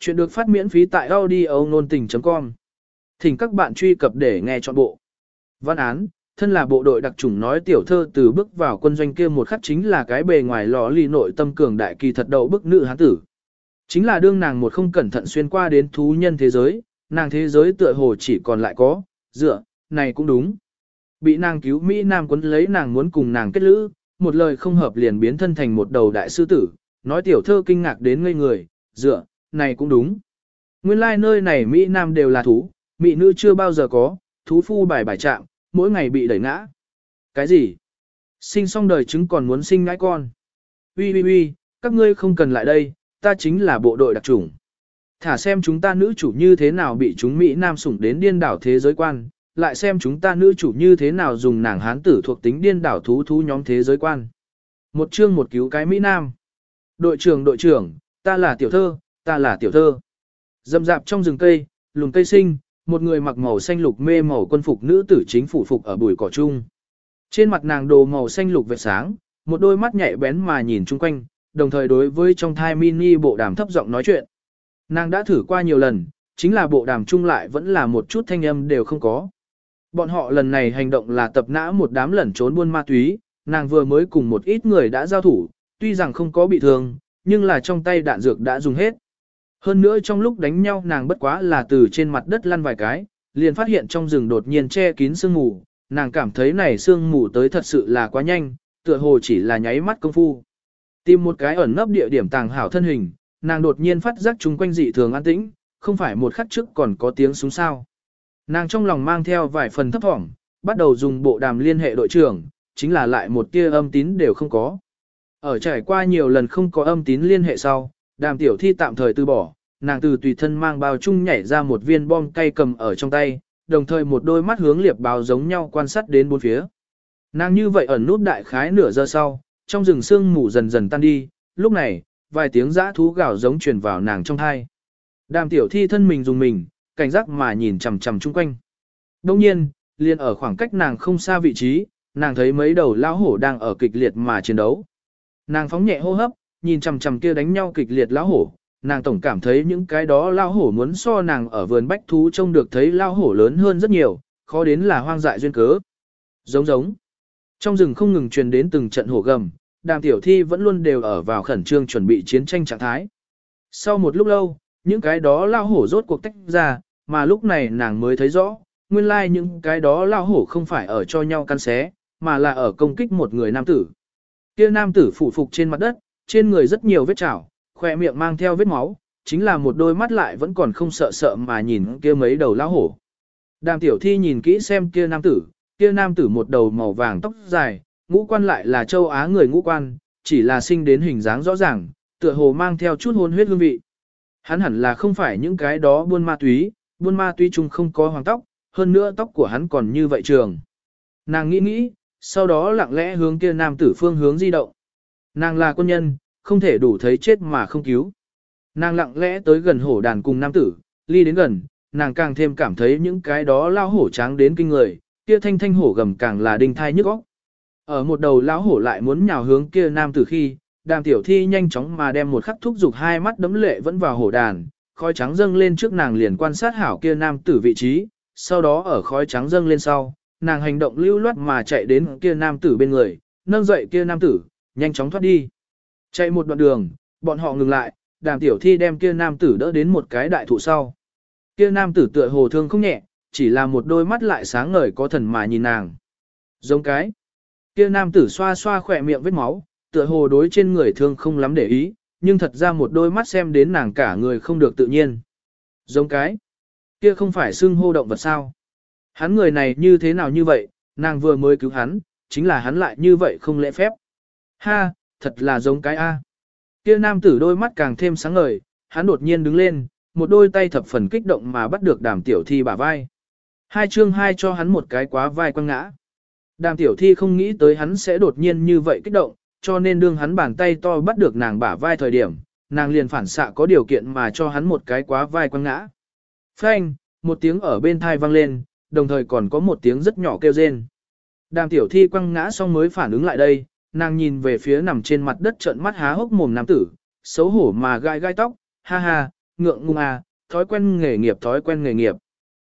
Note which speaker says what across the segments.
Speaker 1: Chuyện được phát miễn phí tại audio nôn tình.com. Thỉnh các bạn truy cập để nghe trọn bộ. Văn án, thân là bộ đội đặc chủng nói tiểu thơ từ bước vào quân doanh kia một khắc chính là cái bề ngoài lò ly nội tâm cường đại kỳ thật đầu bức nữ hán tử. Chính là đương nàng một không cẩn thận xuyên qua đến thú nhân thế giới, nàng thế giới tựa hồ chỉ còn lại có, dựa, này cũng đúng. Bị nàng cứu Mỹ Nam quấn lấy nàng muốn cùng nàng kết lữ, một lời không hợp liền biến thân thành một đầu đại sư tử, nói tiểu thơ kinh ngạc đến ngây người, dựa, này cũng đúng. Nguyên lai like nơi này Mỹ Nam đều là thú, Mỹ nữ chưa bao giờ có, thú phu bài bài chạm, mỗi ngày bị đẩy ngã. Cái gì? Sinh xong đời trứng còn muốn sinh ngãi con. Ui ui ui, các ngươi không cần lại đây, ta chính là bộ đội đặc chủng. Thả xem chúng ta nữ chủ như thế nào bị chúng Mỹ Nam sủng đến điên đảo thế giới quan, lại xem chúng ta nữ chủ như thế nào dùng nàng hán tử thuộc tính điên đảo thú thú nhóm thế giới quan. Một chương một cứu cái Mỹ Nam. Đội trưởng đội trưởng, ta là tiểu thơ, ta là tiểu thơ. Dầm dạp trong rừng cây, lùm cây sinh, một người mặc màu xanh lục mê màu quân phục nữ tử chính phủ phục ở bụi cỏ chung. Trên mặt nàng đồ màu xanh lục vệt sáng, một đôi mắt nhạy bén mà nhìn chung quanh, đồng thời đối với trong thai mini bộ đàm thấp giọng nói chuyện. Nàng đã thử qua nhiều lần, chính là bộ đàm chung lại vẫn là một chút thanh âm đều không có. Bọn họ lần này hành động là tập nã một đám lẩn trốn buôn ma túy, nàng vừa mới cùng một ít người đã giao thủ, tuy rằng không có bị thương, nhưng là trong tay đạn dược đã dùng hết. Hơn nữa trong lúc đánh nhau nàng bất quá là từ trên mặt đất lăn vài cái, liền phát hiện trong rừng đột nhiên che kín sương mù, nàng cảm thấy này sương mù tới thật sự là quá nhanh, tựa hồ chỉ là nháy mắt công phu. Tìm một cái ẩn nấp địa điểm tàng hảo thân hình, nàng đột nhiên phát giác chung quanh dị thường an tĩnh, không phải một khắc trước còn có tiếng súng sao. Nàng trong lòng mang theo vài phần thấp thỏm, bắt đầu dùng bộ đàm liên hệ đội trưởng, chính là lại một tia âm tín đều không có. Ở trải qua nhiều lần không có âm tín liên hệ sau, đàm tiểu thi tạm thời từ bỏ, nàng từ tùy thân mang bao chung nhảy ra một viên bom cay cầm ở trong tay, đồng thời một đôi mắt hướng liệp báo giống nhau quan sát đến bốn phía. Nàng như vậy ẩn nút đại khái nửa giờ sau, trong rừng sương mù dần dần tan đi, lúc này, vài tiếng giã thú gào giống truyền vào nàng trong thai. Đàm tiểu thi thân mình dùng mình, cảnh giác mà nhìn chằm chằm chung quanh. Đông nhiên, liền ở khoảng cách nàng không xa vị trí, nàng thấy mấy đầu lão hổ đang ở kịch liệt mà chiến đấu. Nàng phóng nhẹ hô hấp, nhìn chằm chằm kia đánh nhau kịch liệt lão hổ, nàng tổng cảm thấy những cái đó lão hổ muốn so nàng ở vườn bách thú trông được thấy lão hổ lớn hơn rất nhiều, khó đến là hoang dại duyên cớ. Giống giống. Trong rừng không ngừng truyền đến từng trận hổ gầm, đàm tiểu thi vẫn luôn đều ở vào khẩn trương chuẩn bị chiến tranh trạng thái. Sau một lúc lâu, những cái đó lão hổ rốt cuộc tách ra, mà lúc này nàng mới thấy rõ, nguyên lai like những cái đó lão hổ không phải ở cho nhau căn xé, mà là ở công kích một người nam tử. Kia nam tử phủ phục trên mặt đất, trên người rất nhiều vết chảo, khoe miệng mang theo vết máu, chính là một đôi mắt lại vẫn còn không sợ sợ mà nhìn kia mấy đầu lão hổ. Đàm tiểu thi nhìn kỹ xem kia nam tử, kia nam tử một đầu màu vàng tóc dài, ngũ quan lại là châu Á người ngũ quan, chỉ là sinh đến hình dáng rõ ràng, tựa hồ mang theo chút hôn huyết hương vị. Hắn hẳn là không phải những cái đó buôn ma túy, buôn ma túy chung không có hoàng tóc, hơn nữa tóc của hắn còn như vậy trường. Nàng nghĩ nghĩ, sau đó lặng lẽ hướng kia nam tử phương hướng di động. Nàng là quân nhân, không thể đủ thấy chết mà không cứu. Nàng lặng lẽ tới gần hổ đàn cùng nam tử, ly đến gần, nàng càng thêm cảm thấy những cái đó lao hổ tráng đến kinh người, kia thanh thanh hổ gầm càng là đinh thai nhức óc. Ở một đầu lão hổ lại muốn nhào hướng kia nam tử khi, đàm tiểu thi nhanh chóng mà đem một khắc thúc dục hai mắt đấm lệ vẫn vào hổ đàn, khói trắng dâng lên trước nàng liền quan sát hảo kia nam tử vị trí, sau đó ở khói trắng dâng lên sau, nàng hành động lưu loát mà chạy đến kia nam tử bên người, nâng dậy kia nam tử, nhanh chóng thoát đi. Chạy một đoạn đường, bọn họ ngừng lại, đàm tiểu thi đem kia nam tử đỡ đến một cái đại thụ sau. Kia nam tử tựa hồ thương không nhẹ, chỉ là một đôi mắt lại sáng ngời có thần mà nhìn nàng. Giống cái. Kia nam tử xoa xoa khỏe miệng vết máu, tựa hồ đối trên người thương không lắm để ý, nhưng thật ra một đôi mắt xem đến nàng cả người không được tự nhiên. Giống cái. Kia không phải xưng hô động vật sao. Hắn người này như thế nào như vậy, nàng vừa mới cứu hắn, chính là hắn lại như vậy không lễ phép. Ha, thật là giống cái A. Kia nam tử đôi mắt càng thêm sáng ngời, hắn đột nhiên đứng lên, một đôi tay thập phần kích động mà bắt được đàm tiểu thi bả vai. Hai chương hai cho hắn một cái quá vai quăng ngã. Đàm tiểu thi không nghĩ tới hắn sẽ đột nhiên như vậy kích động, cho nên đương hắn bàn tay to bắt được nàng bả vai thời điểm, nàng liền phản xạ có điều kiện mà cho hắn một cái quá vai quăng ngã. Phanh, một tiếng ở bên thai vang lên, đồng thời còn có một tiếng rất nhỏ kêu rên. Đàm tiểu thi quăng ngã xong mới phản ứng lại đây, nàng nhìn về phía nằm trên mặt đất trợn mắt há hốc mồm nam tử, xấu hổ mà gai gai tóc, ha ha, ngượng ngùng à, thói quen nghề nghiệp thói quen nghề nghiệp.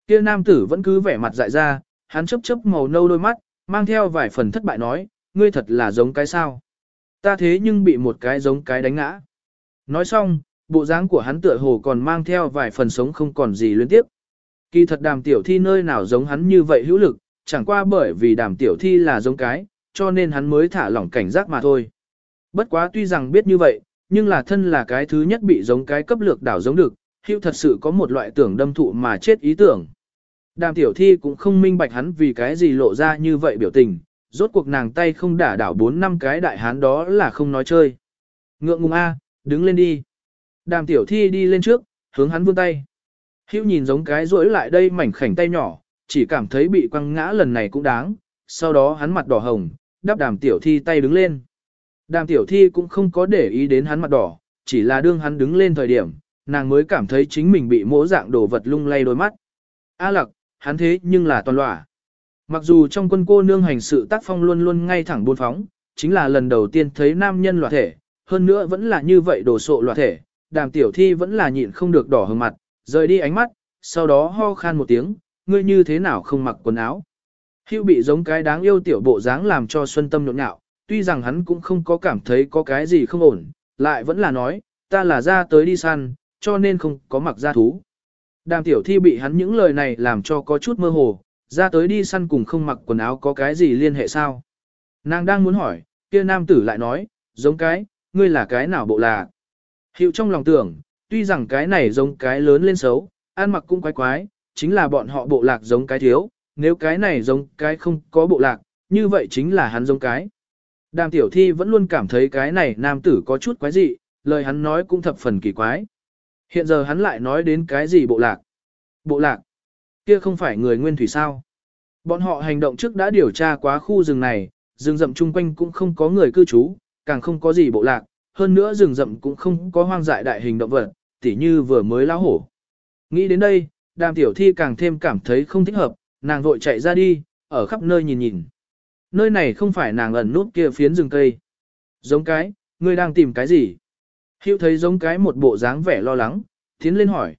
Speaker 1: Kia nam tử vẫn cứ vẻ mặt dại ra, hắn chớp chớp màu nâu đôi mắt, mang theo vài phần thất bại nói, ngươi thật là giống cái sao. Ta thế nhưng bị một cái giống cái đánh ngã. Nói xong, bộ dáng của hắn tựa hồ còn mang theo vài phần sống không còn gì liên tiếp. Kỳ thật đàm tiểu thi nơi nào giống hắn như vậy hữu lực, chẳng qua bởi vì đàm tiểu thi là giống cái, cho nên hắn mới thả lỏng cảnh giác mà thôi. Bất quá tuy rằng biết như vậy, nhưng là thân là cái thứ nhất bị giống cái cấp lược đảo giống được, hữu thật sự có một loại tưởng đâm thụ mà chết ý tưởng. Đàm tiểu thi cũng không minh bạch hắn vì cái gì lộ ra như vậy biểu tình, rốt cuộc nàng tay không đả đảo 4 năm cái đại hán đó là không nói chơi. Ngượng ngùng A, đứng lên đi. Đàm tiểu thi đi lên trước, hướng hắn vươn tay. Hữu nhìn giống cái rỗi lại đây mảnh khảnh tay nhỏ, chỉ cảm thấy bị quăng ngã lần này cũng đáng, sau đó hắn mặt đỏ hồng, đáp đàm tiểu thi tay đứng lên. Đàm tiểu thi cũng không có để ý đến hắn mặt đỏ, chỉ là đương hắn đứng lên thời điểm, nàng mới cảm thấy chính mình bị mỗ dạng đồ vật lung lay đôi mắt. A lặc, hắn thế nhưng là toàn lỏa. Mặc dù trong quân cô nương hành sự tác phong luôn luôn ngay thẳng buôn phóng, chính là lần đầu tiên thấy nam nhân loạt thể, hơn nữa vẫn là như vậy đồ sộ loạt thể, đàm tiểu thi vẫn là nhịn không được đỏ hừng mặt, rời đi ánh mắt, sau đó ho khan một tiếng, ngươi như thế nào không mặc quần áo. Hưu bị giống cái đáng yêu tiểu bộ dáng làm cho Xuân Tâm nhộn nhạo, tuy rằng hắn cũng không có cảm thấy có cái gì không ổn, lại vẫn là nói, ta là ra tới đi săn, cho nên không có mặc ra thú. Đàm tiểu thi bị hắn những lời này làm cho có chút mơ hồ, ra tới đi săn cùng không mặc quần áo có cái gì liên hệ sao? Nàng đang muốn hỏi, kia nam tử lại nói, giống cái, ngươi là cái nào bộ là? Hiệu trong lòng tưởng, tuy rằng cái này giống cái lớn lên xấu, ăn mặc cũng quái quái, chính là bọn họ bộ lạc giống cái thiếu, nếu cái này giống cái không có bộ lạc, như vậy chính là hắn giống cái. Đàm tiểu thi vẫn luôn cảm thấy cái này nam tử có chút quái dị, lời hắn nói cũng thập phần kỳ quái. Hiện giờ hắn lại nói đến cái gì bộ lạc? Bộ lạc? Kia không phải người nguyên thủy sao? Bọn họ hành động trước đã điều tra quá khu rừng này, rừng rậm chung quanh cũng không có người cư trú, càng không có gì bộ lạc, hơn nữa rừng rậm cũng không có hoang dại đại hình động vật, tỉ như vừa mới lao hổ. Nghĩ đến đây, đàm tiểu thi càng thêm cảm thấy không thích hợp, nàng vội chạy ra đi, ở khắp nơi nhìn nhìn. Nơi này không phải nàng ẩn nút kia phiến rừng cây. Giống cái, ngươi đang tìm cái gì? Hữu thấy giống cái một bộ dáng vẻ lo lắng, tiến lên hỏi.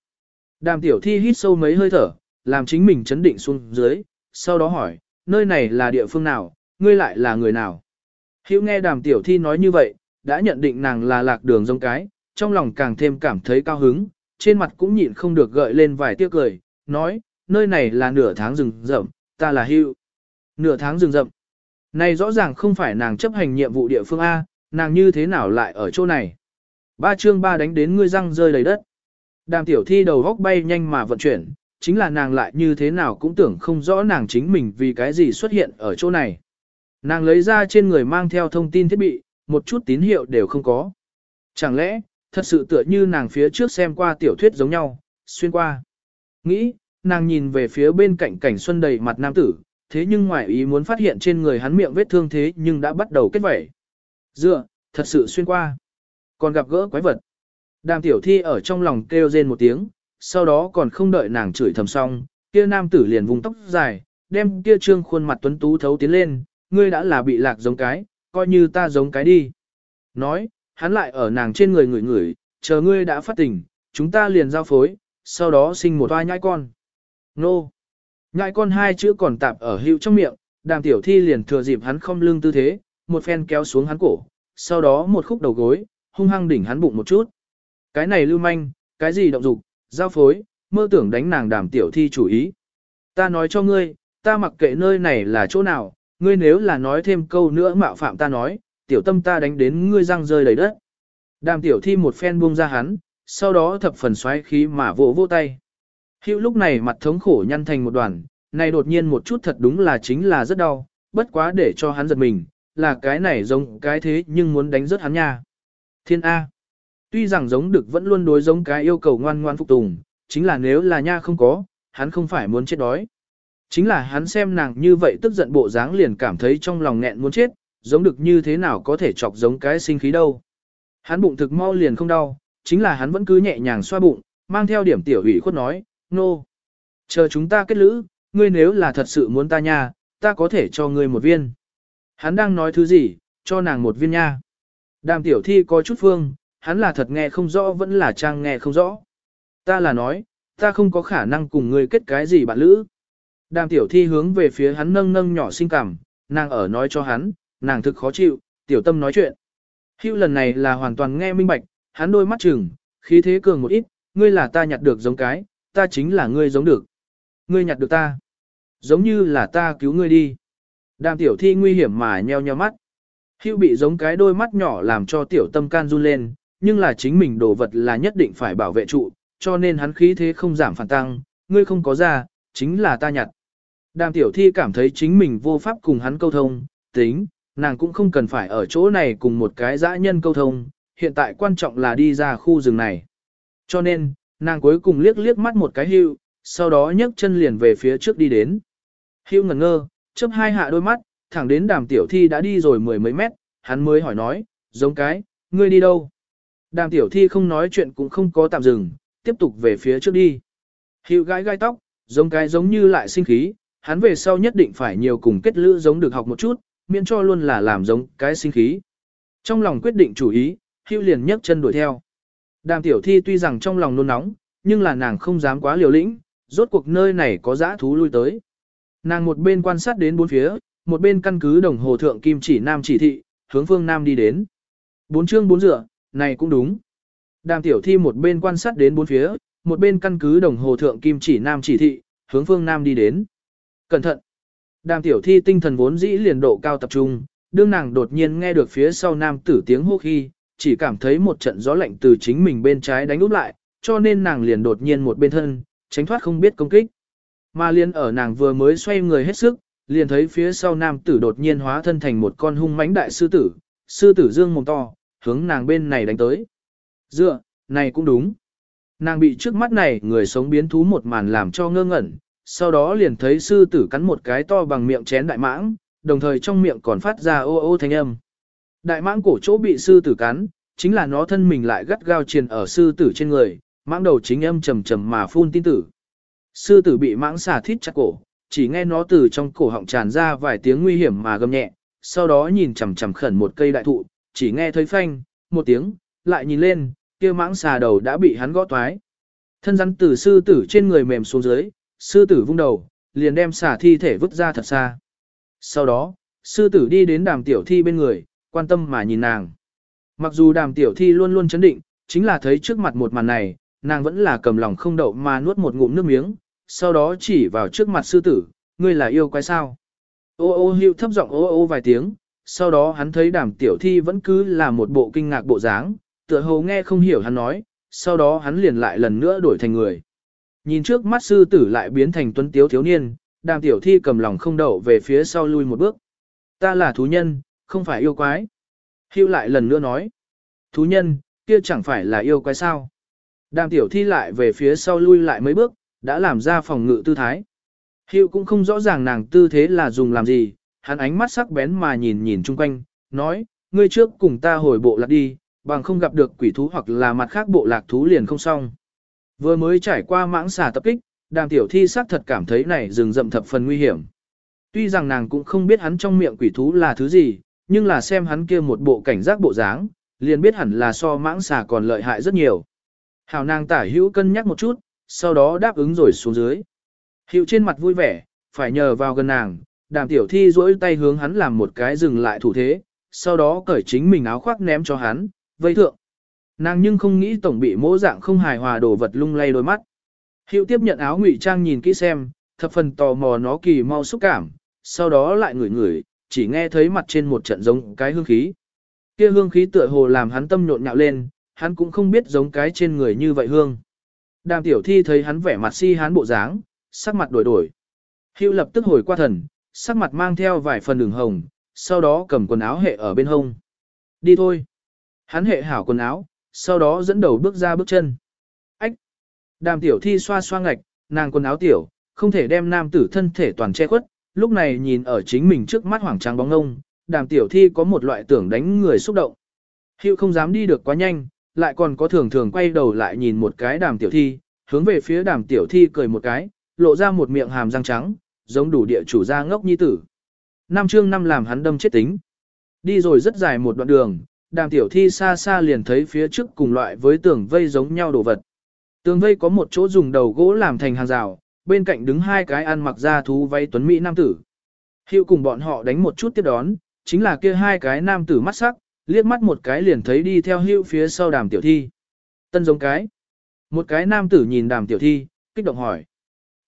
Speaker 1: Đàm tiểu thi hít sâu mấy hơi thở, làm chính mình chấn định xuống dưới, sau đó hỏi, nơi này là địa phương nào, ngươi lại là người nào? Hữu nghe đàm tiểu thi nói như vậy, đã nhận định nàng là lạc đường giống cái, trong lòng càng thêm cảm thấy cao hứng, trên mặt cũng nhịn không được gợi lên vài tiếc cười, nói, nơi này là nửa tháng rừng rậm, ta là hưu. Nửa tháng rừng rậm. Này rõ ràng không phải nàng chấp hành nhiệm vụ địa phương A, nàng như thế nào lại ở chỗ này. Ba chương ba đánh đến ngươi răng rơi đầy đất. Đàm tiểu thi đầu góc bay nhanh mà vận chuyển, chính là nàng lại như thế nào cũng tưởng không rõ nàng chính mình vì cái gì xuất hiện ở chỗ này. Nàng lấy ra trên người mang theo thông tin thiết bị, một chút tín hiệu đều không có. Chẳng lẽ, thật sự tựa như nàng phía trước xem qua tiểu thuyết giống nhau, xuyên qua. Nghĩ, nàng nhìn về phía bên cạnh cảnh xuân đầy mặt nam tử, thế nhưng ngoài ý muốn phát hiện trên người hắn miệng vết thương thế nhưng đã bắt đầu kết vẩy. Dựa, thật sự xuyên qua. Còn gặp gỡ quái vật. Đàm tiểu thi ở trong lòng kêu rên một tiếng, sau đó còn không đợi nàng chửi thầm xong, kia nam tử liền vùng tóc dài, đem kia trương khuôn mặt tuấn tú thấu tiến lên, ngươi đã là bị lạc giống cái, coi như ta giống cái đi. Nói, hắn lại ở nàng trên người ngửi ngửi, chờ ngươi đã phát tỉnh, chúng ta liền giao phối, sau đó sinh một toa nhãi con. Nô! Ngại con hai chữ còn tạp ở hữu trong miệng, đàm tiểu thi liền thừa dịp hắn không lưng tư thế, một phen kéo xuống hắn cổ, sau đó một khúc đầu gối, hung hăng đỉnh hắn bụng một chút. Cái này lưu manh, cái gì động dục, giao phối, mơ tưởng đánh nàng đàm tiểu thi chủ ý. Ta nói cho ngươi, ta mặc kệ nơi này là chỗ nào, ngươi nếu là nói thêm câu nữa mạo phạm ta nói, tiểu tâm ta đánh đến ngươi răng rơi đầy đất. Đàm tiểu thi một phen buông ra hắn, sau đó thập phần xoáy khí mà vỗ vỗ tay. Hữu lúc này mặt thống khổ nhăn thành một đoàn, này đột nhiên một chút thật đúng là chính là rất đau, bất quá để cho hắn giật mình, là cái này giống cái thế nhưng muốn đánh rớt hắn nha. Thiên A. Tuy rằng giống được vẫn luôn đối giống cái yêu cầu ngoan ngoan phục tùng, chính là nếu là nha không có, hắn không phải muốn chết đói. Chính là hắn xem nàng như vậy tức giận bộ dáng liền cảm thấy trong lòng nghẹn muốn chết, giống được như thế nào có thể chọc giống cái sinh khí đâu. Hắn bụng thực mau liền không đau, chính là hắn vẫn cứ nhẹ nhàng xoa bụng, mang theo điểm tiểu ủy khuất nói, nô. No. Chờ chúng ta kết lữ, ngươi nếu là thật sự muốn ta nha, ta có thể cho ngươi một viên. Hắn đang nói thứ gì, cho nàng một viên nha. Đàm tiểu thi có chút phương, hắn là thật nghe không rõ vẫn là trang nghe không rõ. Ta là nói, ta không có khả năng cùng ngươi kết cái gì bạn lữ. Đàm tiểu thi hướng về phía hắn nâng nâng nhỏ xinh cảm, nàng ở nói cho hắn, nàng thực khó chịu, tiểu tâm nói chuyện. Hưu lần này là hoàn toàn nghe minh bạch, hắn đôi mắt chừng, khí thế cường một ít, ngươi là ta nhặt được giống cái, ta chính là ngươi giống được. Ngươi nhặt được ta. Giống như là ta cứu ngươi đi. Đàm tiểu thi nguy hiểm mà nheo nheo mắt. Hưu bị giống cái đôi mắt nhỏ làm cho tiểu tâm can run lên, nhưng là chính mình đồ vật là nhất định phải bảo vệ trụ, cho nên hắn khí thế không giảm phản tăng, ngươi không có ra, chính là ta nhặt. Đàm tiểu thi cảm thấy chính mình vô pháp cùng hắn câu thông, tính, nàng cũng không cần phải ở chỗ này cùng một cái dã nhân câu thông, hiện tại quan trọng là đi ra khu rừng này. Cho nên, nàng cuối cùng liếc liếc mắt một cái hưu, sau đó nhấc chân liền về phía trước đi đến. Hưu ngẩn ngơ, chớp hai hạ đôi mắt, thẳng đến đàm tiểu thi đã đi rồi mười mấy mét, hắn mới hỏi nói, giống cái, ngươi đi đâu? Đàm tiểu thi không nói chuyện cũng không có tạm dừng, tiếp tục về phía trước đi. Hưu gãi gai tóc, giống cái giống như lại sinh khí, hắn về sau nhất định phải nhiều cùng kết lữ giống được học một chút, miễn cho luôn là làm giống cái sinh khí. Trong lòng quyết định chủ ý, hưu liền nhấc chân đuổi theo. Đàm tiểu thi tuy rằng trong lòng nôn nóng, nhưng là nàng không dám quá liều lĩnh, rốt cuộc nơi này có dã thú lui tới. Nàng một bên quan sát đến bốn phía, một bên căn cứ đồng hồ thượng kim chỉ nam chỉ thị, hướng phương nam đi đến. Bốn chương bốn dựa, này cũng đúng. Đàm tiểu thi một bên quan sát đến bốn phía, một bên căn cứ đồng hồ thượng kim chỉ nam chỉ thị, hướng phương nam đi đến. Cẩn thận! Đàm tiểu thi tinh thần vốn dĩ liền độ cao tập trung, đương nàng đột nhiên nghe được phía sau nam tử tiếng hô khi, chỉ cảm thấy một trận gió lạnh từ chính mình bên trái đánh úp lại, cho nên nàng liền đột nhiên một bên thân, tránh thoát không biết công kích. Mà liền ở nàng vừa mới xoay người hết sức, liền thấy phía sau nam tử đột nhiên hóa thân thành một con hung mãnh đại sư tử, sư tử dương mồm to, hướng nàng bên này đánh tới. Dựa, này cũng đúng. Nàng bị trước mắt này người sống biến thú một màn làm cho ngơ ngẩn, sau đó liền thấy sư tử cắn một cái to bằng miệng chén đại mãng, đồng thời trong miệng còn phát ra ô ô thanh âm. Đại mãng cổ chỗ bị sư tử cắn, chính là nó thân mình lại gắt gao triền ở sư tử trên người, mãng đầu chính âm trầm trầm mà phun tin tử. Sư tử bị mãng xả thít chặt cổ, chỉ nghe nó từ trong cổ họng tràn ra vài tiếng nguy hiểm mà gầm nhẹ, sau đó nhìn chằm chằm khẩn một cây đại thụ, chỉ nghe thấy phanh, một tiếng, lại nhìn lên, kia mãng xà đầu đã bị hắn gõ toái. Thân rắn từ sư tử trên người mềm xuống dưới, sư tử vung đầu, liền đem xà thi thể vứt ra thật xa. Sau đó, sư tử đi đến đàm tiểu thi bên người, quan tâm mà nhìn nàng. Mặc dù đàm tiểu thi luôn luôn chấn định, chính là thấy trước mặt một màn này, nàng vẫn là cầm lòng không đậu mà nuốt một ngụm nước miếng, sau đó chỉ vào trước mặt sư tử, ngươi là yêu quái sao. Ô ô hưu thấp giọng ô ô vài tiếng, sau đó hắn thấy đàm tiểu thi vẫn cứ là một bộ kinh ngạc bộ dáng, tựa hồ nghe không hiểu hắn nói, sau đó hắn liền lại lần nữa đổi thành người. Nhìn trước mắt sư tử lại biến thành tuấn tiếu thiếu niên, đàm tiểu thi cầm lòng không đậu về phía sau lui một bước. Ta là thú nhân, không phải yêu quái. Hưu lại lần nữa nói. Thú nhân, kia chẳng phải là yêu quái sao. Đàm tiểu thi lại về phía sau lui lại mấy bước, đã làm ra phòng ngự tư thái. Hưu cũng không rõ ràng nàng tư thế là dùng làm gì, hắn ánh mắt sắc bén mà nhìn nhìn chung quanh, nói, ngươi trước cùng ta hồi bộ lạc đi, bằng không gặp được quỷ thú hoặc là mặt khác bộ lạc thú liền không xong. Vừa mới trải qua mãng xà tập kích, đàm tiểu thi xác thật cảm thấy này rừng rậm thập phần nguy hiểm. Tuy rằng nàng cũng không biết hắn trong miệng quỷ thú là thứ gì, nhưng là xem hắn kia một bộ cảnh giác bộ dáng, liền biết hẳn là so mãng xà còn lợi hại rất nhiều. Hào nàng tả hữu cân nhắc một chút, sau đó đáp ứng rồi xuống dưới. Hiệu trên mặt vui vẻ, phải nhờ vào gần nàng, đàm tiểu thi duỗi tay hướng hắn làm một cái dừng lại thủ thế, sau đó cởi chính mình áo khoác ném cho hắn, vây thượng. Nàng nhưng không nghĩ tổng bị mỗ dạng không hài hòa đồ vật lung lay đôi mắt. Hiệu tiếp nhận áo ngụy trang nhìn kỹ xem, thập phần tò mò nó kỳ mau xúc cảm, sau đó lại ngửi ngửi, chỉ nghe thấy mặt trên một trận giống cái hương khí. Kia hương khí tựa hồ làm hắn tâm nhộn nhạo lên, hắn cũng không biết giống cái trên người như vậy hương. Đàm tiểu thi thấy hắn vẻ mặt si hán bộ dáng, sắc mặt đổi đổi. Hữu lập tức hồi qua thần, sắc mặt mang theo vài phần đường hồng, sau đó cầm quần áo hệ ở bên hông. Đi thôi. Hắn hệ hảo quần áo, sau đó dẫn đầu bước ra bước chân. Ách! Đàm tiểu thi xoa xoa ngạch, nàng quần áo tiểu, không thể đem nam tử thân thể toàn che khuất, lúc này nhìn ở chính mình trước mắt hoảng trang bóng ngông, đàm tiểu thi có một loại tưởng đánh người xúc động. Hiệu không dám đi được quá nhanh, lại còn có thường thường quay đầu lại nhìn một cái đàm tiểu thi, hướng về phía đàm tiểu thi cười một cái, lộ ra một miệng hàm răng trắng, giống đủ địa chủ gia ngốc nhi tử. nam chương năm làm hắn đâm chết tính. Đi rồi rất dài một đoạn đường, đàm tiểu thi xa xa liền thấy phía trước cùng loại với tường vây giống nhau đồ vật. Tường vây có một chỗ dùng đầu gỗ làm thành hàng rào, bên cạnh đứng hai cái ăn mặc da thú váy tuấn mỹ nam tử. Hiệu cùng bọn họ đánh một chút tiếp đón, chính là kia hai cái nam tử mắt sắc, liếc mắt một cái liền thấy đi theo hiệu phía sau đàm tiểu thi. Tân giống cái. Một cái nam tử nhìn đàm tiểu thi, kích động hỏi.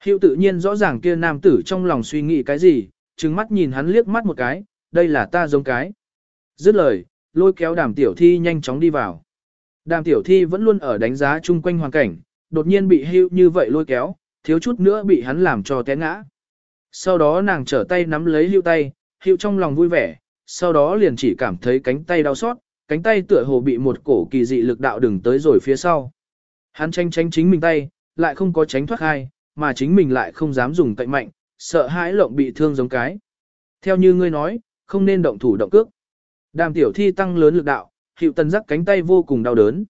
Speaker 1: Hiệu tự nhiên rõ ràng kia nam tử trong lòng suy nghĩ cái gì, trừng mắt nhìn hắn liếc mắt một cái, đây là ta giống cái. Dứt lời, lôi kéo đàm tiểu thi nhanh chóng đi vào. Đàm tiểu thi vẫn luôn ở đánh giá chung quanh hoàn cảnh, đột nhiên bị hưu như vậy lôi kéo, thiếu chút nữa bị hắn làm cho té ngã. Sau đó nàng trở tay nắm lấy hữu tay, hữu trong lòng vui vẻ, sau đó liền chỉ cảm thấy cánh tay đau xót, cánh tay tựa hồ bị một cổ kỳ dị lực đạo đừng tới rồi phía sau. Hắn tranh tranh chính mình tay, lại không có tránh thoát hai, mà chính mình lại không dám dùng cậy mạnh, sợ hãi lộng bị thương giống cái. Theo như ngươi nói, không nên động thủ động cước. Đàm tiểu thi tăng lớn lực đạo, hiệu tần giác cánh tay vô cùng đau đớn.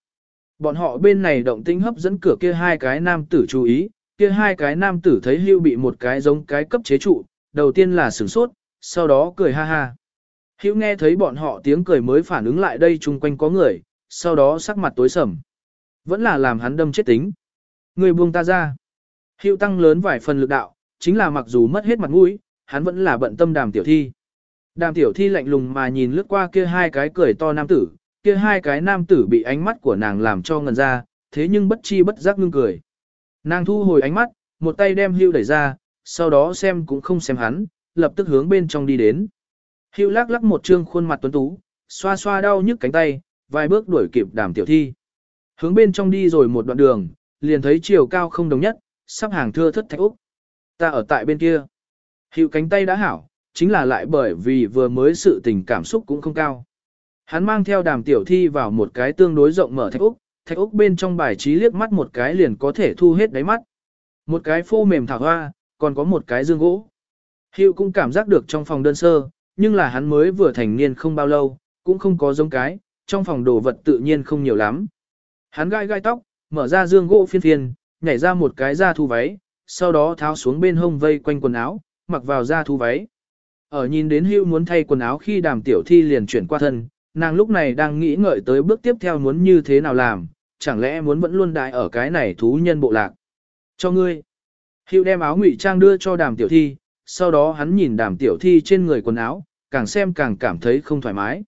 Speaker 1: Bọn họ bên này động tĩnh hấp dẫn cửa kia hai cái nam tử chú ý, kia hai cái nam tử thấy hưu bị một cái giống cái cấp chế trụ, đầu tiên là sửng sốt, sau đó cười ha ha. Hữu nghe thấy bọn họ tiếng cười mới phản ứng lại đây chung quanh có người, sau đó sắc mặt tối sầm. Vẫn là làm hắn đâm chết tính. Người buông ta ra. Hữu tăng lớn vài phần lực đạo, chính là mặc dù mất hết mặt mũi, hắn vẫn là bận tâm đàm tiểu thi. Đàm tiểu thi lạnh lùng mà nhìn lướt qua kia hai cái cười to nam tử, kia hai cái nam tử bị ánh mắt của nàng làm cho ngần ra, thế nhưng bất chi bất giác ngưng cười. Nàng thu hồi ánh mắt, một tay đem hưu đẩy ra, sau đó xem cũng không xem hắn, lập tức hướng bên trong đi đến. Hưu lắc lắc một trương khuôn mặt tuấn tú, xoa xoa đau nhức cánh tay, vài bước đuổi kịp đàm tiểu thi. Hướng bên trong đi rồi một đoạn đường, liền thấy chiều cao không đồng nhất, sắp hàng thưa thất thạch úc. Ta ở tại bên kia. Hưu cánh tay đã hảo, chính là lại bởi vì vừa mới sự tình cảm xúc cũng không cao. Hắn mang theo đàm tiểu thi vào một cái tương đối rộng mở thạch úc, thạch ốc bên trong bài trí liếc mắt một cái liền có thể thu hết đáy mắt. Một cái phô mềm thảo hoa, còn có một cái dương gỗ. Hiệu cũng cảm giác được trong phòng đơn sơ, nhưng là hắn mới vừa thành niên không bao lâu, cũng không có giống cái, trong phòng đồ vật tự nhiên không nhiều lắm. Hắn gai gai tóc, mở ra dương gỗ phiên phiên, nhảy ra một cái da thu váy, sau đó tháo xuống bên hông vây quanh quần áo, mặc vào da thu váy. Ở nhìn đến hưu muốn thay quần áo khi đàm tiểu thi liền chuyển qua thân, nàng lúc này đang nghĩ ngợi tới bước tiếp theo muốn như thế nào làm, chẳng lẽ muốn vẫn luôn đại ở cái này thú nhân bộ lạc. Cho ngươi. Hiệu đem áo ngụy trang đưa cho đàm tiểu thi, sau đó hắn nhìn đàm tiểu thi trên người quần áo, càng xem càng cảm thấy không thoải mái.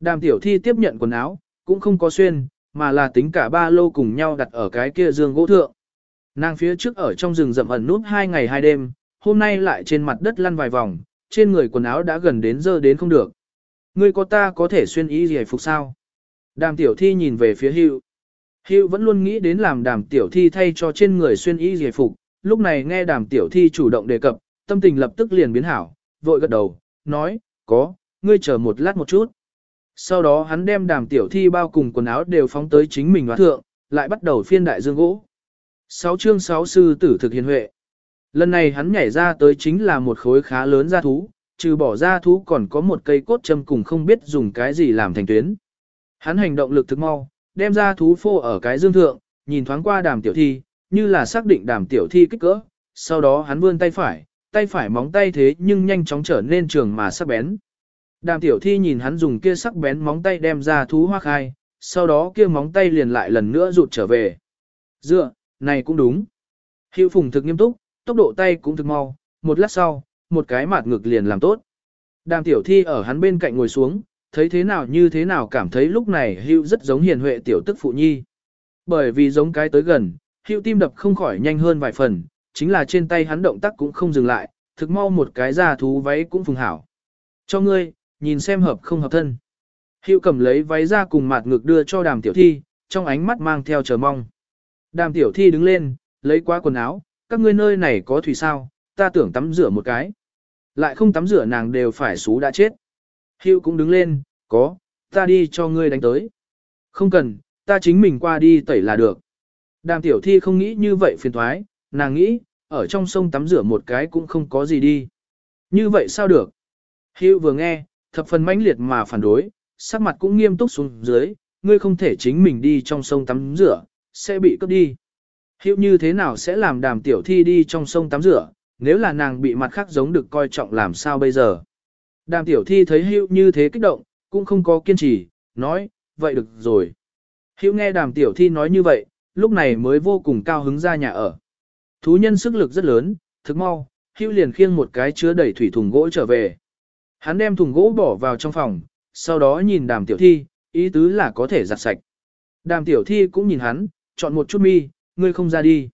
Speaker 1: Đàm tiểu thi tiếp nhận quần áo, cũng không có xuyên, mà là tính cả ba lô cùng nhau đặt ở cái kia giường gỗ thượng. Nàng phía trước ở trong rừng rậm ẩn nút hai ngày hai đêm, hôm nay lại trên mặt đất lăn vài vòng, trên người quần áo đã gần đến dơ đến không được. Ngươi có ta có thể xuyên ý gì phục sao? Đàm tiểu thi nhìn về phía hưu. Hưu vẫn luôn nghĩ đến làm đàm tiểu thi thay cho trên người xuyên y giải phục, lúc này nghe đàm tiểu thi chủ động đề cập, tâm tình lập tức liền biến hảo, vội gật đầu, nói, có, ngươi chờ một lát một chút. Sau đó hắn đem đàm tiểu thi bao cùng quần áo đều phóng tới chính mình hóa thượng, lại bắt đầu phiên đại dương gỗ. Sáu chương sáu sư tử thực hiền huệ. Lần này hắn nhảy ra tới chính là một khối khá lớn gia thú, trừ bỏ gia thú còn có một cây cốt châm cùng không biết dùng cái gì làm thành tuyến. Hắn hành động lực thực mau, đem ra thú phô ở cái dương thượng, nhìn thoáng qua đàm tiểu thi, như là xác định đàm tiểu thi kích cỡ, sau đó hắn vươn tay phải, tay phải móng tay thế nhưng nhanh chóng trở nên trường mà sắc bén. Đàm tiểu thi nhìn hắn dùng kia sắc bén móng tay đem ra thú hoa khai, sau đó kia móng tay liền lại lần nữa rụt trở về. Dựa, này cũng đúng. Hiệu phùng thực nghiêm túc, tốc độ tay cũng thực mau, một lát sau, một cái mạt ngực liền làm tốt. Đàm tiểu thi ở hắn bên cạnh ngồi xuống, thấy thế nào như thế nào cảm thấy lúc này hưu rất giống hiền huệ tiểu tức phụ nhi. Bởi vì giống cái tới gần, hưu tim đập không khỏi nhanh hơn vài phần, chính là trên tay hắn động tác cũng không dừng lại, thực mau một cái da thú váy cũng phùng hảo. Cho ngươi, nhìn xem hợp không hợp thân. Hiệu cầm lấy váy ra cùng mặt ngực đưa cho đàm tiểu thi, trong ánh mắt mang theo chờ mong. Đàm tiểu thi đứng lên, lấy qua quần áo, các ngươi nơi này có thủy sao, ta tưởng tắm rửa một cái. Lại không tắm rửa nàng đều phải xú đã chết. Hữu cũng đứng lên, có, ta đi cho ngươi đánh tới. Không cần, ta chính mình qua đi tẩy là được. Đàm tiểu thi không nghĩ như vậy phiền thoái, nàng nghĩ, ở trong sông tắm rửa một cái cũng không có gì đi. Như vậy sao được? Hữu vừa nghe, thập phần mãnh liệt mà phản đối, sắc mặt cũng nghiêm túc xuống dưới, ngươi không thể chính mình đi trong sông tắm rửa, sẽ bị cướp đi. Hiệu như thế nào sẽ làm đàm tiểu thi đi trong sông tắm rửa, nếu là nàng bị mặt khác giống được coi trọng làm sao bây giờ. Đàm tiểu thi thấy hữu như thế kích động, cũng không có kiên trì, nói, vậy được rồi. hữu nghe đàm tiểu thi nói như vậy, lúc này mới vô cùng cao hứng ra nhà ở. Thú nhân sức lực rất lớn, thức mau, hữu liền khiêng một cái chứa đầy thủy thùng gỗ trở về. Hắn đem thùng gỗ bỏ vào trong phòng, sau đó nhìn đàm tiểu thi, ý tứ là có thể giặt sạch. Đàm tiểu thi cũng nhìn hắn, chọn một chút mi, ngươi không ra đi.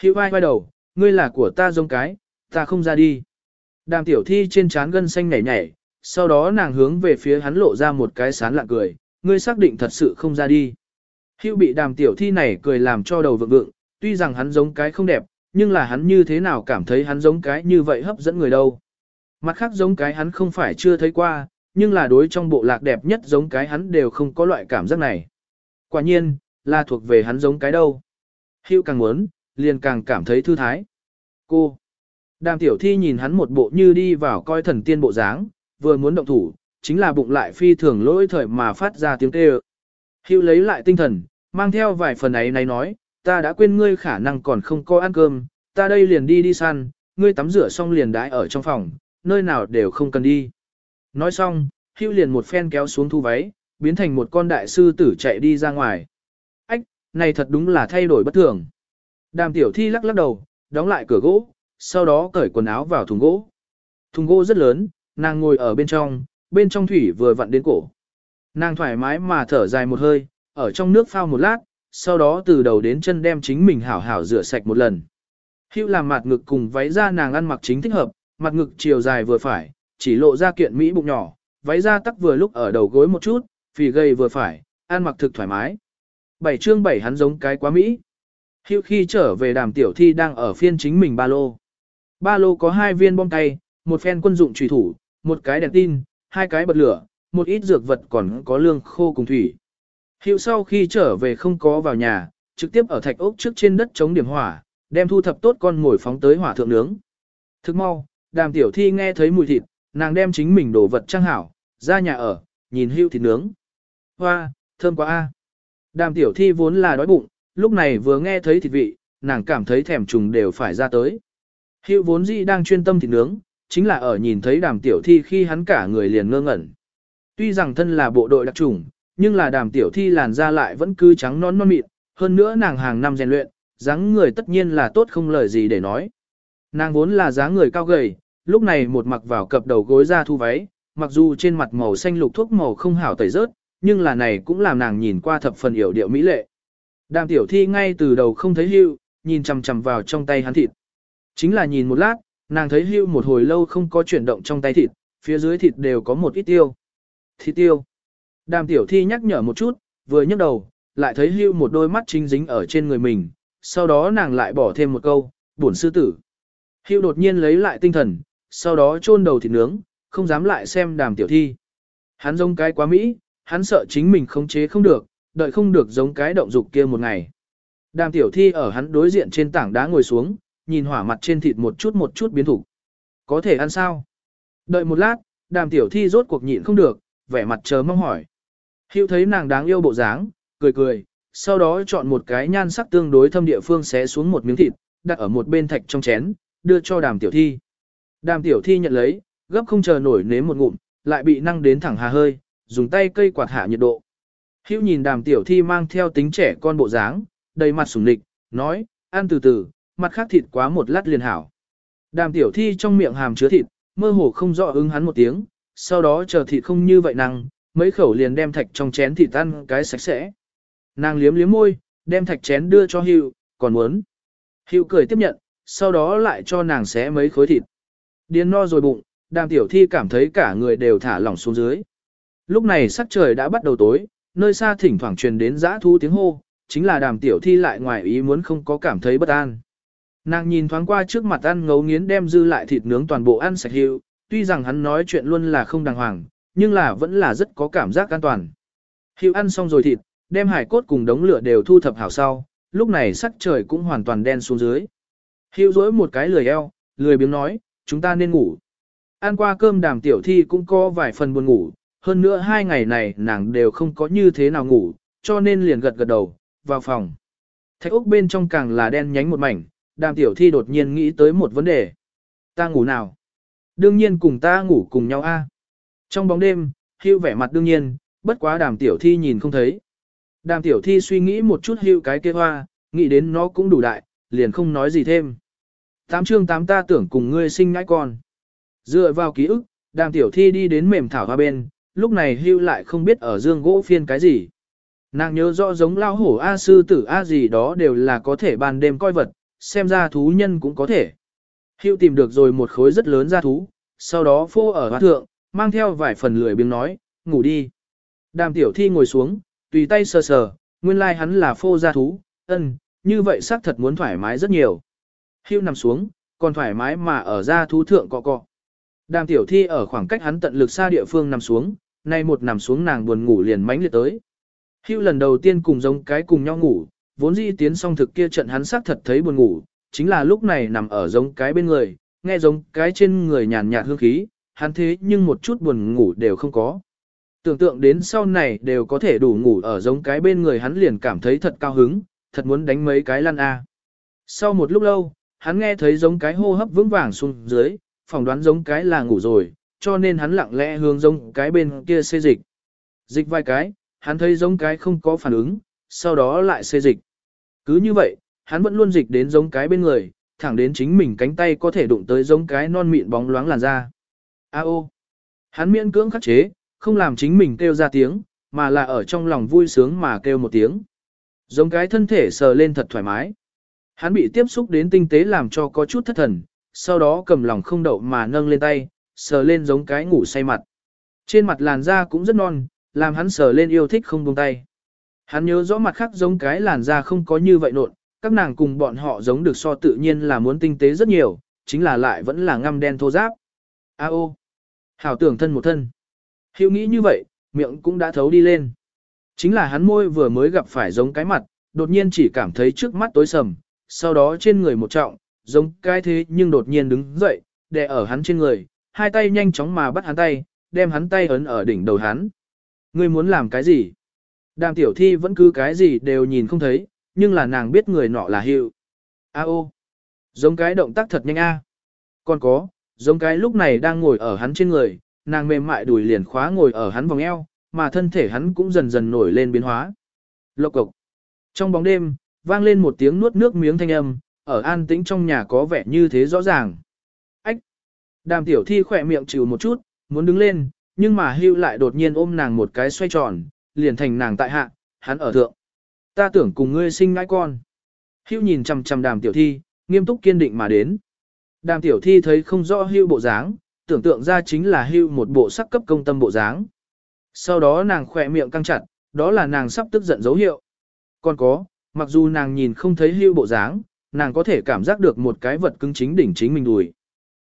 Speaker 1: Hữu vai vai đầu, ngươi là của ta giống cái, ta không ra đi. Đàm tiểu thi trên trán gân xanh nhảy nhảy, sau đó nàng hướng về phía hắn lộ ra một cái sán lạ cười, ngươi xác định thật sự không ra đi. Hữu bị đàm tiểu thi này cười làm cho đầu vượng vượng, tuy rằng hắn giống cái không đẹp, nhưng là hắn như thế nào cảm thấy hắn giống cái như vậy hấp dẫn người đâu. Mặt khác giống cái hắn không phải chưa thấy qua, nhưng là đối trong bộ lạc đẹp nhất giống cái hắn đều không có loại cảm giác này. Quả nhiên, là thuộc về hắn giống cái đâu. Hữu càng muốn, liền càng cảm thấy thư thái. Cô. Đàm tiểu thi nhìn hắn một bộ như đi vào coi thần tiên bộ dáng, vừa muốn động thủ, chính là bụng lại phi thường lỗi thời mà phát ra tiếng kêu. Hữu lấy lại tinh thần, mang theo vài phần ấy này nói, ta đã quên ngươi khả năng còn không có ăn cơm, ta đây liền đi đi săn, ngươi tắm rửa xong liền đãi ở trong phòng, nơi nào đều không cần đi. Nói xong, Hữu liền một phen kéo xuống thu váy, biến thành một con đại sư tử chạy đi ra ngoài. Ách, này thật đúng là thay đổi bất thường. Đàm tiểu thi lắc lắc đầu, đóng lại cửa gỗ, sau đó cởi quần áo vào thùng gỗ. Thùng gỗ rất lớn, nàng ngồi ở bên trong, bên trong thủy vừa vặn đến cổ. Nàng thoải mái mà thở dài một hơi, ở trong nước phao một lát, sau đó từ đầu đến chân đem chính mình hảo hảo rửa sạch một lần. Hữu làm mặt ngực cùng váy da nàng ăn mặc chính thích hợp, mặt ngực chiều dài vừa phải, chỉ lộ ra kiện mỹ bụng nhỏ, váy da tắc vừa lúc ở đầu gối một chút, phì gầy vừa phải, ăn mặc thực thoải mái. Bảy chương bảy hắn giống cái quá mỹ. Hữu khi trở về đàm tiểu thi đang ở phiên chính mình ba lô. Ba lô có hai viên bom tay, một phen quân dụng trùy thủ, một cái đèn tin, hai cái bật lửa, một ít dược vật còn có lương khô cùng thủy. Hiệu sau khi trở về không có vào nhà, trực tiếp ở thạch ốc trước trên đất chống điểm hỏa, đem thu thập tốt con ngồi phóng tới hỏa thượng nướng. Thức mau, đàm tiểu thi nghe thấy mùi thịt, nàng đem chính mình đổ vật trang hảo, ra nhà ở, nhìn hưu thịt nướng. Hoa, thơm quá a. Đàm tiểu thi vốn là đói bụng, lúc này vừa nghe thấy thịt vị, nàng cảm thấy thèm trùng đều phải ra tới. Hiệu vốn dĩ đang chuyên tâm thịt nướng, chính là ở nhìn thấy đàm tiểu thi khi hắn cả người liền ngơ ngẩn. Tuy rằng thân là bộ đội đặc trùng, nhưng là đàm tiểu thi làn da lại vẫn cứ trắng non non mịn, hơn nữa nàng hàng năm rèn luyện, dáng người tất nhiên là tốt không lời gì để nói. Nàng vốn là dáng người cao gầy, lúc này một mặc vào cập đầu gối ra thu váy, mặc dù trên mặt màu xanh lục thuốc màu không hảo tẩy rớt, nhưng là này cũng làm nàng nhìn qua thập phần hiểu điệu mỹ lệ. Đàm tiểu thi ngay từ đầu không thấy hưu, nhìn chằm chằm vào trong tay hắn thịt. Chính là nhìn một lát, nàng thấy hưu một hồi lâu không có chuyển động trong tay thịt, phía dưới thịt đều có một ít tiêu. Thịt tiêu. Đàm tiểu thi nhắc nhở một chút, vừa nhấc đầu, lại thấy hưu một đôi mắt chính dính ở trên người mình, sau đó nàng lại bỏ thêm một câu, buồn sư tử. Hưu đột nhiên lấy lại tinh thần, sau đó chôn đầu thịt nướng, không dám lại xem đàm tiểu thi. Hắn giống cái quá Mỹ, hắn sợ chính mình khống chế không được, đợi không được giống cái động dục kia một ngày. Đàm tiểu thi ở hắn đối diện trên tảng đá ngồi xuống, nhìn hỏa mặt trên thịt một chút một chút biến thủ. Có thể ăn sao? Đợi một lát, đàm tiểu thi rốt cuộc nhịn không được, vẻ mặt chờ mong hỏi. Hữu thấy nàng đáng yêu bộ dáng, cười cười, sau đó chọn một cái nhan sắc tương đối thâm địa phương xé xuống một miếng thịt, đặt ở một bên thạch trong chén, đưa cho đàm tiểu thi. Đàm tiểu thi nhận lấy, gấp không chờ nổi nếm một ngụm, lại bị năng đến thẳng hà hơi, dùng tay cây quạt hạ nhiệt độ. Hữu nhìn đàm tiểu thi mang theo tính trẻ con bộ dáng, đầy mặt sủng nịch, nói, ăn từ từ, mặt khác thịt quá một lát liền hảo. Đàm tiểu thi trong miệng hàm chứa thịt, mơ hồ không rõ ứng hắn một tiếng, sau đó chờ thịt không như vậy năng, mấy khẩu liền đem thạch trong chén thịt ăn cái sạch sẽ. Nàng liếm liếm môi, đem thạch chén đưa cho Hữu, còn muốn. Hữu cười tiếp nhận, sau đó lại cho nàng xé mấy khối thịt. Điên no rồi bụng, đàm tiểu thi cảm thấy cả người đều thả lỏng xuống dưới. Lúc này sắc trời đã bắt đầu tối, nơi xa thỉnh thoảng truyền đến giã thu tiếng hô, chính là đàm tiểu thi lại ngoài ý muốn không có cảm thấy bất an. Nàng nhìn thoáng qua trước mặt ăn ngấu nghiến đem dư lại thịt nướng toàn bộ ăn sạch hiệu, tuy rằng hắn nói chuyện luôn là không đàng hoàng, nhưng là vẫn là rất có cảm giác an toàn. Hiệu ăn xong rồi thịt, đem hải cốt cùng đống lửa đều thu thập hảo sau, lúc này sắc trời cũng hoàn toàn đen xuống dưới. Hiệu dối một cái lười eo, lười biếng nói, chúng ta nên ngủ. Ăn qua cơm đàm tiểu thi cũng có vài phần buồn ngủ, hơn nữa hai ngày này nàng đều không có như thế nào ngủ, cho nên liền gật gật đầu, vào phòng. Thạch úc bên trong càng là đen nhánh một mảnh, đàm tiểu thi đột nhiên nghĩ tới một vấn đề. Ta ngủ nào? Đương nhiên cùng ta ngủ cùng nhau a. Trong bóng đêm, hưu vẻ mặt đương nhiên, bất quá đàm tiểu thi nhìn không thấy. Đàm tiểu thi suy nghĩ một chút hưu cái kia hoa, nghĩ đến nó cũng đủ đại, liền không nói gì thêm. Tám chương tám ta tưởng cùng ngươi sinh ngãi con. Dựa vào ký ức, đàm tiểu thi đi đến mềm thảo hoa bên, lúc này hưu lại không biết ở dương gỗ phiên cái gì. Nàng nhớ rõ giống lao hổ A sư tử A gì đó đều là có thể ban đêm coi vật, xem ra thú nhân cũng có thể. Hưu tìm được rồi một khối rất lớn ra thú, sau đó phô ở hoa thượng, mang theo vài phần lười biếng nói, ngủ đi. Đàm tiểu thi ngồi xuống, tùy tay sờ sờ, nguyên lai like hắn là phô ra thú, ân, như vậy xác thật muốn thoải mái rất nhiều. Hưu nằm xuống, còn thoải mái mà ở ra thú thượng cọ cọ. Đàm tiểu thi ở khoảng cách hắn tận lực xa địa phương nằm xuống, nay một nằm xuống nàng buồn ngủ liền mánh liệt tới. Hưu lần đầu tiên cùng giống cái cùng nhau ngủ, vốn dĩ tiến song thực kia trận hắn xác thật thấy buồn ngủ, chính là lúc này nằm ở giống cái bên người, nghe giống cái trên người nhàn nhạt hương khí, hắn thế nhưng một chút buồn ngủ đều không có. Tưởng tượng đến sau này đều có thể đủ ngủ ở giống cái bên người hắn liền cảm thấy thật cao hứng, thật muốn đánh mấy cái lăn a. Sau một lúc lâu, hắn nghe thấy giống cái hô hấp vững vàng xuống dưới, phỏng đoán giống cái là ngủ rồi, cho nên hắn lặng lẽ hướng giống cái bên kia xê dịch. Dịch vài cái, hắn thấy giống cái không có phản ứng, sau đó lại xê dịch. Cứ như vậy, hắn vẫn luôn dịch đến giống cái bên người, thẳng đến chính mình cánh tay có thể đụng tới giống cái non mịn bóng loáng làn da. A ô! Hắn miễn cưỡng khắc chế, không làm chính mình kêu ra tiếng, mà là ở trong lòng vui sướng mà kêu một tiếng. Giống cái thân thể sờ lên thật thoải mái. Hắn bị tiếp xúc đến tinh tế làm cho có chút thất thần, sau đó cầm lòng không đậu mà nâng lên tay, sờ lên giống cái ngủ say mặt. Trên mặt làn da cũng rất non, làm hắn sờ lên yêu thích không buông tay. Hắn nhớ rõ mặt khác giống cái làn da không có như vậy nộn, các nàng cùng bọn họ giống được so tự nhiên là muốn tinh tế rất nhiều, chính là lại vẫn là ngăm đen thô giáp. A ô, hảo tưởng thân một thân. Hiệu nghĩ như vậy, miệng cũng đã thấu đi lên. Chính là hắn môi vừa mới gặp phải giống cái mặt, đột nhiên chỉ cảm thấy trước mắt tối sầm, sau đó trên người một trọng, giống cái thế nhưng đột nhiên đứng dậy, đè ở hắn trên người, hai tay nhanh chóng mà bắt hắn tay, đem hắn tay ấn ở đỉnh đầu hắn. Ngươi muốn làm cái gì? Đàm tiểu thi vẫn cứ cái gì đều nhìn không thấy, nhưng là nàng biết người nọ là hiệu. A ô, giống cái động tác thật nhanh a. Còn có, giống cái lúc này đang ngồi ở hắn trên người, nàng mềm mại đùi liền khóa ngồi ở hắn vòng eo, mà thân thể hắn cũng dần dần nổi lên biến hóa. Lộc cục. Trong bóng đêm, vang lên một tiếng nuốt nước miếng thanh âm, ở an tĩnh trong nhà có vẻ như thế rõ ràng. Ách! Đàm tiểu thi khỏe miệng chịu một chút, muốn đứng lên, nhưng mà hưu lại đột nhiên ôm nàng một cái xoay tròn, liền thành nàng tại hạ, hắn ở thượng. Ta tưởng cùng ngươi sinh ngãi con. Hưu nhìn chằm chằm đàm tiểu thi, nghiêm túc kiên định mà đến. Đàm tiểu thi thấy không rõ hưu bộ dáng, tưởng tượng ra chính là hưu một bộ sắc cấp công tâm bộ dáng. Sau đó nàng khỏe miệng căng chặt, đó là nàng sắp tức giận dấu hiệu. Còn có, mặc dù nàng nhìn không thấy hưu bộ dáng, nàng có thể cảm giác được một cái vật cứng chính đỉnh chính mình đùi.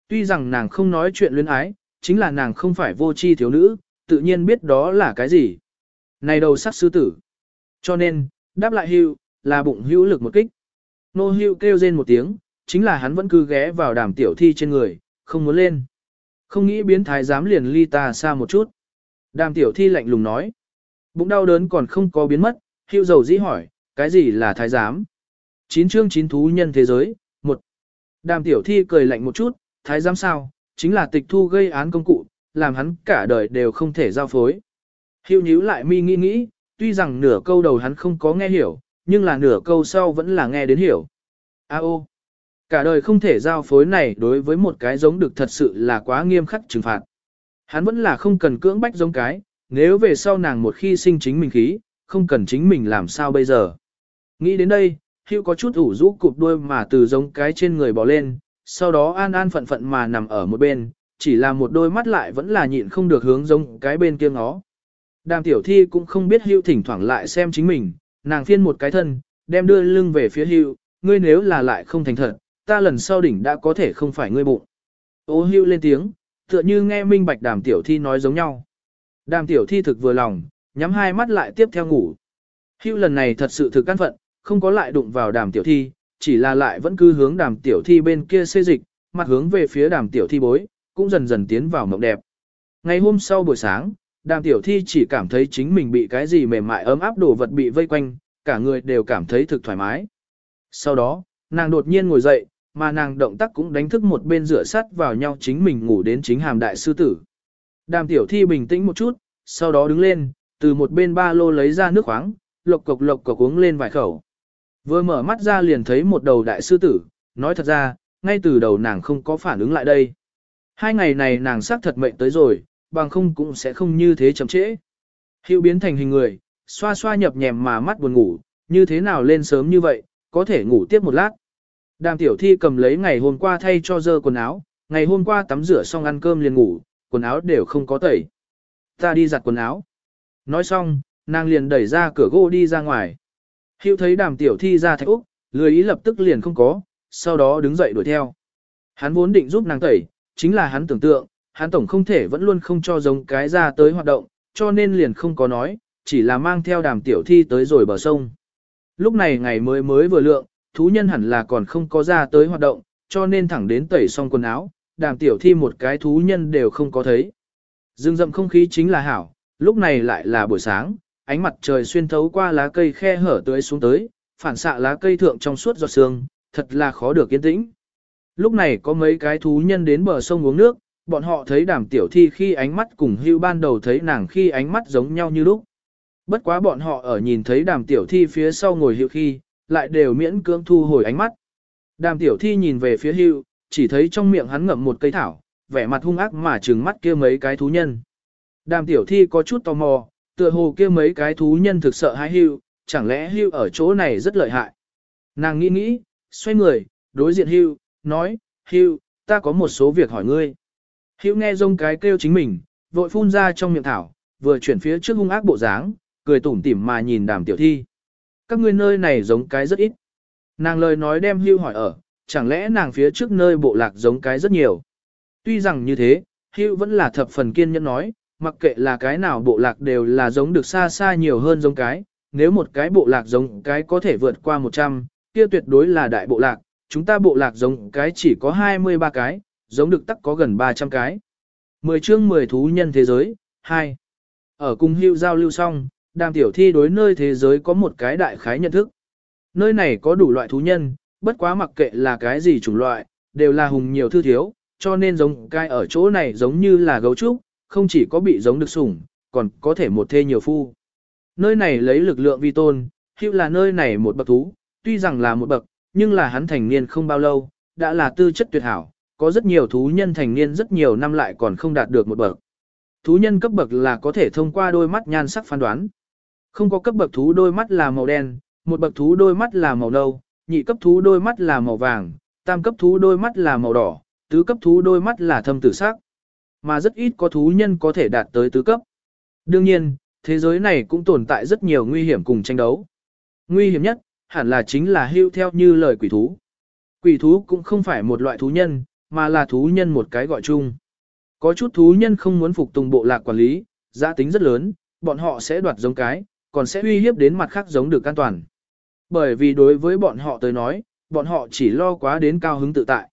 Speaker 1: Tuy rằng nàng không nói chuyện luyến ái, chính là nàng không phải vô tri thiếu nữ, tự nhiên biết đó là cái gì. Này đầu sắc sư tử. Cho nên, đáp lại hưu, là bụng hữu lực một kích. Nô hưu kêu rên một tiếng, chính là hắn vẫn cứ ghé vào đàm tiểu thi trên người, không muốn lên. Không nghĩ biến thái dám liền ly ta xa một chút. Đàm tiểu thi lạnh lùng nói. Bụng đau đớn còn không có biến mất, hưu dầu dĩ hỏi, cái gì là thái giám? Chín chương chín thú nhân thế giới, một. Đàm tiểu thi cười lạnh một chút, thái giám sao, chính là tịch thu gây án công cụ, làm hắn cả đời đều không thể giao phối. Hưu nhíu lại mi nghĩ nghĩ, tuy rằng nửa câu đầu hắn không có nghe hiểu, nhưng là nửa câu sau vẫn là nghe đến hiểu. A ô, cả đời không thể giao phối này đối với một cái giống được thật sự là quá nghiêm khắc trừng phạt. Hắn vẫn là không cần cưỡng bách giống cái, nếu về sau nàng một khi sinh chính mình khí, không cần chính mình làm sao bây giờ. Nghĩ đến đây, Hưu có chút ủ rũ cụp đuôi mà từ giống cái trên người bỏ lên, sau đó an an phận phận mà nằm ở một bên, chỉ là một đôi mắt lại vẫn là nhịn không được hướng giống cái bên kia ngó. Đàm tiểu thi cũng không biết hưu thỉnh thoảng lại xem chính mình, nàng phiên một cái thân, đem đưa lưng về phía hưu, ngươi nếu là lại không thành thật, ta lần sau đỉnh đã có thể không phải ngươi bụng. Ô hưu lên tiếng, tựa như nghe minh bạch đàm tiểu thi nói giống nhau. Đàm tiểu thi thực vừa lòng, nhắm hai mắt lại tiếp theo ngủ. Hưu lần này thật sự thực căn phận, không có lại đụng vào đàm tiểu thi, chỉ là lại vẫn cứ hướng đàm tiểu thi bên kia xê dịch, mặt hướng về phía đàm tiểu thi bối, cũng dần dần tiến vào mộng đẹp. Ngày hôm sau buổi sáng, đàm tiểu thi chỉ cảm thấy chính mình bị cái gì mềm mại ấm áp đồ vật bị vây quanh, cả người đều cảm thấy thực thoải mái. Sau đó, nàng đột nhiên ngồi dậy, mà nàng động tác cũng đánh thức một bên rửa sắt vào nhau chính mình ngủ đến chính hàm đại sư tử. Đàm tiểu thi bình tĩnh một chút, sau đó đứng lên, từ một bên ba lô lấy ra nước khoáng, lộc cộc lộc cộc uống lên vài khẩu. Vừa mở mắt ra liền thấy một đầu đại sư tử, nói thật ra, ngay từ đầu nàng không có phản ứng lại đây. Hai ngày này nàng xác thật mệnh tới rồi, bằng không cũng sẽ không như thế chậm trễ. Hiệu biến thành hình người, xoa xoa nhập nhèm mà mắt buồn ngủ, như thế nào lên sớm như vậy, có thể ngủ tiếp một lát. Đàm tiểu thi cầm lấy ngày hôm qua thay cho dơ quần áo, ngày hôm qua tắm rửa xong ăn cơm liền ngủ, quần áo đều không có tẩy. Ta đi giặt quần áo. Nói xong, nàng liền đẩy ra cửa gỗ đi ra ngoài. Hiệu thấy đàm tiểu thi ra thạch úc, lười ý lập tức liền không có, sau đó đứng dậy đuổi theo. Hắn vốn định giúp nàng tẩy, chính là hắn tưởng tượng, hắn tổng không thể vẫn luôn không cho giống cái ra tới hoạt động, cho nên liền không có nói, chỉ là mang theo đàm tiểu thi tới rồi bờ sông. Lúc này ngày mới mới vừa lượng, thú nhân hẳn là còn không có ra tới hoạt động, cho nên thẳng đến tẩy xong quần áo, đàm tiểu thi một cái thú nhân đều không có thấy. Dương rậm không khí chính là hảo, lúc này lại là buổi sáng, ánh mặt trời xuyên thấu qua lá cây khe hở tưới xuống tới, phản xạ lá cây thượng trong suốt giọt sương, thật là khó được yên tĩnh. Lúc này có mấy cái thú nhân đến bờ sông uống nước, bọn họ thấy đàm tiểu thi khi ánh mắt cùng hưu ban đầu thấy nàng khi ánh mắt giống nhau như lúc. Bất quá bọn họ ở nhìn thấy đàm tiểu thi phía sau ngồi hưu khi, lại đều miễn cưỡng thu hồi ánh mắt. Đàm tiểu thi nhìn về phía hưu, chỉ thấy trong miệng hắn ngậm một cây thảo, vẻ mặt hung ác mà trừng mắt kia mấy cái thú nhân. Đàm tiểu thi có chút tò mò, tựa hồ kia mấy cái thú nhân thực sợ hãi hưu, chẳng lẽ hưu ở chỗ này rất lợi hại. Nàng nghĩ nghĩ, xoay người, đối diện hưu, nói, hưu, ta có một số việc hỏi ngươi. Hữu nghe rông cái kêu chính mình, vội phun ra trong miệng thảo, vừa chuyển phía trước hung ác bộ dáng, cười tủm tỉm mà nhìn đàm tiểu thi. Các ngươi nơi này giống cái rất ít. Nàng lời nói đem hưu hỏi ở, chẳng lẽ nàng phía trước nơi bộ lạc giống cái rất nhiều. Tuy rằng như thế, hưu vẫn là thập phần kiên nhẫn nói, mặc kệ là cái nào bộ lạc đều là giống được xa xa nhiều hơn giống cái, nếu một cái bộ lạc giống cái có thể vượt qua 100, kia tuyệt đối là đại bộ lạc, chúng ta bộ lạc giống cái chỉ có 23 cái, giống được tắc có gần 300 cái. 10 chương 10 thú nhân thế giới, 2. Ở cùng hưu giao lưu xong, đàm tiểu thi đối nơi thế giới có một cái đại khái nhận thức. Nơi này có đủ loại thú nhân, bất quá mặc kệ là cái gì chủng loại, đều là hùng nhiều thư thiếu, cho nên giống cái ở chỗ này giống như là gấu trúc, không chỉ có bị giống được sủng, còn có thể một thê nhiều phu. Nơi này lấy lực lượng vi tôn, hữu là nơi này một bậc thú, tuy rằng là một bậc, nhưng là hắn thành niên không bao lâu, đã là tư chất tuyệt hảo, có rất nhiều thú nhân thành niên rất nhiều năm lại còn không đạt được một bậc. Thú nhân cấp bậc là có thể thông qua đôi mắt nhan sắc phán đoán. Không có cấp bậc thú đôi mắt là màu đen, một bậc thú đôi mắt là màu nâu, nhị cấp thú đôi mắt là màu vàng, tam cấp thú đôi mắt là màu đỏ, tứ cấp thú đôi mắt là thâm tử sắc. Mà rất ít có thú nhân có thể đạt tới tứ cấp. Đương nhiên, thế giới này cũng tồn tại rất nhiều nguy hiểm cùng tranh đấu. Nguy hiểm nhất, hẳn là chính là hưu theo như lời quỷ thú. Quỷ thú cũng không phải một loại thú nhân, mà là thú nhân một cái gọi chung. Có chút thú nhân không muốn phục tùng bộ lạc quản lý, giá tính rất lớn, bọn họ sẽ đoạt giống cái, còn sẽ uy hiếp đến mặt khác giống được an toàn. Bởi vì đối với bọn họ tới nói, bọn họ chỉ lo quá đến cao hứng tự tại.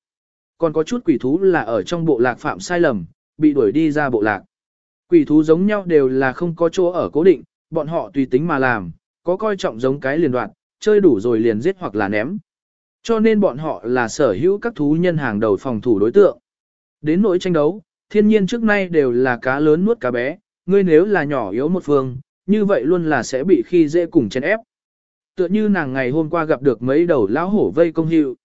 Speaker 1: Còn có chút quỷ thú là ở trong bộ lạc phạm sai lầm, bị đuổi đi ra bộ lạc. Quỷ thú giống nhau đều là không có chỗ ở cố định, bọn họ tùy tính mà làm, có coi trọng giống cái liền đoạt, chơi đủ rồi liền giết hoặc là ném. Cho nên bọn họ là sở hữu các thú nhân hàng đầu phòng thủ đối tượng. Đến nỗi tranh đấu, thiên nhiên trước nay đều là cá lớn nuốt cá bé, ngươi nếu là nhỏ yếu một phương, như vậy luôn là sẽ bị khi dễ cùng chèn ép. Tựa như nàng ngày hôm qua gặp được mấy đầu lão hổ vây công hiệu.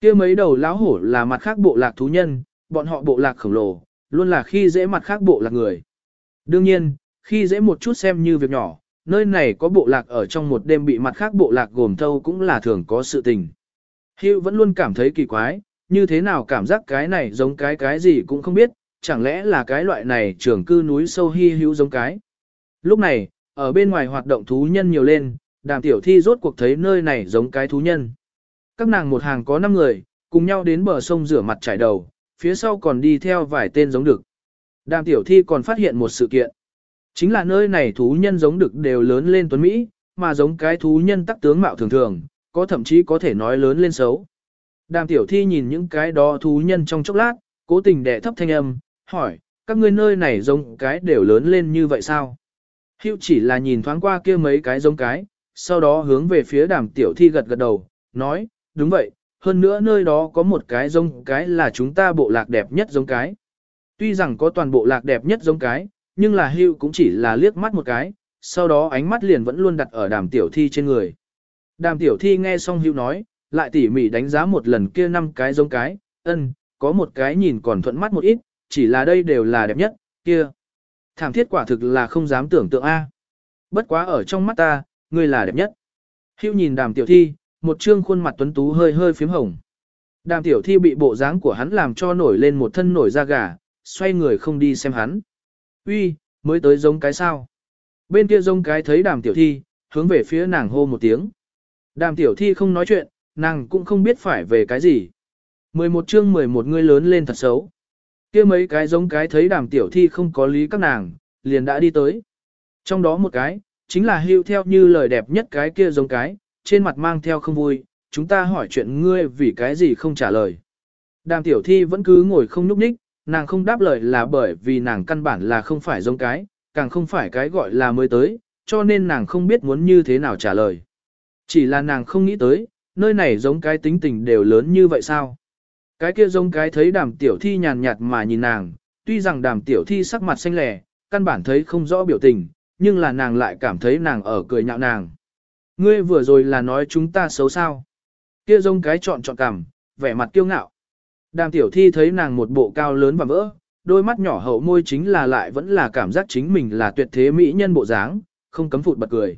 Speaker 1: kia mấy đầu lão hổ là mặt khác bộ lạc thú nhân, bọn họ bộ lạc khổng lồ, luôn là khi dễ mặt khác bộ lạc người. Đương nhiên, khi dễ một chút xem như việc nhỏ, nơi này có bộ lạc ở trong một đêm bị mặt khác bộ lạc gồm thâu cũng là thường có sự tình. Hữu vẫn luôn cảm thấy kỳ quái, như thế nào cảm giác cái này giống cái cái gì cũng không biết, chẳng lẽ là cái loại này trưởng cư núi sâu hy hữu giống cái. Lúc này, ở bên ngoài hoạt động thú nhân nhiều lên, đàm tiểu thi rốt cuộc thấy nơi này giống cái thú nhân. Các nàng một hàng có 5 người, cùng nhau đến bờ sông rửa mặt trải đầu, phía sau còn đi theo vài tên giống được. Đàm tiểu thi còn phát hiện một sự kiện. Chính là nơi này thú nhân giống được đều lớn lên tuấn Mỹ, mà giống cái thú nhân tắc tướng mạo thường thường, có thậm chí có thể nói lớn lên xấu. Đàm tiểu thi nhìn những cái đó thú nhân trong chốc lát, cố tình đẻ thấp thanh âm, hỏi, các ngươi nơi này giống cái đều lớn lên như vậy sao? Hữu chỉ là nhìn thoáng qua kia mấy cái giống cái, sau đó hướng về phía đàm tiểu thi gật gật đầu, nói, đúng vậy, hơn nữa nơi đó có một cái giống cái là chúng ta bộ lạc đẹp nhất giống cái. Tuy rằng có toàn bộ lạc đẹp nhất giống cái, nhưng là hưu cũng chỉ là liếc mắt một cái, sau đó ánh mắt liền vẫn luôn đặt ở đàm tiểu thi trên người. Đàm tiểu thi nghe xong hữu nói, lại tỉ mỉ đánh giá một lần kia năm cái giống cái, ân, có một cái nhìn còn thuận mắt một ít, chỉ là đây đều là đẹp nhất, kia. Thảm thiết quả thực là không dám tưởng tượng A. Bất quá ở trong mắt ta, ngươi là đẹp nhất. Hữu nhìn đàm tiểu thi, một trương khuôn mặt tuấn tú hơi hơi phím hồng. Đàm tiểu thi bị bộ dáng của hắn làm cho nổi lên một thân nổi da gà, xoay người không đi xem hắn. Uy, mới tới giống cái sao. Bên kia giống cái thấy đàm tiểu thi, hướng về phía nàng hô một tiếng. Đàm tiểu thi không nói chuyện, nàng cũng không biết phải về cái gì. 11 chương 11 người lớn lên thật xấu. kia mấy cái giống cái thấy đàm tiểu thi không có lý các nàng, liền đã đi tới. Trong đó một cái, chính là hưu theo như lời đẹp nhất cái kia giống cái, trên mặt mang theo không vui, chúng ta hỏi chuyện ngươi vì cái gì không trả lời. Đàm tiểu thi vẫn cứ ngồi không nhúc nhích, nàng không đáp lời là bởi vì nàng căn bản là không phải giống cái, càng không phải cái gọi là mới tới, cho nên nàng không biết muốn như thế nào trả lời. Chỉ là nàng không nghĩ tới, nơi này giống cái tính tình đều lớn như vậy sao? Cái kia giống cái thấy đàm tiểu thi nhàn nhạt mà nhìn nàng, tuy rằng đàm tiểu thi sắc mặt xanh lẻ, căn bản thấy không rõ biểu tình, nhưng là nàng lại cảm thấy nàng ở cười nhạo nàng. Ngươi vừa rồi là nói chúng ta xấu sao? Kia giống cái chọn chọn cằm, vẻ mặt kiêu ngạo. Đàm tiểu thi thấy nàng một bộ cao lớn và vỡ, đôi mắt nhỏ hậu môi chính là lại vẫn là cảm giác chính mình là tuyệt thế mỹ nhân bộ dáng, không cấm phụt bật cười.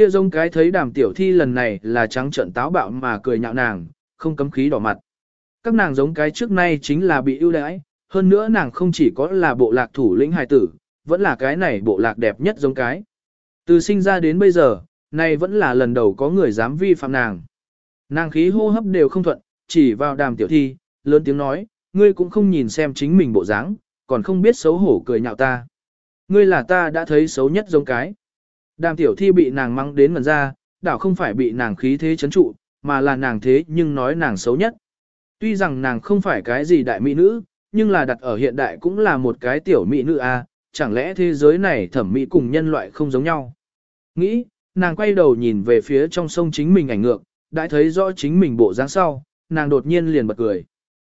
Speaker 1: Kia giống cái thấy đàm tiểu thi lần này là trắng trợn táo bạo mà cười nhạo nàng, không cấm khí đỏ mặt. Các nàng giống cái trước nay chính là bị ưu đãi, hơn nữa nàng không chỉ có là bộ lạc thủ lĩnh hài tử, vẫn là cái này bộ lạc đẹp nhất giống cái. Từ sinh ra đến bây giờ, này vẫn là lần đầu có người dám vi phạm nàng. Nàng khí hô hấp đều không thuận, chỉ vào đàm tiểu thi, lớn tiếng nói, ngươi cũng không nhìn xem chính mình bộ dáng, còn không biết xấu hổ cười nhạo ta. Ngươi là ta đã thấy xấu nhất giống cái. Đàm tiểu thi bị nàng mắng đến ngần ra, đảo không phải bị nàng khí thế chấn trụ, mà là nàng thế nhưng nói nàng xấu nhất. Tuy rằng nàng không phải cái gì đại mỹ nữ, nhưng là đặt ở hiện đại cũng là một cái tiểu mỹ nữ a, à, chẳng lẽ thế giới này thẩm mỹ cùng nhân loại không giống nhau. Nghĩ, nàng quay đầu nhìn về phía trong sông chính mình ảnh ngược, đã thấy rõ chính mình bộ dáng sau, nàng đột nhiên liền bật cười.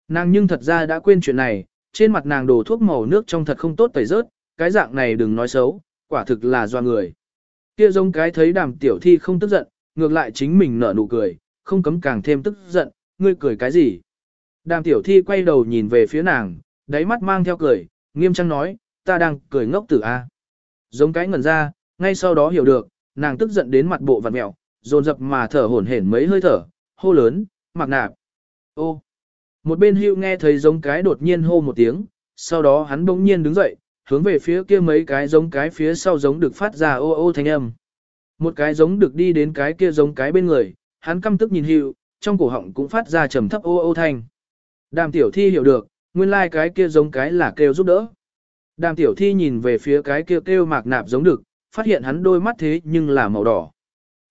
Speaker 1: Nàng nhưng thật ra đã quên chuyện này, trên mặt nàng đổ thuốc màu nước trong thật không tốt tẩy rớt, cái dạng này đừng nói xấu, quả thực là do người. Kia giống cái thấy đàm tiểu thi không tức giận, ngược lại chính mình nở nụ cười, không cấm càng thêm tức giận, ngươi cười cái gì. Đàm tiểu thi quay đầu nhìn về phía nàng, đáy mắt mang theo cười, nghiêm trang nói, ta đang cười ngốc tử a. Giống cái ngẩn ra, ngay sau đó hiểu được, nàng tức giận đến mặt bộ vặt mẹo, dồn dập mà thở hổn hển mấy hơi thở, hô lớn, mặc nạp. Ô. Một bên hưu nghe thấy giống cái đột nhiên hô một tiếng, sau đó hắn bỗng nhiên đứng dậy, hướng về phía kia mấy cái giống cái phía sau giống được phát ra ô ô thanh âm. Một cái giống được đi đến cái kia giống cái bên người, hắn căm tức nhìn hiệu trong cổ họng cũng phát ra trầm thấp ô ô thanh. Đàm tiểu thi hiểu được, nguyên lai like cái kia giống cái là kêu giúp đỡ. Đàm tiểu thi nhìn về phía cái kia kêu mạc nạp giống được, phát hiện hắn đôi mắt thế nhưng là màu đỏ.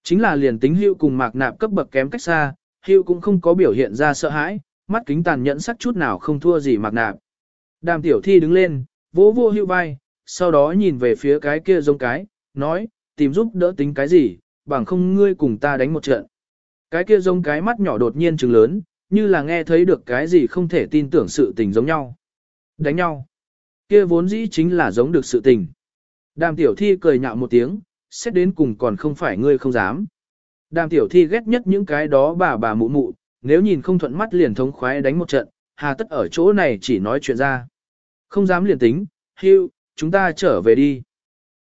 Speaker 1: Chính là liền tính hiệu cùng mạc nạp cấp bậc kém cách xa, hiệu cũng không có biểu hiện ra sợ hãi, mắt kính tàn nhẫn sắc chút nào không thua gì mạc nạp. Đàm tiểu thi đứng lên, vỗ vô hưu vai, sau đó nhìn về phía cái kia giống cái, nói, tìm giúp đỡ tính cái gì, bằng không ngươi cùng ta đánh một trận. Cái kia giống cái mắt nhỏ đột nhiên trừng lớn, như là nghe thấy được cái gì không thể tin tưởng sự tình giống nhau. Đánh nhau. Kia vốn dĩ chính là giống được sự tình. Đàm tiểu thi cười nhạo một tiếng, xét đến cùng còn không phải ngươi không dám. Đàm tiểu thi ghét nhất những cái đó bà bà mụ mụ, nếu nhìn không thuận mắt liền thống khoái đánh một trận, hà tất ở chỗ này chỉ nói chuyện ra. Không dám liền tính, hưu, chúng ta trở về đi.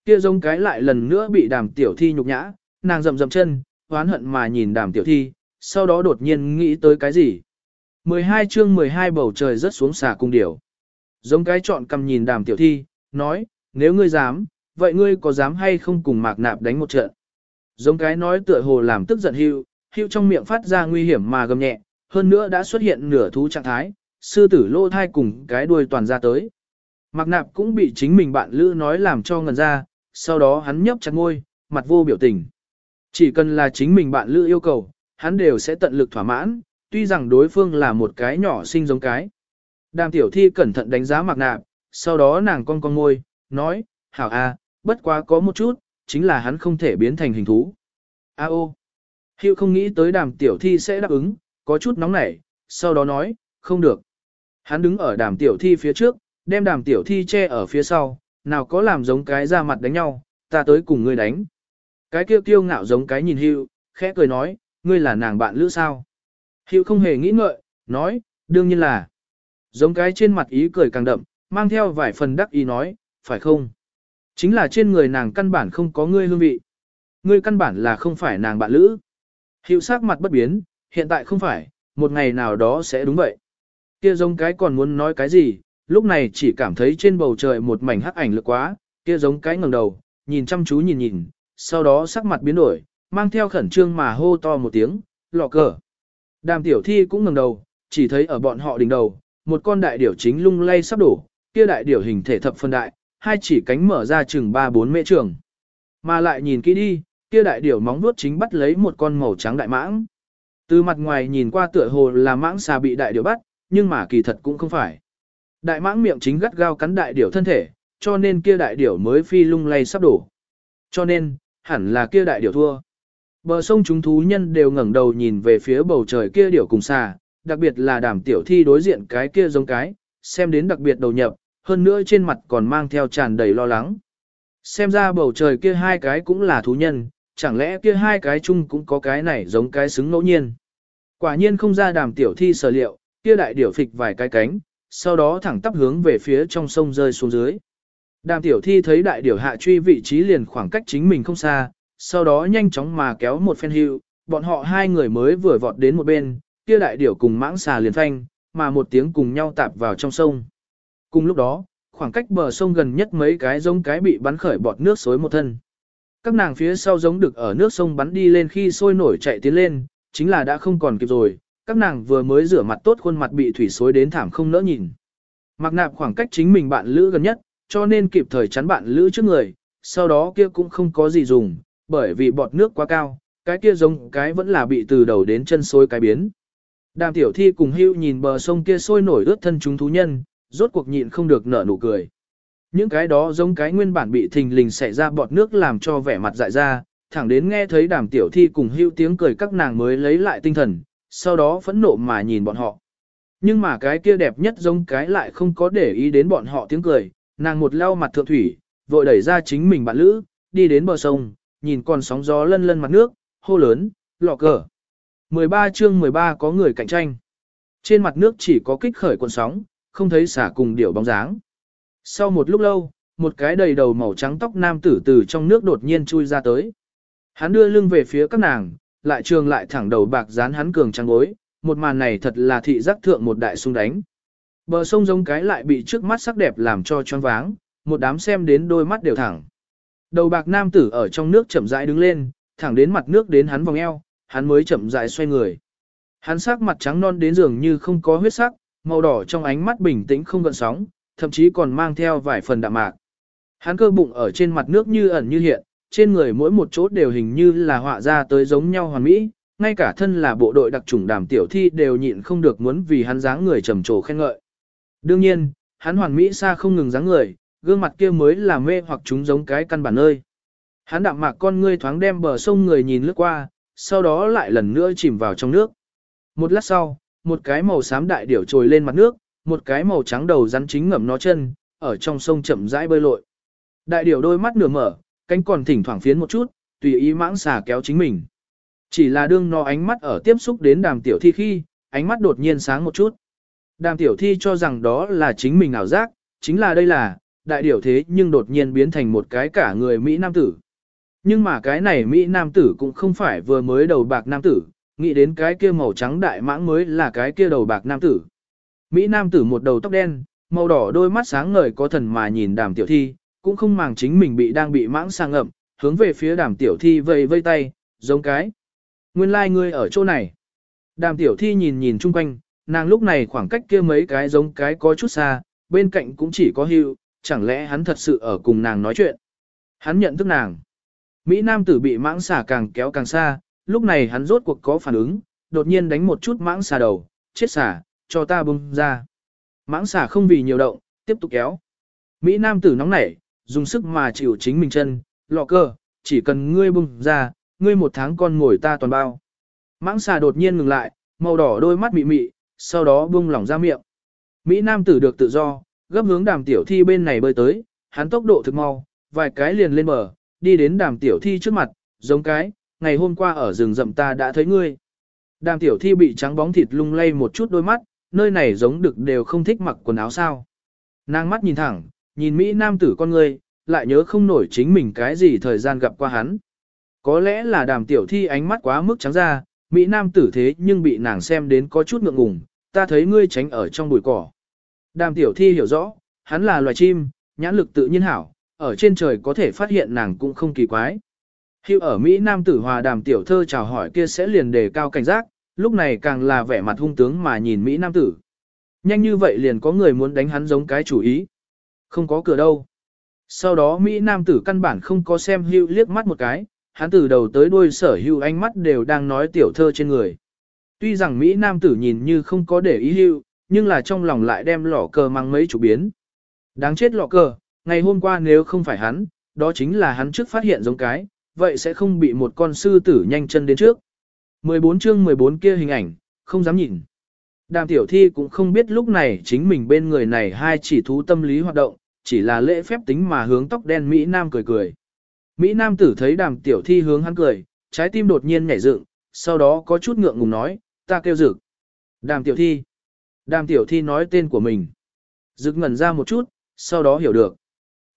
Speaker 1: Kia giống cái lại lần nữa bị đàm tiểu thi nhục nhã, nàng rầm rầm chân, oán hận mà nhìn đàm tiểu thi, sau đó đột nhiên nghĩ tới cái gì. 12 chương 12 bầu trời rớt xuống xà cung điểu. Giống cái chọn cầm nhìn đàm tiểu thi, nói, nếu ngươi dám, vậy ngươi có dám hay không cùng mạc nạp đánh một trận? Giống cái nói tựa hồ làm tức giận hưu, hưu trong miệng phát ra nguy hiểm mà gầm nhẹ, hơn nữa đã xuất hiện nửa thú trạng thái, sư tử lô thai cùng cái đuôi toàn ra tới. Mạc nạp cũng bị chính mình bạn lữ nói làm cho ngần ra, sau đó hắn nhấp chặt ngôi, mặt vô biểu tình. Chỉ cần là chính mình bạn lữ yêu cầu, hắn đều sẽ tận lực thỏa mãn, tuy rằng đối phương là một cái nhỏ sinh giống cái. Đàm tiểu thi cẩn thận đánh giá mạc nạp, sau đó nàng con con ngôi, nói, hảo a, bất quá có một chút, chính là hắn không thể biến thành hình thú. A ô. Hiệu không nghĩ tới đàm tiểu thi sẽ đáp ứng, có chút nóng nảy, sau đó nói, không được. Hắn đứng ở đàm tiểu thi phía trước, đem đàm tiểu thi che ở phía sau, nào có làm giống cái ra mặt đánh nhau, ta tới cùng ngươi đánh. Cái kia kiêu ngạo giống cái nhìn hữu, khẽ cười nói, ngươi là nàng bạn lữ sao? Hữu không hề nghĩ ngợi, nói, đương nhiên là. Giống cái trên mặt ý cười càng đậm, mang theo vài phần đắc ý nói, phải không? Chính là trên người nàng căn bản không có ngươi hương vị. Ngươi căn bản là không phải nàng bạn lữ. Hiệu sắc mặt bất biến, hiện tại không phải, một ngày nào đó sẽ đúng vậy. Kia giống cái còn muốn nói cái gì, lúc này chỉ cảm thấy trên bầu trời một mảnh hắc ảnh lực quá, kia giống cái ngẩng đầu, nhìn chăm chú nhìn nhìn, sau đó sắc mặt biến đổi, mang theo khẩn trương mà hô to một tiếng, lọ cờ. Đàm tiểu thi cũng ngẩng đầu, chỉ thấy ở bọn họ đỉnh đầu, một con đại điểu chính lung lay sắp đổ, kia đại điểu hình thể thập phân đại, hai chỉ cánh mở ra chừng 3-4 mễ trường. Mà lại nhìn kỹ đi, kia đại điểu móng vuốt chính bắt lấy một con màu trắng đại mãng. Từ mặt ngoài nhìn qua tựa hồ là mãng xà bị đại điểu bắt, nhưng mà kỳ thật cũng không phải. Đại mãng miệng chính gắt gao cắn đại điểu thân thể, cho nên kia đại điểu mới phi lung lay sắp đổ. Cho nên, hẳn là kia đại điểu thua. Bờ sông chúng thú nhân đều ngẩng đầu nhìn về phía bầu trời kia điểu cùng xà, đặc biệt là đàm tiểu thi đối diện cái kia giống cái, xem đến đặc biệt đầu nhập, hơn nữa trên mặt còn mang theo tràn đầy lo lắng. Xem ra bầu trời kia hai cái cũng là thú nhân, chẳng lẽ kia hai cái chung cũng có cái này giống cái xứng ngẫu nhiên. Quả nhiên không ra đàm tiểu thi sở liệu, kia đại điểu phịch vài cái cánh, sau đó thẳng tắp hướng về phía trong sông rơi xuống dưới. Đàm tiểu thi thấy đại điểu hạ truy vị trí liền khoảng cách chính mình không xa, sau đó nhanh chóng mà kéo một phen hưu, bọn họ hai người mới vừa vọt đến một bên, kia đại điểu cùng mãng xà liền phanh, mà một tiếng cùng nhau tạp vào trong sông. Cùng lúc đó, khoảng cách bờ sông gần nhất mấy cái giống cái bị bắn khởi bọt nước xối một thân. Các nàng phía sau giống được ở nước sông bắn đi lên khi sôi nổi chạy tiến lên, chính là đã không còn kịp rồi, các nàng vừa mới rửa mặt tốt khuôn mặt bị thủy xối đến thảm không nỡ nhìn. Mặc nạp khoảng cách chính mình bạn lữ gần nhất, cho nên kịp thời chắn bạn lữ trước người, sau đó kia cũng không có gì dùng, bởi vì bọt nước quá cao, cái kia giống cái vẫn là bị từ đầu đến chân xối cái biến. Đàm tiểu thi cùng hưu nhìn bờ sông kia sôi nổi ướt thân chúng thú nhân, rốt cuộc nhịn không được nở nụ cười. Những cái đó giống cái nguyên bản bị thình lình xảy ra bọt nước làm cho vẻ mặt dại ra, thẳng đến nghe thấy đàm tiểu thi cùng hưu tiếng cười các nàng mới lấy lại tinh thần, sau đó phẫn nộ mà nhìn bọn họ. Nhưng mà cái kia đẹp nhất giống cái lại không có để ý đến bọn họ tiếng cười, nàng một lau mặt thượng thủy, vội đẩy ra chính mình bạn lữ, đi đến bờ sông, nhìn con sóng gió lân lân mặt nước, hô lớn, lọ cờ. 13 chương 13 có người cạnh tranh. Trên mặt nước chỉ có kích khởi cuộn sóng, không thấy xả cùng điểu bóng dáng. Sau một lúc lâu, một cái đầy đầu màu trắng tóc nam tử từ trong nước đột nhiên chui ra tới. Hắn đưa lưng về phía các nàng, lại trường lại thẳng đầu bạc dán hắn cường trắng gối, một màn này thật là thị giác thượng một đại sung đánh. Bờ sông giống cái lại bị trước mắt sắc đẹp làm cho choáng váng, một đám xem đến đôi mắt đều thẳng. Đầu bạc nam tử ở trong nước chậm rãi đứng lên, thẳng đến mặt nước đến hắn vòng eo, hắn mới chậm rãi xoay người. Hắn sắc mặt trắng non đến dường như không có huyết sắc, màu đỏ trong ánh mắt bình tĩnh không gợn sóng, thậm chí còn mang theo vài phần đạm mạc. Hắn cơ bụng ở trên mặt nước như ẩn như hiện, trên người mỗi một chỗ đều hình như là họa ra tới giống nhau hoàn mỹ, ngay cả thân là bộ đội đặc chủng đàm tiểu thi đều nhịn không được muốn vì hắn dáng người trầm trồ khen ngợi. Đương nhiên, hắn hoàn mỹ xa không ngừng dáng người, gương mặt kia mới là mê hoặc chúng giống cái căn bản nơi. Hắn đạm mạc con ngươi thoáng đem bờ sông người nhìn lướt qua, sau đó lại lần nữa chìm vào trong nước. Một lát sau, một cái màu xám đại điểu trồi lên mặt nước, một cái màu trắng đầu rắn chính ngậm nó chân, ở trong sông chậm rãi bơi lội. Đại điểu đôi mắt nửa mở, cánh còn thỉnh thoảng phiến một chút, tùy ý mãng xà kéo chính mình. Chỉ là đương nó ánh mắt ở tiếp xúc đến đàm tiểu thi khi, ánh mắt đột nhiên sáng một chút. Đàm tiểu thi cho rằng đó là chính mình ảo giác, chính là đây là, đại điểu thế nhưng đột nhiên biến thành một cái cả người Mỹ Nam tử. Nhưng mà cái này Mỹ Nam tử cũng không phải vừa mới đầu bạc Nam tử, nghĩ đến cái kia màu trắng đại mãng mới là cái kia đầu bạc Nam tử. Mỹ Nam tử một đầu tóc đen, màu đỏ đôi mắt sáng ngời có thần mà nhìn đàm tiểu thi, cũng không màng chính mình bị đang bị mãng sang ngậm, hướng về phía đàm tiểu thi vây vây tay, giống cái. Nguyên lai like ngươi ở chỗ này. Đàm tiểu thi nhìn nhìn chung quanh, nàng lúc này khoảng cách kia mấy cái giống cái có chút xa, bên cạnh cũng chỉ có hưu, chẳng lẽ hắn thật sự ở cùng nàng nói chuyện. Hắn nhận thức nàng. Mỹ Nam tử bị mãng xà càng kéo càng xa, lúc này hắn rốt cuộc có phản ứng, đột nhiên đánh một chút mãng xà đầu, chết xà, cho ta bung ra. Mãng xà không vì nhiều động, tiếp tục kéo. Mỹ Nam tử nóng nảy, dùng sức mà chịu chính mình chân, lọ cơ, chỉ cần ngươi bùng ra, ngươi một tháng con ngồi ta toàn bao. Mãng xà đột nhiên ngừng lại, màu đỏ đôi mắt mị mị, sau đó bung lỏng ra miệng. Mỹ Nam tử được tự do, gấp hướng đàm tiểu thi bên này bơi tới, hắn tốc độ thực mau, vài cái liền lên bờ, đi đến đàm tiểu thi trước mặt, giống cái, ngày hôm qua ở rừng rậm ta đã thấy ngươi. Đàm tiểu thi bị trắng bóng thịt lung lay một chút đôi mắt, nơi này giống được đều không thích mặc quần áo sao. Nàng mắt nhìn thẳng, nhìn Mỹ nam tử con ngươi, lại nhớ không nổi chính mình cái gì thời gian gặp qua hắn. Có lẽ là đàm tiểu thi ánh mắt quá mức trắng ra, Mỹ nam tử thế nhưng bị nàng xem đến có chút ngượng ngùng, ta thấy ngươi tránh ở trong bụi cỏ. Đàm tiểu thi hiểu rõ, hắn là loài chim, nhãn lực tự nhiên hảo, ở trên trời có thể phát hiện nàng cũng không kỳ quái. Hiệu ở Mỹ Nam tử hòa đàm tiểu thơ chào hỏi kia sẽ liền đề cao cảnh giác, lúc này càng là vẻ mặt hung tướng mà nhìn Mỹ Nam tử. Nhanh như vậy liền có người muốn đánh hắn giống cái chủ ý. Không có cửa đâu. Sau đó Mỹ Nam tử căn bản không có xem hưu liếc mắt một cái, hắn từ đầu tới đuôi sở hưu ánh mắt đều đang nói tiểu thơ trên người. Tuy rằng Mỹ Nam tử nhìn như không có để ý hưu, nhưng là trong lòng lại đem lọ cờ mang mấy chủ biến. Đáng chết lọ cờ, ngày hôm qua nếu không phải hắn, đó chính là hắn trước phát hiện giống cái, vậy sẽ không bị một con sư tử nhanh chân đến trước. 14 chương 14 kia hình ảnh, không dám nhìn. Đàm tiểu thi cũng không biết lúc này chính mình bên người này hai chỉ thú tâm lý hoạt động, chỉ là lễ phép tính mà hướng tóc đen Mỹ Nam cười cười. Mỹ Nam tử thấy đàm tiểu thi hướng hắn cười, trái tim đột nhiên nhảy dựng, sau đó có chút ngượng ngùng nói, ta kêu rực. Đàm tiểu thi. Đàm tiểu thi nói tên của mình. Rực ngẩn ra một chút, sau đó hiểu được.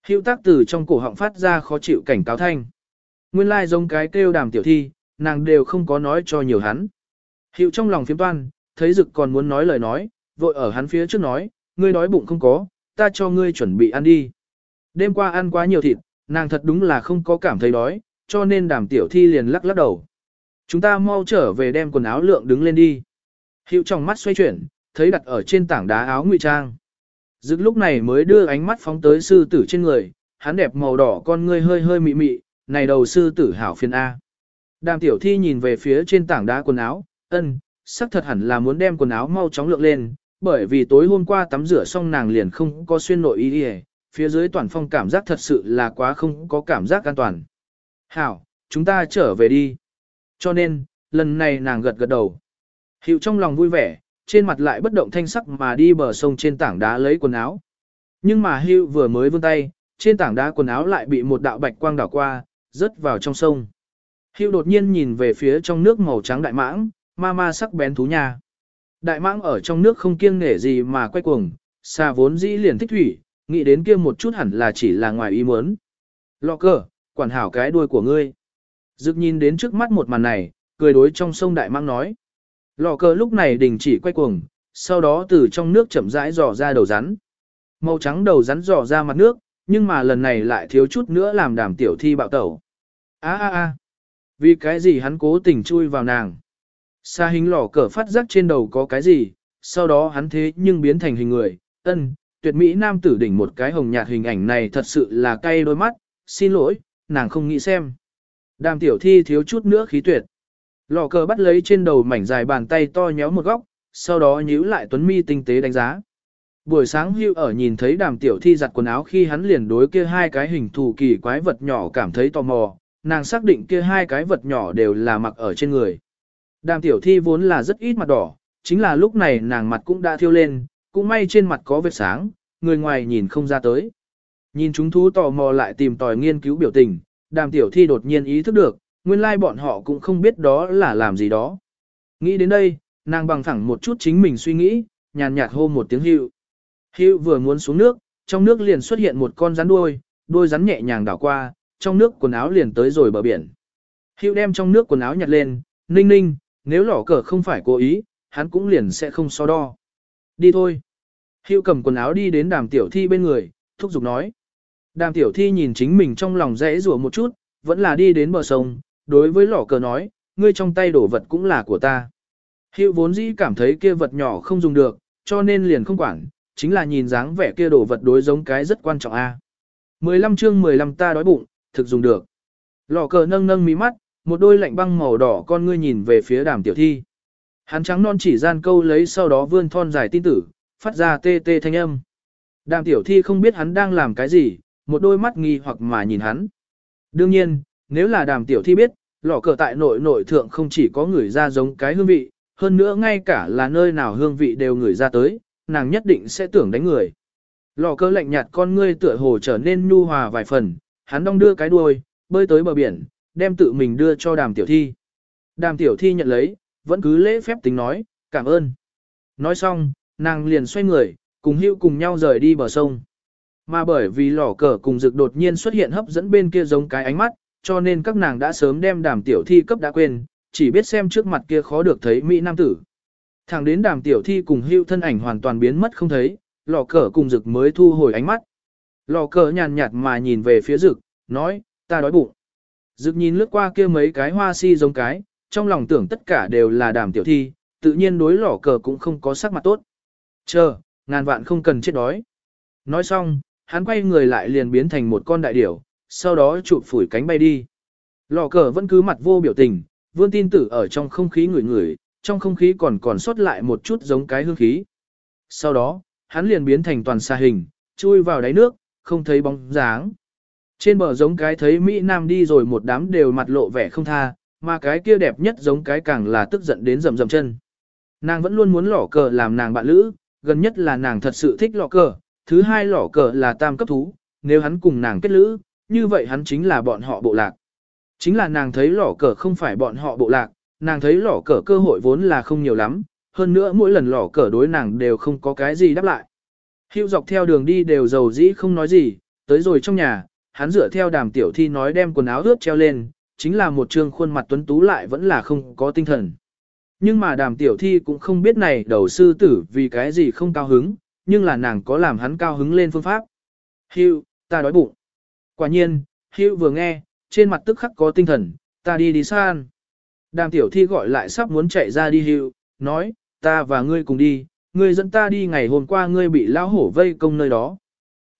Speaker 1: Hữu tác từ trong cổ họng phát ra khó chịu cảnh cáo thanh. Nguyên lai like giống cái kêu đàm tiểu thi, nàng đều không có nói cho nhiều hắn. Hữu trong lòng phiếm toan, thấy dực còn muốn nói lời nói, vội ở hắn phía trước nói, ngươi đói bụng không có, ta cho ngươi chuẩn bị ăn đi. Đêm qua ăn quá nhiều thịt, nàng thật đúng là không có cảm thấy đói, cho nên đàm tiểu thi liền lắc lắc đầu. Chúng ta mau trở về đem quần áo lượng đứng lên đi. Hiệu trong mắt xoay chuyển, thấy đặt ở trên tảng đá áo ngụy trang. Dực lúc này mới đưa ánh mắt phóng tới sư tử trên người, hắn đẹp màu đỏ con ngươi hơi hơi mị mị, này đầu sư tử hảo phiên A. Đàm tiểu thi nhìn về phía trên tảng đá quần áo, ân, sắc thật hẳn là muốn đem quần áo mau chóng lượng lên, bởi vì tối hôm qua tắm rửa xong nàng liền không có xuyên nội y y, phía dưới toàn phong cảm giác thật sự là quá không có cảm giác an toàn. Hảo, chúng ta trở về đi. Cho nên, lần này nàng gật gật đầu. Hiệu trong lòng vui vẻ, trên mặt lại bất động thanh sắc mà đi bờ sông trên tảng đá lấy quần áo. Nhưng mà Hưu vừa mới vươn tay, trên tảng đá quần áo lại bị một đạo bạch quang đảo qua, rớt vào trong sông. Hưu đột nhiên nhìn về phía trong nước màu trắng đại mãng, ma ma sắc bén thú nhà. Đại mãng ở trong nước không kiêng nể gì mà quay cuồng, xa vốn dĩ liền thích thủy, nghĩ đến kia một chút hẳn là chỉ là ngoài ý muốn. Lọ cờ, quản hảo cái đuôi của ngươi. Dực nhìn đến trước mắt một màn này, cười đối trong sông đại mãng nói. Lọ cờ lúc này đình chỉ quay cuồng, sau đó từ trong nước chậm rãi dò ra đầu rắn. Màu trắng đầu rắn dò ra mặt nước, nhưng mà lần này lại thiếu chút nữa làm đàm tiểu thi bạo tẩu. Á á á, vì cái gì hắn cố tình chui vào nàng. Xa hình lò cờ phát giác trên đầu có cái gì, sau đó hắn thế nhưng biến thành hình người, ân, tuyệt mỹ nam tử đỉnh một cái hồng nhạt hình ảnh này thật sự là cay đôi mắt, xin lỗi, nàng không nghĩ xem. Đàm tiểu thi thiếu chút nữa khí tuyệt. Lò cờ bắt lấy trên đầu mảnh dài bàn tay to nhéo một góc, sau đó nhíu lại tuấn mi tinh tế đánh giá. Buổi sáng hưu ở nhìn thấy đàm tiểu thi giặt quần áo khi hắn liền đối kia hai cái hình thù kỳ quái vật nhỏ cảm thấy tò mò, nàng xác định kia hai cái vật nhỏ đều là mặc ở trên người. Đàm tiểu thi vốn là rất ít mặt đỏ, chính là lúc này nàng mặt cũng đã thiêu lên, cũng may trên mặt có vết sáng, người ngoài nhìn không ra tới. Nhìn chúng thú tò mò lại tìm tòi nghiên cứu biểu tình, đàm tiểu thi đột nhiên ý thức được, nguyên lai bọn họ cũng không biết đó là làm gì đó. Nghĩ đến đây, nàng bằng thẳng một chút chính mình suy nghĩ, nhàn nhạt hô một tiếng hưu. Hưu vừa muốn xuống nước, trong nước liền xuất hiện một con rắn đuôi, đuôi rắn nhẹ nhàng đảo qua, trong nước quần áo liền tới rồi bờ biển. Hưu đem trong nước quần áo nhặt lên, ninh ninh, nếu lỏ cờ không phải cố ý, hắn cũng liền sẽ không so đo. Đi thôi. Hiệu cầm quần áo đi đến đàm tiểu thi bên người, thúc giục nói. Đàm tiểu thi nhìn chính mình trong lòng rẽ rủa một chút, vẫn là đi đến bờ sông, đối với lỏ cờ nói, ngươi trong tay đổ vật cũng là của ta. Hiệu vốn dĩ cảm thấy kia vật nhỏ không dùng được, cho nên liền không quản, chính là nhìn dáng vẻ kia đổ vật đối giống cái rất quan trọng a. 15 chương 15 ta đói bụng, thực dùng được. Lò cờ nâng nâng mí mắt, một đôi lạnh băng màu đỏ con ngươi nhìn về phía đàm tiểu thi. Hắn trắng non chỉ gian câu lấy sau đó vươn thon dài tin tử, phát ra tê tê thanh âm. Đàm tiểu thi không biết hắn đang làm cái gì, một đôi mắt nghi hoặc mà nhìn hắn. Đương nhiên, nếu là đàm tiểu thi biết, lò cờ tại nội nội thượng không chỉ có người ra giống cái hương vị, hơn nữa ngay cả là nơi nào hương vị đều người ra tới, nàng nhất định sẽ tưởng đánh người. Lò cờ lạnh nhạt con ngươi tựa hồ trở nên nhu hòa vài phần, hắn đong đưa cái đuôi, bơi tới bờ biển, đem tự mình đưa cho đàm tiểu thi. Đàm tiểu thi nhận lấy, vẫn cứ lễ phép tính nói, cảm ơn. Nói xong, nàng liền xoay người, cùng hưu cùng nhau rời đi bờ sông. Mà bởi vì lỏ cờ cùng rực đột nhiên xuất hiện hấp dẫn bên kia giống cái ánh mắt, cho nên các nàng đã sớm đem đàm tiểu thi cấp đã quên, chỉ biết xem trước mặt kia khó được thấy Mỹ Nam tử. Thẳng đến đàm tiểu thi cùng hưu thân ảnh hoàn toàn biến mất không thấy, lò cờ cùng rực mới thu hồi ánh mắt. Lò cờ nhàn nhạt mà nhìn về phía rực, nói, ta đói bụng. Dực nhìn lướt qua kia mấy cái hoa si giống cái, trong lòng tưởng tất cả đều là đàm tiểu thi, tự nhiên đối lỏ cờ cũng không có sắc mặt tốt. Chờ, ngàn vạn không cần chết đói. Nói xong, hắn quay người lại liền biến thành một con đại điểu, sau đó chụp phủi cánh bay đi. Lò cờ vẫn cứ mặt vô biểu tình, vươn tin tử ở trong không khí ngửi ngửi, trong không khí còn còn sót lại một chút giống cái hương khí. Sau đó, hắn liền biến thành toàn xa hình, chui vào đáy nước, không thấy bóng dáng. Trên bờ giống cái thấy Mỹ Nam đi rồi một đám đều mặt lộ vẻ không tha, mà cái kia đẹp nhất giống cái càng là tức giận đến rầm rầm chân. Nàng vẫn luôn muốn lỏ cờ làm nàng bạn lữ, gần nhất là nàng thật sự thích lỏ cờ, thứ hai lỏ cờ là tam cấp thú, nếu hắn cùng nàng kết lữ, như vậy hắn chính là bọn họ bộ lạc. Chính là nàng thấy lỏ cờ không phải bọn họ bộ lạc, nàng thấy lỏ cờ cơ hội vốn là không nhiều lắm, hơn nữa mỗi lần lỏ cờ đối nàng đều không có cái gì đáp lại. Hữu dọc theo đường đi đều giàu dĩ không nói gì, tới rồi trong nhà, hắn dựa theo đàm tiểu thi nói đem quần áo ướt treo lên, chính là một trương khuôn mặt tuấn tú lại vẫn là không có tinh thần. Nhưng mà đàm tiểu thi cũng không biết này đầu sư tử vì cái gì không cao hứng, nhưng là nàng có làm hắn cao hứng lên phương pháp. Hưu, ta đói bụng. Quả nhiên, Hưu vừa nghe, trên mặt tức khắc có tinh thần, ta đi đi san. Đàm tiểu thi gọi lại sắp muốn chạy ra đi Hưu, nói, ta và ngươi cùng đi, ngươi dẫn ta đi ngày hôm qua ngươi bị lão hổ vây công nơi đó.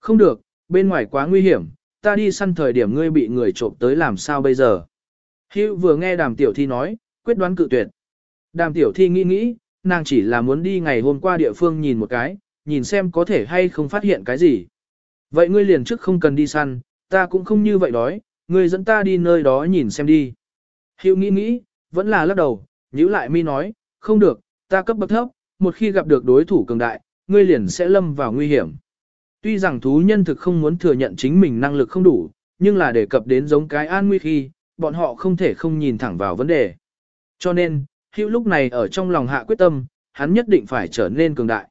Speaker 1: Không được, bên ngoài quá nguy hiểm, ta đi săn thời điểm ngươi bị người trộm tới làm sao bây giờ. Hữu vừa nghe đàm tiểu thi nói, quyết đoán cự tuyệt. Đàm tiểu thi nghĩ nghĩ, nàng chỉ là muốn đi ngày hôm qua địa phương nhìn một cái, nhìn xem có thể hay không phát hiện cái gì. Vậy ngươi liền trước không cần đi săn, ta cũng không như vậy đói, ngươi dẫn ta đi nơi đó nhìn xem đi. Hữu nghĩ nghĩ, vẫn là lắc đầu, nhíu lại mi nói, không được, ta cấp bậc thấp, một khi gặp được đối thủ cường đại, ngươi liền sẽ lâm vào nguy hiểm. Tuy rằng thú nhân thực không muốn thừa nhận chính mình năng lực không đủ, nhưng là đề cập đến giống cái an nguy khi, bọn họ không thể không nhìn thẳng vào vấn đề. Cho nên, hữu lúc này ở trong lòng hạ quyết tâm, hắn nhất định phải trở nên cường đại.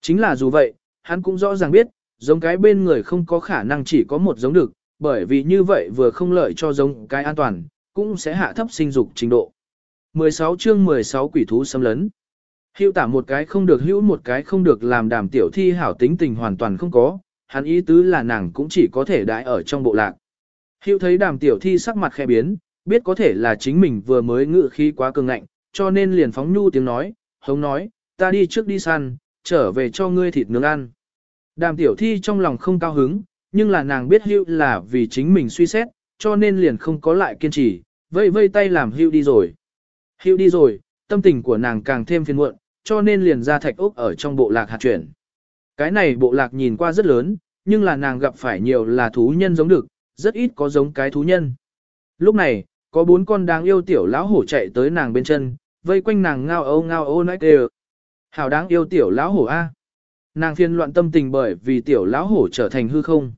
Speaker 1: Chính là dù vậy, hắn cũng rõ ràng biết, giống cái bên người không có khả năng chỉ có một giống được, bởi vì như vậy vừa không lợi cho giống cái an toàn, cũng sẽ hạ thấp sinh dục trình độ. 16 chương 16 quỷ thú xâm lấn. Hữu tả một cái không được hữu một cái không được làm đàm tiểu thi hảo tính tình hoàn toàn không có, hắn ý tứ là nàng cũng chỉ có thể đãi ở trong bộ lạc. Hữu thấy đàm tiểu thi sắc mặt khẽ biến, biết có thể là chính mình vừa mới ngự khí quá cường ngạnh, cho nên liền phóng nhu tiếng nói, hống nói, ta đi trước đi săn, trở về cho ngươi thịt nướng ăn. Đàm tiểu thi trong lòng không cao hứng, nhưng là nàng biết hữu là vì chính mình suy xét, cho nên liền không có lại kiên trì, vây vây tay làm hữu đi rồi. Hữu đi rồi, tâm tình của nàng càng thêm phiền muộn, cho nên liền ra thạch ốc ở trong bộ lạc hạt chuyển. Cái này bộ lạc nhìn qua rất lớn, nhưng là nàng gặp phải nhiều là thú nhân giống được, rất ít có giống cái thú nhân. Lúc này, có bốn con đáng yêu tiểu lão hổ chạy tới nàng bên chân, vây quanh nàng ngao âu ngao ô nói đều. Hảo đáng yêu tiểu lão hổ A. Nàng phiền loạn tâm tình bởi vì tiểu lão hổ trở thành hư không.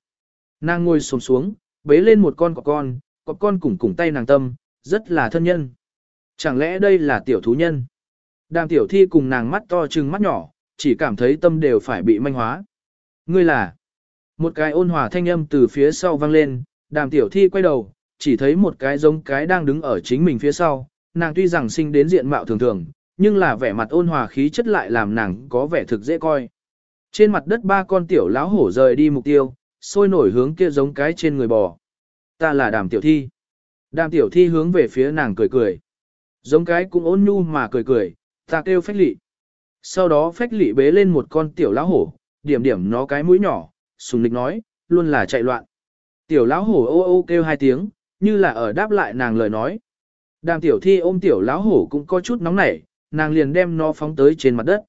Speaker 1: Nàng ngồi xổm xuống, bế lên một con cọp con, cọp con cùng cùng tay nàng tâm, rất là thân nhân. Chẳng lẽ đây là tiểu thú nhân? Đàm tiểu thi cùng nàng mắt to trừng mắt nhỏ, chỉ cảm thấy tâm đều phải bị manh hóa. Ngươi là... Một cái ôn hòa thanh âm từ phía sau vang lên, đàm tiểu thi quay đầu, chỉ thấy một cái giống cái đang đứng ở chính mình phía sau. Nàng tuy rằng sinh đến diện mạo thường thường, nhưng là vẻ mặt ôn hòa khí chất lại làm nàng có vẻ thực dễ coi. Trên mặt đất ba con tiểu lão hổ rời đi mục tiêu, sôi nổi hướng kia giống cái trên người bò. Ta là đàm tiểu thi. Đàm tiểu thi hướng về phía nàng cười cười. Giống cái cũng ôn nhu mà cười cười, ta kêu phách lị. Sau đó phách lị bế lên một con tiểu lão hổ, điểm điểm nó cái mũi nhỏ, sùng lịch nói, luôn là chạy loạn. Tiểu lão hổ ô ô kêu hai tiếng, như là ở đáp lại nàng lời nói. Đàm tiểu thi ôm tiểu lão hổ cũng có chút nóng nảy, nàng liền đem nó phóng tới trên mặt đất.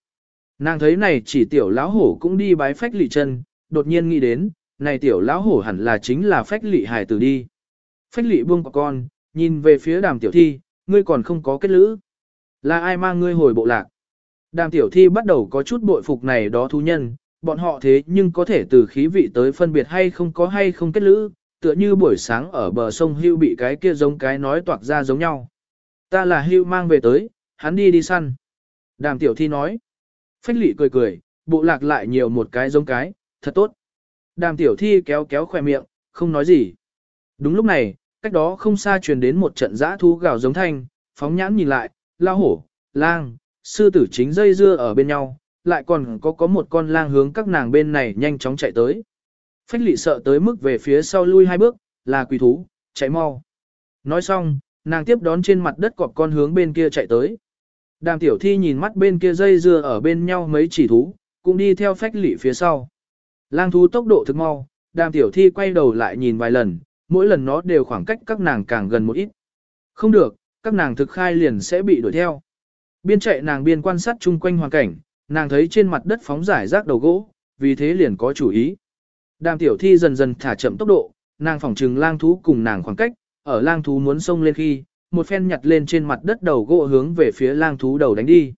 Speaker 1: Nàng thấy này chỉ tiểu lão hổ cũng đi bái phách lị chân, đột nhiên nghĩ đến, này tiểu lão hổ hẳn là chính là phách lị hài tử đi. Phách lị buông con, nhìn về phía đàm tiểu thi, ngươi còn không có kết lữ. Là ai mang ngươi hồi bộ lạc? Đàm tiểu thi bắt đầu có chút bội phục này đó thú nhân, bọn họ thế nhưng có thể từ khí vị tới phân biệt hay không có hay không kết lữ, tựa như buổi sáng ở bờ sông hưu bị cái kia giống cái nói toạc ra giống nhau. Ta là hưu mang về tới, hắn đi đi săn. Đàm tiểu thi nói. Phách lị cười cười, bộ lạc lại nhiều một cái giống cái, thật tốt. Đàm tiểu thi kéo kéo khỏe miệng, không nói gì. Đúng lúc này, cách đó không xa truyền đến một trận giã thú gào giống thanh, phóng nhãn nhìn lại, lao hổ, lang, sư tử chính dây dưa ở bên nhau, lại còn có có một con lang hướng các nàng bên này nhanh chóng chạy tới. Phách lị sợ tới mức về phía sau lui hai bước, là quỷ thú, chạy mau. Nói xong, nàng tiếp đón trên mặt đất cọp con hướng bên kia chạy tới. Đàm tiểu thi nhìn mắt bên kia dây dưa ở bên nhau mấy chỉ thú, cũng đi theo phách lị phía sau. Lang thú tốc độ thực mau, đàm tiểu thi quay đầu lại nhìn vài lần, mỗi lần nó đều khoảng cách các nàng càng gần một ít. Không được, các nàng thực khai liền sẽ bị đuổi theo. Biên chạy nàng biên quan sát chung quanh hoàn cảnh, nàng thấy trên mặt đất phóng giải rác đầu gỗ, vì thế liền có chủ ý. Đàm tiểu thi dần dần thả chậm tốc độ, nàng phỏng trừng lang thú cùng nàng khoảng cách, ở lang thú muốn xông lên khi, một phen nhặt lên trên mặt đất đầu gỗ hướng về phía lang thú đầu đánh đi.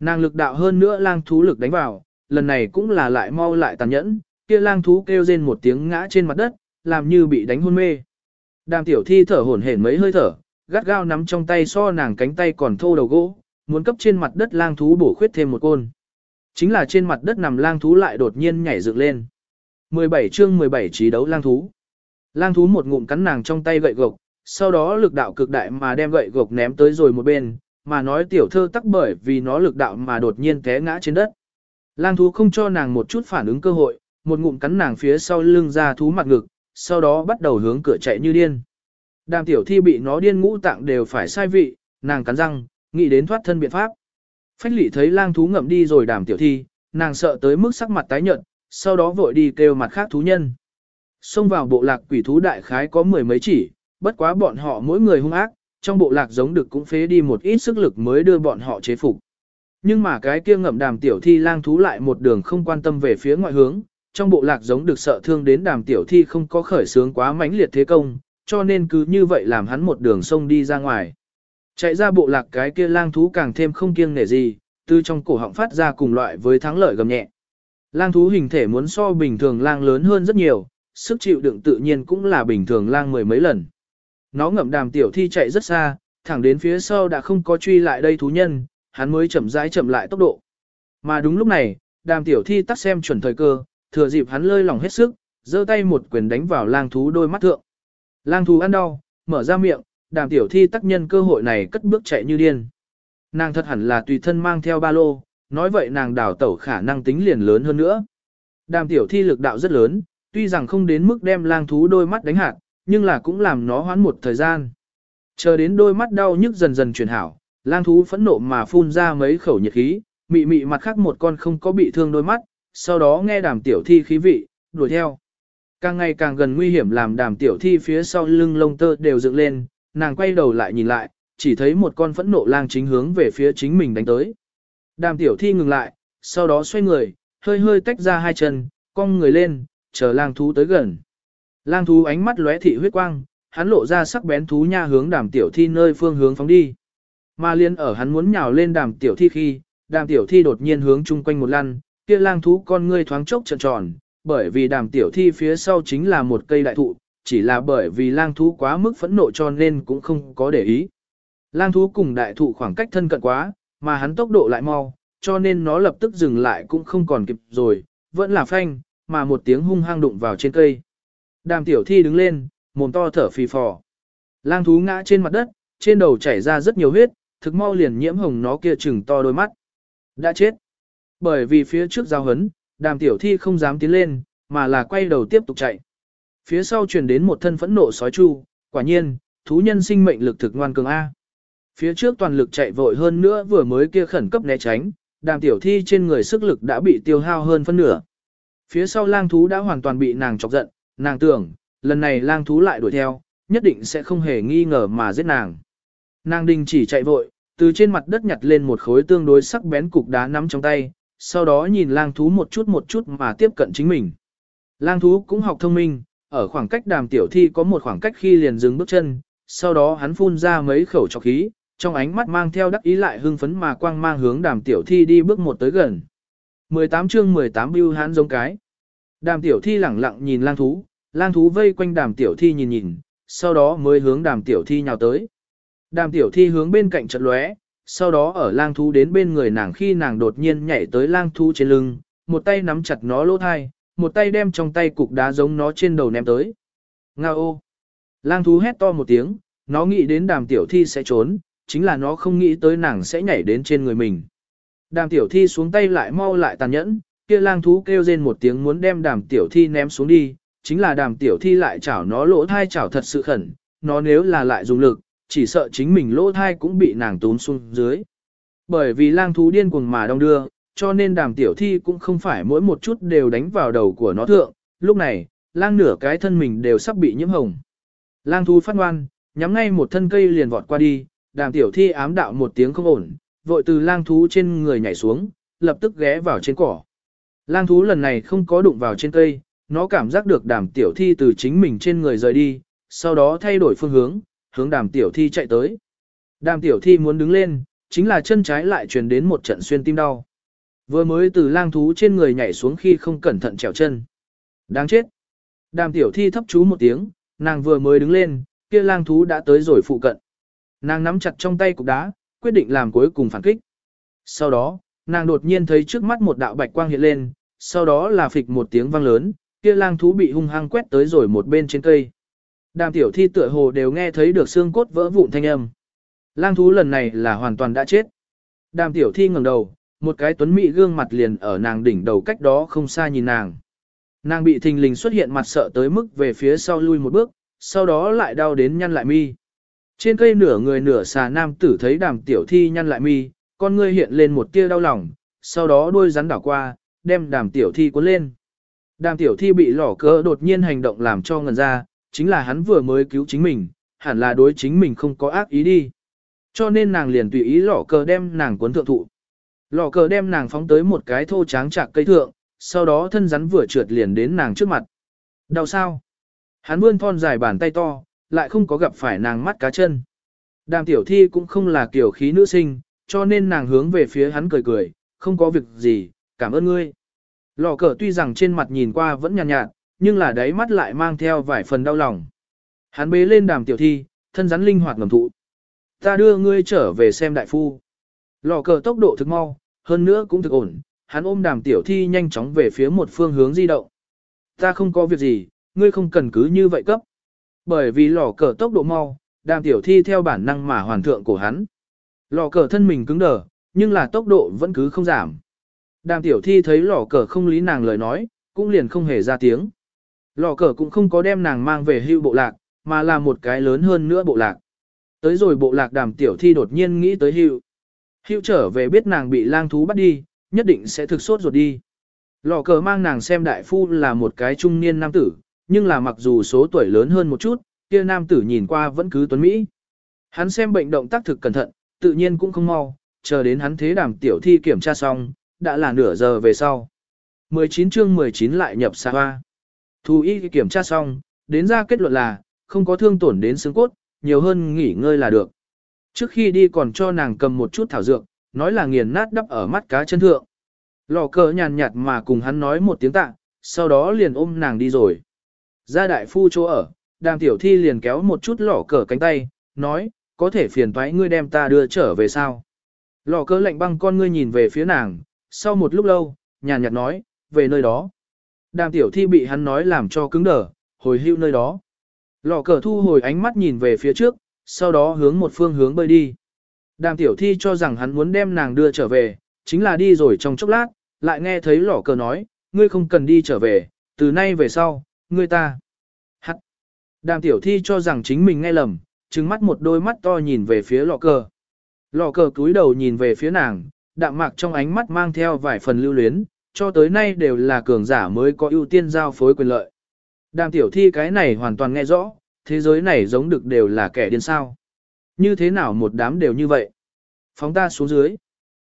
Speaker 1: Nàng lực đạo hơn nữa lang thú lực đánh vào, lần này cũng là lại mau lại tàn nhẫn, kia lang thú kêu rên một tiếng ngã trên mặt đất, làm như bị đánh hôn mê. Đàm tiểu thi thở hổn hển mấy hơi thở, gắt gao nắm trong tay so nàng cánh tay còn thô đầu gỗ, muốn cấp trên mặt đất lang thú bổ khuyết thêm một côn. Chính là trên mặt đất nằm lang thú lại đột nhiên nhảy dựng lên. 17 chương 17 trí đấu lang thú. Lang thú một ngụm cắn nàng trong tay gậy gộc, sau đó lực đạo cực đại mà đem gậy gộc ném tới rồi một bên, mà nói tiểu thơ tắc bởi vì nó lực đạo mà đột nhiên té ngã trên đất. Lang thú không cho nàng một chút phản ứng cơ hội, một ngụm cắn nàng phía sau lưng ra thú mặt ngực, sau đó bắt đầu hướng cửa chạy như điên. Đàm tiểu thi bị nó điên ngũ tạng đều phải sai vị, nàng cắn răng, nghĩ đến thoát thân biện pháp. Phách lị thấy lang thú ngậm đi rồi đàm tiểu thi, nàng sợ tới mức sắc mặt tái nhợt, sau đó vội đi kêu mặt khác thú nhân. Xông vào bộ lạc quỷ thú đại khái có mười mấy chỉ, bất quá bọn họ mỗi người hung ác, trong bộ lạc giống được cũng phế đi một ít sức lực mới đưa bọn họ chế phục. Nhưng mà cái kia ngậm đàm tiểu thi lang thú lại một đường không quan tâm về phía ngoại hướng, trong bộ lạc giống được sợ thương đến đàm tiểu thi không có khởi sướng quá mãnh liệt thế công, cho nên cứ như vậy làm hắn một đường sông đi ra ngoài. Chạy ra bộ lạc cái kia lang thú càng thêm không kiêng nể gì, từ trong cổ họng phát ra cùng loại với thắng lợi gầm nhẹ. Lang thú hình thể muốn so bình thường lang lớn hơn rất nhiều, sức chịu đựng tự nhiên cũng là bình thường lang mười mấy lần. Nó ngậm đàm tiểu thi chạy rất xa, thẳng đến phía sau đã không có truy lại đây thú nhân, hắn mới chậm rãi chậm lại tốc độ. Mà đúng lúc này, đàm tiểu thi tắt xem chuẩn thời cơ, thừa dịp hắn lơi lòng hết sức, giơ tay một quyền đánh vào lang thú đôi mắt thượng. Lang thú ăn đau, mở ra miệng, đàm tiểu thi tác nhân cơ hội này cất bước chạy như điên. Nàng thật hẳn là tùy thân mang theo ba lô, nói vậy nàng đào tẩu khả năng tính liền lớn hơn nữa. Đàm tiểu thi lực đạo rất lớn, tuy rằng không đến mức đem lang thú đôi mắt đánh hạt, nhưng là cũng làm nó hoán một thời gian. Chờ đến đôi mắt đau nhức dần dần chuyển hảo, lang thú phẫn nộ mà phun ra mấy khẩu nhiệt khí, mị mị mặt khác một con không có bị thương đôi mắt, sau đó nghe đàm tiểu thi khí vị, đuổi theo. Càng ngày càng gần nguy hiểm làm đàm tiểu thi phía sau lưng lông tơ đều dựng lên, nàng quay đầu lại nhìn lại, chỉ thấy một con phẫn nộ lang chính hướng về phía chính mình đánh tới. Đàm tiểu thi ngừng lại, sau đó xoay người, hơi hơi tách ra hai chân, cong người lên, chờ lang thú tới gần. Lang thú ánh mắt lóe thị huyết quang, hắn lộ ra sắc bén thú nha hướng đàm tiểu thi nơi phương hướng phóng đi. Mà liên ở hắn muốn nhào lên đàm tiểu thi khi, đàm tiểu thi đột nhiên hướng chung quanh một lăn, kia lang thú con ngươi thoáng chốc tròn tròn, bởi vì đàm tiểu thi phía sau chính là một cây đại thụ, chỉ là bởi vì lang thú quá mức phẫn nộ cho nên cũng không có để ý. Lang thú cùng đại thụ khoảng cách thân cận quá, mà hắn tốc độ lại mau, cho nên nó lập tức dừng lại cũng không còn kịp rồi, vẫn là phanh, mà một tiếng hung hăng đụng vào trên cây. Đàm tiểu thi đứng lên, mồm to thở phì phò. Lang thú ngã trên mặt đất, trên đầu chảy ra rất nhiều huyết, thực mau liền nhiễm hồng nó kia chừng to đôi mắt. Đã chết. Bởi vì phía trước giao hấn, đàm tiểu thi không dám tiến lên, mà là quay đầu tiếp tục chạy. Phía sau truyền đến một thân phẫn nộ sói chu, quả nhiên, thú nhân sinh mệnh lực thực ngoan cường A. Phía trước toàn lực chạy vội hơn nữa vừa mới kia khẩn cấp né tránh, đàm tiểu thi trên người sức lực đã bị tiêu hao hơn phân nửa. Phía sau lang thú đã hoàn toàn bị nàng chọc giận, nàng tưởng, lần này lang thú lại đuổi theo, nhất định sẽ không hề nghi ngờ mà giết nàng. Nàng đình chỉ chạy vội, từ trên mặt đất nhặt lên một khối tương đối sắc bén cục đá nắm trong tay, sau đó nhìn lang thú một chút một chút mà tiếp cận chính mình. Lang thú cũng học thông minh, ở khoảng cách đàm tiểu thi có một khoảng cách khi liền dừng bước chân, sau đó hắn phun ra mấy khẩu trọc khí, trong ánh mắt mang theo đắc ý lại hưng phấn mà quang mang hướng đàm tiểu thi đi bước một tới gần. 18 chương 18 bưu hán giống cái. Đàm tiểu thi lẳng lặng nhìn lang thú, lang thú vây quanh đàm tiểu thi nhìn nhìn, sau đó mới hướng đàm tiểu thi nhào tới. Đàm tiểu thi hướng bên cạnh trận lóe, sau đó ở lang thú đến bên người nàng khi nàng đột nhiên nhảy tới lang thú trên lưng, một tay nắm chặt nó lỗ thai, một tay đem trong tay cục đá giống nó trên đầu ném tới. Nga ô! Lang thú hét to một tiếng, nó nghĩ đến đàm tiểu thi sẽ trốn, chính là nó không nghĩ tới nàng sẽ nhảy đến trên người mình. Đàm tiểu thi xuống tay lại mau lại tàn nhẫn, kia lang thú kêu rên một tiếng muốn đem đàm tiểu thi ném xuống đi, chính là đàm tiểu thi lại chảo nó lỗ thai chảo thật sự khẩn, nó nếu là lại dùng lực, chỉ sợ chính mình lỗ thai cũng bị nàng tốn xuống dưới. Bởi vì lang thú điên cuồng mà đong đưa, cho nên đàm tiểu thi cũng không phải mỗi một chút đều đánh vào đầu của nó thượng, lúc này, lang nửa cái thân mình đều sắp bị nhiễm hồng. Lang thú phát ngoan, nhắm ngay một thân cây liền vọt qua đi, đàm tiểu thi ám đạo một tiếng không ổn, vội từ lang thú trên người nhảy xuống, lập tức ghé vào trên cỏ. Lang thú lần này không có đụng vào trên cây, nó cảm giác được đàm tiểu thi từ chính mình trên người rời đi, sau đó thay đổi phương hướng, hướng đàm tiểu thi chạy tới. Đàm tiểu thi muốn đứng lên, chính là chân trái lại truyền đến một trận xuyên tim đau. Vừa mới từ lang thú trên người nhảy xuống khi không cẩn thận trèo chân. Đáng chết. Đàm tiểu thi thấp chú một tiếng, nàng vừa mới đứng lên, kia lang thú đã tới rồi phụ cận. Nàng nắm chặt trong tay cục đá, quyết định làm cuối cùng phản kích. Sau đó, nàng đột nhiên thấy trước mắt một đạo bạch quang hiện lên, sau đó là phịch một tiếng vang lớn, kia lang thú bị hung hăng quét tới rồi một bên trên cây. Đàm tiểu thi tựa hồ đều nghe thấy được xương cốt vỡ vụn thanh âm. Lang thú lần này là hoàn toàn đã chết. Đàm tiểu thi ngẩng đầu, một cái tuấn mỹ gương mặt liền ở nàng đỉnh đầu cách đó không xa nhìn nàng. Nàng bị thình lình xuất hiện mặt sợ tới mức về phía sau lui một bước, sau đó lại đau đến nhăn lại mi. Trên cây nửa người nửa xà nam tử thấy đàm tiểu thi nhăn lại mi, con ngươi hiện lên một tia đau lòng, sau đó đuôi rắn đảo qua, đem đàm tiểu thi cuốn lên. Đàm tiểu thi bị lỏ cỡ đột nhiên hành động làm cho ngần ra, chính là hắn vừa mới cứu chính mình, hẳn là đối chính mình không có ác ý đi. Cho nên nàng liền tùy ý lỏ cờ đem nàng cuốn thượng thụ. Lỏ cờ đem nàng phóng tới một cái thô tráng chạc cây thượng, sau đó thân rắn vừa trượt liền đến nàng trước mặt. Đau sao? Hắn vươn thon dài bàn tay to, lại không có gặp phải nàng mắt cá chân. Đàm tiểu thi cũng không là kiểu khí nữ sinh, cho nên nàng hướng về phía hắn cười cười, không có việc gì, cảm ơn ngươi. Lò cờ tuy rằng trên mặt nhìn qua vẫn nhàn nhạt, nhạt, nhưng là đáy mắt lại mang theo vài phần đau lòng. Hắn bế lên đàm tiểu thi, thân rắn linh hoạt ngầm thụ. Ta đưa ngươi trở về xem đại phu. Lò cờ tốc độ thực mau, hơn nữa cũng thực ổn, hắn ôm đàm tiểu thi nhanh chóng về phía một phương hướng di động. Ta không có việc gì, ngươi không cần cứ như vậy cấp. Bởi vì lò cờ tốc độ mau, đàm tiểu thi theo bản năng mà hoàn thượng của hắn. Lò cờ thân mình cứng đờ, nhưng là tốc độ vẫn cứ không giảm. Đàm tiểu thi thấy lò cờ không lý nàng lời nói, cũng liền không hề ra tiếng. Lò cờ cũng không có đem nàng mang về hưu bộ lạc, mà là một cái lớn hơn nữa bộ lạc. Tới rồi bộ lạc đàm tiểu thi đột nhiên nghĩ tới hưu. Hưu trở về biết nàng bị lang thú bắt đi, nhất định sẽ thực sốt ruột đi. Lò cờ mang nàng xem đại phu là một cái trung niên nam tử, nhưng là mặc dù số tuổi lớn hơn một chút, kia nam tử nhìn qua vẫn cứ tuấn Mỹ. Hắn xem bệnh động tác thực cẩn thận, tự nhiên cũng không mau, chờ đến hắn thế đàm tiểu thi kiểm tra xong, đã là nửa giờ về sau. 19 chương 19 lại nhập xa hoa. Thu y kiểm tra xong, đến ra kết luận là, không có thương tổn đến xương cốt, nhiều hơn nghỉ ngơi là được. Trước khi đi còn cho nàng cầm một chút thảo dược, nói là nghiền nát đắp ở mắt cá chân thượng. Lò cờ nhàn nhạt mà cùng hắn nói một tiếng tạ, sau đó liền ôm nàng đi rồi. Ra đại phu chỗ ở, đàm tiểu thi liền kéo một chút lò cờ cánh tay, nói, có thể phiền thoái ngươi đem ta đưa trở về sao. Lò cờ lạnh băng con ngươi nhìn về phía nàng, sau một lúc lâu, nhàn nhạt nói, về nơi đó. Đàm tiểu thi bị hắn nói làm cho cứng đờ, hồi hưu nơi đó. Lò cờ thu hồi ánh mắt nhìn về phía trước, sau đó hướng một phương hướng bơi đi. Đàm tiểu thi cho rằng hắn muốn đem nàng đưa trở về, chính là đi rồi trong chốc lát, lại nghe thấy lò cờ nói, ngươi không cần đi trở về, từ nay về sau, ngươi ta. Hắt. Đàm tiểu thi cho rằng chính mình nghe lầm, trừng mắt một đôi mắt to nhìn về phía lò cờ. Lò cờ cúi đầu nhìn về phía nàng, đạm mạc trong ánh mắt mang theo vài phần lưu luyến, cho tới nay đều là cường giả mới có ưu tiên giao phối quyền lợi. Đàm tiểu thi cái này hoàn toàn nghe rõ, thế giới này giống được đều là kẻ điên sao. Như thế nào một đám đều như vậy? Phóng ta xuống dưới.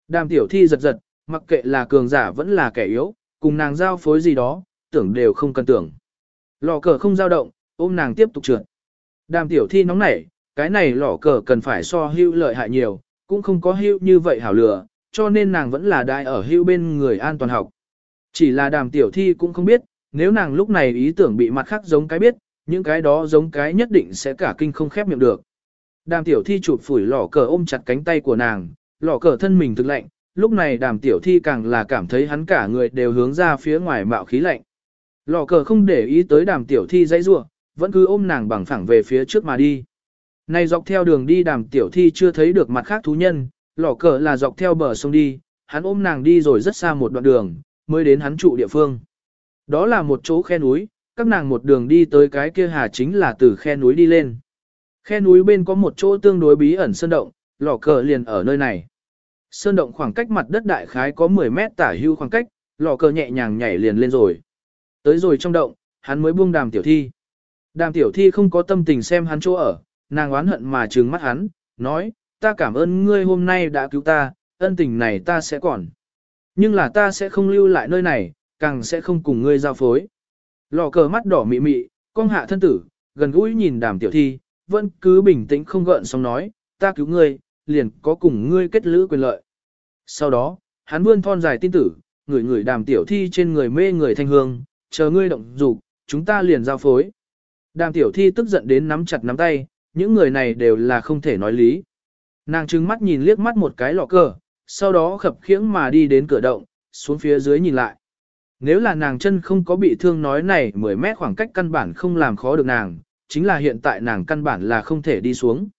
Speaker 1: Đàm tiểu thi giật giật, mặc kệ là cường giả vẫn là kẻ yếu, cùng nàng giao phối gì đó, tưởng đều không cần tưởng. Lò cờ không dao động, ôm nàng tiếp tục trượt. Đàm tiểu thi nóng nảy, cái này lò cờ cần phải so hưu lợi hại nhiều, cũng không có hưu như vậy hảo lừa, cho nên nàng vẫn là đại ở hưu bên người an toàn học. Chỉ là đàm tiểu thi cũng không biết, Nếu nàng lúc này ý tưởng bị mặt khác giống cái biết, những cái đó giống cái nhất định sẽ cả kinh không khép miệng được. Đàm tiểu thi chụp phủi lỏ cờ ôm chặt cánh tay của nàng, lỏ cờ thân mình thực lạnh, lúc này đàm tiểu thi càng là cảm thấy hắn cả người đều hướng ra phía ngoài mạo khí lạnh. Lỏ cờ không để ý tới đàm tiểu thi dãy rua, vẫn cứ ôm nàng bằng phẳng về phía trước mà đi. Này dọc theo đường đi đàm tiểu thi chưa thấy được mặt khác thú nhân, lỏ cờ là dọc theo bờ sông đi, hắn ôm nàng đi rồi rất xa một đoạn đường, mới đến hắn trụ địa phương. Đó là một chỗ khe núi, các nàng một đường đi tới cái kia hà chính là từ khe núi đi lên. Khe núi bên có một chỗ tương đối bí ẩn sơn động, lò cờ liền ở nơi này. Sơn động khoảng cách mặt đất đại khái có 10 mét tả hưu khoảng cách, lò cờ nhẹ nhàng nhảy liền lên rồi. Tới rồi trong động, hắn mới buông đàm tiểu thi. Đàm tiểu thi không có tâm tình xem hắn chỗ ở, nàng oán hận mà trừng mắt hắn, nói, ta cảm ơn ngươi hôm nay đã cứu ta, ân tình này ta sẽ còn. Nhưng là ta sẽ không lưu lại nơi này, càng sẽ không cùng ngươi giao phối. Lò cờ mắt đỏ mị mị, con hạ thân tử, gần gũi nhìn đàm tiểu thi, vẫn cứ bình tĩnh không gợn xong nói, ta cứu ngươi, liền có cùng ngươi kết lữ quyền lợi. Sau đó, hắn vươn thon dài tin tử, người người đàm tiểu thi trên người mê người thanh hương, chờ ngươi động dục, chúng ta liền giao phối. Đàm tiểu thi tức giận đến nắm chặt nắm tay, những người này đều là không thể nói lý. Nàng trừng mắt nhìn liếc mắt một cái lọ cờ, sau đó khập khiễng mà đi đến cửa động, xuống phía dưới nhìn lại. Nếu là nàng chân không có bị thương nói này 10 mét khoảng cách căn bản không làm khó được nàng, chính là hiện tại nàng căn bản là không thể đi xuống.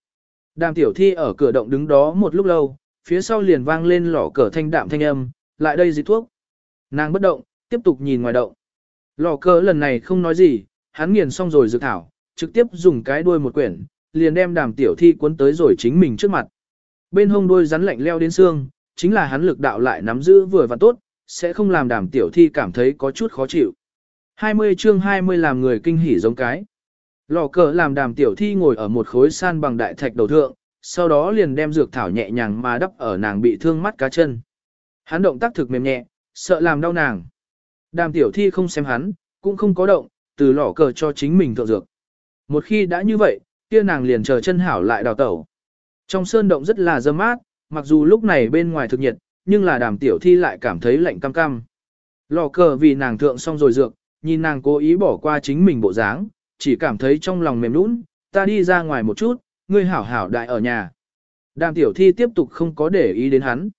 Speaker 1: Đàm tiểu thi ở cửa động đứng đó một lúc lâu, phía sau liền vang lên lỏ cờ thanh đạm thanh âm, lại đây dịch thuốc. Nàng bất động, tiếp tục nhìn ngoài động. Lò cờ lần này không nói gì, hắn nghiền xong rồi dược thảo, trực tiếp dùng cái đuôi một quyển, liền đem đàm tiểu thi cuốn tới rồi chính mình trước mặt. Bên hông đôi rắn lạnh leo đến xương, chính là hắn lực đạo lại nắm giữ vừa và tốt, sẽ không làm đàm tiểu thi cảm thấy có chút khó chịu. 20 chương 20 làm người kinh hỉ giống cái. Lò cờ làm đàm tiểu thi ngồi ở một khối san bằng đại thạch đầu thượng, sau đó liền đem dược thảo nhẹ nhàng mà đắp ở nàng bị thương mắt cá chân. Hắn động tác thực mềm nhẹ, sợ làm đau nàng. Đàm tiểu thi không xem hắn, cũng không có động, từ lò cờ cho chính mình thượng dược. Một khi đã như vậy, kia nàng liền chờ chân hảo lại đào tẩu. Trong sơn động rất là dâm mát, mặc dù lúc này bên ngoài thực nhiệt, nhưng là đàm tiểu thi lại cảm thấy lạnh cam cam. Lò cờ vì nàng thượng xong rồi dược, nhìn nàng cố ý bỏ qua chính mình bộ dáng, chỉ cảm thấy trong lòng mềm nũng, ta đi ra ngoài một chút, ngươi hảo hảo đại ở nhà. Đàm tiểu thi tiếp tục không có để ý đến hắn.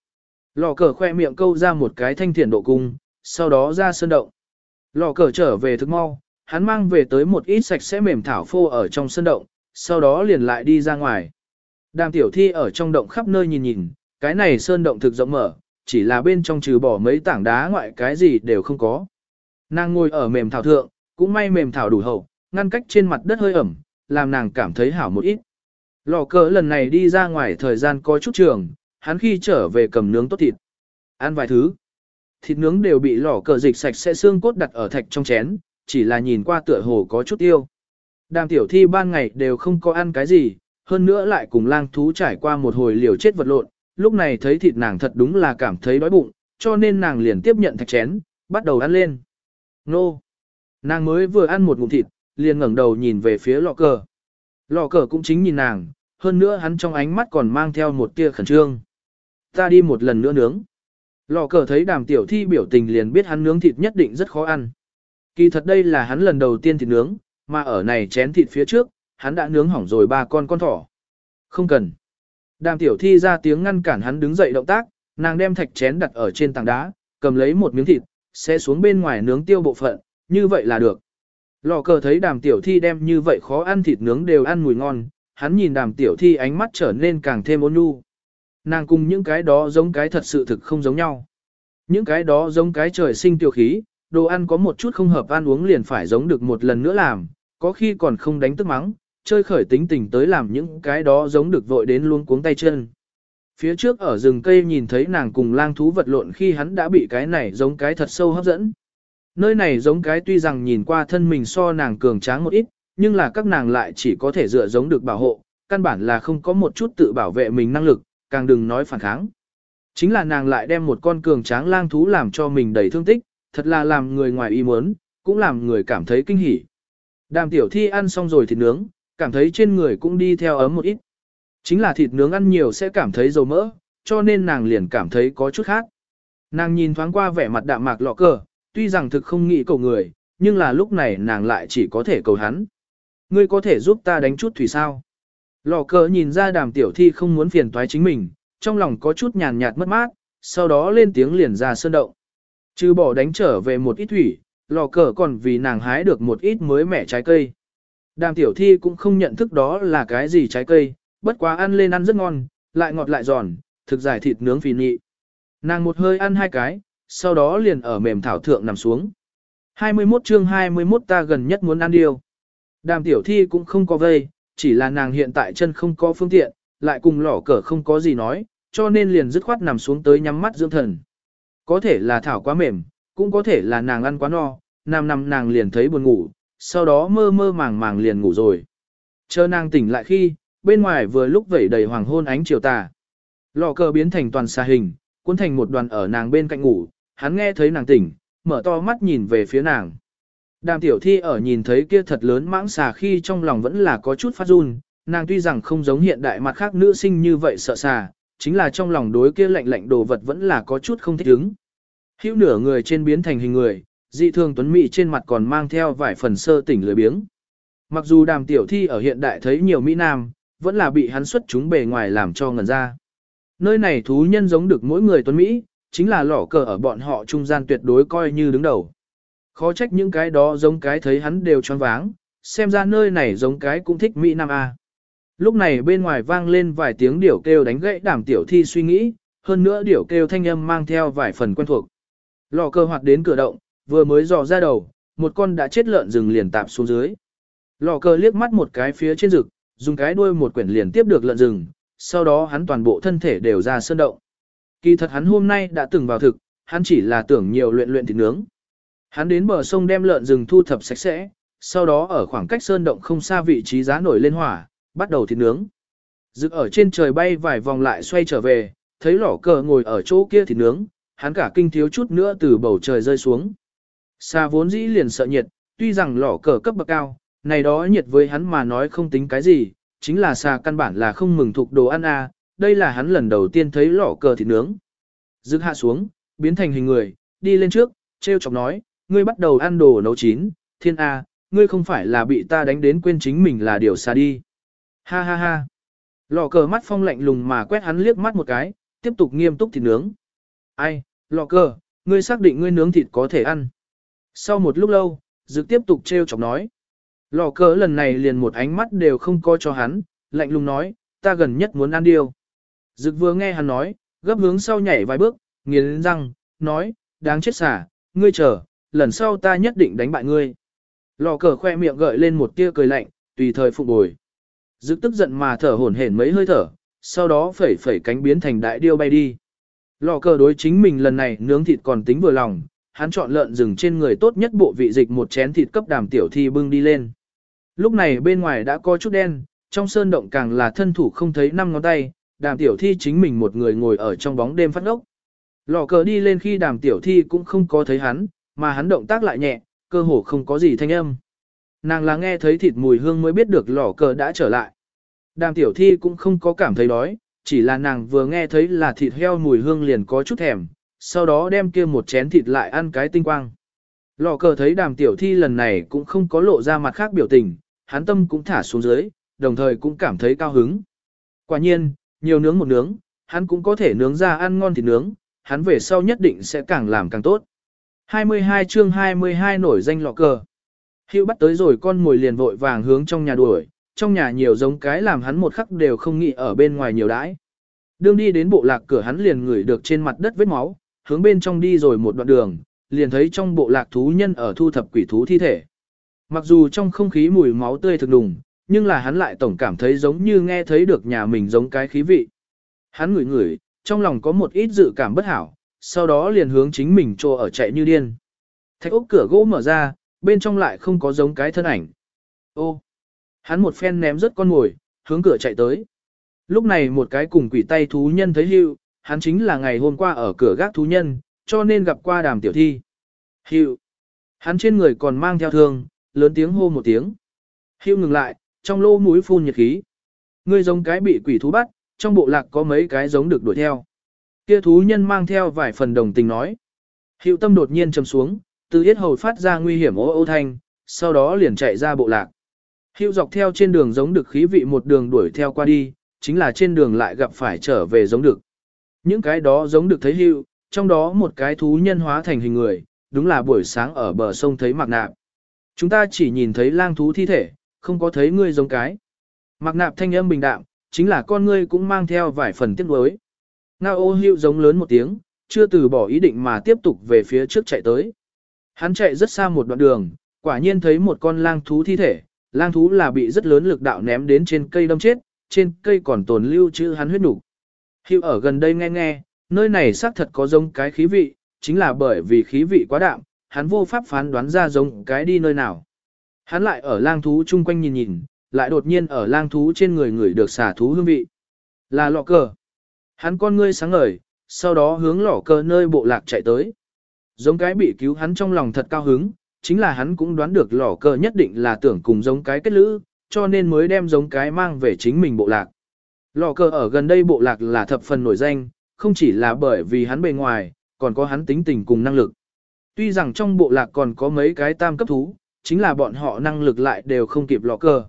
Speaker 1: Lò cờ khoe miệng câu ra một cái thanh thiền độ cung, sau đó ra sơn động. Lò cờ trở về thức mau, hắn mang về tới một ít sạch sẽ mềm thảo phô ở trong sơn động, sau đó liền lại đi ra ngoài. Đàm tiểu thi ở trong động khắp nơi nhìn nhìn, cái này sơn động thực rộng mở, chỉ là bên trong trừ bỏ mấy tảng đá ngoại cái gì đều không có. Nàng ngồi ở mềm thảo thượng, cũng may mềm thảo đủ hậu, ngăn cách trên mặt đất hơi ẩm, làm nàng cảm thấy hảo một ít. Lò cờ lần này đi ra ngoài thời gian có chút trường, hắn khi trở về cầm nướng tốt thịt. Ăn vài thứ. Thịt nướng đều bị lò cờ dịch sạch sẽ xương cốt đặt ở thạch trong chén, chỉ là nhìn qua tựa hồ có chút tiêu. Đàm tiểu thi ban ngày đều không có ăn cái gì, hơn nữa lại cùng lang thú trải qua một hồi liều chết vật lộn, lúc này thấy thịt nàng thật đúng là cảm thấy đói bụng, cho nên nàng liền tiếp nhận thạch chén, bắt đầu ăn lên. Nô! Nàng mới vừa ăn một ngụm thịt, liền ngẩng đầu nhìn về phía lọ cờ. Lọ cờ cũng chính nhìn nàng, hơn nữa hắn trong ánh mắt còn mang theo một tia khẩn trương. Ta đi một lần nữa nướng. Lò cờ thấy đàm tiểu thi biểu tình liền biết hắn nướng thịt nhất định rất khó ăn. Kỳ thật đây là hắn lần đầu tiên thịt nướng, mà ở này chén thịt phía trước, hắn đã nướng hỏng rồi ba con con thỏ. Không cần. Đàm tiểu thi ra tiếng ngăn cản hắn đứng dậy động tác, nàng đem thạch chén đặt ở trên tảng đá, cầm lấy một miếng thịt, sẽ xuống bên ngoài nướng tiêu bộ phận, như vậy là được. Lò cờ thấy đàm tiểu thi đem như vậy khó ăn thịt nướng đều ăn mùi ngon, hắn nhìn đàm tiểu thi ánh mắt trở nên càng thêm ôn nhu. Nàng cùng những cái đó giống cái thật sự thực không giống nhau. Những cái đó giống cái trời sinh tiêu khí, đồ ăn có một chút không hợp ăn uống liền phải giống được một lần nữa làm, có khi còn không đánh tức mắng, chơi khởi tính tình tới làm những cái đó giống được vội đến luôn cuống tay chân. Phía trước ở rừng cây nhìn thấy nàng cùng lang thú vật lộn khi hắn đã bị cái này giống cái thật sâu hấp dẫn. Nơi này giống cái tuy rằng nhìn qua thân mình so nàng cường tráng một ít, nhưng là các nàng lại chỉ có thể dựa giống được bảo hộ, căn bản là không có một chút tự bảo vệ mình năng lực, càng đừng nói phản kháng. Chính là nàng lại đem một con cường tráng lang thú làm cho mình đầy thương tích, thật là làm người ngoài ý muốn, cũng làm người cảm thấy kinh hỉ. Đàm tiểu thi ăn xong rồi thịt nướng, cảm thấy trên người cũng đi theo ấm một ít. Chính là thịt nướng ăn nhiều sẽ cảm thấy dầu mỡ, cho nên nàng liền cảm thấy có chút khác. Nàng nhìn thoáng qua vẻ mặt đạm mạc lọ cờ, tuy rằng thực không nghĩ cầu người, nhưng là lúc này nàng lại chỉ có thể cầu hắn. Ngươi có thể giúp ta đánh chút thủy sao? Lò cờ nhìn ra đàm tiểu thi không muốn phiền toái chính mình, trong lòng có chút nhàn nhạt mất mát, sau đó lên tiếng liền ra sơn động. Chứ bỏ đánh trở về một ít thủy, lò cờ còn vì nàng hái được một ít mới mẻ trái cây. Đàm tiểu thi cũng không nhận thức đó là cái gì trái cây, bất quá ăn lên ăn rất ngon, lại ngọt lại giòn, thực giải thịt nướng phì nhị. Nàng một hơi ăn hai cái, sau đó liền ở mềm thảo thượng nằm xuống. 21 chương 21 ta gần nhất muốn ăn điều. Đàm tiểu thi cũng không có vây, chỉ là nàng hiện tại chân không có phương tiện, lại cùng lỏ cờ không có gì nói, cho nên liền dứt khoát nằm xuống tới nhắm mắt dưỡng thần. Có thể là thảo quá mềm, cũng có thể là nàng ăn quá no, nằm nằm nàng liền thấy buồn ngủ, sau đó mơ mơ màng màng liền ngủ rồi. Chờ nàng tỉnh lại khi, bên ngoài vừa lúc vẩy đầy hoàng hôn ánh chiều tà. Lò cờ biến thành toàn xa hình, cuốn thành một đoàn ở nàng bên cạnh ngủ, hắn nghe thấy nàng tỉnh, mở to mắt nhìn về phía nàng. Đàm tiểu thi ở nhìn thấy kia thật lớn mãng xà khi trong lòng vẫn là có chút phát run, nàng tuy rằng không giống hiện đại mặt khác nữ sinh như vậy sợ xà, chính là trong lòng đối kia lạnh lạnh đồ vật vẫn là có chút không thích ứng. Hữu nửa người trên biến thành hình người, dị thường tuấn mỹ trên mặt còn mang theo vài phần sơ tỉnh lười biếng. Mặc dù đàm tiểu thi ở hiện đại thấy nhiều Mỹ Nam, vẫn là bị hắn xuất chúng bề ngoài làm cho ngần ra. Nơi này thú nhân giống được mỗi người tuấn Mỹ, chính là lỏ cờ ở bọn họ trung gian tuyệt đối coi như đứng đầu. Khó trách những cái đó giống cái thấy hắn đều choáng váng, xem ra nơi này giống cái cũng thích Mỹ Nam A. Lúc này bên ngoài vang lên vài tiếng điểu kêu đánh gãy đàm tiểu thi suy nghĩ, hơn nữa điểu kêu thanh âm mang theo vài phần quen thuộc. Lò cơ hoạt đến cửa động, vừa mới dò ra đầu, một con đã chết lợn rừng liền tạp xuống dưới. Lò cơ liếc mắt một cái phía trên rực, dùng cái đuôi một quyển liền tiếp được lợn rừng, sau đó hắn toàn bộ thân thể đều ra sơn động. Kỳ thật hắn hôm nay đã từng vào thực, hắn chỉ là tưởng nhiều luyện luyện thịt nướng. Hắn đến bờ sông đem lợn rừng thu thập sạch sẽ, sau đó ở khoảng cách sơn động không xa vị trí giá nổi lên hỏa, bắt đầu thịt nướng. Dực ở trên trời bay vài vòng lại xoay trở về, thấy lỏ cờ ngồi ở chỗ kia thịt nướng, hắn cả kinh thiếu chút nữa từ bầu trời rơi xuống. Xa vốn dĩ liền sợ nhiệt, tuy rằng lỏ cờ cấp bậc cao, này đó nhiệt với hắn mà nói không tính cái gì, chính là xa căn bản là không mừng thuộc đồ ăn à, đây là hắn lần đầu tiên thấy lỏ cờ thịt nướng. Dừng hạ xuống, biến thành hình người, đi lên trước, treo chọc nói, ngươi bắt đầu ăn đồ nấu chín, thiên A, ngươi không phải là bị ta đánh đến quên chính mình là điều xa đi. Ha ha ha. Lò cờ mắt phong lạnh lùng mà quét hắn liếc mắt một cái, tiếp tục nghiêm túc thịt nướng. Ai, lò cờ, ngươi xác định ngươi nướng thịt có thể ăn. Sau một lúc lâu, dực tiếp tục treo chọc nói. Lò cờ lần này liền một ánh mắt đều không coi cho hắn, lạnh lùng nói, ta gần nhất muốn ăn điêu. Dực vừa nghe hắn nói, gấp hướng sau nhảy vài bước, nghiến răng, nói, đáng chết xả, ngươi chờ, lần sau ta nhất định đánh bại ngươi. Lò cờ khoe miệng gợi lên một tia cười lạnh, tùy thời phục bồi. Dực tức giận mà thở hổn hển mấy hơi thở, sau đó phẩy phẩy cánh biến thành đại điêu bay đi. Lò cờ đối chính mình lần này nướng thịt còn tính vừa lòng, hắn chọn lợn rừng trên người tốt nhất bộ vị dịch một chén thịt cấp đàm tiểu thi bưng đi lên. Lúc này bên ngoài đã có chút đen, trong sơn động càng là thân thủ không thấy năm ngón tay, đàm tiểu thi chính mình một người ngồi ở trong bóng đêm phát ốc. Lò cờ đi lên khi đàm tiểu thi cũng không có thấy hắn, mà hắn động tác lại nhẹ, cơ hồ không có gì thanh âm. Nàng là nghe thấy thịt mùi hương mới biết được lò cờ đã trở lại. Đàm tiểu thi cũng không có cảm thấy đói, chỉ là nàng vừa nghe thấy là thịt heo mùi hương liền có chút thèm, sau đó đem kia một chén thịt lại ăn cái tinh quang. Lò cờ thấy đàm tiểu thi lần này cũng không có lộ ra mặt khác biểu tình, hắn tâm cũng thả xuống dưới, đồng thời cũng cảm thấy cao hứng. Quả nhiên, nhiều nướng một nướng, hắn cũng có thể nướng ra ăn ngon thịt nướng, hắn về sau nhất định sẽ càng làm càng tốt. 22 chương 22 nổi danh lọ cờ. Hữu bắt tới rồi con mồi liền vội vàng hướng trong nhà đuổi, trong nhà nhiều giống cái làm hắn một khắc đều không nghĩ ở bên ngoài nhiều đãi. Đương đi đến bộ lạc cửa hắn liền ngửi được trên mặt đất vết máu, hướng bên trong đi rồi một đoạn đường, liền thấy trong bộ lạc thú nhân ở thu thập quỷ thú thi thể. Mặc dù trong không khí mùi máu tươi thực đùng, nhưng là hắn lại tổng cảm thấy giống như nghe thấy được nhà mình giống cái khí vị. Hắn ngửi ngửi, trong lòng có một ít dự cảm bất hảo, sau đó liền hướng chính mình trô ở chạy như điên. Thạch ốc cửa gỗ mở ra, bên trong lại không có giống cái thân ảnh. Ô! Hắn một phen ném rất con ngồi, hướng cửa chạy tới. Lúc này một cái cùng quỷ tay thú nhân thấy hưu, hắn chính là ngày hôm qua ở cửa gác thú nhân, cho nên gặp qua đàm tiểu thi. Hiệu, Hắn trên người còn mang theo thương, lớn tiếng hô một tiếng. Hiệu ngừng lại, trong lô mũi phun nhiệt khí. Ngươi giống cái bị quỷ thú bắt, trong bộ lạc có mấy cái giống được đuổi theo. Kia thú nhân mang theo vài phần đồng tình nói. Hiệu tâm đột nhiên trầm xuống, từ yết hầu phát ra nguy hiểm ô ô thanh, sau đó liền chạy ra bộ lạc. Hiệu dọc theo trên đường giống được khí vị một đường đuổi theo qua đi, chính là trên đường lại gặp phải trở về giống được. Những cái đó giống được thấy hưu, trong đó một cái thú nhân hóa thành hình người, đúng là buổi sáng ở bờ sông thấy mạc nạp. Chúng ta chỉ nhìn thấy lang thú thi thể, không có thấy ngươi giống cái. Mạc nạp thanh âm bình đạm, chính là con ngươi cũng mang theo vài phần tiếc nuối. Ngao ô Hưu giống lớn một tiếng, chưa từ bỏ ý định mà tiếp tục về phía trước chạy tới. Hắn chạy rất xa một đoạn đường, quả nhiên thấy một con lang thú thi thể, lang thú là bị rất lớn lực đạo ném đến trên cây đâm chết, trên cây còn tồn lưu chữ hắn huyết đủ khi ở gần đây nghe nghe, nơi này xác thật có giống cái khí vị, chính là bởi vì khí vị quá đạm, hắn vô pháp phán đoán ra giống cái đi nơi nào. Hắn lại ở lang thú chung quanh nhìn nhìn, lại đột nhiên ở lang thú trên người người được xả thú hương vị. Là lọ cờ. Hắn con ngươi sáng ngời, sau đó hướng lọ cờ nơi bộ lạc chạy tới. Giống cái bị cứu hắn trong lòng thật cao hứng, chính là hắn cũng đoán được lọ cờ nhất định là tưởng cùng giống cái kết lữ, cho nên mới đem giống cái mang về chính mình bộ lạc. Lọ cờ ở gần đây bộ lạc là thập phần nổi danh, không chỉ là bởi vì hắn bề ngoài, còn có hắn tính tình cùng năng lực. Tuy rằng trong bộ lạc còn có mấy cái tam cấp thú, chính là bọn họ năng lực lại đều không kịp lọ cờ.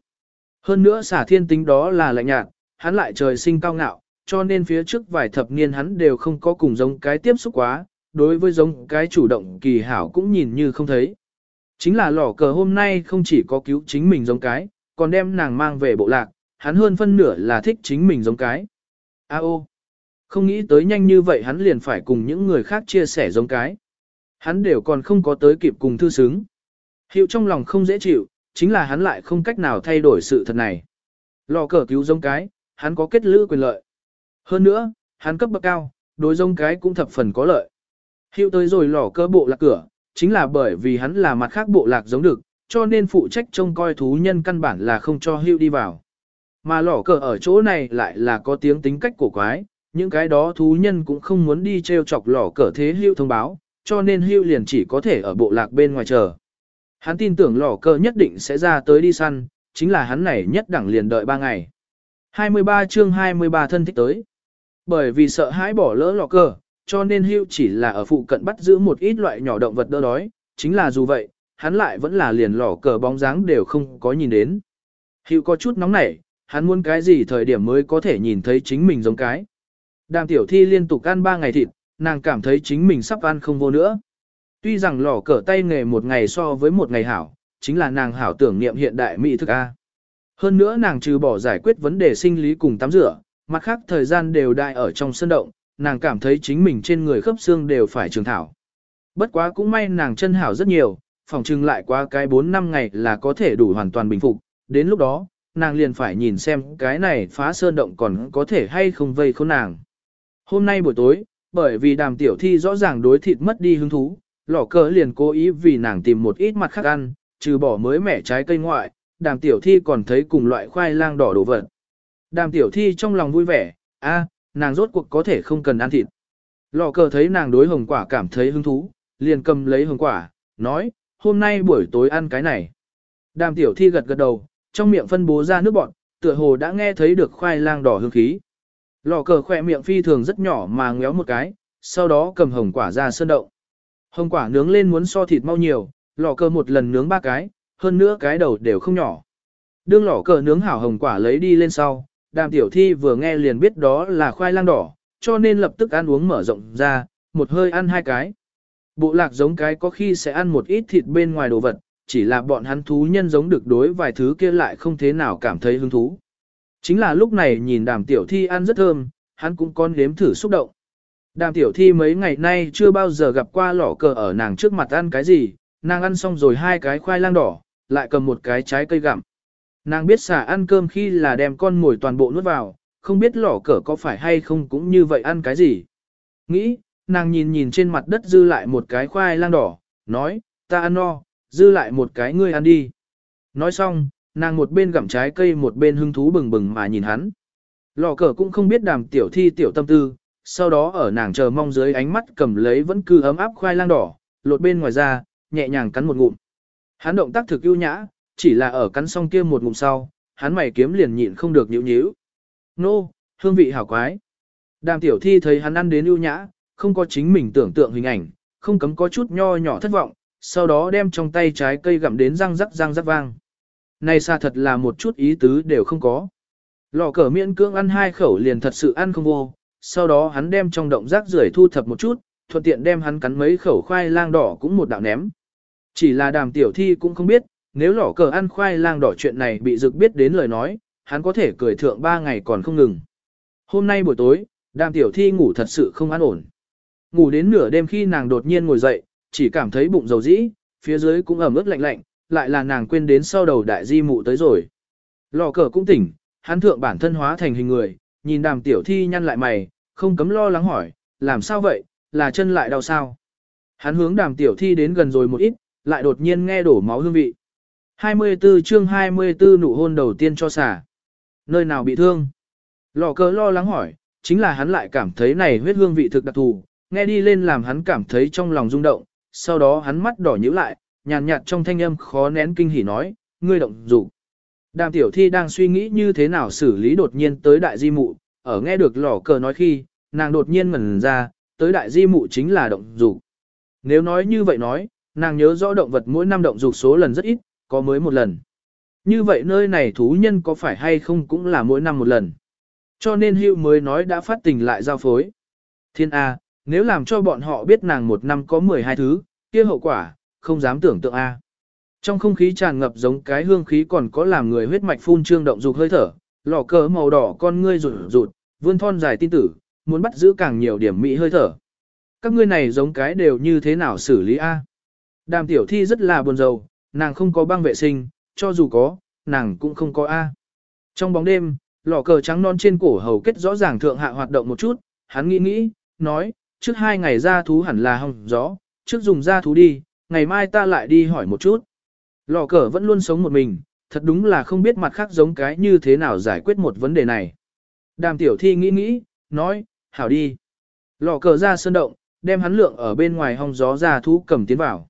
Speaker 1: Hơn nữa xả thiên tính đó là lạnh nhạt, hắn lại trời sinh cao ngạo, cho nên phía trước vài thập niên hắn đều không có cùng giống cái tiếp xúc quá, đối với giống cái chủ động kỳ hảo cũng nhìn như không thấy. Chính là lò cờ hôm nay không chỉ có cứu chính mình giống cái, còn đem nàng mang về bộ lạc, hắn hơn phân nửa là thích chính mình giống cái. A ô, không nghĩ tới nhanh như vậy hắn liền phải cùng những người khác chia sẻ giống cái. Hắn đều còn không có tới kịp cùng thư xứng. Hiệu trong lòng không dễ chịu, chính là hắn lại không cách nào thay đổi sự thật này. Lò cờ cứu giống cái, hắn có kết lữ quyền lợi. Hơn nữa, hắn cấp bậc cao, đối giống cái cũng thập phần có lợi. Hiệu tới rồi lò cơ bộ lạc cửa, chính là bởi vì hắn là mặt khác bộ lạc giống được, cho nên phụ trách trông coi thú nhân căn bản là không cho Hiệu đi vào. Mà lỏ cờ ở chỗ này lại là có tiếng tính cách cổ quái, những cái đó thú nhân cũng không muốn đi treo chọc lỏ cờ thế hưu thông báo, cho nên hưu liền chỉ có thể ở bộ lạc bên ngoài chờ. Hắn tin tưởng lỏ cờ nhất định sẽ ra tới đi săn, chính là hắn này nhất đẳng liền đợi 3 ngày. 23 chương 23 thân thích tới. Bởi vì sợ hãi bỏ lỡ lò cờ, cho nên hưu chỉ là ở phụ cận bắt giữ một ít loại nhỏ động vật đỡ đói, chính là dù vậy, hắn lại vẫn là liền lò cờ bóng dáng đều không có nhìn đến. Hưu có chút nóng nảy, hắn muốn cái gì thời điểm mới có thể nhìn thấy chính mình giống cái. Đàm tiểu thi liên tục ăn 3 ngày thịt, nàng cảm thấy chính mình sắp ăn không vô nữa. Tuy rằng lò cỡ tay nghề một ngày so với một ngày hảo, chính là nàng hảo tưởng niệm hiện đại mỹ thức A. Hơn nữa nàng trừ bỏ giải quyết vấn đề sinh lý cùng tắm rửa, mặt khác thời gian đều đại ở trong sân động, nàng cảm thấy chính mình trên người khớp xương đều phải trường thảo. Bất quá cũng may nàng chân hảo rất nhiều, phòng trưng lại qua cái 4 năm ngày là có thể đủ hoàn toàn bình phục, đến lúc đó, nàng liền phải nhìn xem cái này phá sơn động còn có thể hay không vây khốn nàng. Hôm nay buổi tối, bởi vì đàm tiểu thi rõ ràng đối thịt mất đi hứng thú, lỏ cờ liền cố ý vì nàng tìm một ít mặt khác ăn, trừ bỏ mới mẻ trái cây ngoại, đàm tiểu thi còn thấy cùng loại khoai lang đỏ đồ vật. Đàm tiểu thi trong lòng vui vẻ, a, nàng rốt cuộc có thể không cần ăn thịt. Lò cờ thấy nàng đối hồng quả cảm thấy hứng thú, liền cầm lấy hồng quả, nói, hôm nay buổi tối ăn cái này. Đàm tiểu thi gật gật đầu, trong miệng phân bố ra nước bọt, tựa hồ đã nghe thấy được khoai lang đỏ hương khí. Lò cờ khỏe miệng phi thường rất nhỏ mà ngéo một cái, sau đó cầm hồng quả ra sơn động. Hồng quả nướng lên muốn so thịt mau nhiều, lò cờ một lần nướng ba cái, hơn nữa cái đầu đều không nhỏ. Đương lò cờ nướng hảo hồng quả lấy đi lên sau, đàm tiểu thi vừa nghe liền biết đó là khoai lang đỏ, cho nên lập tức ăn uống mở rộng ra, một hơi ăn hai cái. Bộ lạc giống cái có khi sẽ ăn một ít thịt bên ngoài đồ vật, chỉ là bọn hắn thú nhân giống được đối vài thứ kia lại không thế nào cảm thấy hứng thú. Chính là lúc này nhìn đàm tiểu thi ăn rất thơm, hắn cũng con nếm thử xúc động. Đàm tiểu thi mấy ngày nay chưa bao giờ gặp qua lỏ cờ ở nàng trước mặt ăn cái gì, nàng ăn xong rồi hai cái khoai lang đỏ, lại cầm một cái trái cây gặm. Nàng biết xả ăn cơm khi là đem con mồi toàn bộ nuốt vào, không biết lỏ cờ có phải hay không cũng như vậy ăn cái gì. Nghĩ, nàng nhìn nhìn trên mặt đất dư lại một cái khoai lang đỏ, nói, ta ăn no, dư lại một cái ngươi ăn đi. Nói xong, nàng một bên gặm trái cây một bên hưng thú bừng bừng mà nhìn hắn. Lò cờ cũng không biết đàm tiểu thi tiểu tâm tư, sau đó ở nàng chờ mong dưới ánh mắt cầm lấy vẫn cứ ấm áp khoai lang đỏ, lột bên ngoài ra, nhẹ nhàng cắn một ngụm. Hắn động tác thực ưu nhã, chỉ là ở cắn xong kia một ngụm sau, hắn mày kiếm liền nhịn không được nhíu nhíu. Nô, hương vị hảo quái. Đàm tiểu thi thấy hắn ăn đến ưu nhã, không có chính mình tưởng tượng hình ảnh, không cấm có chút nho nhỏ thất vọng, sau đó đem trong tay trái cây gặm đến răng rắc răng rắc vang. Này xa thật là một chút ý tứ đều không có. Lò cờ miễn cưỡng ăn hai khẩu liền thật sự ăn không vô, sau đó hắn đem trong động rác rưởi thu thập một chút, thuận tiện đem hắn cắn mấy khẩu khoai lang đỏ cũng một đạo ném. Chỉ là đàm tiểu thi cũng không biết, nếu lỏ cờ ăn khoai lang đỏ chuyện này bị dực biết đến lời nói, hắn có thể cười thượng ba ngày còn không ngừng. Hôm nay buổi tối, đàm tiểu thi ngủ thật sự không an ổn. Ngủ đến nửa đêm khi nàng đột nhiên ngồi dậy, chỉ cảm thấy bụng dầu dĩ, phía dưới cũng ẩm ướt lạnh lạnh, lại là nàng quên đến sau đầu đại di mụ tới rồi. Lò cờ cũng tỉnh, hắn thượng bản thân hóa thành hình người, nhìn đàm tiểu thi nhăn lại mày, không cấm lo lắng hỏi, làm sao vậy, là chân lại đau sao? Hắn hướng đàm tiểu thi đến gần rồi một ít, lại đột nhiên nghe đổ máu hương vị. 24 chương 24 nụ hôn đầu tiên cho xả. Nơi nào bị thương? Lò cờ lo lắng hỏi, chính là hắn lại cảm thấy này huyết hương vị thực đặc thù, nghe đi lên làm hắn cảm thấy trong lòng rung động, sau đó hắn mắt đỏ nhíu lại, nhàn nhạt trong thanh âm khó nén kinh hỉ nói, ngươi động dục. Đàm tiểu thi đang suy nghĩ như thế nào xử lý đột nhiên tới đại di mụ, ở nghe được lỏ cờ nói khi, nàng đột nhiên ngẩn ra, tới đại di mụ chính là động dục. Nếu nói như vậy nói, nàng nhớ rõ động vật mỗi năm động dục số lần rất ít, có mới một lần. Như vậy nơi này thú nhân có phải hay không cũng là mỗi năm một lần. Cho nên hữu mới nói đã phát tình lại giao phối. Thiên A, nếu làm cho bọn họ biết nàng một năm có 12 thứ, kia hậu quả, không dám tưởng tượng A. Trong không khí tràn ngập giống cái hương khí còn có làm người huyết mạch phun trương động dục hơi thở, lò cờ màu đỏ con ngươi rụt rụt, vươn thon dài tin tử, muốn bắt giữ càng nhiều điểm mỹ hơi thở. Các ngươi này giống cái đều như thế nào xử lý A. Đàm tiểu thi rất là buồn rầu, nàng không có băng vệ sinh, cho dù có, nàng cũng không có A. Trong bóng đêm, lò cờ trắng non trên cổ hầu kết rõ ràng thượng hạ hoạt động một chút, hắn nghĩ nghĩ, nói, trước hai ngày ra thú hẳn là hong gió, trước dùng ra thú đi, ngày mai ta lại đi hỏi một chút. Lò cờ vẫn luôn sống một mình, thật đúng là không biết mặt khác giống cái như thế nào giải quyết một vấn đề này. Đàm tiểu thi nghĩ nghĩ, nói, hảo đi. Lò cờ ra sơn động, đem hắn lượng ở bên ngoài hong gió ra thú cầm tiến vào.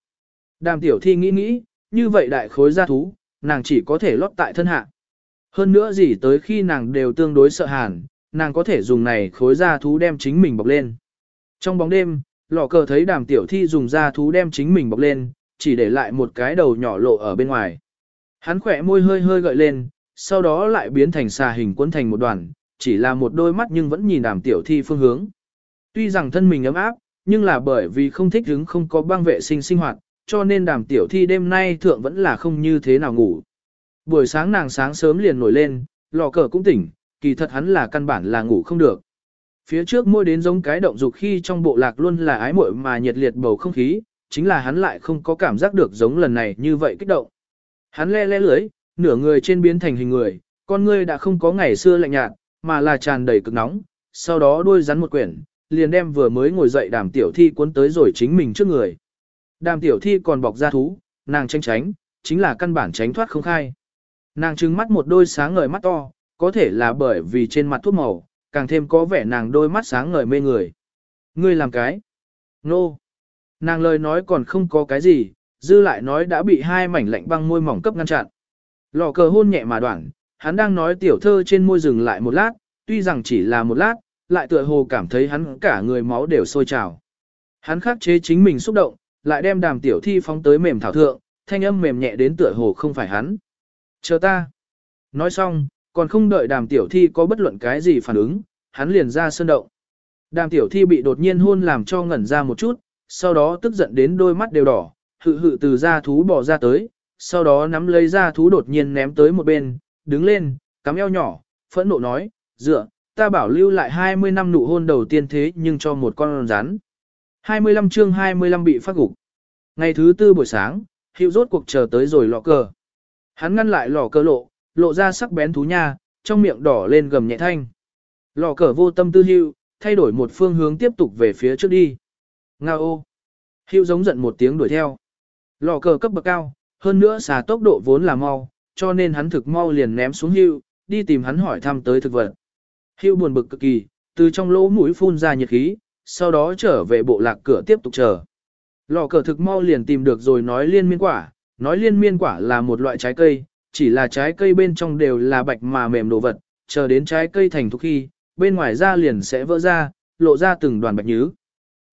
Speaker 1: Đàm tiểu thi nghĩ nghĩ, như vậy đại khối ra thú, nàng chỉ có thể lót tại thân hạ. Hơn nữa gì tới khi nàng đều tương đối sợ hàn, nàng có thể dùng này khối ra thú đem chính mình bọc lên. Trong bóng đêm, lò cờ thấy đàm tiểu thi dùng da thú đem chính mình bọc lên, chỉ để lại một cái đầu nhỏ lộ ở bên ngoài. Hắn khỏe môi hơi hơi gợi lên, sau đó lại biến thành xà hình cuốn thành một đoàn, chỉ là một đôi mắt nhưng vẫn nhìn đàm tiểu thi phương hướng. Tuy rằng thân mình ấm áp, nhưng là bởi vì không thích hứng không có băng vệ sinh sinh hoạt, cho nên đàm tiểu thi đêm nay thượng vẫn là không như thế nào ngủ. Buổi sáng nàng sáng sớm liền nổi lên, lò cờ cũng tỉnh, kỳ thật hắn là căn bản là ngủ không được. Phía trước môi đến giống cái động dục khi trong bộ lạc luôn là ái muội mà nhiệt liệt bầu không khí, chính là hắn lại không có cảm giác được giống lần này như vậy kích động. Hắn le le lưới, nửa người trên biến thành hình người, con ngươi đã không có ngày xưa lạnh nhạt, mà là tràn đầy cực nóng, sau đó đuôi rắn một quyển, liền đem vừa mới ngồi dậy đàm tiểu thi cuốn tới rồi chính mình trước người. Đàm tiểu thi còn bọc ra thú, nàng tranh tránh, chính là căn bản tránh thoát không khai. Nàng trừng mắt một đôi sáng ngời mắt to, có thể là bởi vì trên mặt thuốc màu, càng thêm có vẻ nàng đôi mắt sáng ngời mê người. Ngươi làm cái? Nô! No. Nàng lời nói còn không có cái gì, dư lại nói đã bị hai mảnh lạnh băng môi mỏng cấp ngăn chặn. Lò cờ hôn nhẹ mà đoạn, hắn đang nói tiểu thơ trên môi dừng lại một lát, tuy rằng chỉ là một lát, lại tựa hồ cảm thấy hắn cả người máu đều sôi trào. Hắn khắc chế chính mình xúc động, lại đem đàm tiểu thi phóng tới mềm thảo thượng, thanh âm mềm nhẹ đến tựa hồ không phải hắn. Chờ ta. Nói xong, còn không đợi đàm tiểu thi có bất luận cái gì phản ứng, hắn liền ra sơn động. Đàm tiểu thi bị đột nhiên hôn làm cho ngẩn ra một chút, sau đó tức giận đến đôi mắt đều đỏ, hự hự từ ra thú bỏ ra tới, sau đó nắm lấy ra thú đột nhiên ném tới một bên, đứng lên, cắm eo nhỏ, phẫn nộ nói, dựa, ta bảo lưu lại 20 năm nụ hôn đầu tiên thế nhưng cho một con rắn. 25 chương 25 bị phát gục. Ngày thứ tư buổi sáng, hiệu rốt cuộc chờ tới rồi lọ cờ. Hắn ngăn lại lò cờ lộ, lộ ra sắc bén thú nha, trong miệng đỏ lên gầm nhẹ thanh. Lò cờ vô tâm tư hưu, thay đổi một phương hướng tiếp tục về phía trước đi. Nga ô. Hưu giống giận một tiếng đuổi theo. Lò cờ cấp bậc cao, hơn nữa xà tốc độ vốn là mau, cho nên hắn thực mau liền ném xuống hưu, đi tìm hắn hỏi thăm tới thực vật. Hưu buồn bực cực kỳ, từ trong lỗ mũi phun ra nhiệt khí, sau đó trở về bộ lạc cửa tiếp tục chờ. Lò cờ thực mau liền tìm được rồi nói liên miên quả, nói liên miên quả là một loại trái cây, chỉ là trái cây bên trong đều là bạch mà mềm đồ vật, chờ đến trái cây thành thục khi, bên ngoài ra liền sẽ vỡ ra, lộ ra từng đoàn bạch nhứ.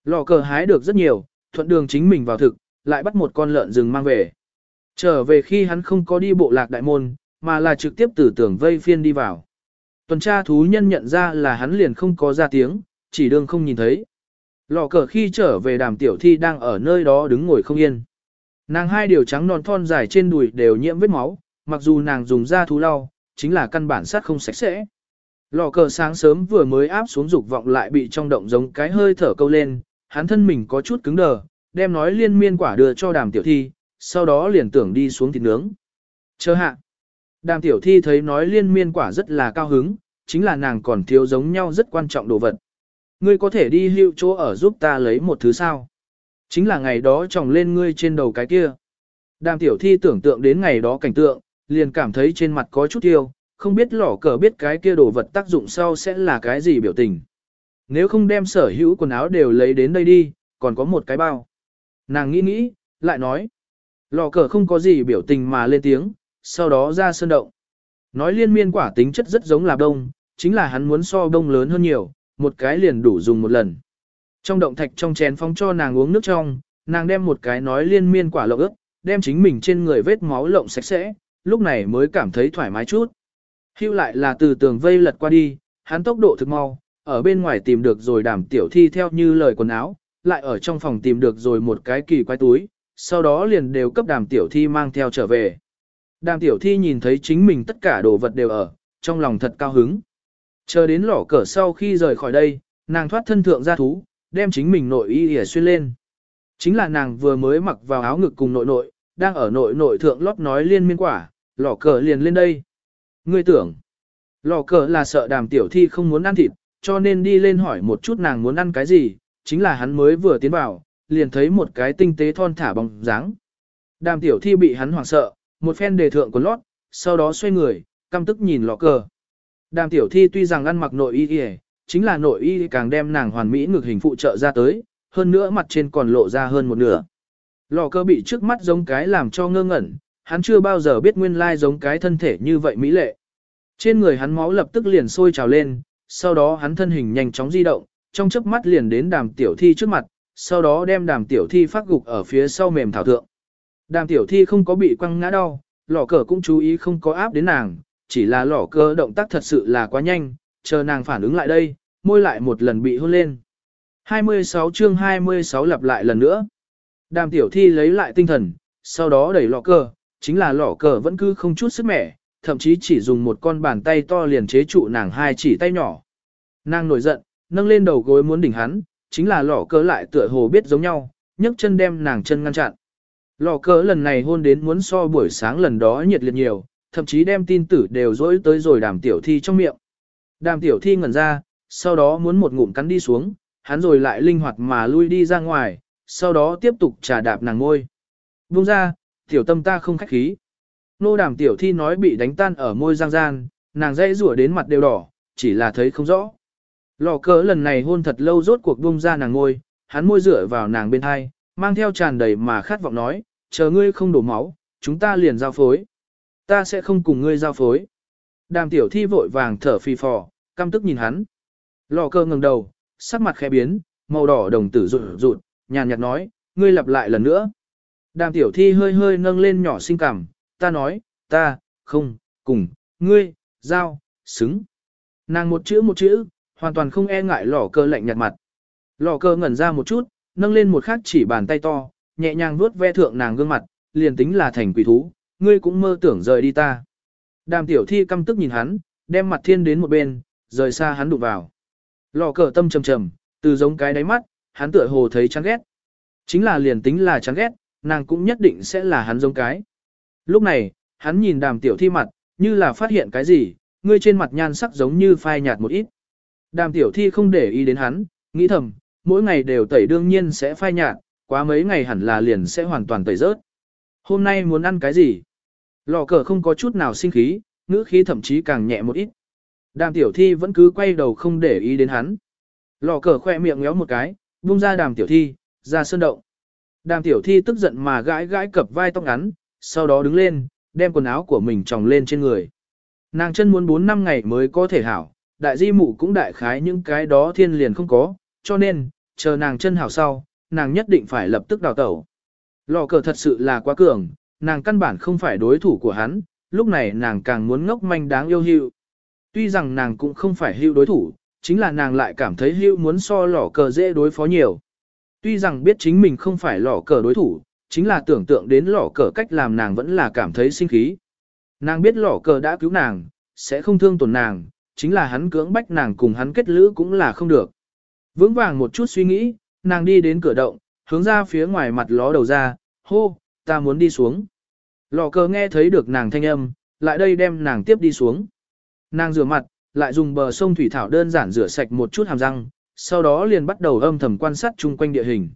Speaker 1: Lò cờ hái được rất nhiều, thuận đường chính mình vào thực, lại bắt một con lợn rừng mang về. Trở về khi hắn không có đi bộ lạc đại môn, mà là trực tiếp từ tường vây phiên đi vào. Tuần tra thú nhân nhận ra là hắn liền không có ra tiếng, chỉ đương không nhìn thấy. Lò cờ khi trở về đàm tiểu thi đang ở nơi đó đứng ngồi không yên. Nàng hai điều trắng non thon dài trên đùi đều nhiễm vết máu, mặc dù nàng dùng da thú lau, chính là căn bản sát không sạch sẽ. Lò cờ sáng sớm vừa mới áp xuống dục vọng lại bị trong động giống cái hơi thở câu lên, hắn thân mình có chút cứng đờ, đem nói liên miên quả đưa cho đàm tiểu thi, sau đó liền tưởng đi xuống thịt nướng. Chờ hạ. Đàm tiểu thi thấy nói liên miên quả rất là cao hứng, chính là nàng còn thiếu giống nhau rất quan trọng đồ vật. Ngươi có thể đi hữu chỗ ở giúp ta lấy một thứ sao? Chính là ngày đó trồng lên ngươi trên đầu cái kia. Đàm tiểu thi tưởng tượng đến ngày đó cảnh tượng, liền cảm thấy trên mặt có chút tiêu, không biết lỏ cờ biết cái kia đồ vật tác dụng sau sẽ là cái gì biểu tình. Nếu không đem sở hữu quần áo đều lấy đến đây đi, còn có một cái bao. Nàng nghĩ nghĩ, lại nói. Lò cờ không có gì biểu tình mà lên tiếng, sau đó ra sơn động. Nói liên miên quả tính chất rất giống là đông, chính là hắn muốn so đông lớn hơn nhiều, một cái liền đủ dùng một lần. Trong động thạch trong chén phóng cho nàng uống nước trong, nàng đem một cái nói liên miên quả lộng ướp, đem chính mình trên người vết máu lộng sạch sẽ, lúc này mới cảm thấy thoải mái chút. Hưu lại là từ tường vây lật qua đi, hắn tốc độ thực mau, ở bên ngoài tìm được rồi đảm tiểu thi theo như lời quần áo, lại ở trong phòng tìm được rồi một cái kỳ quái túi, sau đó liền đều cấp đàm tiểu thi mang theo trở về. Đàm tiểu thi nhìn thấy chính mình tất cả đồ vật đều ở, trong lòng thật cao hứng. Chờ đến lỏ cờ sau khi rời khỏi đây, nàng thoát thân thượng ra thú, đem chính mình nội y ỉa xuyên lên. Chính là nàng vừa mới mặc vào áo ngực cùng nội nội, đang ở nội nội thượng lót nói liên miên quả, lò cờ liền lên đây. Ngươi tưởng, lò cờ là sợ đàm tiểu thi không muốn ăn thịt, cho nên đi lên hỏi một chút nàng muốn ăn cái gì, chính là hắn mới vừa tiến vào, liền thấy một cái tinh tế thon thả bóng dáng. Đàm tiểu thi bị hắn hoảng sợ, một phen đề thượng quần lót, sau đó xoay người, căm tức nhìn lọ cờ. Đàm tiểu thi tuy rằng ăn mặc nội y y, chính là nội y càng đem nàng hoàn mỹ ngược hình phụ trợ ra tới, hơn nữa mặt trên còn lộ ra hơn một nửa. Lò cờ bị trước mắt giống cái làm cho ngơ ngẩn, hắn chưa bao giờ biết nguyên lai giống cái thân thể như vậy mỹ lệ. Trên người hắn máu lập tức liền sôi trào lên, sau đó hắn thân hình nhanh chóng di động, trong chớp mắt liền đến đàm tiểu thi trước mặt, sau đó đem đàm tiểu thi phát gục ở phía sau mềm thảo thượng. Đàm tiểu thi không có bị quăng ngã đau, lỏ cờ cũng chú ý không có áp đến nàng, chỉ là lỏ cờ động tác thật sự là quá nhanh, chờ nàng phản ứng lại đây, môi lại một lần bị hôn lên. 26 chương 26 lặp lại lần nữa. Đàm tiểu thi lấy lại tinh thần, sau đó đẩy lọ cờ, chính là lọ cờ vẫn cứ không chút sức mẻ, thậm chí chỉ dùng một con bàn tay to liền chế trụ nàng hai chỉ tay nhỏ. Nàng nổi giận, nâng lên đầu gối muốn đỉnh hắn, chính là lọ cờ lại tựa hồ biết giống nhau, nhấc chân đem nàng chân ngăn chặn. lọ cờ lần này hôn đến muốn so buổi sáng lần đó nhiệt liệt nhiều, thậm chí đem tin tử đều dỗi tới rồi đàm tiểu thi trong miệng. Đàm tiểu thi ngẩn ra, sau đó muốn một ngụm cắn đi xuống, hắn rồi lại linh hoạt mà lui đi ra ngoài, sau đó tiếp tục trà đạp nàng môi. Buông ra, tiểu tâm ta không khách khí. Nô đàm tiểu thi nói bị đánh tan ở môi giang gian, nàng dãy rủa đến mặt đều đỏ, chỉ là thấy không rõ. Lò cờ lần này hôn thật lâu rốt cuộc buông ra nàng môi, hắn môi rửa vào nàng bên hai, mang theo tràn đầy mà khát vọng nói, chờ ngươi không đổ máu, chúng ta liền giao phối. Ta sẽ không cùng ngươi giao phối. Đàm tiểu thi vội vàng thở phì phò, căm tức nhìn hắn. Lò cơ ngẩng đầu, sắc mặt khẽ biến, màu đỏ đồng tử rụt rụt, nhàn nhạt nói, ngươi lặp lại lần nữa. Đàm tiểu thi hơi hơi nâng lên nhỏ xinh cảm, ta nói, ta, không, cùng, ngươi, giao, xứng. Nàng một chữ một chữ, hoàn toàn không e ngại lò cơ lạnh nhạt mặt. Lò cơ ngẩn ra một chút, nâng lên một khắc chỉ bàn tay to, nhẹ nhàng vuốt ve thượng nàng gương mặt, liền tính là thành quỷ thú, ngươi cũng mơ tưởng rời đi ta. Đàm tiểu thi căm tức nhìn hắn, đem mặt thiên đến một bên, rời xa hắn đụng vào. Lò cờ tâm trầm trầm, từ giống cái đáy mắt, hắn tựa hồ thấy chán ghét. Chính là liền tính là chán ghét, nàng cũng nhất định sẽ là hắn giống cái. Lúc này, hắn nhìn đàm tiểu thi mặt, như là phát hiện cái gì, ngươi trên mặt nhan sắc giống như phai nhạt một ít. Đàm tiểu thi không để ý đến hắn, nghĩ thầm, mỗi ngày đều tẩy đương nhiên sẽ phai nhạt, quá mấy ngày hẳn là liền sẽ hoàn toàn tẩy rớt. Hôm nay muốn ăn cái gì? Lò cờ không có chút nào sinh khí, ngữ khí thậm chí càng nhẹ một ít. Đàm tiểu thi vẫn cứ quay đầu không để ý đến hắn. Lò cờ khoe miệng ngéo một cái, buông ra đàm tiểu thi, ra sơn động. Đàm tiểu thi tức giận mà gãi gãi cập vai tóc ngắn, sau đó đứng lên, đem quần áo của mình tròng lên trên người. Nàng chân muốn 4 năm ngày mới có thể hảo, đại di mụ cũng đại khái những cái đó thiên liền không có, cho nên, chờ nàng chân hảo sau, nàng nhất định phải lập tức đào tẩu. Lò cờ thật sự là quá cường, nàng căn bản không phải đối thủ của hắn, lúc này nàng càng muốn ngốc manh đáng yêu hữu. Tuy rằng nàng cũng không phải hữu đối thủ, chính là nàng lại cảm thấy hữu muốn so lò cờ dễ đối phó nhiều. Tuy rằng biết chính mình không phải lỏ cờ đối thủ, chính là tưởng tượng đến lỏ cờ cách làm nàng vẫn là cảm thấy sinh khí. Nàng biết lỏ cờ đã cứu nàng, sẽ không thương tổn nàng, chính là hắn cưỡng bách nàng cùng hắn kết lữ cũng là không được. Vững vàng một chút suy nghĩ, nàng đi đến cửa động, hướng ra phía ngoài mặt ló đầu ra, hô, ta muốn đi xuống. Lò cờ nghe thấy được nàng thanh âm, lại đây đem nàng tiếp đi xuống. Nàng rửa mặt, lại dùng bờ sông thủy thảo đơn giản rửa sạch một chút hàm răng, sau đó liền bắt đầu âm thầm quan sát chung quanh địa hình.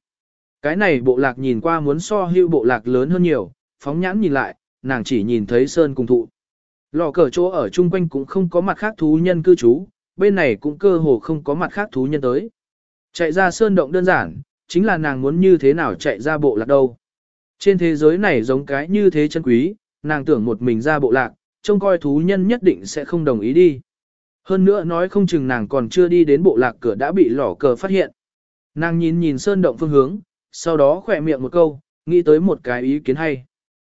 Speaker 1: Cái này bộ lạc nhìn qua muốn so hưu bộ lạc lớn hơn nhiều, phóng nhãn nhìn lại, nàng chỉ nhìn thấy sơn cùng thụ. Lò cờ chỗ ở chung quanh cũng không có mặt khác thú nhân cư trú, bên này cũng cơ hồ không có mặt khác thú nhân tới. Chạy ra sơn động đơn giản, chính là nàng muốn như thế nào chạy ra bộ lạc đâu. Trên thế giới này giống cái như thế chân quý, nàng tưởng một mình ra bộ lạc, trông coi thú nhân nhất định sẽ không đồng ý đi. Hơn nữa nói không chừng nàng còn chưa đi đến bộ lạc cửa đã bị lỏ cờ phát hiện. Nàng nhìn nhìn sơn động phương hướng, sau đó khỏe miệng một câu, nghĩ tới một cái ý kiến hay.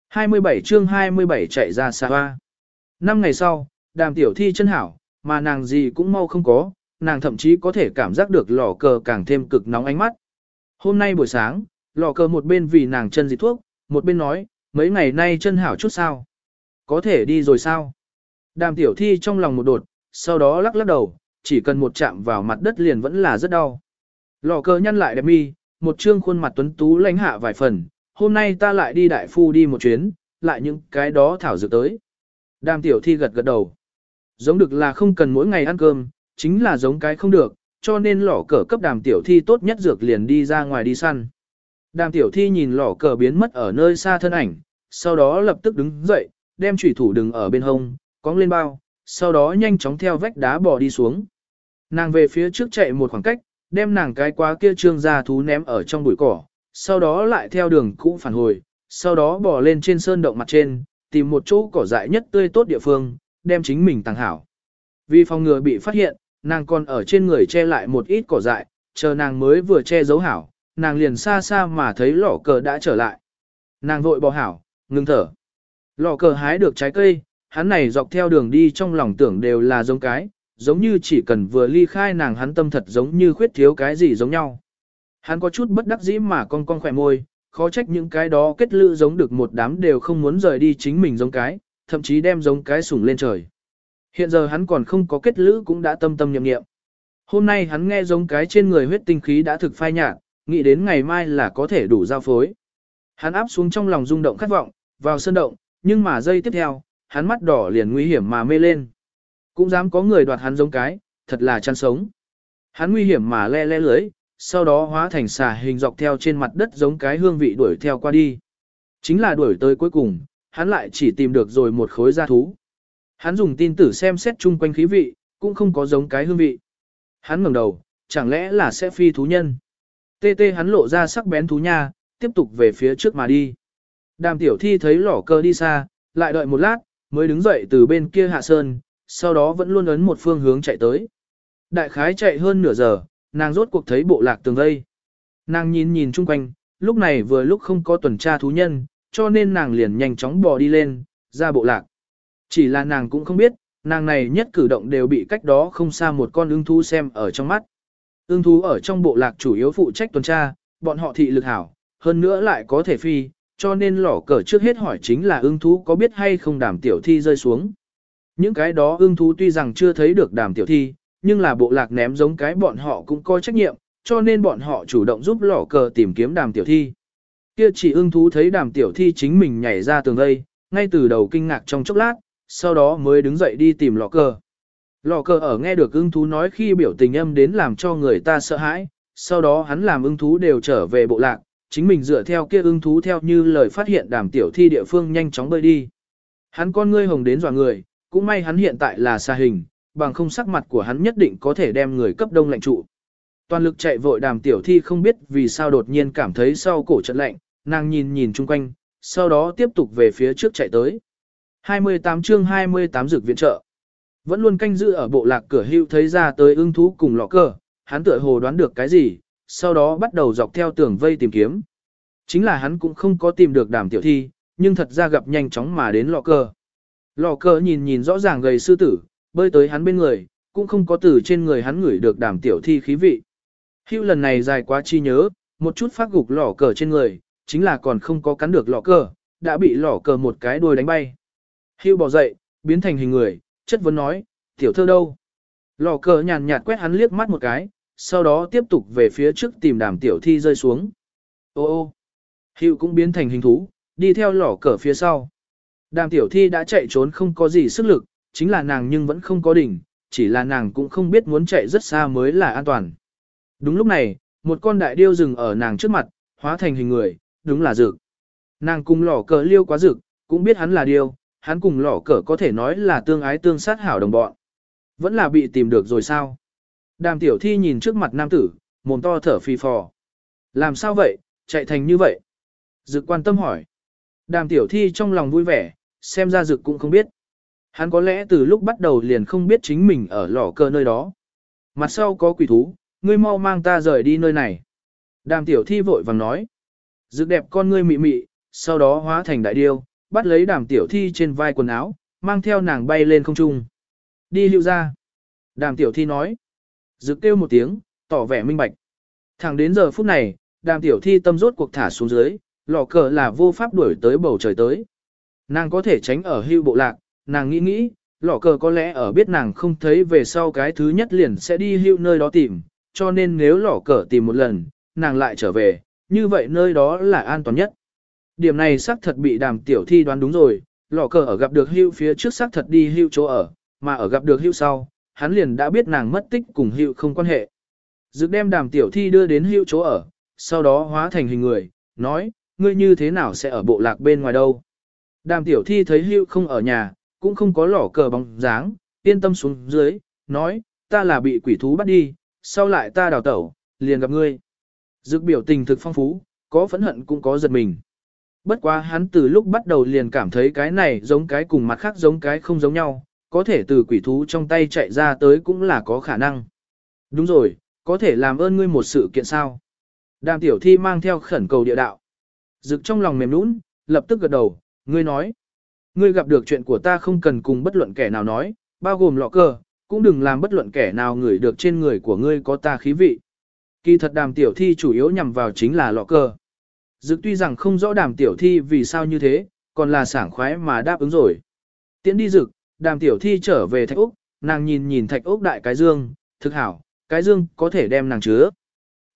Speaker 1: 27 chương 27 chạy ra xa hoa. Năm ngày sau, đàm tiểu thi chân hảo, mà nàng gì cũng mau không có, nàng thậm chí có thể cảm giác được lò cờ càng thêm cực nóng ánh mắt. Hôm nay buổi sáng, lò cờ một bên vì nàng chân dịch thuốc, một bên nói, mấy ngày nay chân hảo chút sao. Có thể đi rồi sao? Đàm tiểu thi trong lòng một đột, sau đó lắc lắc đầu, chỉ cần một chạm vào mặt đất liền vẫn là rất đau. Lò cờ nhăn lại đẹp mi, một trương khuôn mặt tuấn tú lãnh hạ vài phần, hôm nay ta lại đi đại phu đi một chuyến, lại những cái đó thảo dược tới. Đàm tiểu thi gật gật đầu. Giống được là không cần mỗi ngày ăn cơm, chính là giống cái không được, cho nên lỏ cờ cấp đàm tiểu thi tốt nhất dược liền đi ra ngoài đi săn. Đàm tiểu thi nhìn lỏ cờ biến mất ở nơi xa thân ảnh, sau đó lập tức đứng dậy, đem chủy thủ đừng ở bên hông, cong lên bao, sau đó nhanh chóng theo vách đá bò đi xuống. Nàng về phía trước chạy một khoảng cách, đem nàng cái quá kia trương ra thú ném ở trong bụi cỏ, sau đó lại theo đường cũ phản hồi, sau đó bò lên trên sơn động mặt trên, tìm một chỗ cỏ dại nhất tươi tốt địa phương, đem chính mình tàng hảo. Vì phòng ngừa bị phát hiện, nàng còn ở trên người che lại một ít cỏ dại, chờ nàng mới vừa che giấu hảo, nàng liền xa xa mà thấy lỏ cờ đã trở lại. Nàng vội bò hảo, ngừng thở. Lỏ cờ hái được trái cây, hắn này dọc theo đường đi trong lòng tưởng đều là giống cái, giống như chỉ cần vừa ly khai nàng hắn tâm thật giống như khuyết thiếu cái gì giống nhau. Hắn có chút bất đắc dĩ mà con con khỏe môi, khó trách những cái đó kết lự giống được một đám đều không muốn rời đi chính mình giống cái, thậm chí đem giống cái sủng lên trời. Hiện giờ hắn còn không có kết lữ cũng đã tâm tâm nhậm nghiệm. Hôm nay hắn nghe giống cái trên người huyết tinh khí đã thực phai nhạt, nghĩ đến ngày mai là có thể đủ giao phối. Hắn áp xuống trong lòng rung động khát vọng, vào sân động, nhưng mà giây tiếp theo, hắn mắt đỏ liền nguy hiểm mà mê lên. Cũng dám có người đoạt hắn giống cái, thật là chăn sống. Hắn nguy hiểm mà le le lưới, sau đó hóa thành xà hình dọc theo trên mặt đất giống cái hương vị đuổi theo qua đi. Chính là đuổi tới cuối cùng, hắn lại chỉ tìm được rồi một khối da thú. Hắn dùng tin tử xem xét chung quanh khí vị, cũng không có giống cái hương vị. Hắn ngẩng đầu, chẳng lẽ là sẽ phi thú nhân. Tê tê hắn lộ ra sắc bén thú nha, tiếp tục về phía trước mà đi. Đàm tiểu thi thấy lỏ cơ đi xa, lại đợi một lát, mới đứng dậy từ bên kia hạ sơn, sau đó vẫn luôn ấn một phương hướng chạy tới. Đại khái chạy hơn nửa giờ, nàng rốt cuộc thấy bộ lạc tường vây. Nàng nhìn nhìn chung quanh, lúc này vừa lúc không có tuần tra thú nhân, cho nên nàng liền nhanh chóng bò đi lên, ra bộ lạc. Chỉ là nàng cũng không biết, nàng này nhất cử động đều bị cách đó không xa một con ưng thú xem ở trong mắt. Ưng thú ở trong bộ lạc chủ yếu phụ trách tuần tra, bọn họ thị lực hảo, hơn nữa lại có thể phi, cho nên lỏ cờ trước hết hỏi chính là ưng thú có biết hay không đàm tiểu thi rơi xuống. Những cái đó ưng thú tuy rằng chưa thấy được đàm tiểu thi, nhưng là bộ lạc ném giống cái bọn họ cũng có trách nhiệm, cho nên bọn họ chủ động giúp lỏ cờ tìm kiếm đàm tiểu thi. Kia chỉ ưng thú thấy đàm tiểu thi chính mình nhảy ra tường đây ngay từ đầu kinh ngạc trong chốc lát, sau đó mới đứng dậy đi tìm lọ cờ. Lọ cờ ở nghe được ưng thú nói khi biểu tình âm đến làm cho người ta sợ hãi, sau đó hắn làm ưng thú đều trở về bộ lạc, chính mình dựa theo kia ưng thú theo như lời phát hiện đàm tiểu thi địa phương nhanh chóng bơi đi. Hắn con ngươi hồng đến dọa người, cũng may hắn hiện tại là xa hình, bằng không sắc mặt của hắn nhất định có thể đem người cấp đông lạnh trụ. Toàn lực chạy vội đàm tiểu thi không biết vì sao đột nhiên cảm thấy sau cổ trận lạnh, nàng nhìn nhìn chung quanh, sau đó tiếp tục về phía trước chạy tới. 28 chương 28 dược viện trợ. Vẫn luôn canh giữ ở bộ lạc cửa hưu thấy ra tới ưng thú cùng lọ cờ, hắn tựa hồ đoán được cái gì, sau đó bắt đầu dọc theo tường vây tìm kiếm. chính là hắn cũng không có tìm được đàm tiểu thi, nhưng thật ra gặp nhanh chóng mà đến lọ cờ. lọ cờ nhìn nhìn rõ ràng gầy sư tử, bơi tới hắn bên người, cũng không có từ trên người hắn ngửi được đàm tiểu thi khí vị. Hưu lần này dài quá chi nhớ, một chút phát gục lọ cờ trên người, chính là còn không có cắn được lọ cờ, đã bị lọ cờ một cái đuôi đánh bay. Hưu bỏ dậy, biến thành hình người, chất vấn nói, tiểu thơ đâu? lọ cờ nhàn nhạt quét hắn liếc mắt một cái, sau đó tiếp tục về phía trước tìm đàm tiểu thi rơi xuống. Ô ô, hiệu cũng biến thành hình thú, đi theo lỏ cờ phía sau. Đàm tiểu thi đã chạy trốn không có gì sức lực, chính là nàng nhưng vẫn không có đỉnh, chỉ là nàng cũng không biết muốn chạy rất xa mới là an toàn. Đúng lúc này, một con đại điêu dừng ở nàng trước mặt, hóa thành hình người, đúng là dược. Nàng cùng lỏ cờ liêu quá dược, cũng biết hắn là điêu, hắn cùng lỏ cờ có thể nói là tương ái tương sát hảo đồng bọn. Vẫn là bị tìm được rồi sao? Đàm tiểu thi nhìn trước mặt nam tử, mồm to thở phì phò. Làm sao vậy, chạy thành như vậy? Dực quan tâm hỏi. Đàm tiểu thi trong lòng vui vẻ, xem ra dực cũng không biết. Hắn có lẽ từ lúc bắt đầu liền không biết chính mình ở lò cơ nơi đó. Mặt sau có quỷ thú, ngươi mau mang ta rời đi nơi này. Đàm tiểu thi vội vàng nói. Dực đẹp con ngươi mị mị, sau đó hóa thành đại điêu, bắt lấy đàm tiểu thi trên vai quần áo, mang theo nàng bay lên không trung. Đi lưu ra. Đàm tiểu thi nói. Dự kêu một tiếng, tỏ vẻ minh bạch. Thẳng đến giờ phút này, đàm tiểu thi tâm rốt cuộc thả xuống dưới, lò cờ là vô pháp đuổi tới bầu trời tới. Nàng có thể tránh ở hưu bộ lạc, nàng nghĩ nghĩ, lò cờ có lẽ ở biết nàng không thấy về sau cái thứ nhất liền sẽ đi hưu nơi đó tìm, cho nên nếu lò cờ tìm một lần, nàng lại trở về, như vậy nơi đó là an toàn nhất. Điểm này xác thật bị đàm tiểu thi đoán đúng rồi, lò cờ ở gặp được hưu phía trước xác thật đi hưu chỗ ở, mà ở gặp được hưu sau, hắn liền đã biết nàng mất tích cùng hữu không quan hệ. Dực đem đàm tiểu thi đưa đến hữu chỗ ở, sau đó hóa thành hình người, nói, ngươi như thế nào sẽ ở bộ lạc bên ngoài đâu. Đàm tiểu thi thấy hữu không ở nhà, cũng không có lỏ cờ bóng dáng, yên tâm xuống dưới, nói, ta là bị quỷ thú bắt đi, sau lại ta đào tẩu, liền gặp ngươi. Dực biểu tình thực phong phú, có phẫn hận cũng có giật mình. Bất quá hắn từ lúc bắt đầu liền cảm thấy cái này giống cái cùng mặt khác giống cái không giống nhau, có thể từ quỷ thú trong tay chạy ra tới cũng là có khả năng. Đúng rồi, có thể làm ơn ngươi một sự kiện sao. Đàm tiểu thi mang theo khẩn cầu địa đạo. Dực trong lòng mềm nũng, lập tức gật đầu, ngươi nói. Ngươi gặp được chuyện của ta không cần cùng bất luận kẻ nào nói, bao gồm lọ cờ cũng đừng làm bất luận kẻ nào ngửi được trên người của ngươi có ta khí vị. Kỳ thật đàm tiểu thi chủ yếu nhằm vào chính là lọ cờ Dực tuy rằng không rõ đàm tiểu thi vì sao như thế, còn là sảng khoái mà đáp ứng rồi. Tiễn đi dực, đàm tiểu thi trở về thạch úc, nàng nhìn nhìn thạch úc đại cái dương, thực hảo, cái dương có thể đem nàng chứa.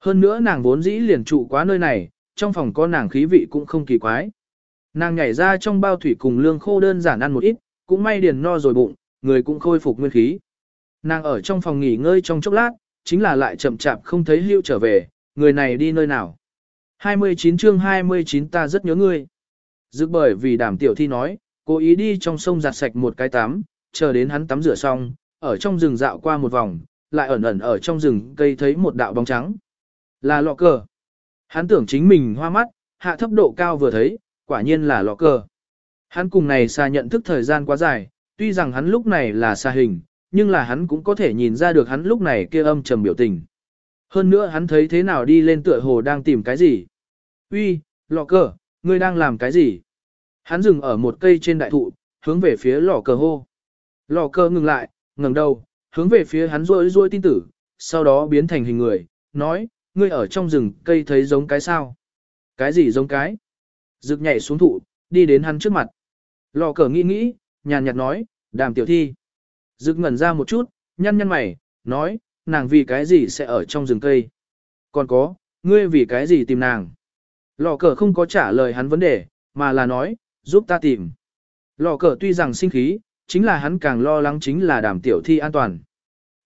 Speaker 1: Hơn nữa nàng vốn dĩ liền trụ quá nơi này, trong phòng có nàng khí vị cũng không kỳ quái. Nàng nhảy ra trong bao thủy cùng lương khô đơn giản ăn một ít, cũng may điền no rồi bụng, người cũng khôi phục nguyên khí. Nàng ở trong phòng nghỉ ngơi trong chốc lát, chính là lại chậm chạp không thấy hưu trở về, người này đi nơi nào. 29 chương 29 ta rất nhớ ngươi. Dực bởi vì đàm tiểu thi nói, cố ý đi trong sông giặt sạch một cái tắm, chờ đến hắn tắm rửa xong, ở trong rừng dạo qua một vòng, lại ẩn ẩn ở trong rừng cây thấy một đạo bóng trắng. Là lọ cờ. Hắn tưởng chính mình hoa mắt, hạ thấp độ cao vừa thấy, quả nhiên là lọ cờ. Hắn cùng này xa nhận thức thời gian quá dài, tuy rằng hắn lúc này là xa hình, nhưng là hắn cũng có thể nhìn ra được hắn lúc này kia âm trầm biểu tình. Hơn nữa hắn thấy thế nào đi lên tựa hồ đang tìm cái gì. Uy, lọ cờ, ngươi đang làm cái gì? Hắn dừng ở một cây trên đại thụ, hướng về phía lò cờ hô. Lò cờ ngừng lại, ngẩng đầu, hướng về phía hắn rôi rôi tin tử, sau đó biến thành hình người, nói, ngươi ở trong rừng cây thấy giống cái sao? Cái gì giống cái? Dực nhảy xuống thụ, đi đến hắn trước mặt. Lò cờ nghĩ nghĩ, nhàn nhạt nói, đàm tiểu thi. Dực ngẩn ra một chút, nhăn nhăn mày, nói, nàng vì cái gì sẽ ở trong rừng cây? Còn có, ngươi vì cái gì tìm nàng? Lò cờ không có trả lời hắn vấn đề, mà là nói, giúp ta tìm. Lò cờ tuy rằng sinh khí, chính là hắn càng lo lắng chính là đàm tiểu thi an toàn.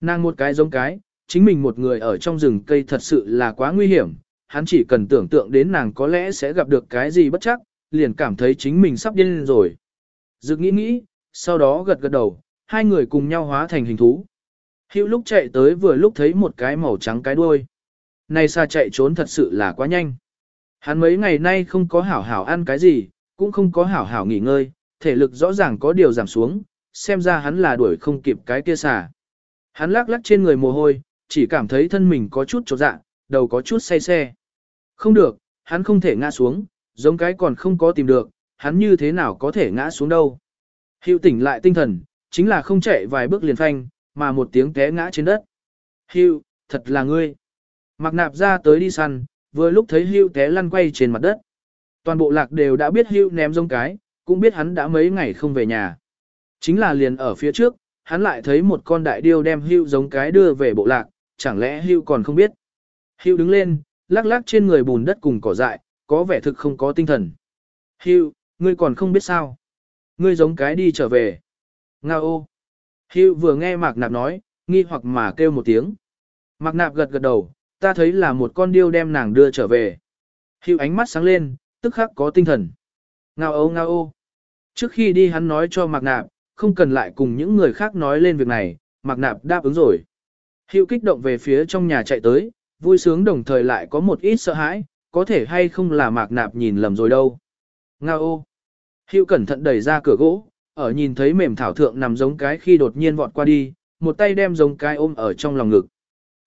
Speaker 1: Nàng một cái giống cái, chính mình một người ở trong rừng cây thật sự là quá nguy hiểm, hắn chỉ cần tưởng tượng đến nàng có lẽ sẽ gặp được cái gì bất chắc, liền cảm thấy chính mình sắp điên rồi. Dực nghĩ nghĩ, sau đó gật gật đầu, hai người cùng nhau hóa thành hình thú. Hữu lúc chạy tới vừa lúc thấy một cái màu trắng cái đuôi. Này xa chạy trốn thật sự là quá nhanh. Hắn mấy ngày nay không có hảo hảo ăn cái gì, cũng không có hảo hảo nghỉ ngơi, thể lực rõ ràng có điều giảm xuống, xem ra hắn là đuổi không kịp cái kia xà. Hắn lắc lắc trên người mồ hôi, chỉ cảm thấy thân mình có chút trột dạ, đầu có chút say xe. Không được, hắn không thể ngã xuống, giống cái còn không có tìm được, hắn như thế nào có thể ngã xuống đâu. Hiệu tỉnh lại tinh thần, chính là không chạy vài bước liền phanh, mà một tiếng té ngã trên đất. Hiệu, thật là ngươi. Mặc nạp ra tới đi săn, vừa lúc thấy Hiệu té lăn quay trên mặt đất. Toàn bộ lạc đều đã biết hưu ném giống cái, cũng biết hắn đã mấy ngày không về nhà. Chính là liền ở phía trước, hắn lại thấy một con đại điêu đem hưu giống cái đưa về bộ lạc, chẳng lẽ hưu còn không biết. Hưu đứng lên, lắc lắc trên người bùn đất cùng cỏ dại, có vẻ thực không có tinh thần. Hưu, ngươi còn không biết sao. Ngươi giống cái đi trở về. Nga ô. Hưu vừa nghe Mạc Nạp nói, nghi hoặc mà kêu một tiếng. Mạc Nạp gật gật đầu, ta thấy là một con điêu đem nàng đưa trở về. Hưu ánh mắt sáng lên, tức khắc có tinh thần. Ngao ô ngao ô. Trước khi đi hắn nói cho Mạc Nạp, không cần lại cùng những người khác nói lên việc này, Mạc Nạp đáp ứng rồi. Hiệu kích động về phía trong nhà chạy tới, vui sướng đồng thời lại có một ít sợ hãi, có thể hay không là Mạc Nạp nhìn lầm rồi đâu. Ngao ô. Hiệu cẩn thận đẩy ra cửa gỗ, ở nhìn thấy mềm thảo thượng nằm giống cái khi đột nhiên vọt qua đi, một tay đem giống cái ôm ở trong lòng ngực.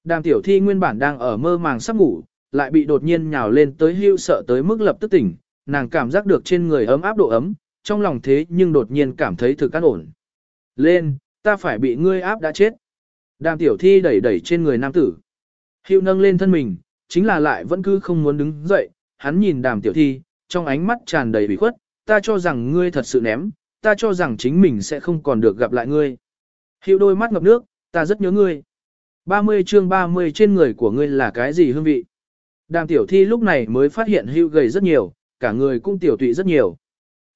Speaker 1: Đàm tiểu thi nguyên bản đang ở mơ màng sắp ngủ, lại bị đột nhiên nhào lên tới hưu sợ tới mức lập tức tỉnh, nàng cảm giác được trên người ấm áp độ ấm, trong lòng thế nhưng đột nhiên cảm thấy thực an ổn. Lên, ta phải bị ngươi áp đã chết. Đàm tiểu thi đẩy đẩy trên người nam tử. Hưu nâng lên thân mình, chính là lại vẫn cứ không muốn đứng dậy, hắn nhìn đàm tiểu thi, trong ánh mắt tràn đầy bị khuất, ta cho rằng ngươi thật sự ném, ta cho rằng chính mình sẽ không còn được gặp lại ngươi. Hiệu đôi mắt ngập nước, ta rất nhớ ngươi. 30 chương 30 trên người của ngươi là cái gì hương vị? Đàm tiểu thi lúc này mới phát hiện hưu gầy rất nhiều, cả người cũng tiểu tụy rất nhiều.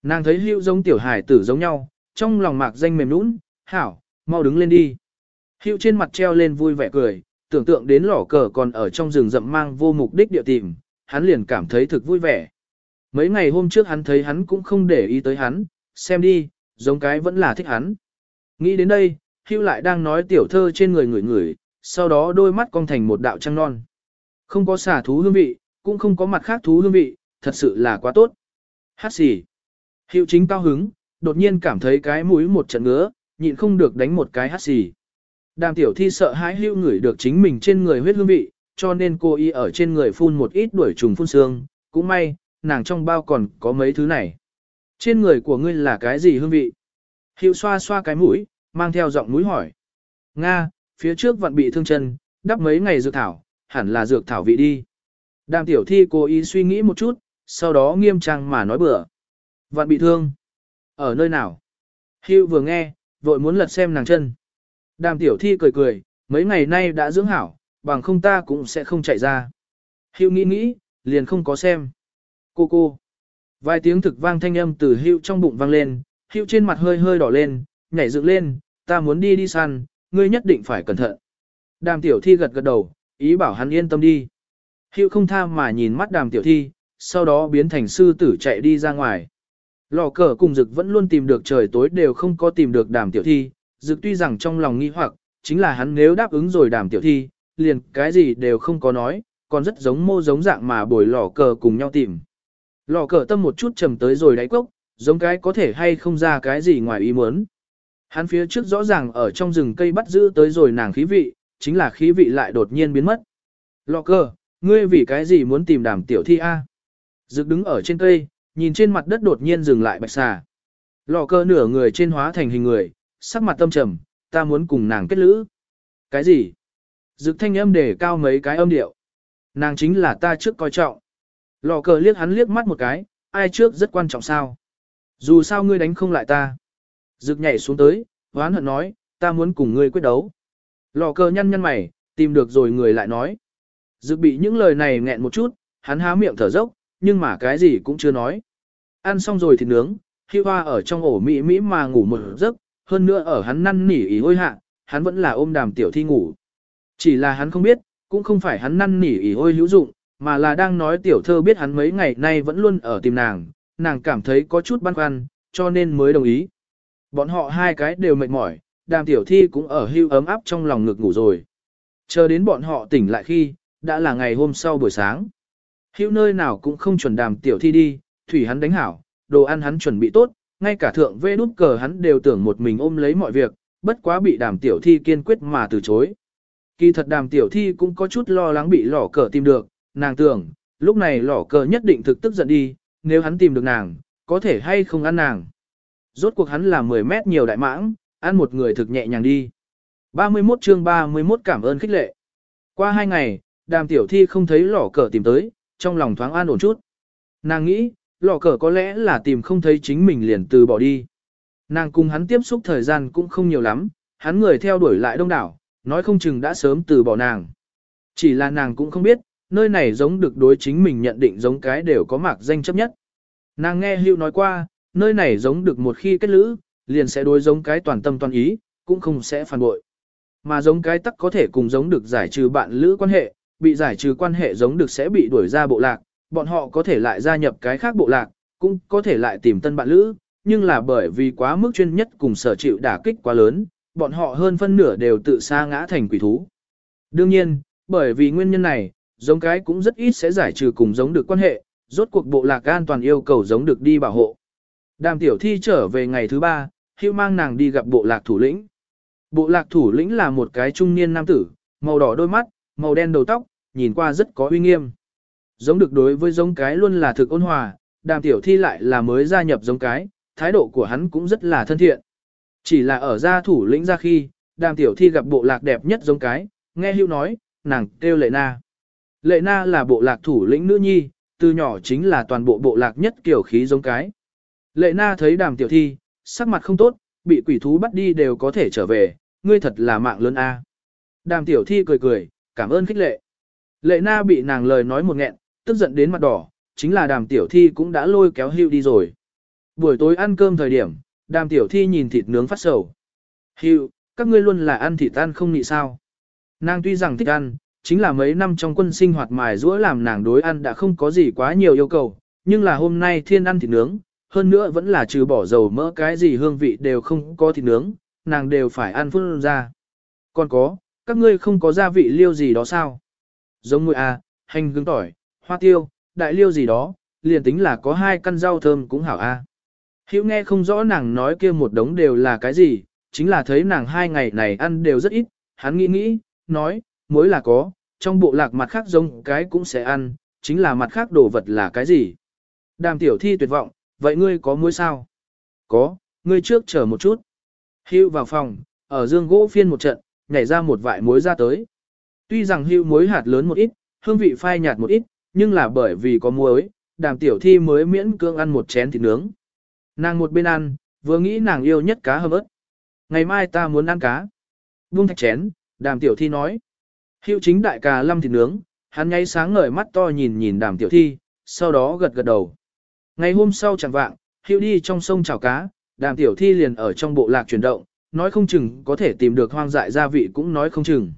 Speaker 1: Nàng thấy hưu giống tiểu hải tử giống nhau, trong lòng mạc danh mềm nũng, hảo, mau đứng lên đi. Hưu trên mặt treo lên vui vẻ cười, tưởng tượng đến lỏ cờ còn ở trong rừng rậm mang vô mục đích địa tìm, hắn liền cảm thấy thực vui vẻ. Mấy ngày hôm trước hắn thấy hắn cũng không để ý tới hắn, xem đi, giống cái vẫn là thích hắn. Nghĩ đến đây, Hưu lại đang nói tiểu thơ trên người người người, sau đó đôi mắt cong thành một đạo trăng non. Không có xả thú hương vị, cũng không có mặt khác thú hương vị, thật sự là quá tốt. Hát xì. Hiệu chính cao hứng, đột nhiên cảm thấy cái mũi một trận ngứa, nhịn không được đánh một cái hát xì. Đàm tiểu thi sợ hãi hưu ngửi được chính mình trên người huyết hương vị, cho nên cô y ở trên người phun một ít đuổi trùng phun xương, cũng may, nàng trong bao còn có mấy thứ này. Trên người của ngươi là cái gì hương vị? Hiệu xoa xoa cái mũi, mang theo giọng mũi hỏi. Nga, phía trước vẫn bị thương chân, đắp mấy ngày dược thảo, hẳn là dược thảo vị đi. Đàm tiểu thi cố ý suy nghĩ một chút, sau đó nghiêm trang mà nói bừa. Vạn bị thương. Ở nơi nào? Hưu vừa nghe, vội muốn lật xem nàng chân. Đàm tiểu thi cười cười, mấy ngày nay đã dưỡng hảo, bằng không ta cũng sẽ không chạy ra. Hưu nghĩ nghĩ, liền không có xem. Cô cô. Vài tiếng thực vang thanh âm từ hưu trong bụng vang lên, hưu trên mặt hơi hơi đỏ lên, nhảy dựng lên, ta muốn đi đi săn, ngươi nhất định phải cẩn thận. Đàm tiểu thi gật gật đầu, ý bảo hắn yên tâm đi. Hiệu không tha mà nhìn mắt đàm tiểu thi, sau đó biến thành sư tử chạy đi ra ngoài. Lò cờ cùng dực vẫn luôn tìm được trời tối đều không có tìm được đàm tiểu thi, dực tuy rằng trong lòng nghi hoặc, chính là hắn nếu đáp ứng rồi đàm tiểu thi, liền cái gì đều không có nói, còn rất giống mô giống dạng mà bồi lò cờ cùng nhau tìm. Lò cờ tâm một chút trầm tới rồi đáy cốc, giống cái có thể hay không ra cái gì ngoài ý muốn. Hắn phía trước rõ ràng ở trong rừng cây bắt giữ tới rồi nàng khí vị, chính là khí vị lại đột nhiên biến mất. Lọ cờ, ngươi vì cái gì muốn tìm đàm tiểu thi A? Dực đứng ở trên cây, nhìn trên mặt đất đột nhiên dừng lại bạch xà. Lọ cờ nửa người trên hóa thành hình người, sắc mặt tâm trầm, ta muốn cùng nàng kết lữ. Cái gì? Dực thanh âm để cao mấy cái âm điệu. Nàng chính là ta trước coi trọng. Lọ cờ liếc hắn liếc mắt một cái, ai trước rất quan trọng sao? Dù sao ngươi đánh không lại ta. Dực nhảy xuống tới, hoán hận nói, ta muốn cùng ngươi quyết đấu. Lò cờ nhăn nhăn mày, tìm được rồi người lại nói. dự bị những lời này nghẹn một chút, hắn há miệng thở dốc, nhưng mà cái gì cũng chưa nói. Ăn xong rồi thì nướng, khi hoa ở trong ổ mỹ mỹ mà ngủ một giấc, hơn nữa ở hắn năn nỉ ý hôi hạ, hắn vẫn là ôm đàm tiểu thi ngủ. Chỉ là hắn không biết, cũng không phải hắn năn nỉ ý hôi hữu dụng, mà là đang nói tiểu thơ biết hắn mấy ngày nay vẫn luôn ở tìm nàng, nàng cảm thấy có chút băn khoăn, cho nên mới đồng ý. Bọn họ hai cái đều mệt mỏi, đàm tiểu thi cũng ở hưu ấm áp trong lòng ngực ngủ rồi. Chờ đến bọn họ tỉnh lại khi, đã là ngày hôm sau buổi sáng. Hưu nơi nào cũng không chuẩn đàm tiểu thi đi, thủy hắn đánh hảo, đồ ăn hắn chuẩn bị tốt, ngay cả thượng vê nút cờ hắn đều tưởng một mình ôm lấy mọi việc, bất quá bị đàm tiểu thi kiên quyết mà từ chối. Kỳ thật đàm tiểu thi cũng có chút lo lắng bị lỏ cờ tìm được, nàng tưởng, lúc này lỏ cờ nhất định thực tức giận đi, nếu hắn tìm được nàng, có thể hay không ăn nàng. Rốt cuộc hắn là 10 mét nhiều đại mãng, ăn một người thực nhẹ nhàng đi. 31 chương 31 cảm ơn khích lệ. Qua hai ngày, đàm tiểu thi không thấy lỏ cờ tìm tới, trong lòng thoáng an ổn chút. Nàng nghĩ, lỏ cờ có lẽ là tìm không thấy chính mình liền từ bỏ đi. Nàng cùng hắn tiếp xúc thời gian cũng không nhiều lắm, hắn người theo đuổi lại đông đảo, nói không chừng đã sớm từ bỏ nàng. Chỉ là nàng cũng không biết, nơi này giống được đối chính mình nhận định giống cái đều có mạc danh chấp nhất. Nàng nghe Hữu nói qua, nơi này giống được một khi kết lữ, liền sẽ đối giống cái toàn tâm toàn ý, cũng không sẽ phản bội. Mà giống cái tắc có thể cùng giống được giải trừ bạn lữ quan hệ, bị giải trừ quan hệ giống được sẽ bị đuổi ra bộ lạc, bọn họ có thể lại gia nhập cái khác bộ lạc, cũng có thể lại tìm tân bạn lữ, nhưng là bởi vì quá mức chuyên nhất cùng sở chịu đả kích quá lớn, bọn họ hơn phân nửa đều tự sa ngã thành quỷ thú. Đương nhiên, bởi vì nguyên nhân này, giống cái cũng rất ít sẽ giải trừ cùng giống được quan hệ, rốt cuộc bộ lạc an toàn yêu cầu giống được đi bảo hộ. Đàm tiểu thi trở về ngày thứ ba, hưu mang nàng đi gặp bộ lạc thủ lĩnh. Bộ lạc thủ lĩnh là một cái trung niên nam tử, màu đỏ đôi mắt, màu đen đầu tóc, nhìn qua rất có uy nghiêm. Giống được đối với giống cái luôn là thực ôn hòa, đàm tiểu thi lại là mới gia nhập giống cái, thái độ của hắn cũng rất là thân thiện. Chỉ là ở gia thủ lĩnh ra khi, đàm tiểu thi gặp bộ lạc đẹp nhất giống cái, nghe hưu nói, nàng kêu lệ na. Lệ na là bộ lạc thủ lĩnh nữ nhi, từ nhỏ chính là toàn bộ bộ lạc nhất kiểu khí giống cái. Lệ na thấy đàm tiểu thi, sắc mặt không tốt, bị quỷ thú bắt đi đều có thể trở về, ngươi thật là mạng lớn a. Đàm tiểu thi cười cười, cảm ơn khích lệ. Lệ na bị nàng lời nói một nghẹn, tức giận đến mặt đỏ, chính là đàm tiểu thi cũng đã lôi kéo hưu đi rồi. Buổi tối ăn cơm thời điểm, đàm tiểu thi nhìn thịt nướng phát sầu. Hưu, các ngươi luôn là ăn thịt ăn không nị sao. Nàng tuy rằng thích ăn, chính là mấy năm trong quân sinh hoạt mài rũa làm nàng đối ăn đã không có gì quá nhiều yêu cầu, nhưng là hôm nay thiên ăn thịt nướng, hơn nữa vẫn là trừ bỏ dầu mỡ cái gì hương vị đều không có thịt nướng, nàng đều phải ăn phun ra. Còn có, các ngươi không có gia vị liêu gì đó sao? Giống mùi à, hành gừng tỏi, hoa tiêu, đại liêu gì đó, liền tính là có hai căn rau thơm cũng hảo a. À. Hữu nghe không rõ nàng nói kia một đống đều là cái gì, chính là thấy nàng hai ngày này ăn đều rất ít, hắn nghĩ nghĩ, nói, mới là có, trong bộ lạc mặt khác giống cái cũng sẽ ăn, chính là mặt khác đồ vật là cái gì. Đàm tiểu thi tuyệt vọng, vậy ngươi có muối sao? Có, ngươi trước chờ một chút. Hưu vào phòng, ở dương gỗ phiên một trận, nhảy ra một vại muối ra tới. Tuy rằng hưu muối hạt lớn một ít, hương vị phai nhạt một ít, nhưng là bởi vì có muối, đàm tiểu thi mới miễn cưỡng ăn một chén thịt nướng. Nàng một bên ăn, vừa nghĩ nàng yêu nhất cá hầm ớt. Ngày mai ta muốn ăn cá. Buông thạch chén, đàm tiểu thi nói. Hiệu chính đại cà lâm thịt nướng, hắn nháy sáng ngời mắt to nhìn nhìn đàm tiểu thi, sau đó gật gật đầu. Ngày hôm sau chẳng vạng, Hiệu đi trong sông chảo cá, đàm tiểu thi liền ở trong bộ lạc chuyển động, nói không chừng có thể tìm được hoang dại gia vị cũng nói không chừng.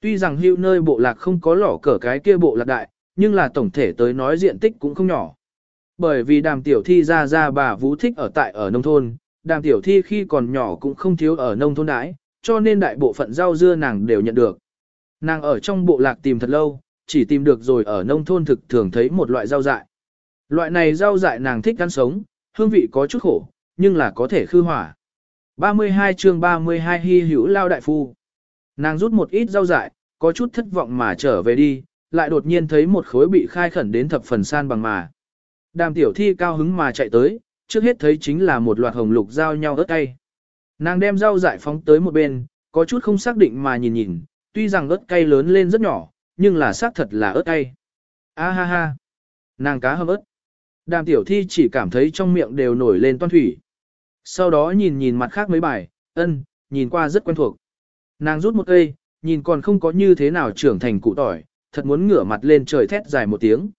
Speaker 1: Tuy rằng Hiệu nơi bộ lạc không có lỏ cờ cái kia bộ lạc đại, nhưng là tổng thể tới nói diện tích cũng không nhỏ. Bởi vì đàm tiểu thi ra ra bà vũ thích ở tại ở nông thôn, đàm tiểu thi khi còn nhỏ cũng không thiếu ở nông thôn đãi, cho nên đại bộ phận rau dưa nàng đều nhận được. Nàng ở trong bộ lạc tìm thật lâu, chỉ tìm được rồi ở nông thôn thực thường thấy một loại rau dại. Loại này rau dại nàng thích ăn sống, hương vị có chút khổ, nhưng là có thể khư hỏa. 32 chương 32 hy hữu lao đại phu. Nàng rút một ít rau dại, có chút thất vọng mà trở về đi, lại đột nhiên thấy một khối bị khai khẩn đến thập phần san bằng mà. Đàm tiểu thi cao hứng mà chạy tới, trước hết thấy chính là một loạt hồng lục giao nhau ớt cay. Nàng đem rau dại phóng tới một bên, có chút không xác định mà nhìn nhìn, tuy rằng ớt cay lớn lên rất nhỏ, nhưng là xác thật là ớt cay. A ha ha, nàng cá hâm ớt. Đàm tiểu thi chỉ cảm thấy trong miệng đều nổi lên toan thủy. Sau đó nhìn nhìn mặt khác mấy bài, ân, nhìn qua rất quen thuộc. Nàng rút một cây, nhìn còn không có như thế nào trưởng thành cụ tỏi, thật muốn ngửa mặt lên trời thét dài một tiếng.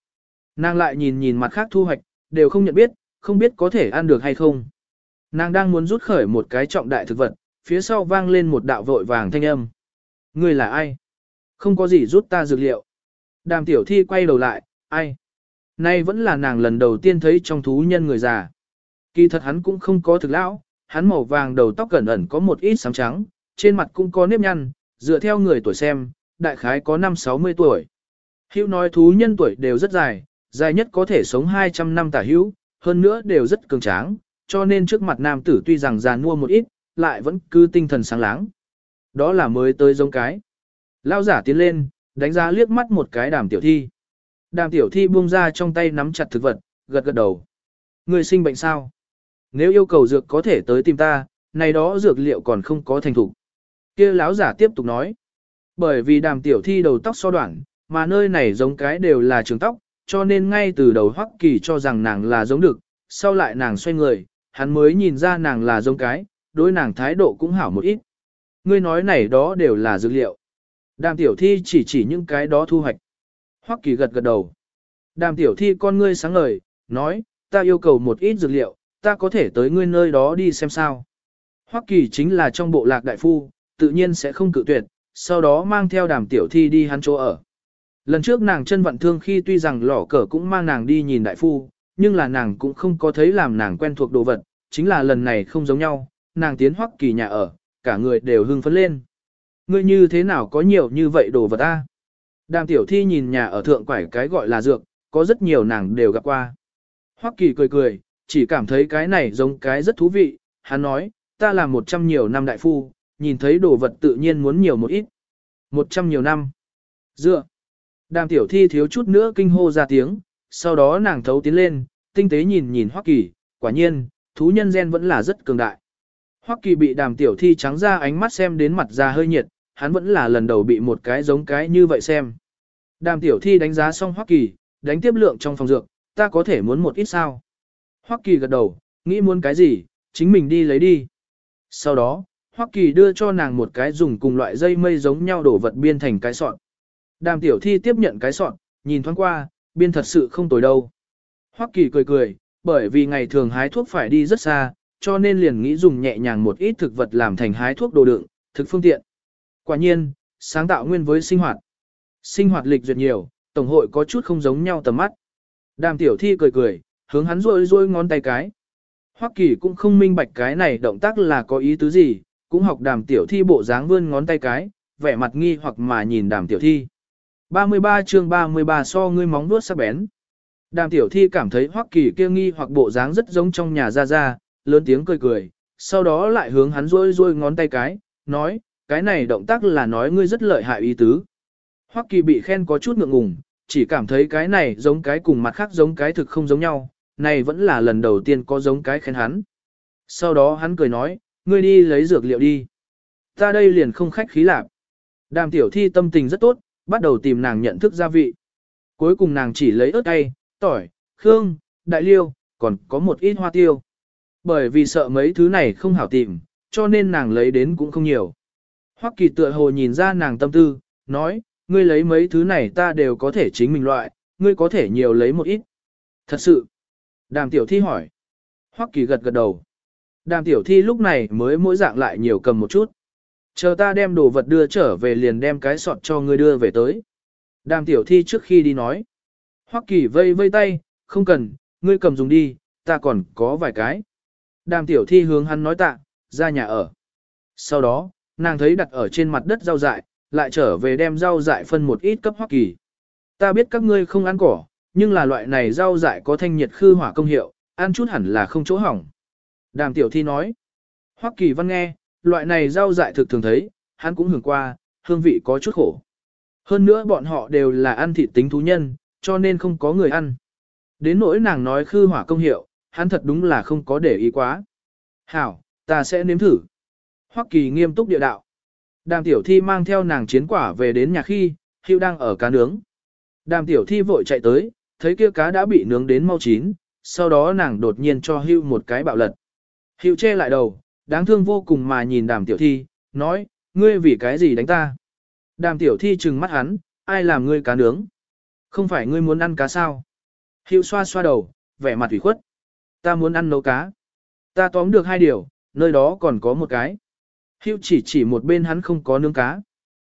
Speaker 1: Nàng lại nhìn nhìn mặt khác thu hoạch, đều không nhận biết, không biết có thể ăn được hay không. Nàng đang muốn rút khởi một cái trọng đại thực vật, phía sau vang lên một đạo vội vàng thanh âm. Người là ai? Không có gì rút ta dược liệu. Đàm tiểu thi quay đầu lại, ai? Nay vẫn là nàng lần đầu tiên thấy trong thú nhân người già. Kỳ thật hắn cũng không có thực lão, hắn màu vàng đầu tóc cẩn ẩn có một ít sáng trắng, trên mặt cũng có nếp nhăn, dựa theo người tuổi xem, đại khái có 5-60 tuổi. Hữu nói thú nhân tuổi đều rất dài, dài nhất có thể sống 200 năm tả hữu, hơn nữa đều rất cường tráng, cho nên trước mặt nam tử tuy rằng già nua một ít, lại vẫn cứ tinh thần sáng láng. Đó là mới tới giống cái. Lao giả tiến lên, đánh giá liếc mắt một cái đàm tiểu thi. Đàm tiểu thi buông ra trong tay nắm chặt thực vật, gật gật đầu. Người sinh bệnh sao? Nếu yêu cầu dược có thể tới tìm ta, này đó dược liệu còn không có thành thủ. kia lão giả tiếp tục nói. Bởi vì đàm tiểu thi đầu tóc so đoạn, mà nơi này giống cái đều là trường tóc, cho nên ngay từ đầu Hoắc Kỳ cho rằng nàng là giống được, sau lại nàng xoay người, hắn mới nhìn ra nàng là giống cái, đối nàng thái độ cũng hảo một ít. Ngươi nói này đó đều là dược liệu. Đàm tiểu thi chỉ chỉ những cái đó thu hoạch. Hoắc Kỳ gật gật đầu. Đàm tiểu thi con ngươi sáng ngời, nói, ta yêu cầu một ít dược liệu, ta có thể tới ngươi nơi đó đi xem sao. Hoắc Kỳ chính là trong bộ lạc đại phu, tự nhiên sẽ không cự tuyệt, sau đó mang theo đàm tiểu thi đi hắn chỗ ở. Lần trước nàng chân vận thương khi tuy rằng lỏ cờ cũng mang nàng đi nhìn đại phu, nhưng là nàng cũng không có thấy làm nàng quen thuộc đồ vật, chính là lần này không giống nhau, nàng tiến Hoắc Kỳ nhà ở, cả người đều hưng phấn lên. Ngươi như thế nào có nhiều như vậy đồ vật a? Đàm tiểu thi nhìn nhà ở thượng quải cái gọi là dược, có rất nhiều nàng đều gặp qua. Hoắc Kỳ cười cười, chỉ cảm thấy cái này giống cái rất thú vị, hắn nói, ta là một trăm nhiều năm đại phu, nhìn thấy đồ vật tự nhiên muốn nhiều một ít. Một trăm nhiều năm. Dựa. Đàm tiểu thi thiếu chút nữa kinh hô ra tiếng, sau đó nàng thấu tiến lên, tinh tế nhìn nhìn Hoắc Kỳ, quả nhiên, thú nhân gen vẫn là rất cường đại. Hoắc Kỳ bị đàm tiểu thi trắng ra ánh mắt xem đến mặt ra hơi nhiệt, hắn vẫn là lần đầu bị một cái giống cái như vậy xem. Đàm tiểu thi đánh giá xong Hoắc Kỳ, đánh tiếp lượng trong phòng dược, ta có thể muốn một ít sao. Hoắc Kỳ gật đầu, nghĩ muốn cái gì, chính mình đi lấy đi. Sau đó, Hoắc Kỳ đưa cho nàng một cái dùng cùng loại dây mây giống nhau đổ vật biên thành cái sọn. Đàm tiểu thi tiếp nhận cái sọn, nhìn thoáng qua, biên thật sự không tồi đâu. Hoắc Kỳ cười cười, bởi vì ngày thường hái thuốc phải đi rất xa, cho nên liền nghĩ dùng nhẹ nhàng một ít thực vật làm thành hái thuốc đồ đựng, thực phương tiện. Quả nhiên, sáng tạo nguyên với sinh hoạt. Sinh hoạt lịch duyệt nhiều, tổng hội có chút không giống nhau tầm mắt. Đàm tiểu thi cười cười, hướng hắn rôi rôi ngón tay cái. Hoắc Kỳ cũng không minh bạch cái này động tác là có ý tứ gì, cũng học đàm tiểu thi bộ dáng vươn ngón tay cái, vẻ mặt nghi hoặc mà nhìn đàm tiểu thi. 33 chương 33 so ngươi móng vuốt sắc bén. Đàm tiểu thi cảm thấy Hoắc Kỳ kia nghi hoặc bộ dáng rất giống trong nhà ra ra, lớn tiếng cười cười, sau đó lại hướng hắn rôi rôi ngón tay cái, nói, cái này động tác là nói ngươi rất lợi hại ý tứ. Hoắc Kỳ bị khen có chút ngượng ngùng, chỉ cảm thấy cái này giống cái cùng mặt khác giống cái thực không giống nhau, này vẫn là lần đầu tiên có giống cái khen hắn. Sau đó hắn cười nói, ngươi đi lấy dược liệu đi. Ta đây liền không khách khí lạc. Đàm tiểu thi tâm tình rất tốt, bắt đầu tìm nàng nhận thức gia vị. Cuối cùng nàng chỉ lấy ớt cay, tỏi, khương, đại liêu, còn có một ít hoa tiêu. Bởi vì sợ mấy thứ này không hảo tìm, cho nên nàng lấy đến cũng không nhiều. Hoắc kỳ tựa hồ nhìn ra nàng tâm tư, nói, ngươi lấy mấy thứ này ta đều có thể chính mình loại, ngươi có thể nhiều lấy một ít. Thật sự. Đàm tiểu thi hỏi. Hoắc kỳ gật gật đầu. Đàm tiểu thi lúc này mới mỗi dạng lại nhiều cầm một chút. Chờ ta đem đồ vật đưa trở về liền đem cái sọt cho ngươi đưa về tới. Đàm tiểu thi trước khi đi nói. Hoắc kỳ vây vây tay, không cần, ngươi cầm dùng đi, ta còn có vài cái. Đàm tiểu thi hướng hắn nói tạ, ra nhà ở. Sau đó, nàng thấy đặt ở trên mặt đất rau dại, lại trở về đem rau dại phân một ít cấp Hoắc Kỳ. Ta biết các ngươi không ăn cỏ, nhưng là loại này rau dại có thanh nhiệt khư hỏa công hiệu, ăn chút hẳn là không chỗ hỏng. Đàm tiểu thi nói. Hoắc Kỳ văn nghe, loại này rau dại thực thường thấy, hắn cũng hưởng qua, hương vị có chút khổ. Hơn nữa bọn họ đều là ăn thịt tính thú nhân, cho nên không có người ăn. Đến nỗi nàng nói khư hỏa công hiệu, hắn thật đúng là không có để ý quá. Hảo, ta sẽ nếm thử. Hoắc Kỳ nghiêm túc địa đạo. Đàm tiểu thi mang theo nàng chiến quả về đến nhà khi, hưu đang ở cá nướng. Đàm tiểu thi vội chạy tới, thấy kia cá đã bị nướng đến mau chín, sau đó nàng đột nhiên cho hưu một cái bạo lật. Hưu che lại đầu, đáng thương vô cùng mà nhìn đàm tiểu thi, nói, ngươi vì cái gì đánh ta? Đàm tiểu thi trừng mắt hắn, ai làm ngươi cá nướng? Không phải ngươi muốn ăn cá sao? Hưu xoa xoa đầu, vẻ mặt ủy khuất. Ta muốn ăn nấu cá. Ta tóm được hai điều, nơi đó còn có một cái. Hưu chỉ chỉ một bên hắn không có nướng cá.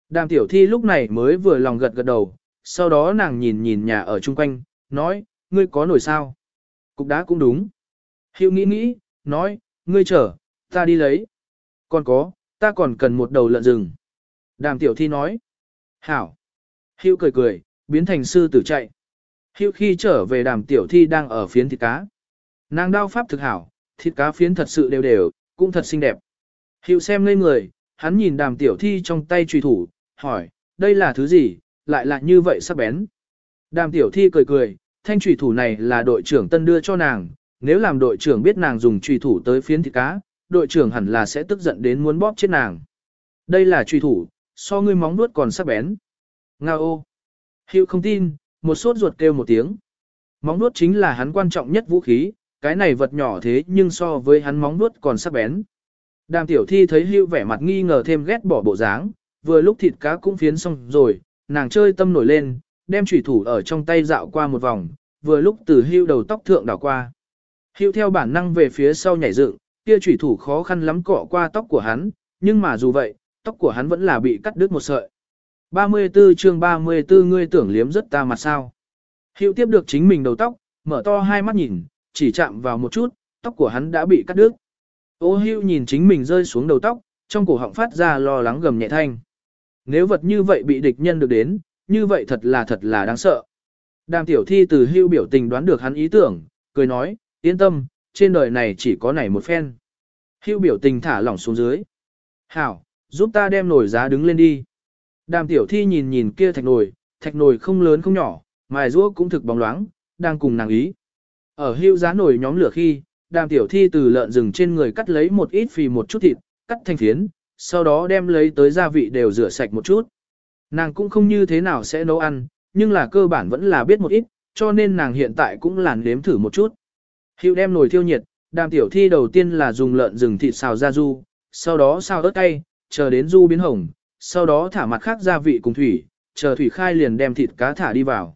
Speaker 1: Đàm tiểu thi lúc này mới vừa lòng gật gật đầu, sau đó nàng nhìn nhìn nhà ở chung quanh, nói, ngươi có nổi sao? Cục đá cũng đúng. Hưu nghĩ nghĩ, nói, ngươi chở, ta đi lấy. Còn có, ta còn cần một đầu lợn rừng. Đàm tiểu thi nói, hảo. Hưu cười cười, biến thành sư tử chạy. Hưu khi trở về đàm tiểu thi đang ở phiến thịt cá. Nàng đao pháp thực hảo, thịt cá phiến thật sự đều đều, cũng thật xinh đẹp. Hiệu xem ngây người, hắn nhìn đàm tiểu thi trong tay truy thủ, hỏi, đây là thứ gì, lại là như vậy sắc bén. Đàm tiểu thi cười cười, thanh trùy thủ này là đội trưởng tân đưa cho nàng, nếu làm đội trưởng biết nàng dùng trùy thủ tới phiến thịt cá, đội trưởng hẳn là sẽ tức giận đến muốn bóp chết nàng. Đây là trùy thủ, so ngươi móng nuốt còn sắc bén. Nga ô. Hiệu không tin, một sốt ruột kêu một tiếng. Móng nuốt chính là hắn quan trọng nhất vũ khí, cái này vật nhỏ thế nhưng so với hắn móng nuốt còn sắc bén. Đàm tiểu thi thấy hưu vẻ mặt nghi ngờ thêm ghét bỏ bộ dáng, vừa lúc thịt cá cũng phiến xong rồi, nàng chơi tâm nổi lên, đem chủy thủ ở trong tay dạo qua một vòng, vừa lúc từ hưu đầu tóc thượng đảo qua. Hưu theo bản năng về phía sau nhảy dựng, kia chủy thủ khó khăn lắm cọ qua tóc của hắn, nhưng mà dù vậy, tóc của hắn vẫn là bị cắt đứt một sợi. 34 chương 34 ngươi tưởng liếm rất ta mặt sao. Hiệu tiếp được chính mình đầu tóc, mở to hai mắt nhìn, chỉ chạm vào một chút, tóc của hắn đã bị cắt đứt. Ô hưu nhìn chính mình rơi xuống đầu tóc, trong cổ họng phát ra lo lắng gầm nhẹ thanh. Nếu vật như vậy bị địch nhân được đến, như vậy thật là thật là đáng sợ. Đàm tiểu thi từ hưu biểu tình đoán được hắn ý tưởng, cười nói, yên tâm, trên đời này chỉ có này một phen. Hưu biểu tình thả lỏng xuống dưới. Hảo, giúp ta đem nồi giá đứng lên đi. Đàm tiểu thi nhìn nhìn kia thạch nồi, thạch nồi không lớn không nhỏ, mài rũa cũng thực bóng loáng, đang cùng nàng ý. Ở hưu giá nồi nhóm lửa khi, đàm tiểu thi từ lợn rừng trên người cắt lấy một ít phì một chút thịt, cắt thành phiến, sau đó đem lấy tới gia vị đều rửa sạch một chút. Nàng cũng không như thế nào sẽ nấu ăn, nhưng là cơ bản vẫn là biết một ít, cho nên nàng hiện tại cũng làn đếm thử một chút. Hiệu đem nồi thiêu nhiệt, đàm tiểu thi đầu tiên là dùng lợn rừng thịt xào ra du, sau đó xào ớt cay, chờ đến du biến hồng, sau đó thả mặt khác gia vị cùng thủy, chờ thủy khai liền đem thịt cá thả đi vào.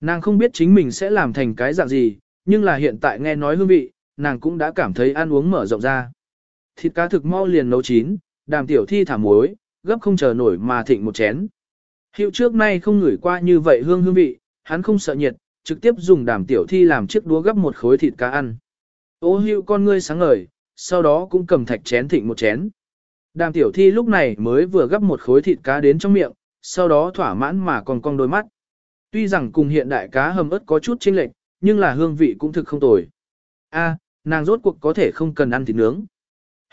Speaker 1: Nàng không biết chính mình sẽ làm thành cái dạng gì, nhưng là hiện tại nghe nói hương vị, nàng cũng đã cảm thấy ăn uống mở rộng ra. Thịt cá thực mau liền nấu chín, đàm tiểu thi thả muối, gấp không chờ nổi mà thịnh một chén. Hiệu trước nay không ngửi qua như vậy hương hương vị, hắn không sợ nhiệt, trực tiếp dùng đàm tiểu thi làm chiếc đũa gấp một khối thịt cá ăn. Ô hiệu con ngươi sáng ngời, sau đó cũng cầm thạch chén thịnh một chén. Đàm tiểu thi lúc này mới vừa gấp một khối thịt cá đến trong miệng, sau đó thỏa mãn mà còn cong đôi mắt. Tuy rằng cùng hiện đại cá hầm ớt có chút chênh lệch, nhưng là hương vị cũng thực không tồi. A, nàng rốt cuộc có thể không cần ăn thịt nướng.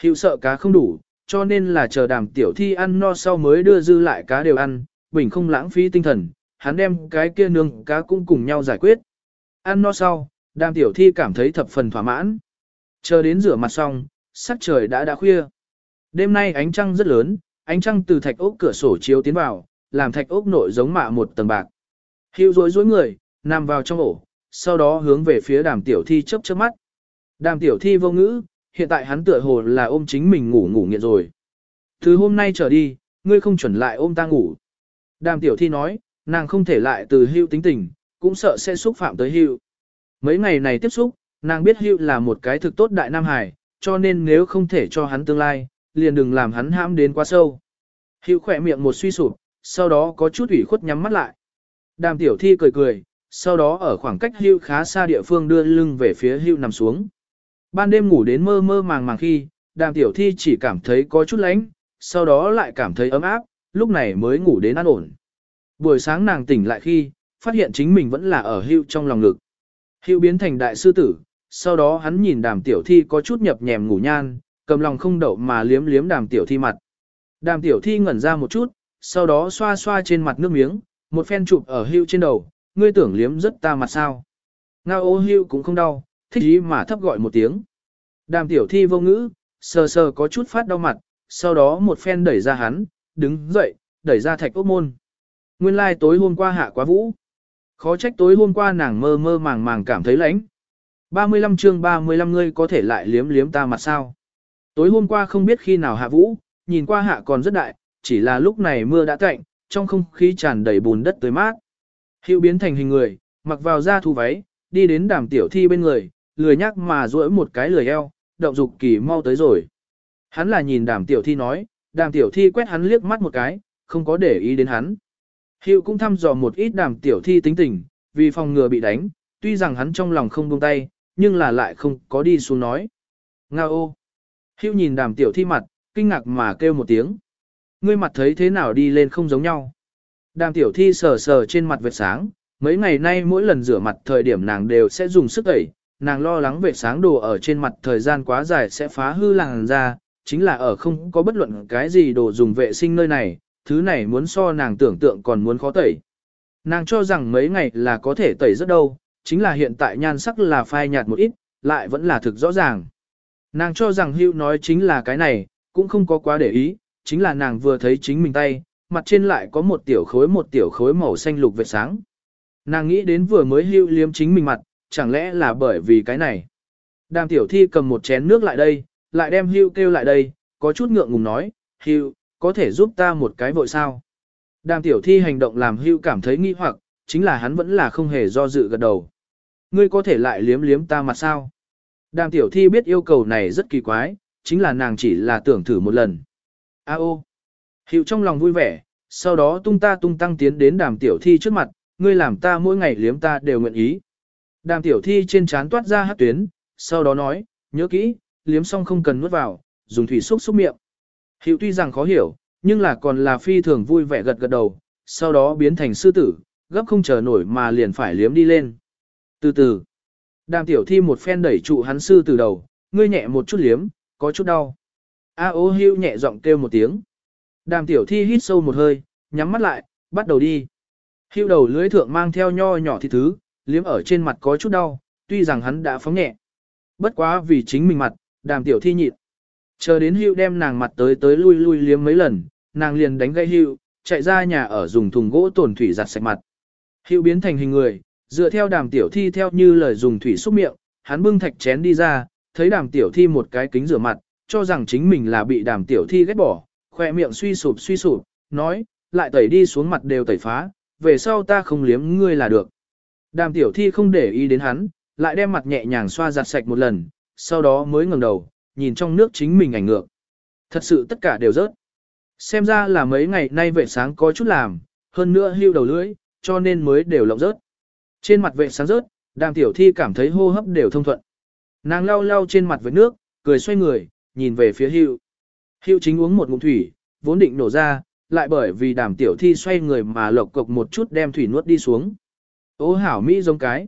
Speaker 1: Hiệu sợ cá không đủ, cho nên là chờ đàm tiểu thi ăn no sau mới đưa dư lại cá đều ăn, bình không lãng phí tinh thần, hắn đem cái kia nướng cá cũng cùng nhau giải quyết. Ăn no sau, đàm tiểu thi cảm thấy thập phần thỏa mãn. Chờ đến rửa mặt xong, sắc trời đã đã khuya. Đêm nay ánh trăng rất lớn, ánh trăng từ thạch ốc cửa sổ chiếu tiến vào, làm thạch ốc nội giống mạ một tầng bạc. Hiệu rối rối người, nằm vào trong ổ, sau đó hướng về phía đàm tiểu thi chớp chớp mắt. Đàm tiểu thi vô ngữ, hiện tại hắn tựa hồ là ôm chính mình ngủ ngủ nghiện rồi. Từ hôm nay trở đi, ngươi không chuẩn lại ôm ta ngủ. Đàm tiểu thi nói, nàng không thể lại từ hưu tính tình, cũng sợ sẽ xúc phạm tới hưu. Mấy ngày này tiếp xúc, nàng biết hưu là một cái thực tốt đại nam hải, cho nên nếu không thể cho hắn tương lai, liền đừng làm hắn hãm đến quá sâu. Hưu khỏe miệng một suy sụp, sau đó có chút ủy khuất nhắm mắt lại. Đàm tiểu thi cười cười, sau đó ở khoảng cách hưu khá xa địa phương đưa lưng về phía hưu nằm xuống. Ban đêm ngủ đến mơ mơ màng màng khi, đàm tiểu thi chỉ cảm thấy có chút lạnh, sau đó lại cảm thấy ấm áp, lúc này mới ngủ đến an ổn. Buổi sáng nàng tỉnh lại khi, phát hiện chính mình vẫn là ở hưu trong lòng ngực. Hưu biến thành đại sư tử, sau đó hắn nhìn đàm tiểu thi có chút nhập nhèm ngủ nhan, cầm lòng không đậu mà liếm liếm đàm tiểu thi mặt. Đàm tiểu thi ngẩn ra một chút, sau đó xoa xoa trên mặt nước miếng, một phen chụp ở hưu trên đầu, ngươi tưởng liếm rất ta mặt sao. Ngao ô hưu cũng không đau, thích ý mà thấp gọi một tiếng. Đàm tiểu thi vô ngữ, sờ sờ có chút phát đau mặt, sau đó một phen đẩy ra hắn, đứng dậy, đẩy ra thạch ốc môn. Nguyên lai like tối hôm qua hạ quá vũ. Khó trách tối hôm qua nàng mơ mơ màng màng cảm thấy lạnh. 35 chương 35 ngươi có thể lại liếm liếm ta mặt sao. Tối hôm qua không biết khi nào hạ vũ, nhìn qua hạ còn rất đại, chỉ là lúc này mưa đã tạnh, trong không khí tràn đầy bùn đất tới mát. Hiệu biến thành hình người, mặc vào da thu váy, đi đến đàm tiểu thi bên người, lười nhắc mà duỗi một cái lười eo, động dục kỳ mau tới rồi. Hắn là nhìn đàm tiểu thi nói, đàm tiểu thi quét hắn liếc mắt một cái, không có để ý đến hắn. Hiệu cũng thăm dò một ít đàm tiểu thi tính tình, vì phòng ngừa bị đánh, tuy rằng hắn trong lòng không buông tay, nhưng là lại không có đi xuống nói. Nga ô! Hiệu nhìn đàm tiểu thi mặt, kinh ngạc mà kêu một tiếng. Ngươi mặt thấy thế nào đi lên không giống nhau. Đàm tiểu thi sờ sờ trên mặt vệt sáng, mấy ngày nay mỗi lần rửa mặt thời điểm nàng đều sẽ dùng sức ẩy, nàng lo lắng về sáng đồ ở trên mặt thời gian quá dài sẽ phá hư làn da, chính là ở không có bất luận cái gì đồ dùng vệ sinh nơi này, thứ này muốn so nàng tưởng tượng còn muốn khó tẩy. Nàng cho rằng mấy ngày là có thể tẩy rất đâu, chính là hiện tại nhan sắc là phai nhạt một ít, lại vẫn là thực rõ ràng. Nàng cho rằng hưu nói chính là cái này, cũng không có quá để ý, chính là nàng vừa thấy chính mình tay, mặt trên lại có một tiểu khối một tiểu khối màu xanh lục vệt sáng. Nàng nghĩ đến vừa mới hưu liếm chính mình mặt, chẳng lẽ là bởi vì cái này. Đàm tiểu thi cầm một chén nước lại đây, lại đem hưu kêu lại đây, có chút ngượng ngùng nói, hưu, có thể giúp ta một cái vội sao. Đàm tiểu thi hành động làm hưu cảm thấy nghi hoặc, chính là hắn vẫn là không hề do dự gật đầu. Ngươi có thể lại liếm liếm ta mặt sao? Đàm tiểu thi biết yêu cầu này rất kỳ quái, chính là nàng chỉ là tưởng thử một lần. A ô! Hiệu trong lòng vui vẻ, sau đó tung ta tung tăng tiến đến đàm tiểu thi trước mặt, ngươi làm ta mỗi ngày liếm ta đều nguyện ý. Đàm tiểu thi trên trán toát ra hát tuyến, sau đó nói, nhớ kỹ, liếm xong không cần nuốt vào, dùng thủy xúc xúc miệng. Hiệu tuy rằng khó hiểu, nhưng là còn là phi thường vui vẻ gật gật đầu, sau đó biến thành sư tử, gấp không chờ nổi mà liền phải liếm đi lên. Từ từ, đàm tiểu thi một phen đẩy trụ hắn sư từ đầu, ngươi nhẹ một chút liếm, có chút đau. A ô hưu nhẹ giọng kêu một tiếng. Đàm tiểu thi hít sâu một hơi, nhắm mắt lại, bắt đầu đi. Hưu đầu lưới thượng mang theo nho nhỏ thịt thứ, liếm ở trên mặt có chút đau, tuy rằng hắn đã phóng nhẹ. Bất quá vì chính mình mặt, đàm tiểu thi nhịn. Chờ đến hưu đem nàng mặt tới tới lui lui liếm mấy lần, nàng liền đánh gây hưu, chạy ra nhà ở dùng thùng gỗ tổn thủy giặt sạch mặt. Hưu biến thành hình người, dựa theo đàm tiểu thi theo như lời dùng thủy xúc miệng, hắn bưng thạch chén đi ra, thấy đàm tiểu thi một cái kính rửa mặt, cho rằng chính mình là bị đàm tiểu thi ghét bỏ, khoe miệng suy sụp suy sụp, nói, lại tẩy đi xuống mặt đều tẩy phá, về sau ta không liếm ngươi là được. Đàm tiểu thi không để ý đến hắn, lại đem mặt nhẹ nhàng xoa giặt sạch một lần, sau đó mới ngẩng đầu, nhìn trong nước chính mình ảnh ngược. Thật sự tất cả đều rớt. Xem ra là mấy ngày nay vệ sáng có chút làm, hơn nữa hưu đầu lưỡi, cho nên mới đều lộng rớt. Trên mặt vệ sáng rớt, đàm tiểu thi cảm thấy hô hấp đều thông thuận. Nàng lau lau trên mặt với nước, cười xoay người, nhìn về phía hưu. Hưu chính uống một ngụm thủy, vốn định nổ ra, lại bởi vì đàm tiểu thi xoay người mà lộc cộc một chút đem thủy nuốt đi xuống. Ô hảo Mỹ giống cái.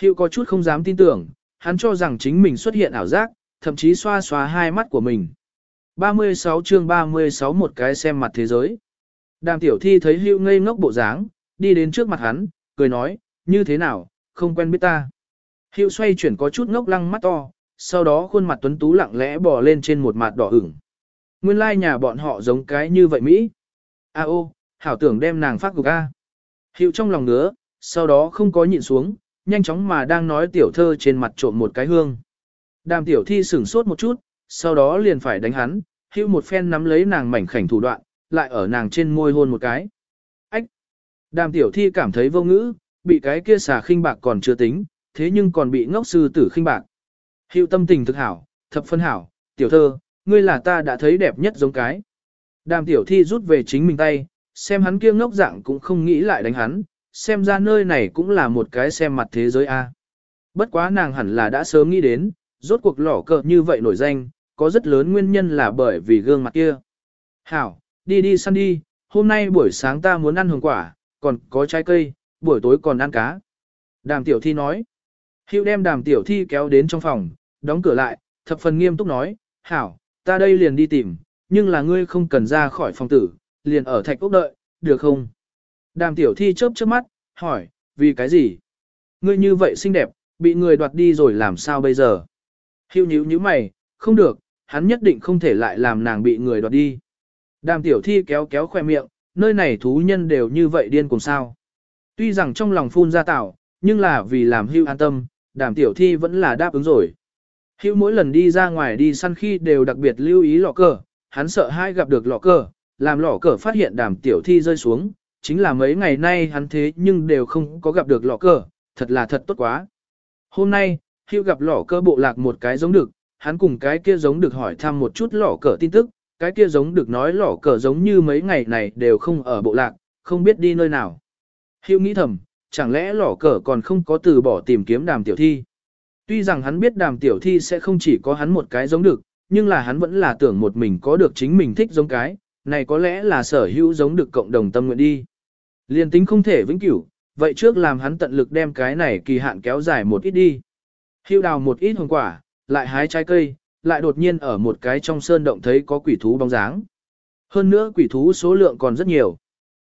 Speaker 1: Hiệu có chút không dám tin tưởng, hắn cho rằng chính mình xuất hiện ảo giác, thậm chí xoa xoa hai mắt của mình. 36 chương 36 một cái xem mặt thế giới. Đàm tiểu thi thấy Hữu ngây ngốc bộ dáng, đi đến trước mặt hắn, cười nói, như thế nào, không quen biết ta. Hữu xoay chuyển có chút ngốc lăng mắt to, sau đó khuôn mặt tuấn tú lặng lẽ bò lên trên một mặt đỏ ửng. Nguyên lai like nhà bọn họ giống cái như vậy Mỹ. A ô, hảo tưởng đem nàng phát gục A. Hiệu trong lòng ngứa, sau đó không có nhịn xuống, nhanh chóng mà đang nói tiểu thơ trên mặt trộm một cái hương. Đàm tiểu thi sửng sốt một chút, sau đó liền phải đánh hắn, hữu một phen nắm lấy nàng mảnh khảnh thủ đoạn, lại ở nàng trên môi hôn một cái. Ách! Đàm tiểu thi cảm thấy vô ngữ, bị cái kia xà khinh bạc còn chưa tính, thế nhưng còn bị ngốc sư tử khinh bạc. Hữu tâm tình thực hảo, thập phân hảo, tiểu thơ, ngươi là ta đã thấy đẹp nhất giống cái. Đàm tiểu thi rút về chính mình tay, xem hắn kia ngốc dạng cũng không nghĩ lại đánh hắn, xem ra nơi này cũng là một cái xem mặt thế giới a. Bất quá nàng hẳn là đã sớm nghĩ đến, rốt cuộc lỏ cờ như vậy nổi danh, có rất lớn nguyên nhân là bởi vì gương mặt kia. Hảo, đi đi săn đi, hôm nay buổi sáng ta muốn ăn hồng quả, còn có trái cây, buổi tối còn ăn cá. Đàm tiểu thi nói. Hữu đem đàm tiểu thi kéo đến trong phòng, đóng cửa lại, thập phần nghiêm túc nói, Hảo, ta đây liền đi tìm, nhưng là ngươi không cần ra khỏi phòng tử, liền ở thạch ốc đợi, được không? Đàm tiểu thi chớp chớp mắt, hỏi, vì cái gì? Ngươi như vậy xinh đẹp, bị người đoạt đi rồi làm sao bây giờ? Hưu nhíu nhíu mày, không được, hắn nhất định không thể lại làm nàng bị người đoạt đi. Đàm tiểu thi kéo kéo khoe miệng, nơi này thú nhân đều như vậy điên cùng sao. Tuy rằng trong lòng phun ra tạo, nhưng là vì làm hưu an tâm, đàm tiểu thi vẫn là đáp ứng rồi. Hưu mỗi lần đi ra ngoài đi săn khi đều đặc biệt lưu ý lọ cờ, hắn sợ hai gặp được lọ cờ, làm lọ cờ phát hiện đàm tiểu thi rơi xuống, chính là mấy ngày nay hắn thế nhưng đều không có gặp được lọ cờ, thật là thật tốt quá. Hôm nay, Hưu gặp lọ cờ bộ lạc một cái giống được, hắn cùng cái kia giống được hỏi thăm một chút lọ cờ tin tức, cái kia giống được nói lọ cờ giống như mấy ngày này đều không ở bộ lạc, không biết đi nơi nào. Hưu nghĩ thầm, chẳng lẽ lọ cờ còn không có từ bỏ tìm kiếm đàm tiểu thi. Tuy rằng hắn biết đàm tiểu thi sẽ không chỉ có hắn một cái giống được, nhưng là hắn vẫn là tưởng một mình có được chính mình thích giống cái, này có lẽ là sở hữu giống được cộng đồng tâm nguyện đi. Liên tính không thể vĩnh cửu, vậy trước làm hắn tận lực đem cái này kỳ hạn kéo dài một ít đi. Hưu đào một ít hồng quả, lại hái trái cây, lại đột nhiên ở một cái trong sơn động thấy có quỷ thú bóng dáng. Hơn nữa quỷ thú số lượng còn rất nhiều.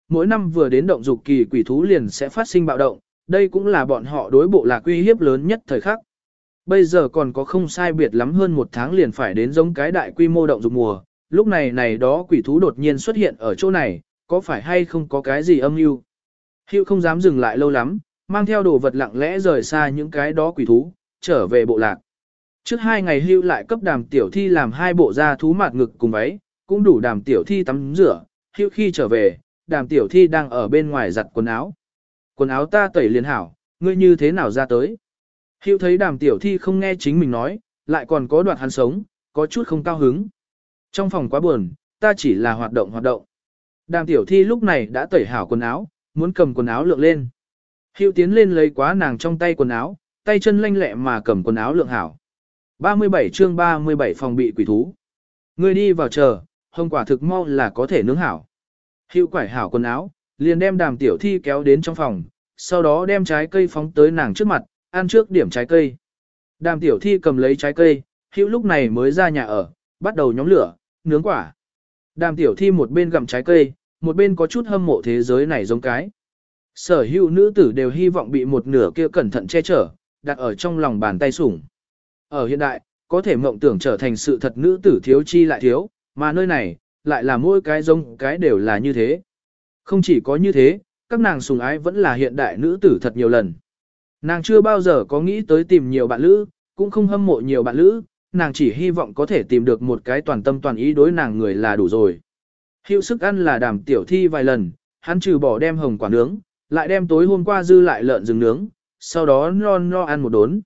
Speaker 1: mỗi năm vừa đến động dục kỳ quỷ thú liền sẽ phát sinh bạo động, đây cũng là bọn họ đối bộ lạc uy hiếp lớn nhất thời khắc. Bây giờ còn có không sai biệt lắm hơn một tháng liền phải đến giống cái đại quy mô động dục mùa, lúc này này đó quỷ thú đột nhiên xuất hiện ở chỗ này, có phải hay không có cái gì âm mưu? Hiệu không dám dừng lại lâu lắm, mang theo đồ vật lặng lẽ rời xa những cái đó quỷ thú, trở về bộ lạc. Trước hai ngày hưu lại cấp đàm tiểu thi làm hai bộ da thú mạt ngực cùng váy, cũng đủ đàm tiểu thi tắm rửa, hưu khi trở về, đàm tiểu thi đang ở bên ngoài giặt quần áo. Quần áo ta tẩy liền hảo, ngươi như thế nào ra tới? Hưu thấy đàm tiểu thi không nghe chính mình nói, lại còn có đoạn hắn sống, có chút không cao hứng. Trong phòng quá buồn, ta chỉ là hoạt động hoạt động. Đàm tiểu thi lúc này đã tẩy hảo quần áo, muốn cầm quần áo lượng lên. Hiệu tiến lên lấy quá nàng trong tay quần áo, tay chân lanh lẹ mà cầm quần áo lượng hảo. 37 chương 37 phòng bị quỷ thú. Người đi vào chờ, hồng quả thực mau là có thể nướng hảo. Hiệu quải hảo quần áo, liền đem đàm tiểu thi kéo đến trong phòng, sau đó đem trái cây phóng tới nàng trước mặt, ăn trước điểm trái cây. Đàm tiểu thi cầm lấy trái cây, hữu lúc này mới ra nhà ở, bắt đầu nhóm lửa, nướng quả. Đàm tiểu thi một bên gặm trái cây, một bên có chút hâm mộ thế giới này giống cái. Sở hữu nữ tử đều hy vọng bị một nửa kia cẩn thận che chở, đặt ở trong lòng bàn tay sủng. Ở hiện đại, có thể mộng tưởng trở thành sự thật nữ tử thiếu chi lại thiếu, mà nơi này, lại là mỗi cái giống cái đều là như thế. Không chỉ có như thế, các nàng sùng ái vẫn là hiện đại nữ tử thật nhiều lần. Nàng chưa bao giờ có nghĩ tới tìm nhiều bạn lữ, cũng không hâm mộ nhiều bạn lữ, nàng chỉ hy vọng có thể tìm được một cái toàn tâm toàn ý đối nàng người là đủ rồi. Hiệu sức ăn là đàm tiểu thi vài lần, hắn trừ bỏ đem hồng quả nướng, lại đem tối hôm qua dư lại lợn rừng nướng, sau đó non no ăn một đốn.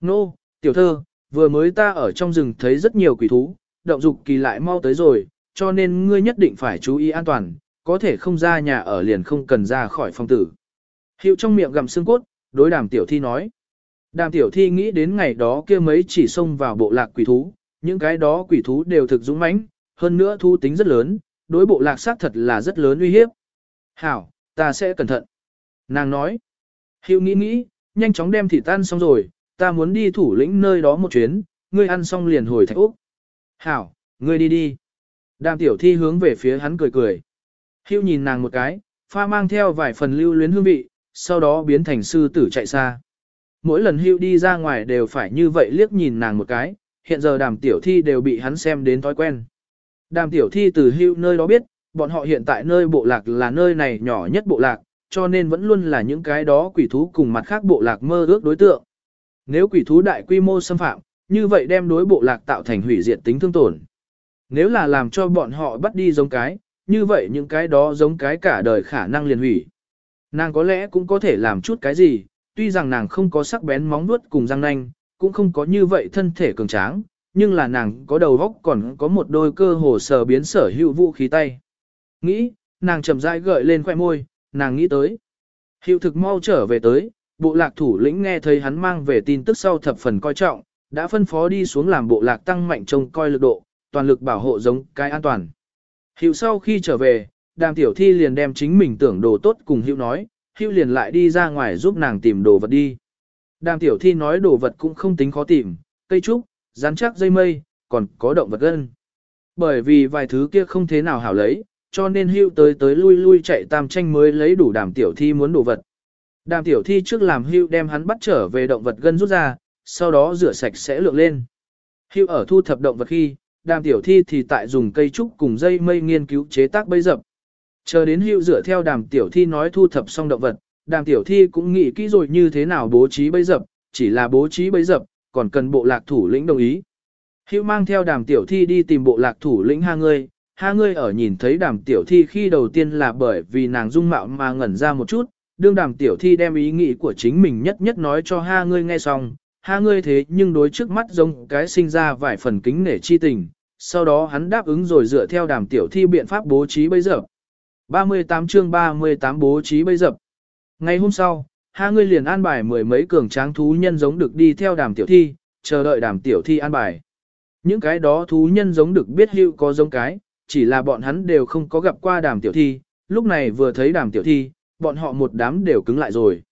Speaker 1: Nô, tiểu thơ, vừa mới ta ở trong rừng thấy rất nhiều quỷ thú, động dục kỳ lại mau tới rồi, cho nên ngươi nhất định phải chú ý an toàn, có thể không ra nhà ở liền không cần ra khỏi phòng tử. Hiệu trong miệng gặm xương cốt, đối đàm tiểu thi nói. Đàm tiểu thi nghĩ đến ngày đó kia mấy chỉ xông vào bộ lạc quỷ thú, những cái đó quỷ thú đều thực dũng mãnh, hơn nữa thu tính rất lớn, đối bộ lạc xác thật là rất lớn uy hiếp. Hảo, ta sẽ cẩn thận. Nàng nói. Hiệu nghĩ nghĩ, nhanh chóng đem thịt tan xong rồi, ta muốn đi thủ lĩnh nơi đó một chuyến, ngươi ăn xong liền hồi thạch Úc. Hảo, ngươi đi đi. Đàm tiểu thi hướng về phía hắn cười cười. Hiệu nhìn nàng một cái, pha mang theo vài phần lưu luyến hương vị, sau đó biến thành sư tử chạy xa. Mỗi lần hưu đi ra ngoài đều phải như vậy liếc nhìn nàng một cái, hiện giờ đàm tiểu thi đều bị hắn xem đến thói quen. Đàm tiểu thi từ hưu nơi đó biết, bọn họ hiện tại nơi bộ lạc là nơi này nhỏ nhất bộ lạc, cho nên vẫn luôn là những cái đó quỷ thú cùng mặt khác bộ lạc mơ ước đối tượng. Nếu quỷ thú đại quy mô xâm phạm, như vậy đem đối bộ lạc tạo thành hủy diệt tính thương tổn. Nếu là làm cho bọn họ bắt đi giống cái, như vậy những cái đó giống cái cả đời khả năng liền hủy. Nàng có lẽ cũng có thể làm chút cái gì, tuy rằng nàng không có sắc bén móng vuốt cùng răng nanh, cũng không có như vậy thân thể cường tráng, nhưng là nàng có đầu góc còn có một đôi cơ hồ sở biến sở hữu vũ khí tay. Nghĩ, nàng chậm rãi gợi lên khoẻ môi, nàng nghĩ tới. Hiệu thực mau trở về tới, bộ lạc thủ lĩnh nghe thấy hắn mang về tin tức sau thập phần coi trọng, đã phân phó đi xuống làm bộ lạc tăng mạnh trông coi lực độ, toàn lực bảo hộ giống cái an toàn. Hiệu sau khi trở về, đàm tiểu thi liền đem chính mình tưởng đồ tốt cùng Hiệu nói, hưu liền lại đi ra ngoài giúp nàng tìm đồ vật đi. Đàm tiểu thi nói đồ vật cũng không tính khó tìm, cây trúc, rắn chắc dây mây, còn có động vật gân. Bởi vì vài thứ kia không thế nào hảo lấy, cho nên hưu tới tới lui lui chạy tam tranh mới lấy đủ đàm tiểu thi muốn đồ vật. Đàm tiểu thi trước làm hưu đem hắn bắt trở về động vật gân rút ra, sau đó rửa sạch sẽ lượng lên. Hưu ở thu thập động vật khi, đàm tiểu thi thì tại dùng cây trúc cùng dây mây nghiên cứu chế tác bây dập. Chờ đến hưu dựa theo đàm tiểu thi nói thu thập xong động vật, đàm tiểu thi cũng nghĩ kỹ rồi như thế nào bố trí bấy dập, chỉ là bố trí bấy dập, còn cần bộ lạc thủ lĩnh đồng ý. Hưu mang theo đàm tiểu thi đi tìm bộ lạc thủ lĩnh ha ngươi, ha ngươi ở nhìn thấy đàm tiểu thi khi đầu tiên là bởi vì nàng dung mạo mà ngẩn ra một chút, đương đàm tiểu thi đem ý nghĩ của chính mình nhất nhất nói cho ha ngươi nghe xong, ha ngươi thế nhưng đối trước mắt giống cái sinh ra vài phần kính nể chi tình, sau đó hắn đáp ứng rồi dựa theo đàm tiểu thi biện pháp bố trí bây giờ. 38 chương 38 bố trí bây dập. Ngày hôm sau, hai người liền an bài mười mấy cường tráng thú nhân giống được đi theo đàm tiểu thi, chờ đợi đàm tiểu thi an bài. Những cái đó thú nhân giống được biết hữu có giống cái, chỉ là bọn hắn đều không có gặp qua đàm tiểu thi, lúc này vừa thấy đàm tiểu thi, bọn họ một đám đều cứng lại rồi.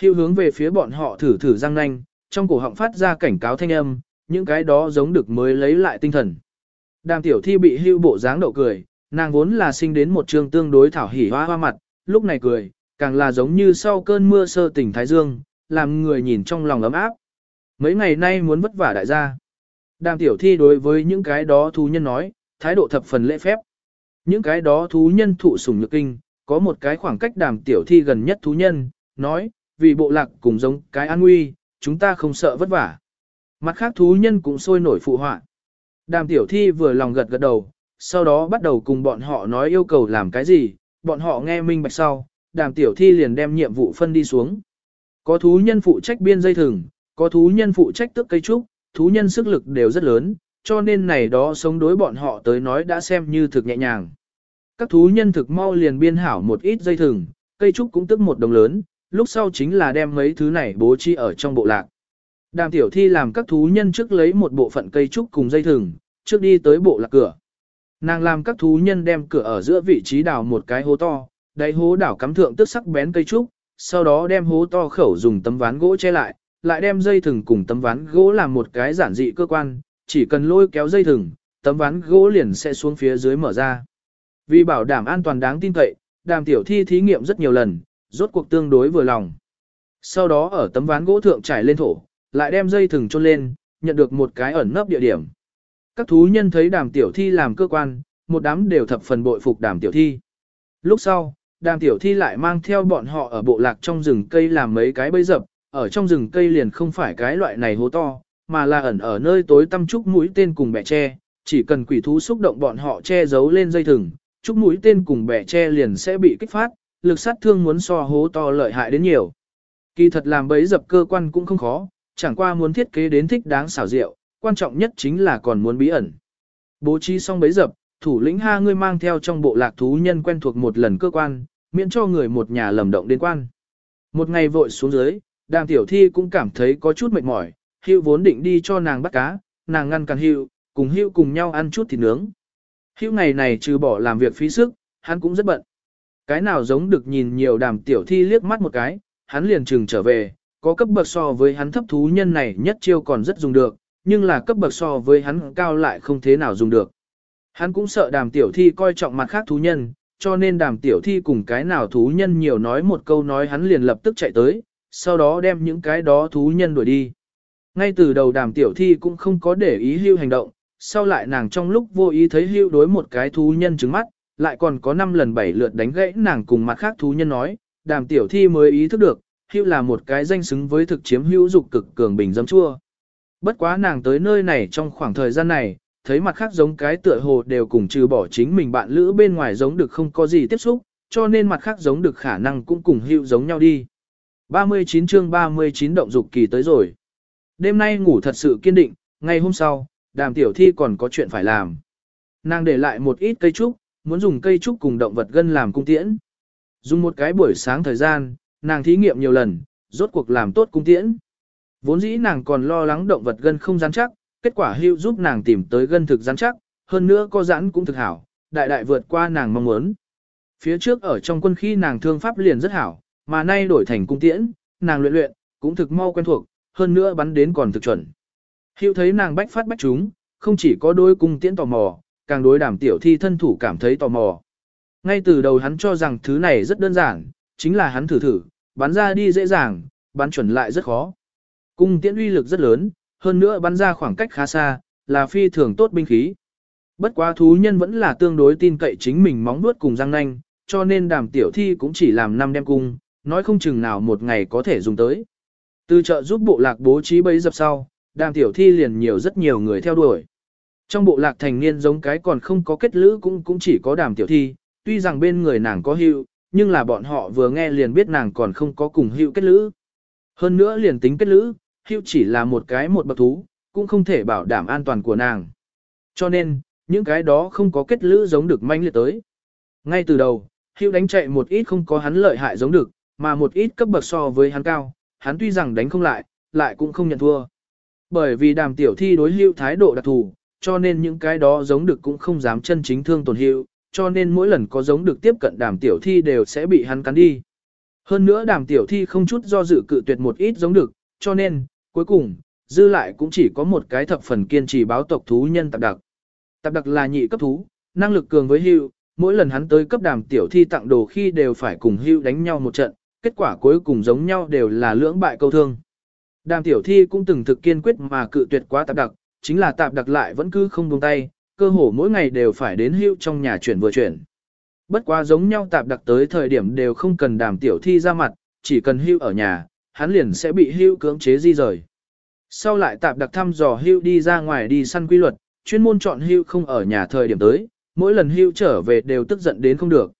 Speaker 1: Hữu hướng về phía bọn họ thử thử răng nanh, trong cổ họng phát ra cảnh cáo thanh âm, những cái đó giống được mới lấy lại tinh thần. Đàm tiểu thi bị hưu bộ dáng đậu cười, Nàng vốn là sinh đến một trường tương đối thảo hỉ hoa hoa mặt, lúc này cười, càng là giống như sau cơn mưa sơ tỉnh Thái Dương, làm người nhìn trong lòng ấm áp. Mấy ngày nay muốn vất vả đại gia. Đàm tiểu thi đối với những cái đó thú nhân nói, thái độ thập phần lễ phép. Những cái đó thú nhân thụ sủng nhược kinh, có một cái khoảng cách đàm tiểu thi gần nhất thú nhân, nói, vì bộ lạc cùng giống cái an nguy, chúng ta không sợ vất vả. Mặt khác thú nhân cũng sôi nổi phụ họa. Đàm tiểu thi vừa lòng gật gật đầu, sau đó bắt đầu cùng bọn họ nói yêu cầu làm cái gì, bọn họ nghe minh bạch sau, đàm tiểu thi liền đem nhiệm vụ phân đi xuống. Có thú nhân phụ trách biên dây thừng, có thú nhân phụ trách tước cây trúc, thú nhân sức lực đều rất lớn, cho nên này đó sống đối bọn họ tới nói đã xem như thực nhẹ nhàng. Các thú nhân thực mau liền biên hảo một ít dây thừng, cây trúc cũng tức một đồng lớn, lúc sau chính là đem mấy thứ này bố trí ở trong bộ lạc. Đàm tiểu thi làm các thú nhân trước lấy một bộ phận cây trúc cùng dây thừng, trước đi tới bộ lạc cửa. Nàng làm các thú nhân đem cửa ở giữa vị trí đào một cái hố to, đáy hố đảo cắm thượng tức sắc bén cây trúc, sau đó đem hố to khẩu dùng tấm ván gỗ che lại, lại đem dây thừng cùng tấm ván gỗ làm một cái giản dị cơ quan, chỉ cần lôi kéo dây thừng, tấm ván gỗ liền sẽ xuống phía dưới mở ra. Vì bảo đảm an toàn đáng tin cậy, đàm tiểu thi thí nghiệm rất nhiều lần, rốt cuộc tương đối vừa lòng. Sau đó ở tấm ván gỗ thượng trải lên thổ, lại đem dây thừng chôn lên, nhận được một cái ẩn nấp địa điểm. Các thú nhân thấy đàm tiểu thi làm cơ quan, một đám đều thập phần bội phục đàm tiểu thi. Lúc sau, đàm tiểu thi lại mang theo bọn họ ở bộ lạc trong rừng cây làm mấy cái bẫy dập, ở trong rừng cây liền không phải cái loại này hố to, mà là ẩn ở nơi tối tăm trúc mũi tên cùng bẻ tre, chỉ cần quỷ thú xúc động bọn họ che giấu lên dây thừng, trúc mũi tên cùng bẻ tre liền sẽ bị kích phát, lực sát thương muốn so hố to lợi hại đến nhiều. Kỳ thật làm bẫy dập cơ quan cũng không khó, chẳng qua muốn thiết kế đến thích đáng xảo diệu, quan trọng nhất chính là còn muốn bí ẩn. Bố trí xong bấy dập, thủ lĩnh ha ngươi mang theo trong bộ lạc thú nhân quen thuộc một lần cơ quan, miễn cho người một nhà lầm động đến quan. Một ngày vội xuống dưới, đàm tiểu thi cũng cảm thấy có chút mệt mỏi, hưu vốn định đi cho nàng bắt cá, nàng ngăn cản hưu, cùng hưu cùng nhau ăn chút thịt nướng. Hưu ngày này trừ bỏ làm việc phí sức, hắn cũng rất bận. Cái nào giống được nhìn nhiều đàm tiểu thi liếc mắt một cái, hắn liền trừng trở về, có cấp bậc so với hắn thấp thú nhân này nhất chiêu còn rất dùng được, nhưng là cấp bậc so với hắn cao lại không thế nào dùng được. Hắn cũng sợ đàm tiểu thi coi trọng mặt khác thú nhân, cho nên đàm tiểu thi cùng cái nào thú nhân nhiều nói một câu nói hắn liền lập tức chạy tới, sau đó đem những cái đó thú nhân đuổi đi. Ngay từ đầu đàm tiểu thi cũng không có để ý hưu hành động, sau lại nàng trong lúc vô ý thấy hưu đối một cái thú nhân trứng mắt, lại còn có 5 lần 7 lượt đánh gãy nàng cùng mặt khác thú nhân nói, đàm tiểu thi mới ý thức được, hưu là một cái danh xứng với thực chiếm hữu dục cực cường bình dâm chua. Bất quá nàng tới nơi này trong khoảng thời gian này, thấy mặt khác giống cái tựa hồ đều cùng trừ bỏ chính mình bạn lữ bên ngoài giống được không có gì tiếp xúc, cho nên mặt khác giống được khả năng cũng cùng hữu giống nhau đi. 39 chương 39 động dục kỳ tới rồi. Đêm nay ngủ thật sự kiên định, ngày hôm sau, đàm tiểu thi còn có chuyện phải làm. Nàng để lại một ít cây trúc, muốn dùng cây trúc cùng động vật gân làm cung tiễn. Dùng một cái buổi sáng thời gian, nàng thí nghiệm nhiều lần, rốt cuộc làm tốt cung tiễn. Vốn dĩ nàng còn lo lắng động vật gân không rắn chắc, kết quả hưu giúp nàng tìm tới gân thực rắn chắc, hơn nữa có rắn cũng thực hảo, đại đại vượt qua nàng mong muốn. Phía trước ở trong quân khi nàng thương pháp liền rất hảo, mà nay đổi thành cung tiễn, nàng luyện luyện, cũng thực mau quen thuộc, hơn nữa bắn đến còn thực chuẩn. Hưu thấy nàng bách phát bách chúng, không chỉ có đôi cung tiễn tò mò, càng đối đảm tiểu thi thân thủ cảm thấy tò mò. Ngay từ đầu hắn cho rằng thứ này rất đơn giản, chính là hắn thử thử, bắn ra đi dễ dàng, bắn chuẩn lại rất khó. Cung tiễn uy lực rất lớn, hơn nữa bắn ra khoảng cách khá xa, là phi thường tốt binh khí. Bất quá thú nhân vẫn là tương đối tin cậy chính mình móng nuốt cùng răng nanh, cho nên đàm tiểu thi cũng chỉ làm năm đem cung, nói không chừng nào một ngày có thể dùng tới. Từ chợ giúp bộ lạc bố trí bấy dập sau, đàm tiểu thi liền nhiều rất nhiều người theo đuổi. Trong bộ lạc thành niên giống cái còn không có kết lữ cũng cũng chỉ có đàm tiểu thi, tuy rằng bên người nàng có hữu, nhưng là bọn họ vừa nghe liền biết nàng còn không có cùng hữu kết lữ. Hơn nữa liền tính kết lữ, hưu chỉ là một cái một bậc thú, cũng không thể bảo đảm an toàn của nàng. Cho nên, những cái đó không có kết lữ giống được manh liệt tới. Ngay từ đầu, hưu đánh chạy một ít không có hắn lợi hại giống được, mà một ít cấp bậc so với hắn cao, hắn tuy rằng đánh không lại, lại cũng không nhận thua. Bởi vì đàm tiểu thi đối hưu thái độ đặc thù, cho nên những cái đó giống được cũng không dám chân chính thương tổn hưu, cho nên mỗi lần có giống được tiếp cận đàm tiểu thi đều sẽ bị hắn cắn đi. Hơn nữa đàm tiểu thi không chút do dự cự tuyệt một ít giống được, cho nên, cuối cùng, dư lại cũng chỉ có một cái thập phần kiên trì báo tộc thú nhân tạp đặc. Tạp đặc là nhị cấp thú, năng lực cường với hưu, mỗi lần hắn tới cấp đàm tiểu thi tặng đồ khi đều phải cùng hưu đánh nhau một trận, kết quả cuối cùng giống nhau đều là lưỡng bại câu thương. Đàm tiểu thi cũng từng thực kiên quyết mà cự tuyệt quá tạp đặc, chính là tạp đặc lại vẫn cứ không buông tay, cơ hồ mỗi ngày đều phải đến hưu trong nhà chuyển vừa chuyển. Bất quá giống nhau tạp đặc tới thời điểm đều không cần đàm tiểu thi ra mặt, chỉ cần hưu ở nhà, hắn liền sẽ bị hưu cưỡng chế di rời. Sau lại tạp đặc thăm dò hưu đi ra ngoài đi săn quy luật, chuyên môn chọn hưu không ở nhà thời điểm tới, mỗi lần hưu trở về đều tức giận đến không được.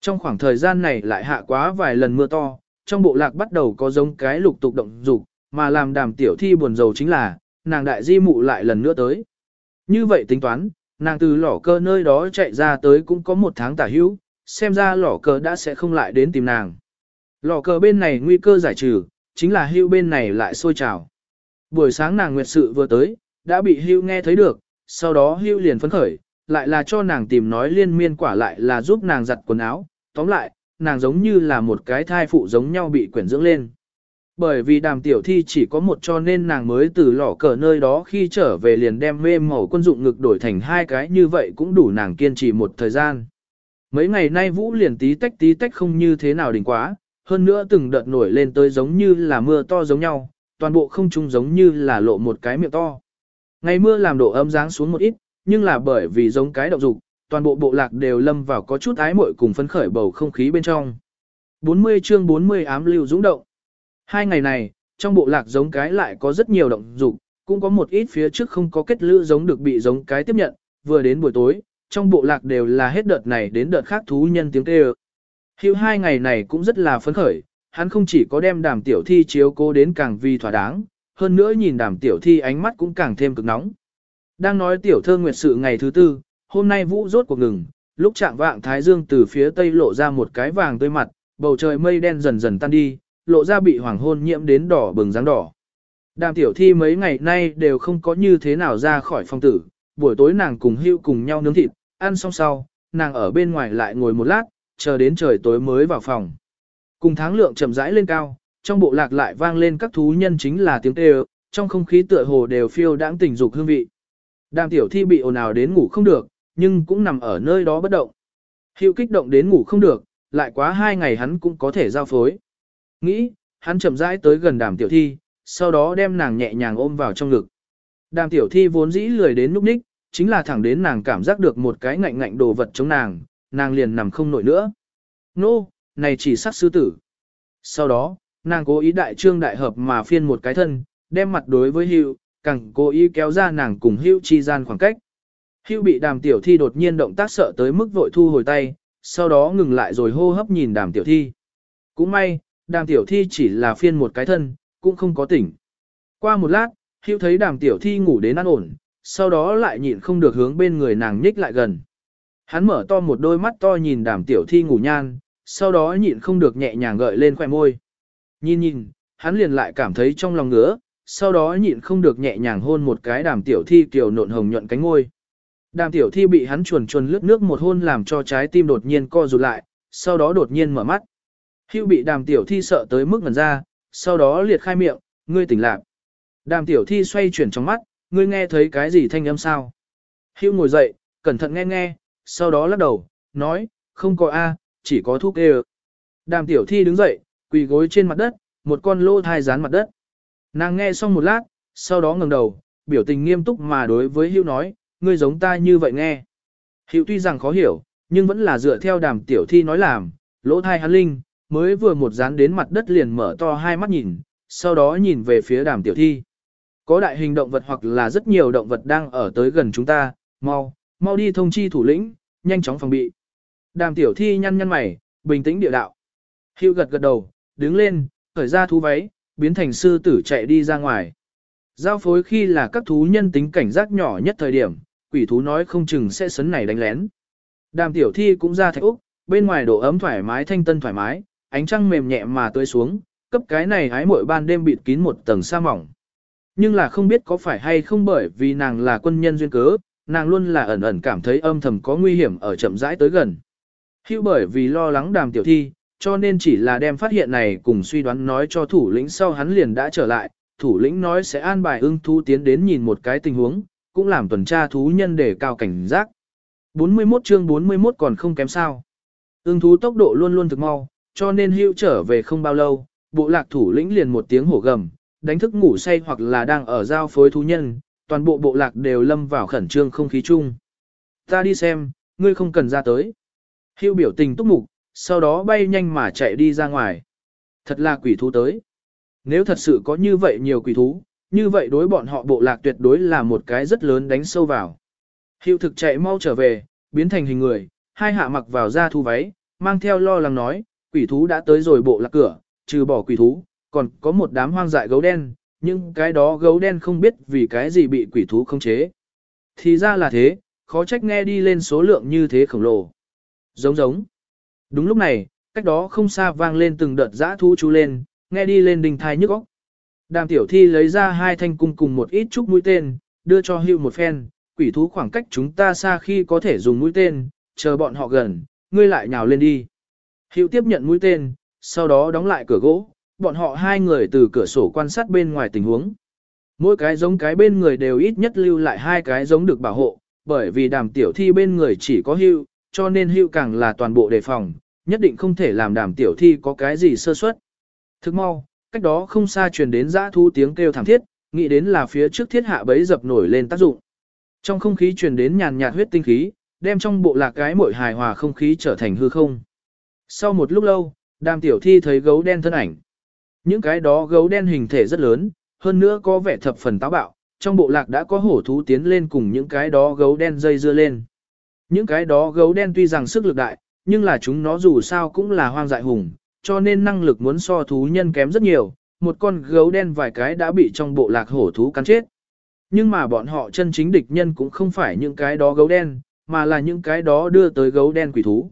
Speaker 1: Trong khoảng thời gian này lại hạ quá vài lần mưa to, trong bộ lạc bắt đầu có giống cái lục tục động dục, mà làm đàm tiểu thi buồn rầu chính là, nàng đại di mụ lại lần nữa tới. Như vậy tính toán, nàng từ lỏ cơ nơi đó chạy ra tới cũng có một tháng tả hữu, xem ra lỏ cơ đã sẽ không lại đến tìm nàng. Lò cờ bên này nguy cơ giải trừ, chính là hưu bên này lại sôi trào. Buổi sáng nàng nguyệt sự vừa tới, đã bị hưu nghe thấy được, sau đó hưu liền phấn khởi, lại là cho nàng tìm nói liên miên quả lại là giúp nàng giặt quần áo, tóm lại, nàng giống như là một cái thai phụ giống nhau bị quyển dưỡng lên. Bởi vì đàm tiểu thi chỉ có một cho nên nàng mới từ lỏ cờ nơi đó khi trở về liền đem mê màu quân dụng ngực đổi thành hai cái như vậy cũng đủ nàng kiên trì một thời gian. Mấy ngày nay Vũ liền tí tách tí tách không như thế nào đỉnh quá, hơn nữa từng đợt nổi lên tới giống như là mưa to giống nhau, toàn bộ không trung giống như là lộ một cái miệng to. Ngày mưa làm độ ấm dáng xuống một ít, nhưng là bởi vì giống cái động dục, toàn bộ bộ lạc đều lâm vào có chút ái muội cùng phấn khởi bầu không khí bên trong. 40 chương 40 ám lưu dũng động. Hai ngày này, trong bộ lạc giống cái lại có rất nhiều động dục, cũng có một ít phía trước không có kết lữ giống được bị giống cái tiếp nhận, vừa đến buổi tối, trong bộ lạc đều là hết đợt này đến đợt khác thú nhân tiếng kêu. Hữu hai ngày này cũng rất là phấn khởi, hắn không chỉ có đem đàm tiểu thi chiếu cố đến càng vì thỏa đáng, hơn nữa nhìn đàm tiểu thi ánh mắt cũng càng thêm cực nóng. Đang nói tiểu thơ nguyệt sự ngày thứ tư, hôm nay vũ rốt cuộc ngừng, lúc trạng vạng thái dương từ phía tây lộ ra một cái vàng tươi mặt, bầu trời mây đen dần dần tan đi, lộ ra bị hoàng hôn nhiễm đến đỏ bừng dáng đỏ. Đàm tiểu thi mấy ngày nay đều không có như thế nào ra khỏi phong tử, buổi tối nàng cùng hưu cùng nhau nướng thịt, ăn xong sau, nàng ở bên ngoài lại ngồi một lát, chờ đến trời tối mới vào phòng. Cùng tháng lượng chậm rãi lên cao, trong bộ lạc lại vang lên các thú nhân chính là tiếng kêu, trong không khí tựa hồ đều phiêu đãng tình dục hương vị. Đàm tiểu thi bị ồn ào đến ngủ không được, nhưng cũng nằm ở nơi đó bất động. Hiệu kích động đến ngủ không được, lại quá hai ngày hắn cũng có thể giao phối. Nghĩ, hắn chậm rãi tới gần đàm tiểu thi, sau đó đem nàng nhẹ nhàng ôm vào trong ngực. Đàm tiểu thi vốn dĩ lười đến núp ních, chính là thẳng đến nàng cảm giác được một cái ngạnh ngạnh đồ vật chống nàng, nàng liền nằm không nổi nữa. Nô, no, này chỉ sắc sư tử. Sau đó, nàng cố ý đại trương đại hợp mà phiên một cái thân, đem mặt đối với hưu, càng cố ý kéo ra nàng cùng hưu chi gian khoảng cách. Hưu bị đàm tiểu thi đột nhiên động tác sợ tới mức vội thu hồi tay, sau đó ngừng lại rồi hô hấp nhìn đàm tiểu thi. Cũng may, đàm tiểu thi chỉ là phiên một cái thân, cũng không có tỉnh. Qua một lát, hưu thấy đàm tiểu thi ngủ đến ăn ổn, sau đó lại nhịn không được hướng bên người nàng nhích lại gần. Hắn mở to một đôi mắt to nhìn đàm tiểu thi ngủ nhan, sau đó nhịn không được nhẹ nhàng gợi lên khoe môi. Nhìn nhìn, hắn liền lại cảm thấy trong lòng ngứa, sau đó nhịn không được nhẹ nhàng hôn một cái đàm tiểu thi kiều nộn hồng nhuận cánh ngôi. Đàm tiểu thi bị hắn chuồn chuồn lướt nước một hôn làm cho trái tim đột nhiên co rụt lại, sau đó đột nhiên mở mắt. Hưu bị đàm tiểu thi sợ tới mức ngẩn ra, sau đó liệt khai miệng, ngươi tỉnh lạc. Đàm tiểu thi xoay chuyển trong mắt, ngươi nghe thấy cái gì thanh âm sao? Hưu ngồi dậy, cẩn thận nghe nghe, sau đó lắc đầu, nói, không có A, chỉ có thuốc ê Đàm tiểu thi đứng dậy, quỳ gối trên mặt đất, một con lô thai dán mặt đất. Nàng nghe xong một lát, sau đó ngẩng đầu, biểu tình nghiêm túc mà đối với Hữu nói, ngươi giống ta như vậy nghe. Hữu tuy rằng khó hiểu, nhưng vẫn là dựa theo đàm tiểu thi nói làm, lỗ thai hắn linh, mới vừa một dán đến mặt đất liền mở to hai mắt nhìn, sau đó nhìn về phía đàm tiểu thi. Có đại hình động vật hoặc là rất nhiều động vật đang ở tới gần chúng ta, mau, mau đi thông chi thủ lĩnh, nhanh chóng phòng bị. Đàm tiểu thi nhăn nhăn mày, bình tĩnh địa đạo. Hưu gật gật đầu, đứng lên, khởi ra thú váy, biến thành sư tử chạy đi ra ngoài. Giao phối khi là các thú nhân tính cảnh giác nhỏ nhất thời điểm, quỷ thú nói không chừng sẽ sấn này đánh lén. Đàm tiểu thi cũng ra thạch úc, bên ngoài độ ấm thoải mái thanh tân thoải mái, ánh trăng mềm nhẹ mà tươi xuống, cấp cái này hái mỗi ban đêm bịt kín một tầng sa mỏng. Nhưng là không biết có phải hay không bởi vì nàng là quân nhân duyên cớ, nàng luôn là ẩn ẩn cảm thấy âm thầm có nguy hiểm ở chậm rãi tới gần. Hữu bởi vì lo lắng đàm tiểu thi, cho nên chỉ là đem phát hiện này cùng suy đoán nói cho thủ lĩnh sau hắn liền đã trở lại, thủ lĩnh nói sẽ an bài ưng thú tiến đến nhìn một cái tình huống, cũng làm tuần tra thú nhân để cao cảnh giác. 41 chương 41 còn không kém sao. Ưng thú tốc độ luôn luôn thực mau, cho nên hữu trở về không bao lâu, bộ lạc thủ lĩnh liền một tiếng hổ gầm, đánh thức ngủ say hoặc là đang ở giao phối thú nhân, toàn bộ bộ lạc đều lâm vào khẩn trương không khí chung. Ta đi xem, ngươi không cần ra tới. Hưu biểu tình túc mục, sau đó bay nhanh mà chạy đi ra ngoài. Thật là quỷ thú tới. Nếu thật sự có như vậy nhiều quỷ thú, như vậy đối bọn họ bộ lạc tuyệt đối là một cái rất lớn đánh sâu vào. Hiệu thực chạy mau trở về, biến thành hình người, hai hạ mặc vào da thu váy, mang theo lo lắng nói, quỷ thú đã tới rồi bộ lạc cửa, trừ bỏ quỷ thú, còn có một đám hoang dại gấu đen, nhưng cái đó gấu đen không biết vì cái gì bị quỷ thú khống chế. Thì ra là thế, khó trách nghe đi lên số lượng như thế khổng lồ. Giống giống. Đúng lúc này, cách đó không xa vang lên từng đợt giã thú chú lên, nghe đi lên đình thai nhức óc. Đàm tiểu thi lấy ra hai thanh cung cùng một ít chút mũi tên, đưa cho hưu một phen, quỷ thú khoảng cách chúng ta xa khi có thể dùng mũi tên, chờ bọn họ gần, ngươi lại nhào lên đi. Hữu tiếp nhận mũi tên, sau đó đóng lại cửa gỗ, bọn họ hai người từ cửa sổ quan sát bên ngoài tình huống. Mỗi cái giống cái bên người đều ít nhất lưu lại hai cái giống được bảo hộ, bởi vì đàm tiểu thi bên người chỉ có hưu, cho nên hưu càng là toàn bộ đề phòng, nhất định không thể làm đàm tiểu thi có cái gì sơ suất. Thức mau, cách đó không xa truyền đến dã thu tiếng kêu thảm thiết, nghĩ đến là phía trước thiết hạ bấy dập nổi lên tác dụng. Trong không khí truyền đến nhàn nhạt huyết tinh khí, đem trong bộ lạc cái mỗi hài hòa không khí trở thành hư không. Sau một lúc lâu, đàm tiểu thi thấy gấu đen thân ảnh. Những cái đó gấu đen hình thể rất lớn, hơn nữa có vẻ thập phần táo bạo, trong bộ lạc đã có hổ thú tiến lên cùng những cái đó gấu đen dây dưa lên. Những cái đó gấu đen tuy rằng sức lực đại, nhưng là chúng nó dù sao cũng là hoang dại hùng, cho nên năng lực muốn so thú nhân kém rất nhiều, một con gấu đen vài cái đã bị trong bộ lạc hổ thú cắn chết. Nhưng mà bọn họ chân chính địch nhân cũng không phải những cái đó gấu đen, mà là những cái đó đưa tới gấu đen quỷ thú.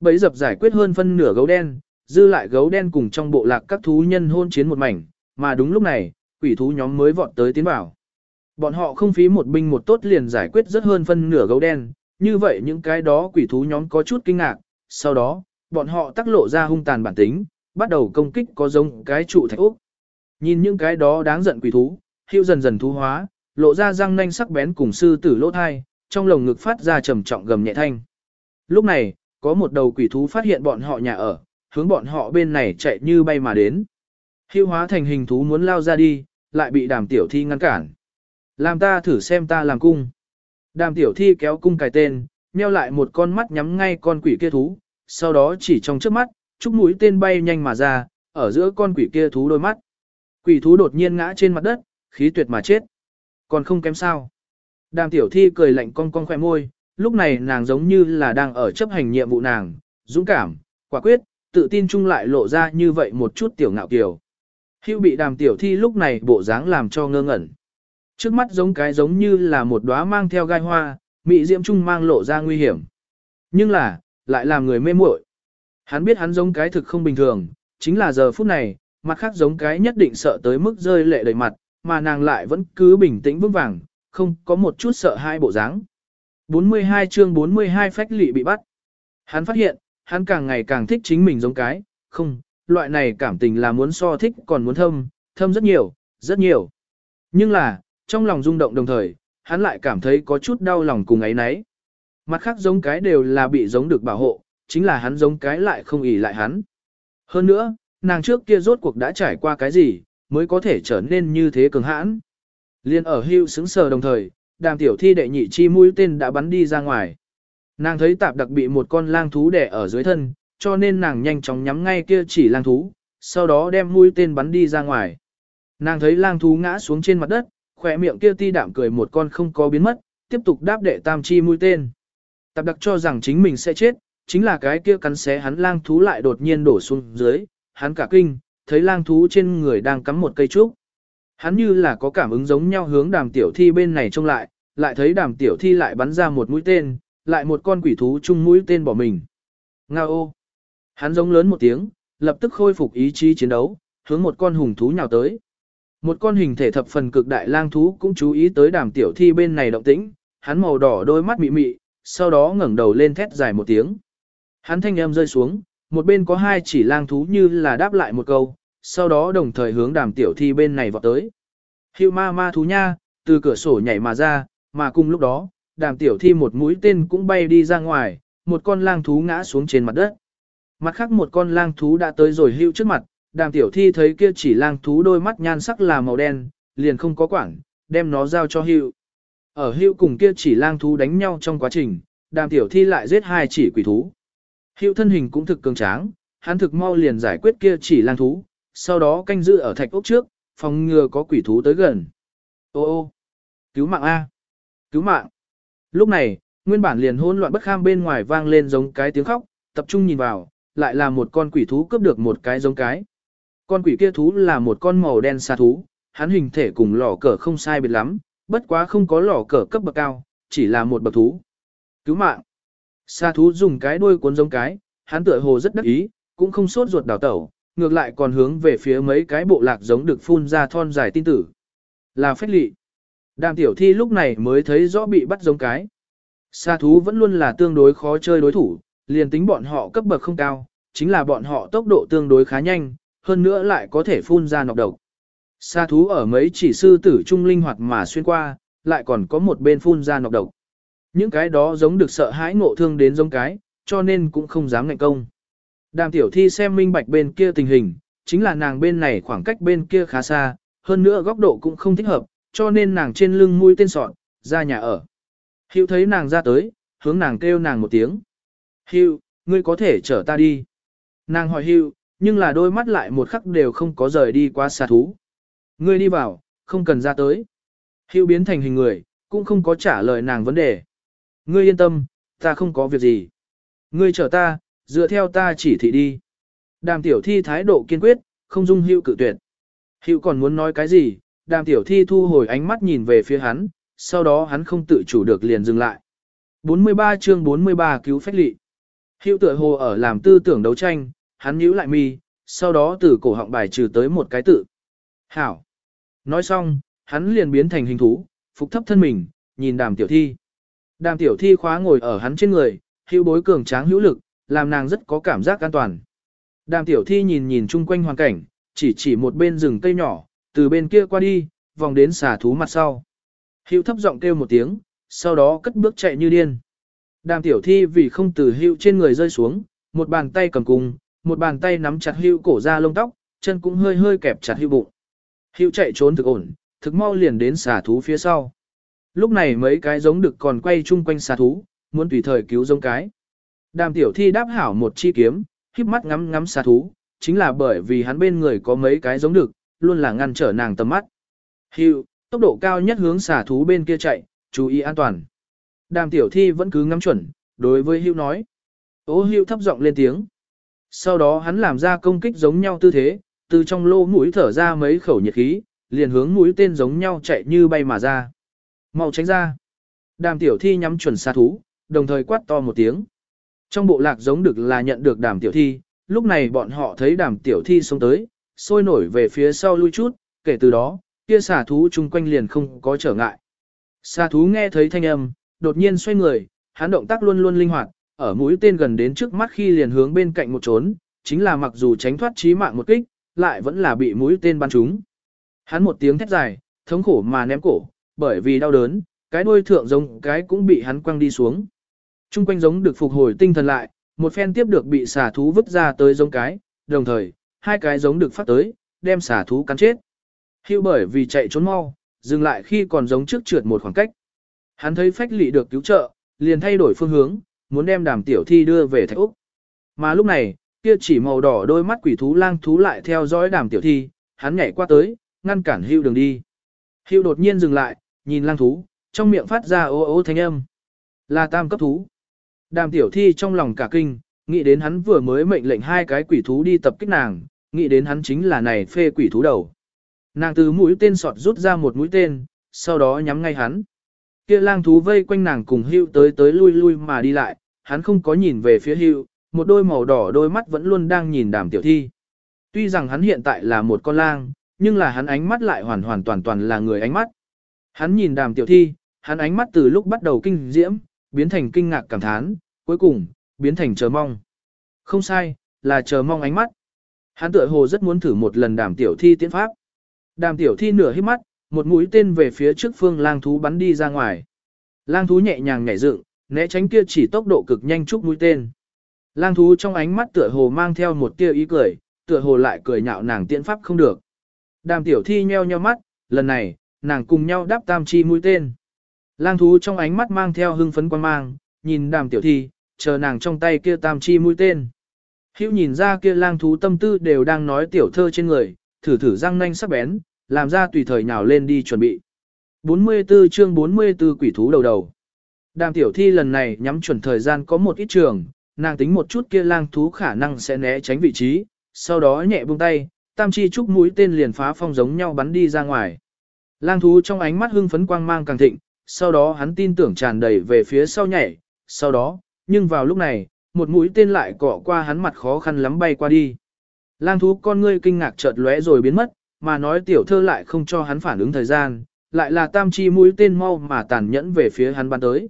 Speaker 1: Bấy dập giải quyết hơn phân nửa gấu đen, dư lại gấu đen cùng trong bộ lạc các thú nhân hôn chiến một mảnh, mà đúng lúc này, quỷ thú nhóm mới vọt tới tiến vào. Bọn họ không phí một binh một tốt liền giải quyết rất hơn phân nửa gấu đen, như vậy những cái đó quỷ thú nhóm có chút kinh ngạc, sau đó, bọn họ tác lộ ra hung tàn bản tính, bắt đầu công kích có giống cái trụ thạch úc. Nhìn những cái đó đáng giận quỷ thú, hưu dần dần thú hóa, lộ ra răng nanh sắc bén cùng sư tử lỗ thai, trong lồng ngực phát ra trầm trọng gầm nhẹ thanh. Lúc này, có một đầu quỷ thú phát hiện bọn họ nhà ở, hướng bọn họ bên này chạy như bay mà đến. Hưu hóa thành hình thú muốn lao ra đi, lại bị đàm tiểu thi ngăn cản. Làm ta thử xem ta làm cung. Đàm tiểu thi kéo cung cài tên, meo lại một con mắt nhắm ngay con quỷ kia thú, sau đó chỉ trong trước mắt, chúc mũi tên bay nhanh mà ra, ở giữa con quỷ kia thú đôi mắt. Quỷ thú đột nhiên ngã trên mặt đất, khí tuyệt mà chết. Còn không kém sao. Đàm tiểu thi cười lạnh con con khỏe môi, lúc này nàng giống như là đang ở chấp hành nhiệm vụ nàng, dũng cảm, quả quyết, tự tin chung lại lộ ra như vậy một chút tiểu ngạo kiều. Hưu bị đàm tiểu thi lúc này bộ dáng làm cho ngơ ngẩn. Trước mắt giống cái giống như là một đóa mang theo gai hoa, mị diễm trung mang lộ ra nguy hiểm. Nhưng là, lại làm người mê muội. Hắn biết hắn giống cái thực không bình thường, chính là giờ phút này, mặt khác giống cái nhất định sợ tới mức rơi lệ đầy mặt, mà nàng lại vẫn cứ bình tĩnh vững vàng, không có một chút sợ hai bộ dáng. 42 chương 42 phách lị bị bắt. Hắn phát hiện, hắn càng ngày càng thích chính mình giống cái, không, loại này cảm tình là muốn so thích còn muốn thâm, thâm rất nhiều, rất nhiều. Nhưng là, trong lòng rung động đồng thời, hắn lại cảm thấy có chút đau lòng cùng ấy nấy. Mặt khác giống cái đều là bị giống được bảo hộ, chính là hắn giống cái lại không ỉ lại hắn. Hơn nữa, nàng trước kia rốt cuộc đã trải qua cái gì, mới có thể trở nên như thế cường hãn. Liên ở hưu xứng sờ đồng thời, đàm tiểu thi đệ nhị chi mũi tên đã bắn đi ra ngoài. Nàng thấy tạp đặc bị một con lang thú đè ở dưới thân, cho nên nàng nhanh chóng nhắm ngay kia chỉ lang thú, sau đó đem mũi tên bắn đi ra ngoài. Nàng thấy lang thú ngã xuống trên mặt đất, khỏe miệng kia ti đạm cười một con không có biến mất, tiếp tục đáp đệ tam chi mũi tên. Tạp đặc cho rằng chính mình sẽ chết, chính là cái kia cắn xé hắn lang thú lại đột nhiên đổ xuống dưới, hắn cả kinh, thấy lang thú trên người đang cắm một cây trúc. Hắn như là có cảm ứng giống nhau hướng đàm tiểu thi bên này trông lại, lại thấy đàm tiểu thi lại bắn ra một mũi tên, lại một con quỷ thú chung mũi tên bỏ mình. Nga ô! Hắn giống lớn một tiếng, lập tức khôi phục ý chí chiến đấu, hướng một con hùng thú nhào tới. Một con hình thể thập phần cực đại lang thú cũng chú ý tới đàm tiểu thi bên này động tĩnh, hắn màu đỏ đôi mắt mị mị, sau đó ngẩng đầu lên thét dài một tiếng. Hắn thanh âm rơi xuống, một bên có hai chỉ lang thú như là đáp lại một câu, sau đó đồng thời hướng đàm tiểu thi bên này vọt tới. Hiệu ma ma thú nha, từ cửa sổ nhảy mà ra, mà cùng lúc đó, đàm tiểu thi một mũi tên cũng bay đi ra ngoài, một con lang thú ngã xuống trên mặt đất. Mặt khác một con lang thú đã tới rồi hưu trước mặt, đàm tiểu thi thấy kia chỉ lang thú đôi mắt nhan sắc là màu đen, liền không có quản, đem nó giao cho hưu. Ở hưu cùng kia chỉ lang thú đánh nhau trong quá trình, đàm tiểu thi lại giết hai chỉ quỷ thú. Hưu thân hình cũng thực cường tráng, hắn thực mau liền giải quyết kia chỉ lang thú, sau đó canh giữ ở thạch ốc trước, phòng ngừa có quỷ thú tới gần. Ô ô, cứu mạng A, cứu mạng. Lúc này, nguyên bản liền hỗn loạn bất kham bên ngoài vang lên giống cái tiếng khóc, tập trung nhìn vào, lại là một con quỷ thú cướp được một cái giống cái. Con quỷ kia thú là một con màu đen xa thú, hắn hình thể cùng lò cờ không sai biệt lắm, bất quá không có lò cờ cấp bậc cao, chỉ là một bậc thú. Cứu mạng. Sa thú dùng cái đuôi cuốn giống cái, hắn tựa hồ rất đắc ý, cũng không sốt ruột đào tẩu, ngược lại còn hướng về phía mấy cái bộ lạc giống được phun ra thon dài tin tử. Là phách lị. Đàm tiểu thi lúc này mới thấy rõ bị bắt giống cái. Sa thú vẫn luôn là tương đối khó chơi đối thủ, liền tính bọn họ cấp bậc không cao, chính là bọn họ tốc độ tương đối khá nhanh, hơn nữa lại có thể phun ra nọc độc. Sa thú ở mấy chỉ sư tử trung linh hoạt mà xuyên qua, lại còn có một bên phun ra nọc độc. Những cái đó giống được sợ hãi ngộ thương đến giống cái, cho nên cũng không dám ngạnh công. Đàm tiểu thi xem minh bạch bên kia tình hình, chính là nàng bên này khoảng cách bên kia khá xa, hơn nữa góc độ cũng không thích hợp, cho nên nàng trên lưng mũi tên sọn, ra nhà ở. Hữu thấy nàng ra tới, hướng nàng kêu nàng một tiếng. Hữu, ngươi có thể chở ta đi. Nàng hỏi Hữu, nhưng là đôi mắt lại một khắc đều không có rời đi qua xa thú. Ngươi đi vào, không cần ra tới. Hữu biến thành hình người, cũng không có trả lời nàng vấn đề. Ngươi yên tâm, ta không có việc gì. Ngươi chở ta, dựa theo ta chỉ thị đi. Đàm tiểu thi thái độ kiên quyết, không dung hữu cự tuyệt. Hữu còn muốn nói cái gì, đàm tiểu thi thu hồi ánh mắt nhìn về phía hắn, sau đó hắn không tự chủ được liền dừng lại. 43 chương 43 cứu phách lị. Hiệu tựa hồ ở làm tư tưởng đấu tranh, hắn nhíu lại mi, sau đó từ cổ họng bài trừ tới một cái tự. Hảo. Nói xong, hắn liền biến thành hình thú, phục thấp thân mình, nhìn đàm tiểu thi. Đàm tiểu thi khóa ngồi ở hắn trên người, hữu bối cường tráng hữu lực, làm nàng rất có cảm giác an toàn. Đàm tiểu thi nhìn nhìn chung quanh hoàn cảnh, chỉ chỉ một bên rừng cây nhỏ, từ bên kia qua đi, vòng đến xà thú mặt sau. Hữu thấp giọng kêu một tiếng, sau đó cất bước chạy như điên. Đàm tiểu thi vì không từ hữu trên người rơi xuống, một bàn tay cầm cung, một bàn tay nắm chặt hữu cổ ra lông tóc, chân cũng hơi hơi kẹp chặt hữu bụng. Hữu chạy trốn thực ổn, thực mau liền đến xà thú phía sau. Lúc này mấy cái giống được còn quay chung quanh xà thú, muốn tùy thời cứu giống cái. Đàm tiểu thi đáp hảo một chi kiếm, híp mắt ngắm ngắm xà thú, chính là bởi vì hắn bên người có mấy cái giống được, luôn là ngăn trở nàng tầm mắt. Hưu, tốc độ cao nhất hướng xà thú bên kia chạy, chú ý an toàn. Đàm tiểu thi vẫn cứ ngắm chuẩn, đối với Hưu nói. Ô Hưu thấp giọng lên tiếng. Sau đó hắn làm ra công kích giống nhau tư thế, từ trong lô mũi thở ra mấy khẩu nhiệt khí, liền hướng mũi tên giống nhau chạy như bay mà ra. Mau tránh ra. Đàm tiểu thi nhắm chuẩn xà thú, đồng thời quát to một tiếng. Trong bộ lạc giống được là nhận được đàm tiểu thi, lúc này bọn họ thấy đàm tiểu thi xông tới, sôi nổi về phía sau lui chút, kể từ đó, kia xà thú chung quanh liền không có trở ngại. Xà thú nghe thấy thanh âm, đột nhiên xoay người, hắn động tác luôn luôn linh hoạt, ở mũi tên gần đến trước mắt khi liền hướng bên cạnh một trốn, chính là mặc dù tránh thoát chí mạng một kích, lại vẫn là bị mũi tên bắn trúng. Hắn một tiếng thét dài, thống khổ mà ném cổ, bởi vì đau đớn, cái đuôi thượng giống cái cũng bị hắn quăng đi xuống. Trung quanh giống được phục hồi tinh thần lại, một phen tiếp được bị xà thú vứt ra tới giống cái, đồng thời, hai cái giống được phát tới, đem xà thú cắn chết. Hưu bởi vì chạy trốn mau, dừng lại khi còn giống trước trượt một khoảng cách. Hắn thấy phách lị được cứu trợ, liền thay đổi phương hướng, muốn đem đàm tiểu thi đưa về thạch Úc. Mà lúc này, kia chỉ màu đỏ đôi mắt quỷ thú lang thú lại theo dõi đàm tiểu thi, hắn nhảy qua tới, ngăn cản hưu đường đi. Hưu đột nhiên dừng lại, nhìn lang thú, trong miệng phát ra ô ô thanh âm. Là tam cấp thú. Đàm tiểu thi trong lòng cả kinh, nghĩ đến hắn vừa mới mệnh lệnh hai cái quỷ thú đi tập kích nàng, nghĩ đến hắn chính là này phê quỷ thú đầu. Nàng từ mũi tên sọt rút ra một mũi tên, sau đó nhắm ngay hắn. Kia lang thú vây quanh nàng cùng hưu tới tới lui lui mà đi lại, hắn không có nhìn về phía hưu, một đôi màu đỏ đôi mắt vẫn luôn đang nhìn đàm tiểu thi. Tuy rằng hắn hiện tại là một con lang, nhưng là hắn ánh mắt lại hoàn hoàn toàn toàn là người ánh mắt. Hắn nhìn đàm tiểu thi, hắn ánh mắt từ lúc bắt đầu kinh diễm, biến thành kinh ngạc cảm thán, cuối cùng, biến thành chờ mong. Không sai, là chờ mong ánh mắt. Hắn tựa hồ rất muốn thử một lần đàm tiểu thi tiến pháp. Đàm tiểu thi nửa hít mắt, một mũi tên về phía trước phương lang thú bắn đi ra ngoài. Lang thú nhẹ nhàng nhảy dựng, né tránh kia chỉ tốc độ cực nhanh chúc mũi tên. Lang thú trong ánh mắt tựa hồ mang theo một tia ý cười, tựa hồ lại cười nhạo nàng tiễn pháp không được. Đàm tiểu thi nheo nheo mắt, lần này, nàng cùng nhau đáp tam chi mũi tên. Lang thú trong ánh mắt mang theo hưng phấn quan mang, nhìn đàm tiểu thi, chờ nàng trong tay kia tam chi mũi tên. Hữu nhìn ra kia lang thú tâm tư đều đang nói tiểu thơ trên người, thử thử răng nanh sắc bén, làm ra tùy thời nhào lên đi chuẩn bị. 44 chương 44 quỷ thú đầu đầu. Đàm tiểu thi lần này nhắm chuẩn thời gian có một ít trường, nàng tính một chút kia lang thú khả năng sẽ né tránh vị trí, sau đó nhẹ buông tay, tam chi trúc mũi tên liền phá phong giống nhau bắn đi ra ngoài. Lang thú trong ánh mắt hưng phấn quang mang càng thịnh, sau đó hắn tin tưởng tràn đầy về phía sau nhảy, sau đó, nhưng vào lúc này, một mũi tên lại cọ qua hắn mặt khó khăn lắm bay qua đi. Lang thú con ngươi kinh ngạc chợt lóe rồi biến mất, mà nói tiểu thơ lại không cho hắn phản ứng thời gian, lại là tam chi mũi tên mau mà tàn nhẫn về phía hắn bắn tới.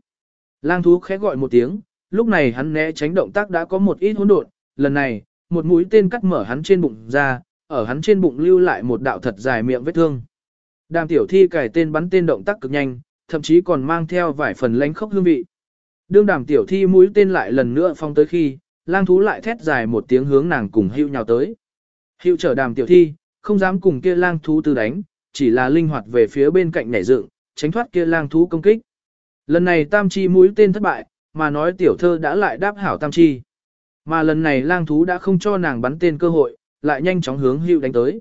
Speaker 1: Lang thú khẽ gọi một tiếng, lúc này hắn né tránh động tác đã có một ít hỗn độn, lần này, một mũi tên cắt mở hắn trên bụng ra, ở hắn trên bụng lưu lại một đạo thật dài miệng vết thương. Đàm tiểu thi cải tên bắn tên động tác cực nhanh, thậm chí còn mang theo vài phần lánh khốc hương vị. Đương đàm tiểu thi mũi tên lại lần nữa phong tới khi, lang thú lại thét dài một tiếng hướng nàng cùng hưu nhào tới. Hưu chở đàm tiểu thi, không dám cùng kia lang thú tư đánh, chỉ là linh hoạt về phía bên cạnh nhảy dựng, tránh thoát kia lang thú công kích. Lần này tam chi mũi tên thất bại, mà nói tiểu thơ đã lại đáp hảo tam chi. Mà lần này lang thú đã không cho nàng bắn tên cơ hội, lại nhanh chóng hướng hưu đánh tới.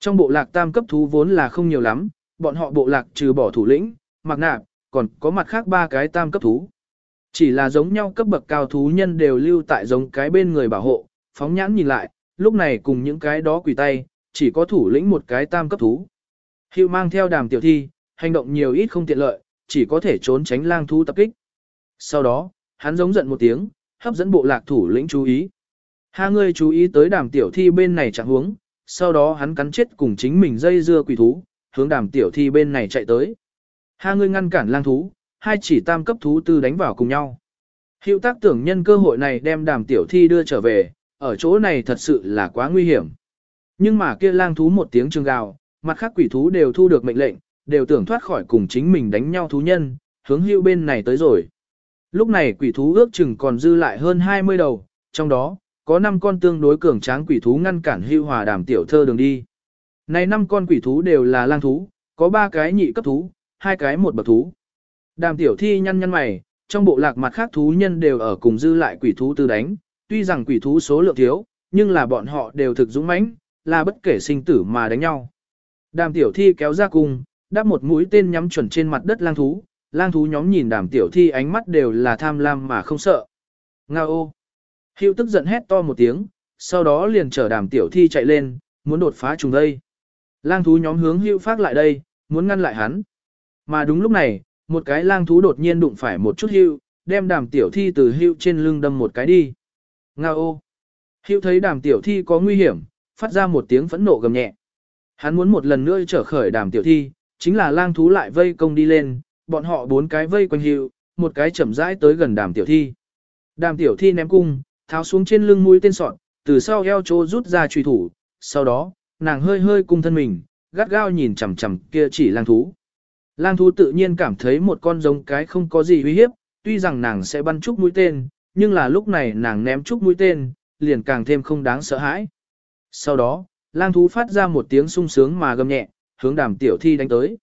Speaker 1: Trong bộ lạc tam cấp thú vốn là không nhiều lắm, bọn họ bộ lạc trừ bỏ thủ lĩnh, mặc nạp, còn có mặt khác ba cái tam cấp thú. Chỉ là giống nhau cấp bậc cao thú nhân đều lưu tại giống cái bên người bảo hộ, phóng nhãn nhìn lại, lúc này cùng những cái đó quỷ tay, chỉ có thủ lĩnh một cái tam cấp thú. hiệu mang theo đàm tiểu thi, hành động nhiều ít không tiện lợi, chỉ có thể trốn tránh lang thú tập kích. Sau đó, hắn giống giận một tiếng, hấp dẫn bộ lạc thủ lĩnh chú ý. Hai người chú ý tới đàm tiểu thi bên này chẳng hướng, sau đó hắn cắn chết cùng chính mình dây dưa quỷ thú, hướng đàm tiểu thi bên này chạy tới. Hai người ngăn cản lang thú, hai chỉ tam cấp thú tư đánh vào cùng nhau. Hiệu tác tưởng nhân cơ hội này đem đàm tiểu thi đưa trở về, ở chỗ này thật sự là quá nguy hiểm. Nhưng mà kia lang thú một tiếng trường gào, mặt khác quỷ thú đều thu được mệnh lệnh, đều tưởng thoát khỏi cùng chính mình đánh nhau thú nhân, hướng hưu bên này tới rồi. Lúc này quỷ thú ước chừng còn dư lại hơn 20 đầu, trong đó, có 5 con tương đối cường tráng quỷ thú ngăn cản hưu hòa đàm tiểu thơ đường đi. Này 5 con quỷ thú đều là lang thú, có 3 cái nhị cấp thú, hai cái một bậc thú. Đàm tiểu thi nhăn nhăn mày, trong bộ lạc mặt khác thú nhân đều ở cùng dư lại quỷ thú tư đánh, tuy rằng quỷ thú số lượng thiếu, nhưng là bọn họ đều thực dũng mãnh, là bất kể sinh tử mà đánh nhau. Đàm tiểu thi kéo ra cung, đáp một mũi tên nhắm chuẩn trên mặt đất lang thú, lang thú nhóm nhìn đàm tiểu thi ánh mắt đều là tham lam mà không sợ. Nga ô! Hiệu tức giận hét to một tiếng, sau đó liền chở đàm tiểu thi chạy lên, muốn đột phá trùng đây. Lang thú nhóm hướng hiệu phát lại đây, muốn ngăn lại hắn. Mà đúng lúc này, một cái lang thú đột nhiên đụng phải một chút hưu, đem đàm tiểu thi từ hưu trên lưng đâm một cái đi. Nga ô! Hưu thấy đàm tiểu thi có nguy hiểm, phát ra một tiếng phẫn nộ gầm nhẹ. Hắn muốn một lần nữa trở khởi đàm tiểu thi, chính là lang thú lại vây công đi lên, bọn họ bốn cái vây quanh hưu, một cái chậm rãi tới gần đàm tiểu thi. Đàm tiểu thi ném cung, tháo xuống trên lưng mũi tên sọn, từ sau eo chỗ rút ra truy thủ, sau đó, nàng hơi hơi cung thân mình, gắt gao nhìn chằm chằm kia chỉ lang thú. Lang thú tự nhiên cảm thấy một con giống cái không có gì uy hiếp, tuy rằng nàng sẽ bắn trúc mũi tên, nhưng là lúc này nàng ném trúc mũi tên, liền càng thêm không đáng sợ hãi. Sau đó, lang thú phát ra một tiếng sung sướng mà gầm nhẹ, hướng đàm tiểu thi đánh tới.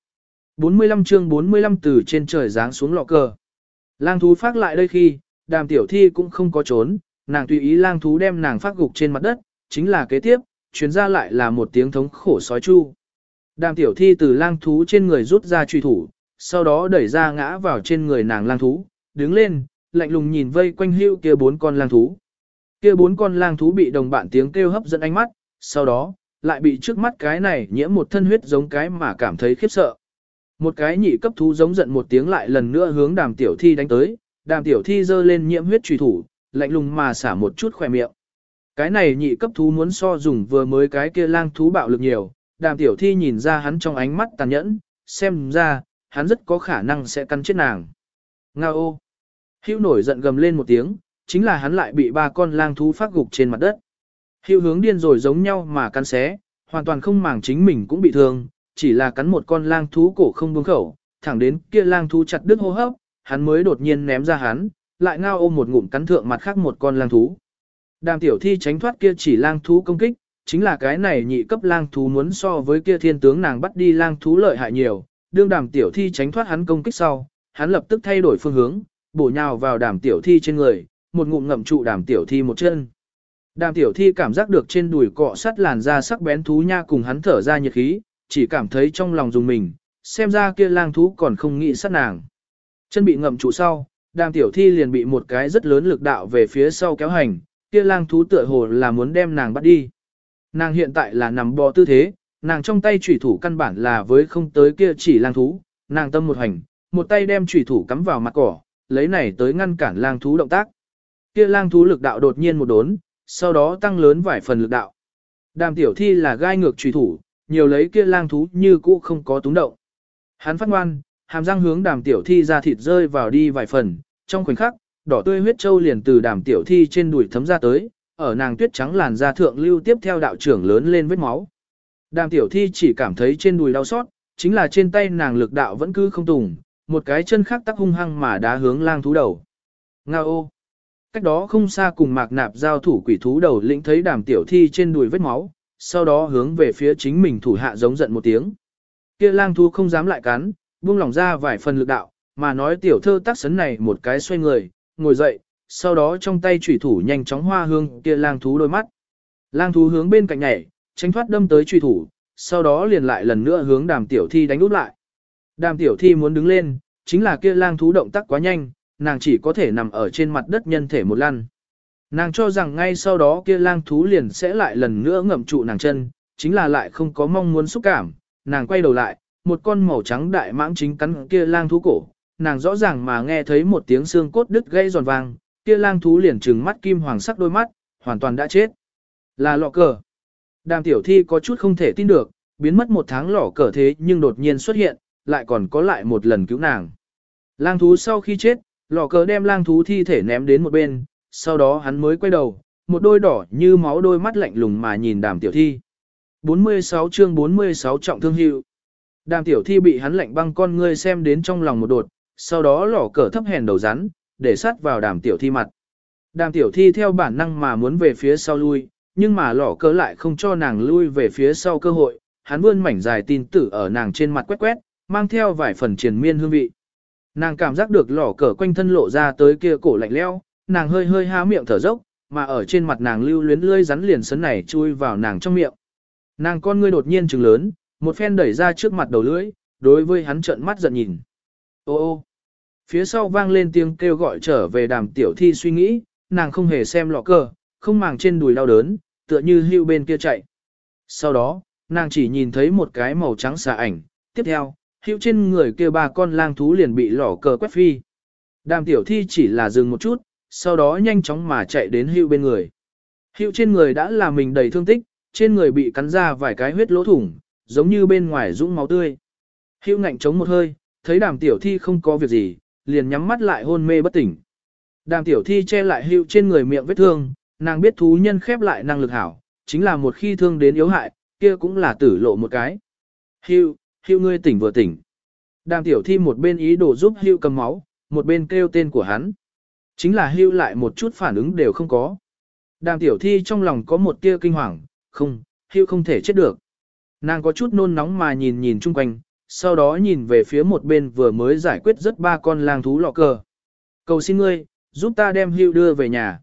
Speaker 1: 45 chương 45 từ trên trời giáng xuống lọ cờ. Lang thú phát lại đây khi, đàm tiểu thi cũng không có trốn, nàng tùy ý lang thú đem nàng phát gục trên mặt đất, chính là kế tiếp, chuyến ra lại là một tiếng thống khổ sói chu. Đàm tiểu thi từ lang thú trên người rút ra truy thủ, sau đó đẩy ra ngã vào trên người nàng lang thú, đứng lên, lạnh lùng nhìn vây quanh hưu kia bốn con lang thú. Kia bốn con lang thú bị đồng bạn tiếng kêu hấp dẫn ánh mắt, sau đó, lại bị trước mắt cái này nhiễm một thân huyết giống cái mà cảm thấy khiếp sợ. Một cái nhị cấp thú giống giận một tiếng lại lần nữa hướng đàm tiểu thi đánh tới, đàm tiểu thi giơ lên nhiễm huyết truy thủ, lạnh lùng mà xả một chút khỏe miệng. Cái này nhị cấp thú muốn so dùng vừa mới cái kia lang thú bạo lực nhiều, đàm tiểu thi nhìn ra hắn trong ánh mắt tàn nhẫn, xem ra, hắn rất có khả năng sẽ cắn chết nàng. Nga ô! Hưu nổi giận gầm lên một tiếng, chính là hắn lại bị ba con lang thú phát gục trên mặt đất. Hưu hướng điên rồi giống nhau mà cắn xé, hoàn toàn không màng chính mình cũng bị thương, chỉ là cắn một con lang thú cổ không buông khẩu, thẳng đến kia lang thú chặt đứt hô hấp, hắn mới đột nhiên ném ra hắn, lại ngao ôm một ngụm cắn thượng mặt khác một con lang thú. Đàm tiểu thi tránh thoát kia chỉ lang thú công kích, chính là cái này nhị cấp lang thú muốn so với kia thiên tướng nàng bắt đi lang thú lợi hại nhiều, đương đàm tiểu thi tránh thoát hắn công kích sau, hắn lập tức thay đổi phương hướng, bổ nhào vào đàm tiểu thi trên người, một ngụm ngậm trụ đàm tiểu thi một chân. Đàm tiểu thi cảm giác được trên đùi cọ sắt làn da sắc bén thú nha cùng hắn thở ra nhiệt khí, chỉ cảm thấy trong lòng dùng mình, xem ra kia lang thú còn không nghĩ sát nàng. Chân bị ngậm trụ sau, đàm tiểu thi liền bị một cái rất lớn lực đạo về phía sau kéo hành, kia lang thú tựa hồ là muốn đem nàng bắt đi. Nàng hiện tại là nằm bò tư thế, nàng trong tay chủy thủ căn bản là với không tới kia chỉ lang thú, nàng tâm một hành, một tay đem chủy thủ cắm vào mặt cỏ, lấy này tới ngăn cản lang thú động tác. Kia lang thú lực đạo đột nhiên một đốn, sau đó tăng lớn vài phần lực đạo. Đàm tiểu thi là gai ngược chủy thủ, nhiều lấy kia lang thú như cũ không có túng động. Hắn phát ngoan, hàm răng hướng đàm tiểu thi ra thịt rơi vào đi vài phần, trong khoảnh khắc, đỏ tươi huyết châu liền từ đàm tiểu thi trên đùi thấm ra tới, ở nàng tuyết trắng làn da thượng lưu tiếp theo đạo trưởng lớn lên vết máu. Đàm tiểu thi chỉ cảm thấy trên đùi đau xót, chính là trên tay nàng lực đạo vẫn cứ không tùng, một cái chân khác tắc hung hăng mà đá hướng lang thú đầu. Nga ô! Cách đó không xa cùng mạc nạp giao thủ quỷ thú đầu lĩnh thấy đàm tiểu thi trên đùi vết máu, sau đó hướng về phía chính mình thủ hạ giống giận một tiếng. Kia lang thú không dám lại cắn, buông lỏng ra vài phần lực đạo, mà nói tiểu thơ tác sấn này một cái xoay người, ngồi dậy, sau đó trong tay chủy thủ nhanh chóng hoa hương kia lang thú đôi mắt. Lang thú hướng bên cạnh nhảy, tránh thoát đâm tới chủy thủ, sau đó liền lại lần nữa hướng đàm tiểu thi đánh úp lại. Đàm tiểu thi muốn đứng lên, chính là kia lang thú động tác quá nhanh, nàng chỉ có thể nằm ở trên mặt đất nhân thể một lăn. Nàng cho rằng ngay sau đó kia lang thú liền sẽ lại lần nữa ngậm trụ nàng chân, chính là lại không có mong muốn xúc cảm, nàng quay đầu lại, một con màu trắng đại mãng chính cắn kia lang thú cổ, nàng rõ ràng mà nghe thấy một tiếng xương cốt đứt gây giòn vang, kia lang thú liền trừng mắt kim hoàng sắc đôi mắt, hoàn toàn đã chết. Là lọ cờ. Đàm tiểu thi có chút không thể tin được, biến mất một tháng lỏ cờ thế nhưng đột nhiên xuất hiện, lại còn có lại một lần cứu nàng. Lang thú sau khi chết, lỏ cờ đem lang thú thi thể ném đến một bên, sau đó hắn mới quay đầu, một đôi đỏ như máu đôi mắt lạnh lùng mà nhìn đàm tiểu thi. 46 chương 46 trọng thương hiệu. Đàm tiểu thi bị hắn lạnh băng con ngươi xem đến trong lòng một đột, sau đó lỏ cờ thấp hèn đầu rắn, để sát vào đàm tiểu thi mặt. Đàm tiểu thi theo bản năng mà muốn về phía sau lui, nhưng mà lỏ cớ lại không cho nàng lui về phía sau cơ hội, hắn vươn mảnh dài tin tử ở nàng trên mặt quét quét, mang theo vài phần triền miên hương vị. Nàng cảm giác được lỏ cờ quanh thân lộ ra tới kia cổ lạnh leo, nàng hơi hơi há miệng thở dốc, mà ở trên mặt nàng lưu luyến lươi rắn liền sấn này chui vào nàng trong miệng. Nàng con ngươi đột nhiên trừng lớn, một phen đẩy ra trước mặt đầu lưỡi, đối với hắn trợn mắt giận nhìn. Ô ô, phía sau vang lên tiếng kêu gọi trở về đàm tiểu thi suy nghĩ, nàng không hề xem lọ cờ, không màng trên đùi đau đớn, tựa như hưu bên kia chạy. Sau đó, nàng chỉ nhìn thấy một cái màu trắng xà ảnh, tiếp theo, hưu trên người kia ba con lang thú liền bị lọ cờ quét phi. Đàm tiểu thi chỉ là dừng một chút, sau đó nhanh chóng mà chạy đến hưu bên người. Hưu trên người đã là mình đầy thương tích, trên người bị cắn ra vài cái huyết lỗ thủng, giống như bên ngoài dũng máu tươi. Hưu ngạnh chống một hơi, thấy đàm tiểu thi không có việc gì, liền nhắm mắt lại hôn mê bất tỉnh. Đàm tiểu thi che lại hữu trên người miệng vết thương, nàng biết thú nhân khép lại năng lực hảo, chính là một khi thương đến yếu hại, kia cũng là tử lộ một cái. Hữu, hữu ngươi tỉnh vừa tỉnh. Đàm tiểu thi một bên ý đồ giúp hữu cầm máu, một bên kêu tên của hắn. Chính là hữu lại một chút phản ứng đều không có. Đàm tiểu thi trong lòng có một tia kinh hoàng, không, hữu không thể chết được. Nàng có chút nôn nóng mà nhìn nhìn chung quanh, sau đó nhìn về phía một bên vừa mới giải quyết rất ba con lang thú lọ cờ. Cầu xin ngươi, giúp ta đem hưu đưa về nhà.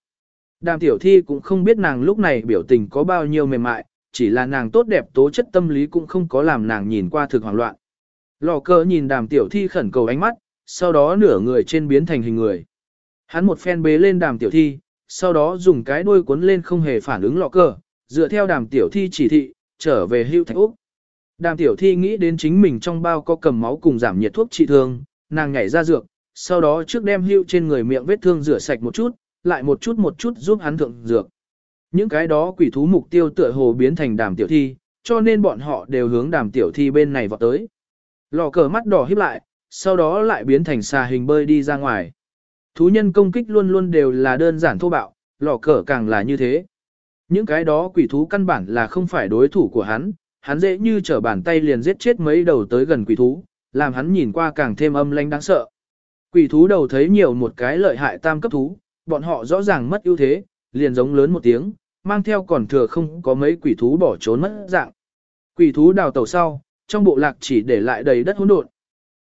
Speaker 1: Đàm tiểu thi cũng không biết nàng lúc này biểu tình có bao nhiêu mềm mại, chỉ là nàng tốt đẹp tố chất tâm lý cũng không có làm nàng nhìn qua thực hoảng loạn. Lò cờ nhìn đàm tiểu thi khẩn cầu ánh mắt, sau đó nửa người trên biến thành hình người. Hắn một phen bế lên đàm tiểu thi, sau đó dùng cái đuôi cuốn lên không hề phản ứng lọ cờ, dựa theo đàm tiểu thi chỉ thị, trở về hưu thạch Úc. Đàm tiểu thi nghĩ đến chính mình trong bao có cầm máu cùng giảm nhiệt thuốc trị thương, nàng nhảy ra dược, sau đó trước đem hưu trên người miệng vết thương rửa sạch một chút, lại một chút một chút giúp hắn thượng dược. Những cái đó quỷ thú mục tiêu tựa hồ biến thành đàm tiểu thi, cho nên bọn họ đều hướng đàm tiểu thi bên này vào tới. Lò cờ mắt đỏ híp lại, sau đó lại biến thành xà hình bơi đi ra ngoài. Thú nhân công kích luôn luôn đều là đơn giản thô bạo, lò cờ càng là như thế. Những cái đó quỷ thú căn bản là không phải đối thủ của hắn, hắn dễ như trở bàn tay liền giết chết mấy đầu tới gần quỷ thú, làm hắn nhìn qua càng thêm âm lãnh đáng sợ. Quỷ thú đầu thấy nhiều một cái lợi hại tam cấp thú, bọn họ rõ ràng mất ưu thế, liền giống lớn một tiếng, mang theo còn thừa không có mấy quỷ thú bỏ trốn mất dạng. Quỷ thú đào tàu sau, trong bộ lạc chỉ để lại đầy đất hỗn độn.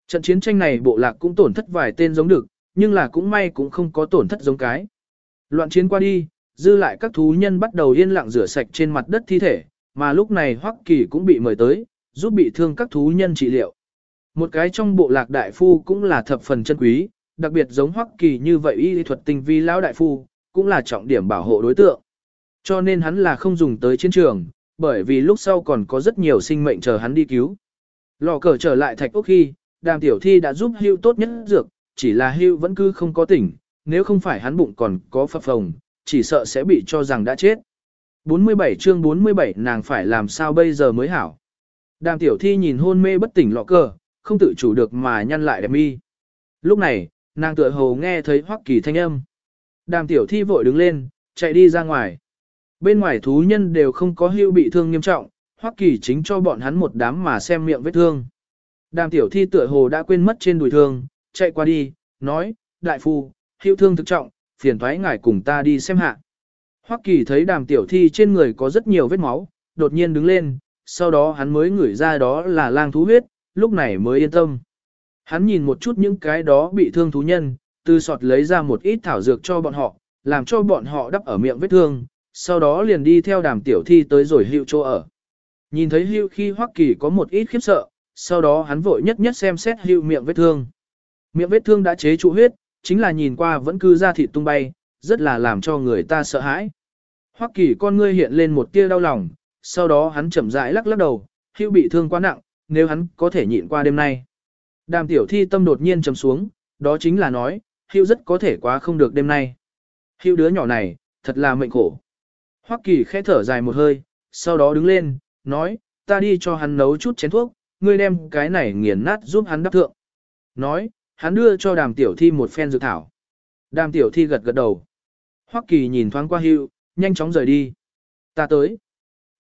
Speaker 1: Trận chiến tranh này bộ lạc cũng tổn thất vài tên giống được, nhưng là cũng may cũng không có tổn thất giống cái. Loạn chiến qua đi, dư lại các thú nhân bắt đầu yên lặng rửa sạch trên mặt đất thi thể, mà lúc này Hoắc Kỳ cũng bị mời tới, giúp bị thương các thú nhân trị liệu. Một cái trong bộ lạc đại phu cũng là thập phần chân quý, đặc biệt giống Hoắc Kỳ như vậy y thuật tinh vi lão đại phu, cũng là trọng điểm bảo hộ đối tượng. Cho nên hắn là không dùng tới chiến trường, bởi vì lúc sau còn có rất nhiều sinh mệnh chờ hắn đi cứu. Lò cờ trở lại thạch ốc khi, đàm tiểu thi đã giúp hưu tốt nhất dược, chỉ là hưu vẫn cứ không có tỉnh, nếu không phải hắn bụng còn có phập phồng, chỉ sợ sẽ bị cho rằng đã chết. 47 chương 47 nàng phải làm sao bây giờ mới hảo. Đàm tiểu thi nhìn hôn mê bất tỉnh lọ cờ, không tự chủ được mà nhăn lại đẹp mi. Lúc này, nàng tựa hồ nghe thấy hoắc kỳ thanh âm. Đàm tiểu thi vội đứng lên, chạy đi ra ngoài. Bên ngoài thú nhân đều không có hưu bị thương nghiêm trọng, hoắc kỳ chính cho bọn hắn một đám mà xem miệng vết thương. Đàm tiểu thi tựa hồ đã quên mất trên đùi thương, chạy qua đi, nói, đại phu, hữu thương thực trọng, phiền thoái ngài cùng ta đi xem hạ. Hoắc kỳ thấy đàm tiểu thi trên người có rất nhiều vết máu, đột nhiên đứng lên, sau đó hắn mới ngửi ra đó là lang thú huyết, lúc này mới yên tâm. Hắn nhìn một chút những cái đó bị thương thú nhân, từ sọt lấy ra một ít thảo dược cho bọn họ, làm cho bọn họ đắp ở miệng vết thương, sau đó liền đi theo đàm tiểu thi tới rồi hữu chỗ ở. Nhìn thấy hữu khi Hoắc kỳ có một ít khiếp sợ, sau đó hắn vội nhất nhất xem xét hữu miệng vết thương. Miệng vết thương đã chế trụ huyết, chính là nhìn qua vẫn cứ ra thịt tung bay, rất là làm cho người ta sợ hãi. Hoắc kỳ con ngươi hiện lên một tia đau lòng, sau đó hắn chậm rãi lắc lắc đầu, hữu bị thương quá nặng, nếu hắn có thể nhịn qua đêm nay. Đàm tiểu thi tâm đột nhiên trầm xuống, đó chính là nói, hữu rất có thể quá không được đêm nay. Hữu đứa nhỏ này, thật là mệnh khổ. Hoắc kỳ khẽ thở dài một hơi, sau đó đứng lên, nói, ta đi cho hắn nấu chút chén thuốc, ngươi đem cái này nghiền nát giúp hắn đắp thượng. Nói, hắn đưa cho đàm tiểu thi một phen dược thảo. Đàm tiểu thi gật gật đầu. Hoắc kỳ nhìn thoáng qua hữu, nhanh chóng rời đi. Ta tới.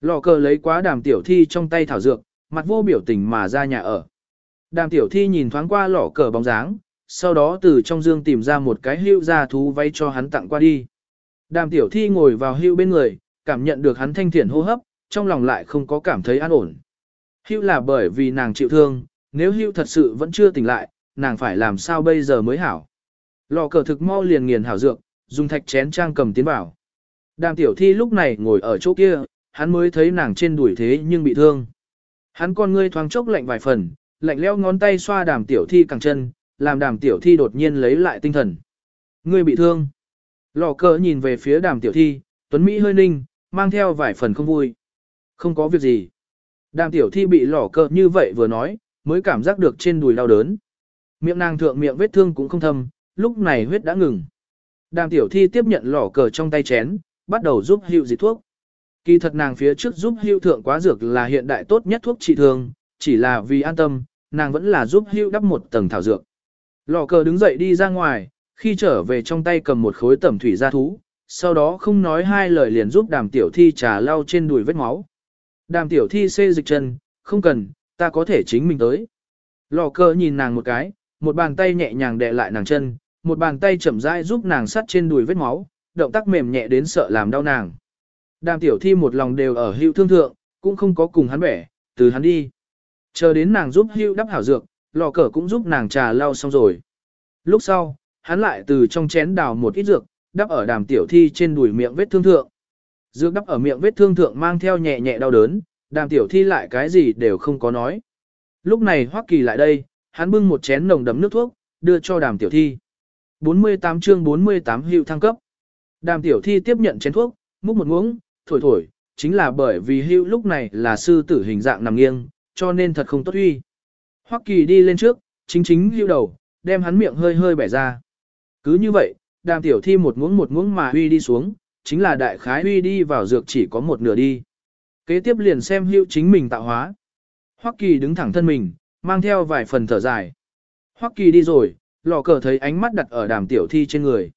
Speaker 1: Lò cờ lấy quá đàm tiểu thi trong tay thảo dược, mặt vô biểu tình mà ra nhà ở. Đàm tiểu thi nhìn thoáng qua lò cờ bóng dáng, sau đó từ trong dương tìm ra một cái hưu ra thú vay cho hắn tặng qua đi. Đàm tiểu thi ngồi vào hưu bên người, cảm nhận được hắn thanh thiện hô hấp, trong lòng lại không có cảm thấy an ổn. Hưu là bởi vì nàng chịu thương, nếu hưu thật sự vẫn chưa tỉnh lại, nàng phải làm sao bây giờ mới hảo. Lò cờ thực mau liền nghiền hảo dược, dùng thạch chén trang cầm tiến bảo. Đàm tiểu thi lúc này ngồi ở chỗ kia, hắn mới thấy nàng trên đuổi thế nhưng bị thương. Hắn con ngươi thoáng chốc lạnh vài phần, lạnh leo ngón tay xoa đàm tiểu thi cẳng chân, làm đàm tiểu thi đột nhiên lấy lại tinh thần. Ngươi bị thương. Lò cờ nhìn về phía đàm tiểu thi, tuấn Mỹ hơi ninh, mang theo vài phần không vui. Không có việc gì. Đàm tiểu thi bị lò cờ như vậy vừa nói, mới cảm giác được trên đùi đau đớn. Miệng nàng thượng miệng vết thương cũng không thâm, lúc này huyết đã ngừng. Đàm tiểu thi tiếp nhận lò cờ trong tay chén, bắt đầu giúp hữu dịch thuốc. Kỳ thật nàng phía trước giúp hữu thượng quá dược là hiện đại tốt nhất thuốc trị thương, chỉ là vì an tâm, nàng vẫn là giúp hữu đắp một tầng thảo dược. Lò cờ đứng dậy đi ra ngoài, khi trở về trong tay cầm một khối tẩm thủy gia thú, sau đó không nói hai lời liền giúp đàm tiểu thi trà lau trên đùi vết máu. Đàm tiểu thi xê dịch chân, không cần, ta có thể chính mình tới. Lò cờ nhìn nàng một cái, một bàn tay nhẹ nhàng đè lại nàng chân, một bàn tay chậm rãi giúp nàng sắt trên đùi vết máu, động tác mềm nhẹ đến sợ làm đau nàng. Đàm tiểu thi một lòng đều ở hữu thương thượng, cũng không có cùng hắn bẻ, từ hắn đi. Chờ đến nàng giúp hữu đắp hảo dược, lò cờ cũng giúp nàng trà lau xong rồi. Lúc sau, hắn lại từ trong chén đào một ít dược, đắp ở đàm tiểu thi trên đùi miệng vết thương thượng. Dược đắp ở miệng vết thương thượng mang theo nhẹ nhẹ đau đớn, đàm tiểu thi lại cái gì đều không có nói. Lúc này Hoắc Kỳ lại đây, hắn bưng một chén nồng đấm nước thuốc, đưa cho đàm tiểu thi. 48 chương 48 hiệu thăng cấp. Đàm tiểu thi tiếp nhận chén thuốc, múc một muỗng, thổi thổi, chính là bởi vì hưu lúc này là sư tử hình dạng nằm nghiêng, cho nên thật không tốt huy. Hoắc kỳ đi lên trước, chính chính hưu đầu, đem hắn miệng hơi hơi bẻ ra. Cứ như vậy, đàm tiểu thi một muỗng một muỗng mà huy đi xuống, chính là đại khái huy đi vào dược chỉ có một nửa đi. Kế tiếp liền xem hưu chính mình tạo hóa. Hoắc kỳ đứng thẳng thân mình, mang theo vài phần thở dài. Hoắc kỳ đi rồi, lò cờ thấy ánh mắt đặt ở đàm tiểu thi trên người.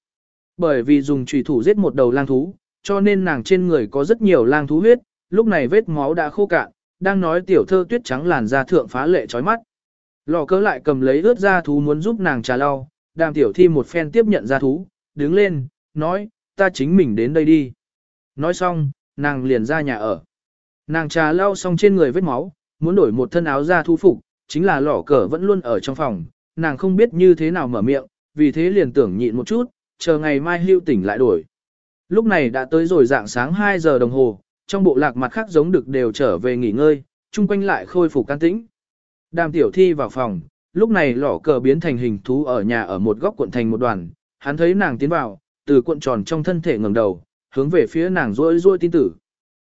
Speaker 1: Bởi vì dùng trùy thủ giết một đầu lang thú, cho nên nàng trên người có rất nhiều lang thú huyết, lúc này vết máu đã khô cạn, đang nói tiểu thơ tuyết trắng làn da thượng phá lệ chói mắt. Lò cờ lại cầm lấy ướt da thú muốn giúp nàng trà lau, đàm tiểu thi một phen tiếp nhận ra thú, đứng lên, nói, ta chính mình đến đây đi. Nói xong, nàng liền ra nhà ở. Nàng trà lau xong trên người vết máu, muốn đổi một thân áo ra thú phục, chính là lò cờ vẫn luôn ở trong phòng, nàng không biết như thế nào mở miệng, vì thế liền tưởng nhịn một chút, chờ ngày mai hưu tỉnh lại đổi. Lúc này đã tới rồi dạng sáng 2 giờ đồng hồ, trong bộ lạc mặt khác giống được đều trở về nghỉ ngơi, chung quanh lại khôi phục can tĩnh. Đàm tiểu thi vào phòng, lúc này lỏ cờ biến thành hình thú ở nhà ở một góc cuộn thành một đoàn, hắn thấy nàng tiến vào, từ cuộn tròn trong thân thể ngẩng đầu, hướng về phía nàng rôi rôi tin tử.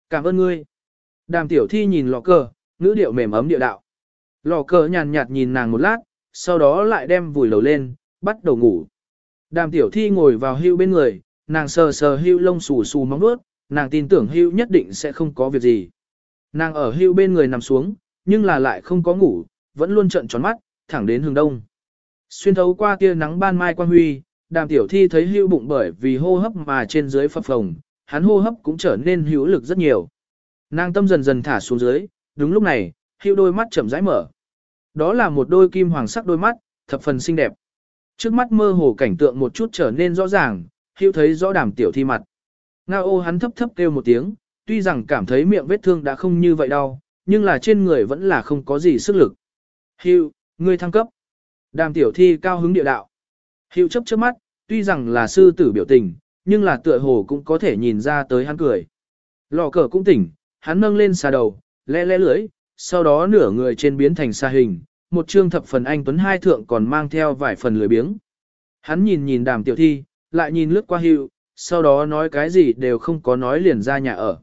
Speaker 1: Cảm ơn ngươi. Đàm tiểu thi nhìn lò cờ, ngữ điệu mềm ấm địa đạo. Lò cờ nhàn nhạt nhìn nàng một lát, sau đó lại đem vùi lầu lên, bắt đầu ngủ. Đàm tiểu thi ngồi vào hưu bên người, nàng sờ sờ hưu lông xù xù móng nuốt, nàng tin tưởng hưu nhất định sẽ không có việc gì. Nàng ở hưu bên người nằm xuống, nhưng là lại không có ngủ, vẫn luôn trợn tròn mắt, thẳng đến hướng đông. Xuyên thấu qua tia nắng ban mai quan huy, đàm tiểu thi thấy hưu bụng bởi vì hô hấp mà trên dưới phập phồng, hắn hô hấp cũng trở nên hữu lực rất nhiều. Nàng tâm dần dần thả xuống dưới, đúng lúc này, hưu đôi mắt chậm rãi mở. Đó là một đôi kim hoàng sắc đôi mắt, thập phần xinh đẹp. Trước mắt mơ hồ cảnh tượng một chút trở nên rõ ràng, hưu thấy rõ đàm tiểu thi mặt. Nga ô hắn thấp thấp kêu một tiếng, tuy rằng cảm thấy miệng vết thương đã không như vậy đau, nhưng là trên người vẫn là không có gì sức lực. Hưu, ngươi thăng cấp. Đàm tiểu thi cao hứng địa đạo. Hưu chấp trước mắt, tuy rằng là sư tử biểu tình, nhưng là tựa hồ cũng có thể nhìn ra tới hắn cười. Lò cờ cũng tỉnh, hắn nâng lên xà đầu, lẽ lẽ lưỡi, sau đó nửa người trên biến thành xa hình, một trương thập phần anh tuấn hai thượng còn mang theo vài phần lười biếng. Hắn nhìn nhìn đàm tiểu thi, lại nhìn lướt qua hiệu, sau đó nói cái gì đều không có nói liền ra nhà ở.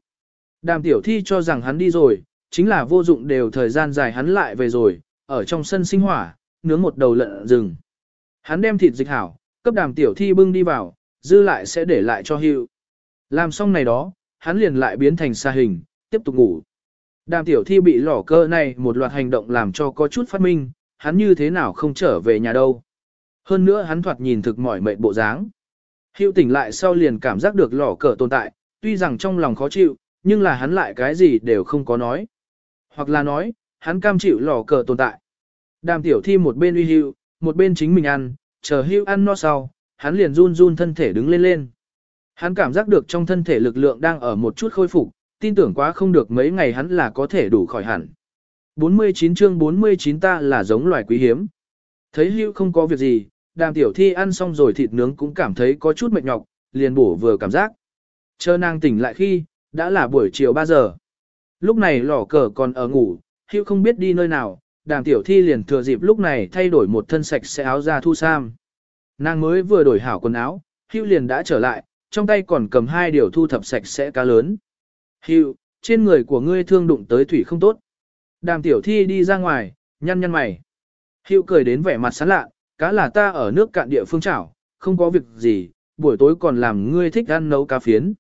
Speaker 1: Đàm tiểu thi cho rằng hắn đi rồi, chính là vô dụng đều thời gian dài hắn lại về rồi, ở trong sân sinh hỏa, nướng một đầu lợn rừng. Hắn đem thịt dịch hảo, cấp đàm tiểu thi bưng đi vào, dư lại sẽ để lại cho hiệu. Làm xong này đó, hắn liền lại biến thành xa hình, tiếp tục ngủ. Đàm tiểu thi bị lỏ cơ này một loạt hành động làm cho có chút phát minh, hắn như thế nào không trở về nhà đâu. Hơn nữa hắn thoạt nhìn thực mỏi mệt bộ dáng. Hiệu tỉnh lại sau liền cảm giác được lỏ cờ tồn tại, tuy rằng trong lòng khó chịu, nhưng là hắn lại cái gì đều không có nói. Hoặc là nói, hắn cam chịu lỏ cờ tồn tại. Đàm tiểu thi một bên uy hưu, một bên chính mình ăn, chờ hưu ăn no sau, hắn liền run run thân thể đứng lên lên. Hắn cảm giác được trong thân thể lực lượng đang ở một chút khôi phục, tin tưởng quá không được mấy ngày hắn là có thể đủ khỏi hẳn. 49 chương 49 ta là giống loài quý hiếm. Thấy hưu không có việc gì, đàm tiểu thi ăn xong rồi thịt nướng cũng cảm thấy có chút mệt nhọc, liền bổ vừa cảm giác. Chờ nàng tỉnh lại khi, đã là buổi chiều 3 giờ. Lúc này lỏ cờ còn ở ngủ, hưu không biết đi nơi nào, đàm tiểu thi liền thừa dịp lúc này thay đổi một thân sạch sẽ áo ra thu sam. Nàng mới vừa đổi hảo quần áo, hưu liền đã trở lại, trong tay còn cầm hai điều thu thập sạch sẽ cá lớn. Hiệu, trên người của ngươi thương đụng tới thủy không tốt. Đàm tiểu thi đi ra ngoài, nhăn nhăn mày. Hiệu cười đến vẻ mặt sán lạ, cá là ta ở nước cạn địa phương chảo, không có việc gì, buổi tối còn làm ngươi thích ăn nấu cá phiến.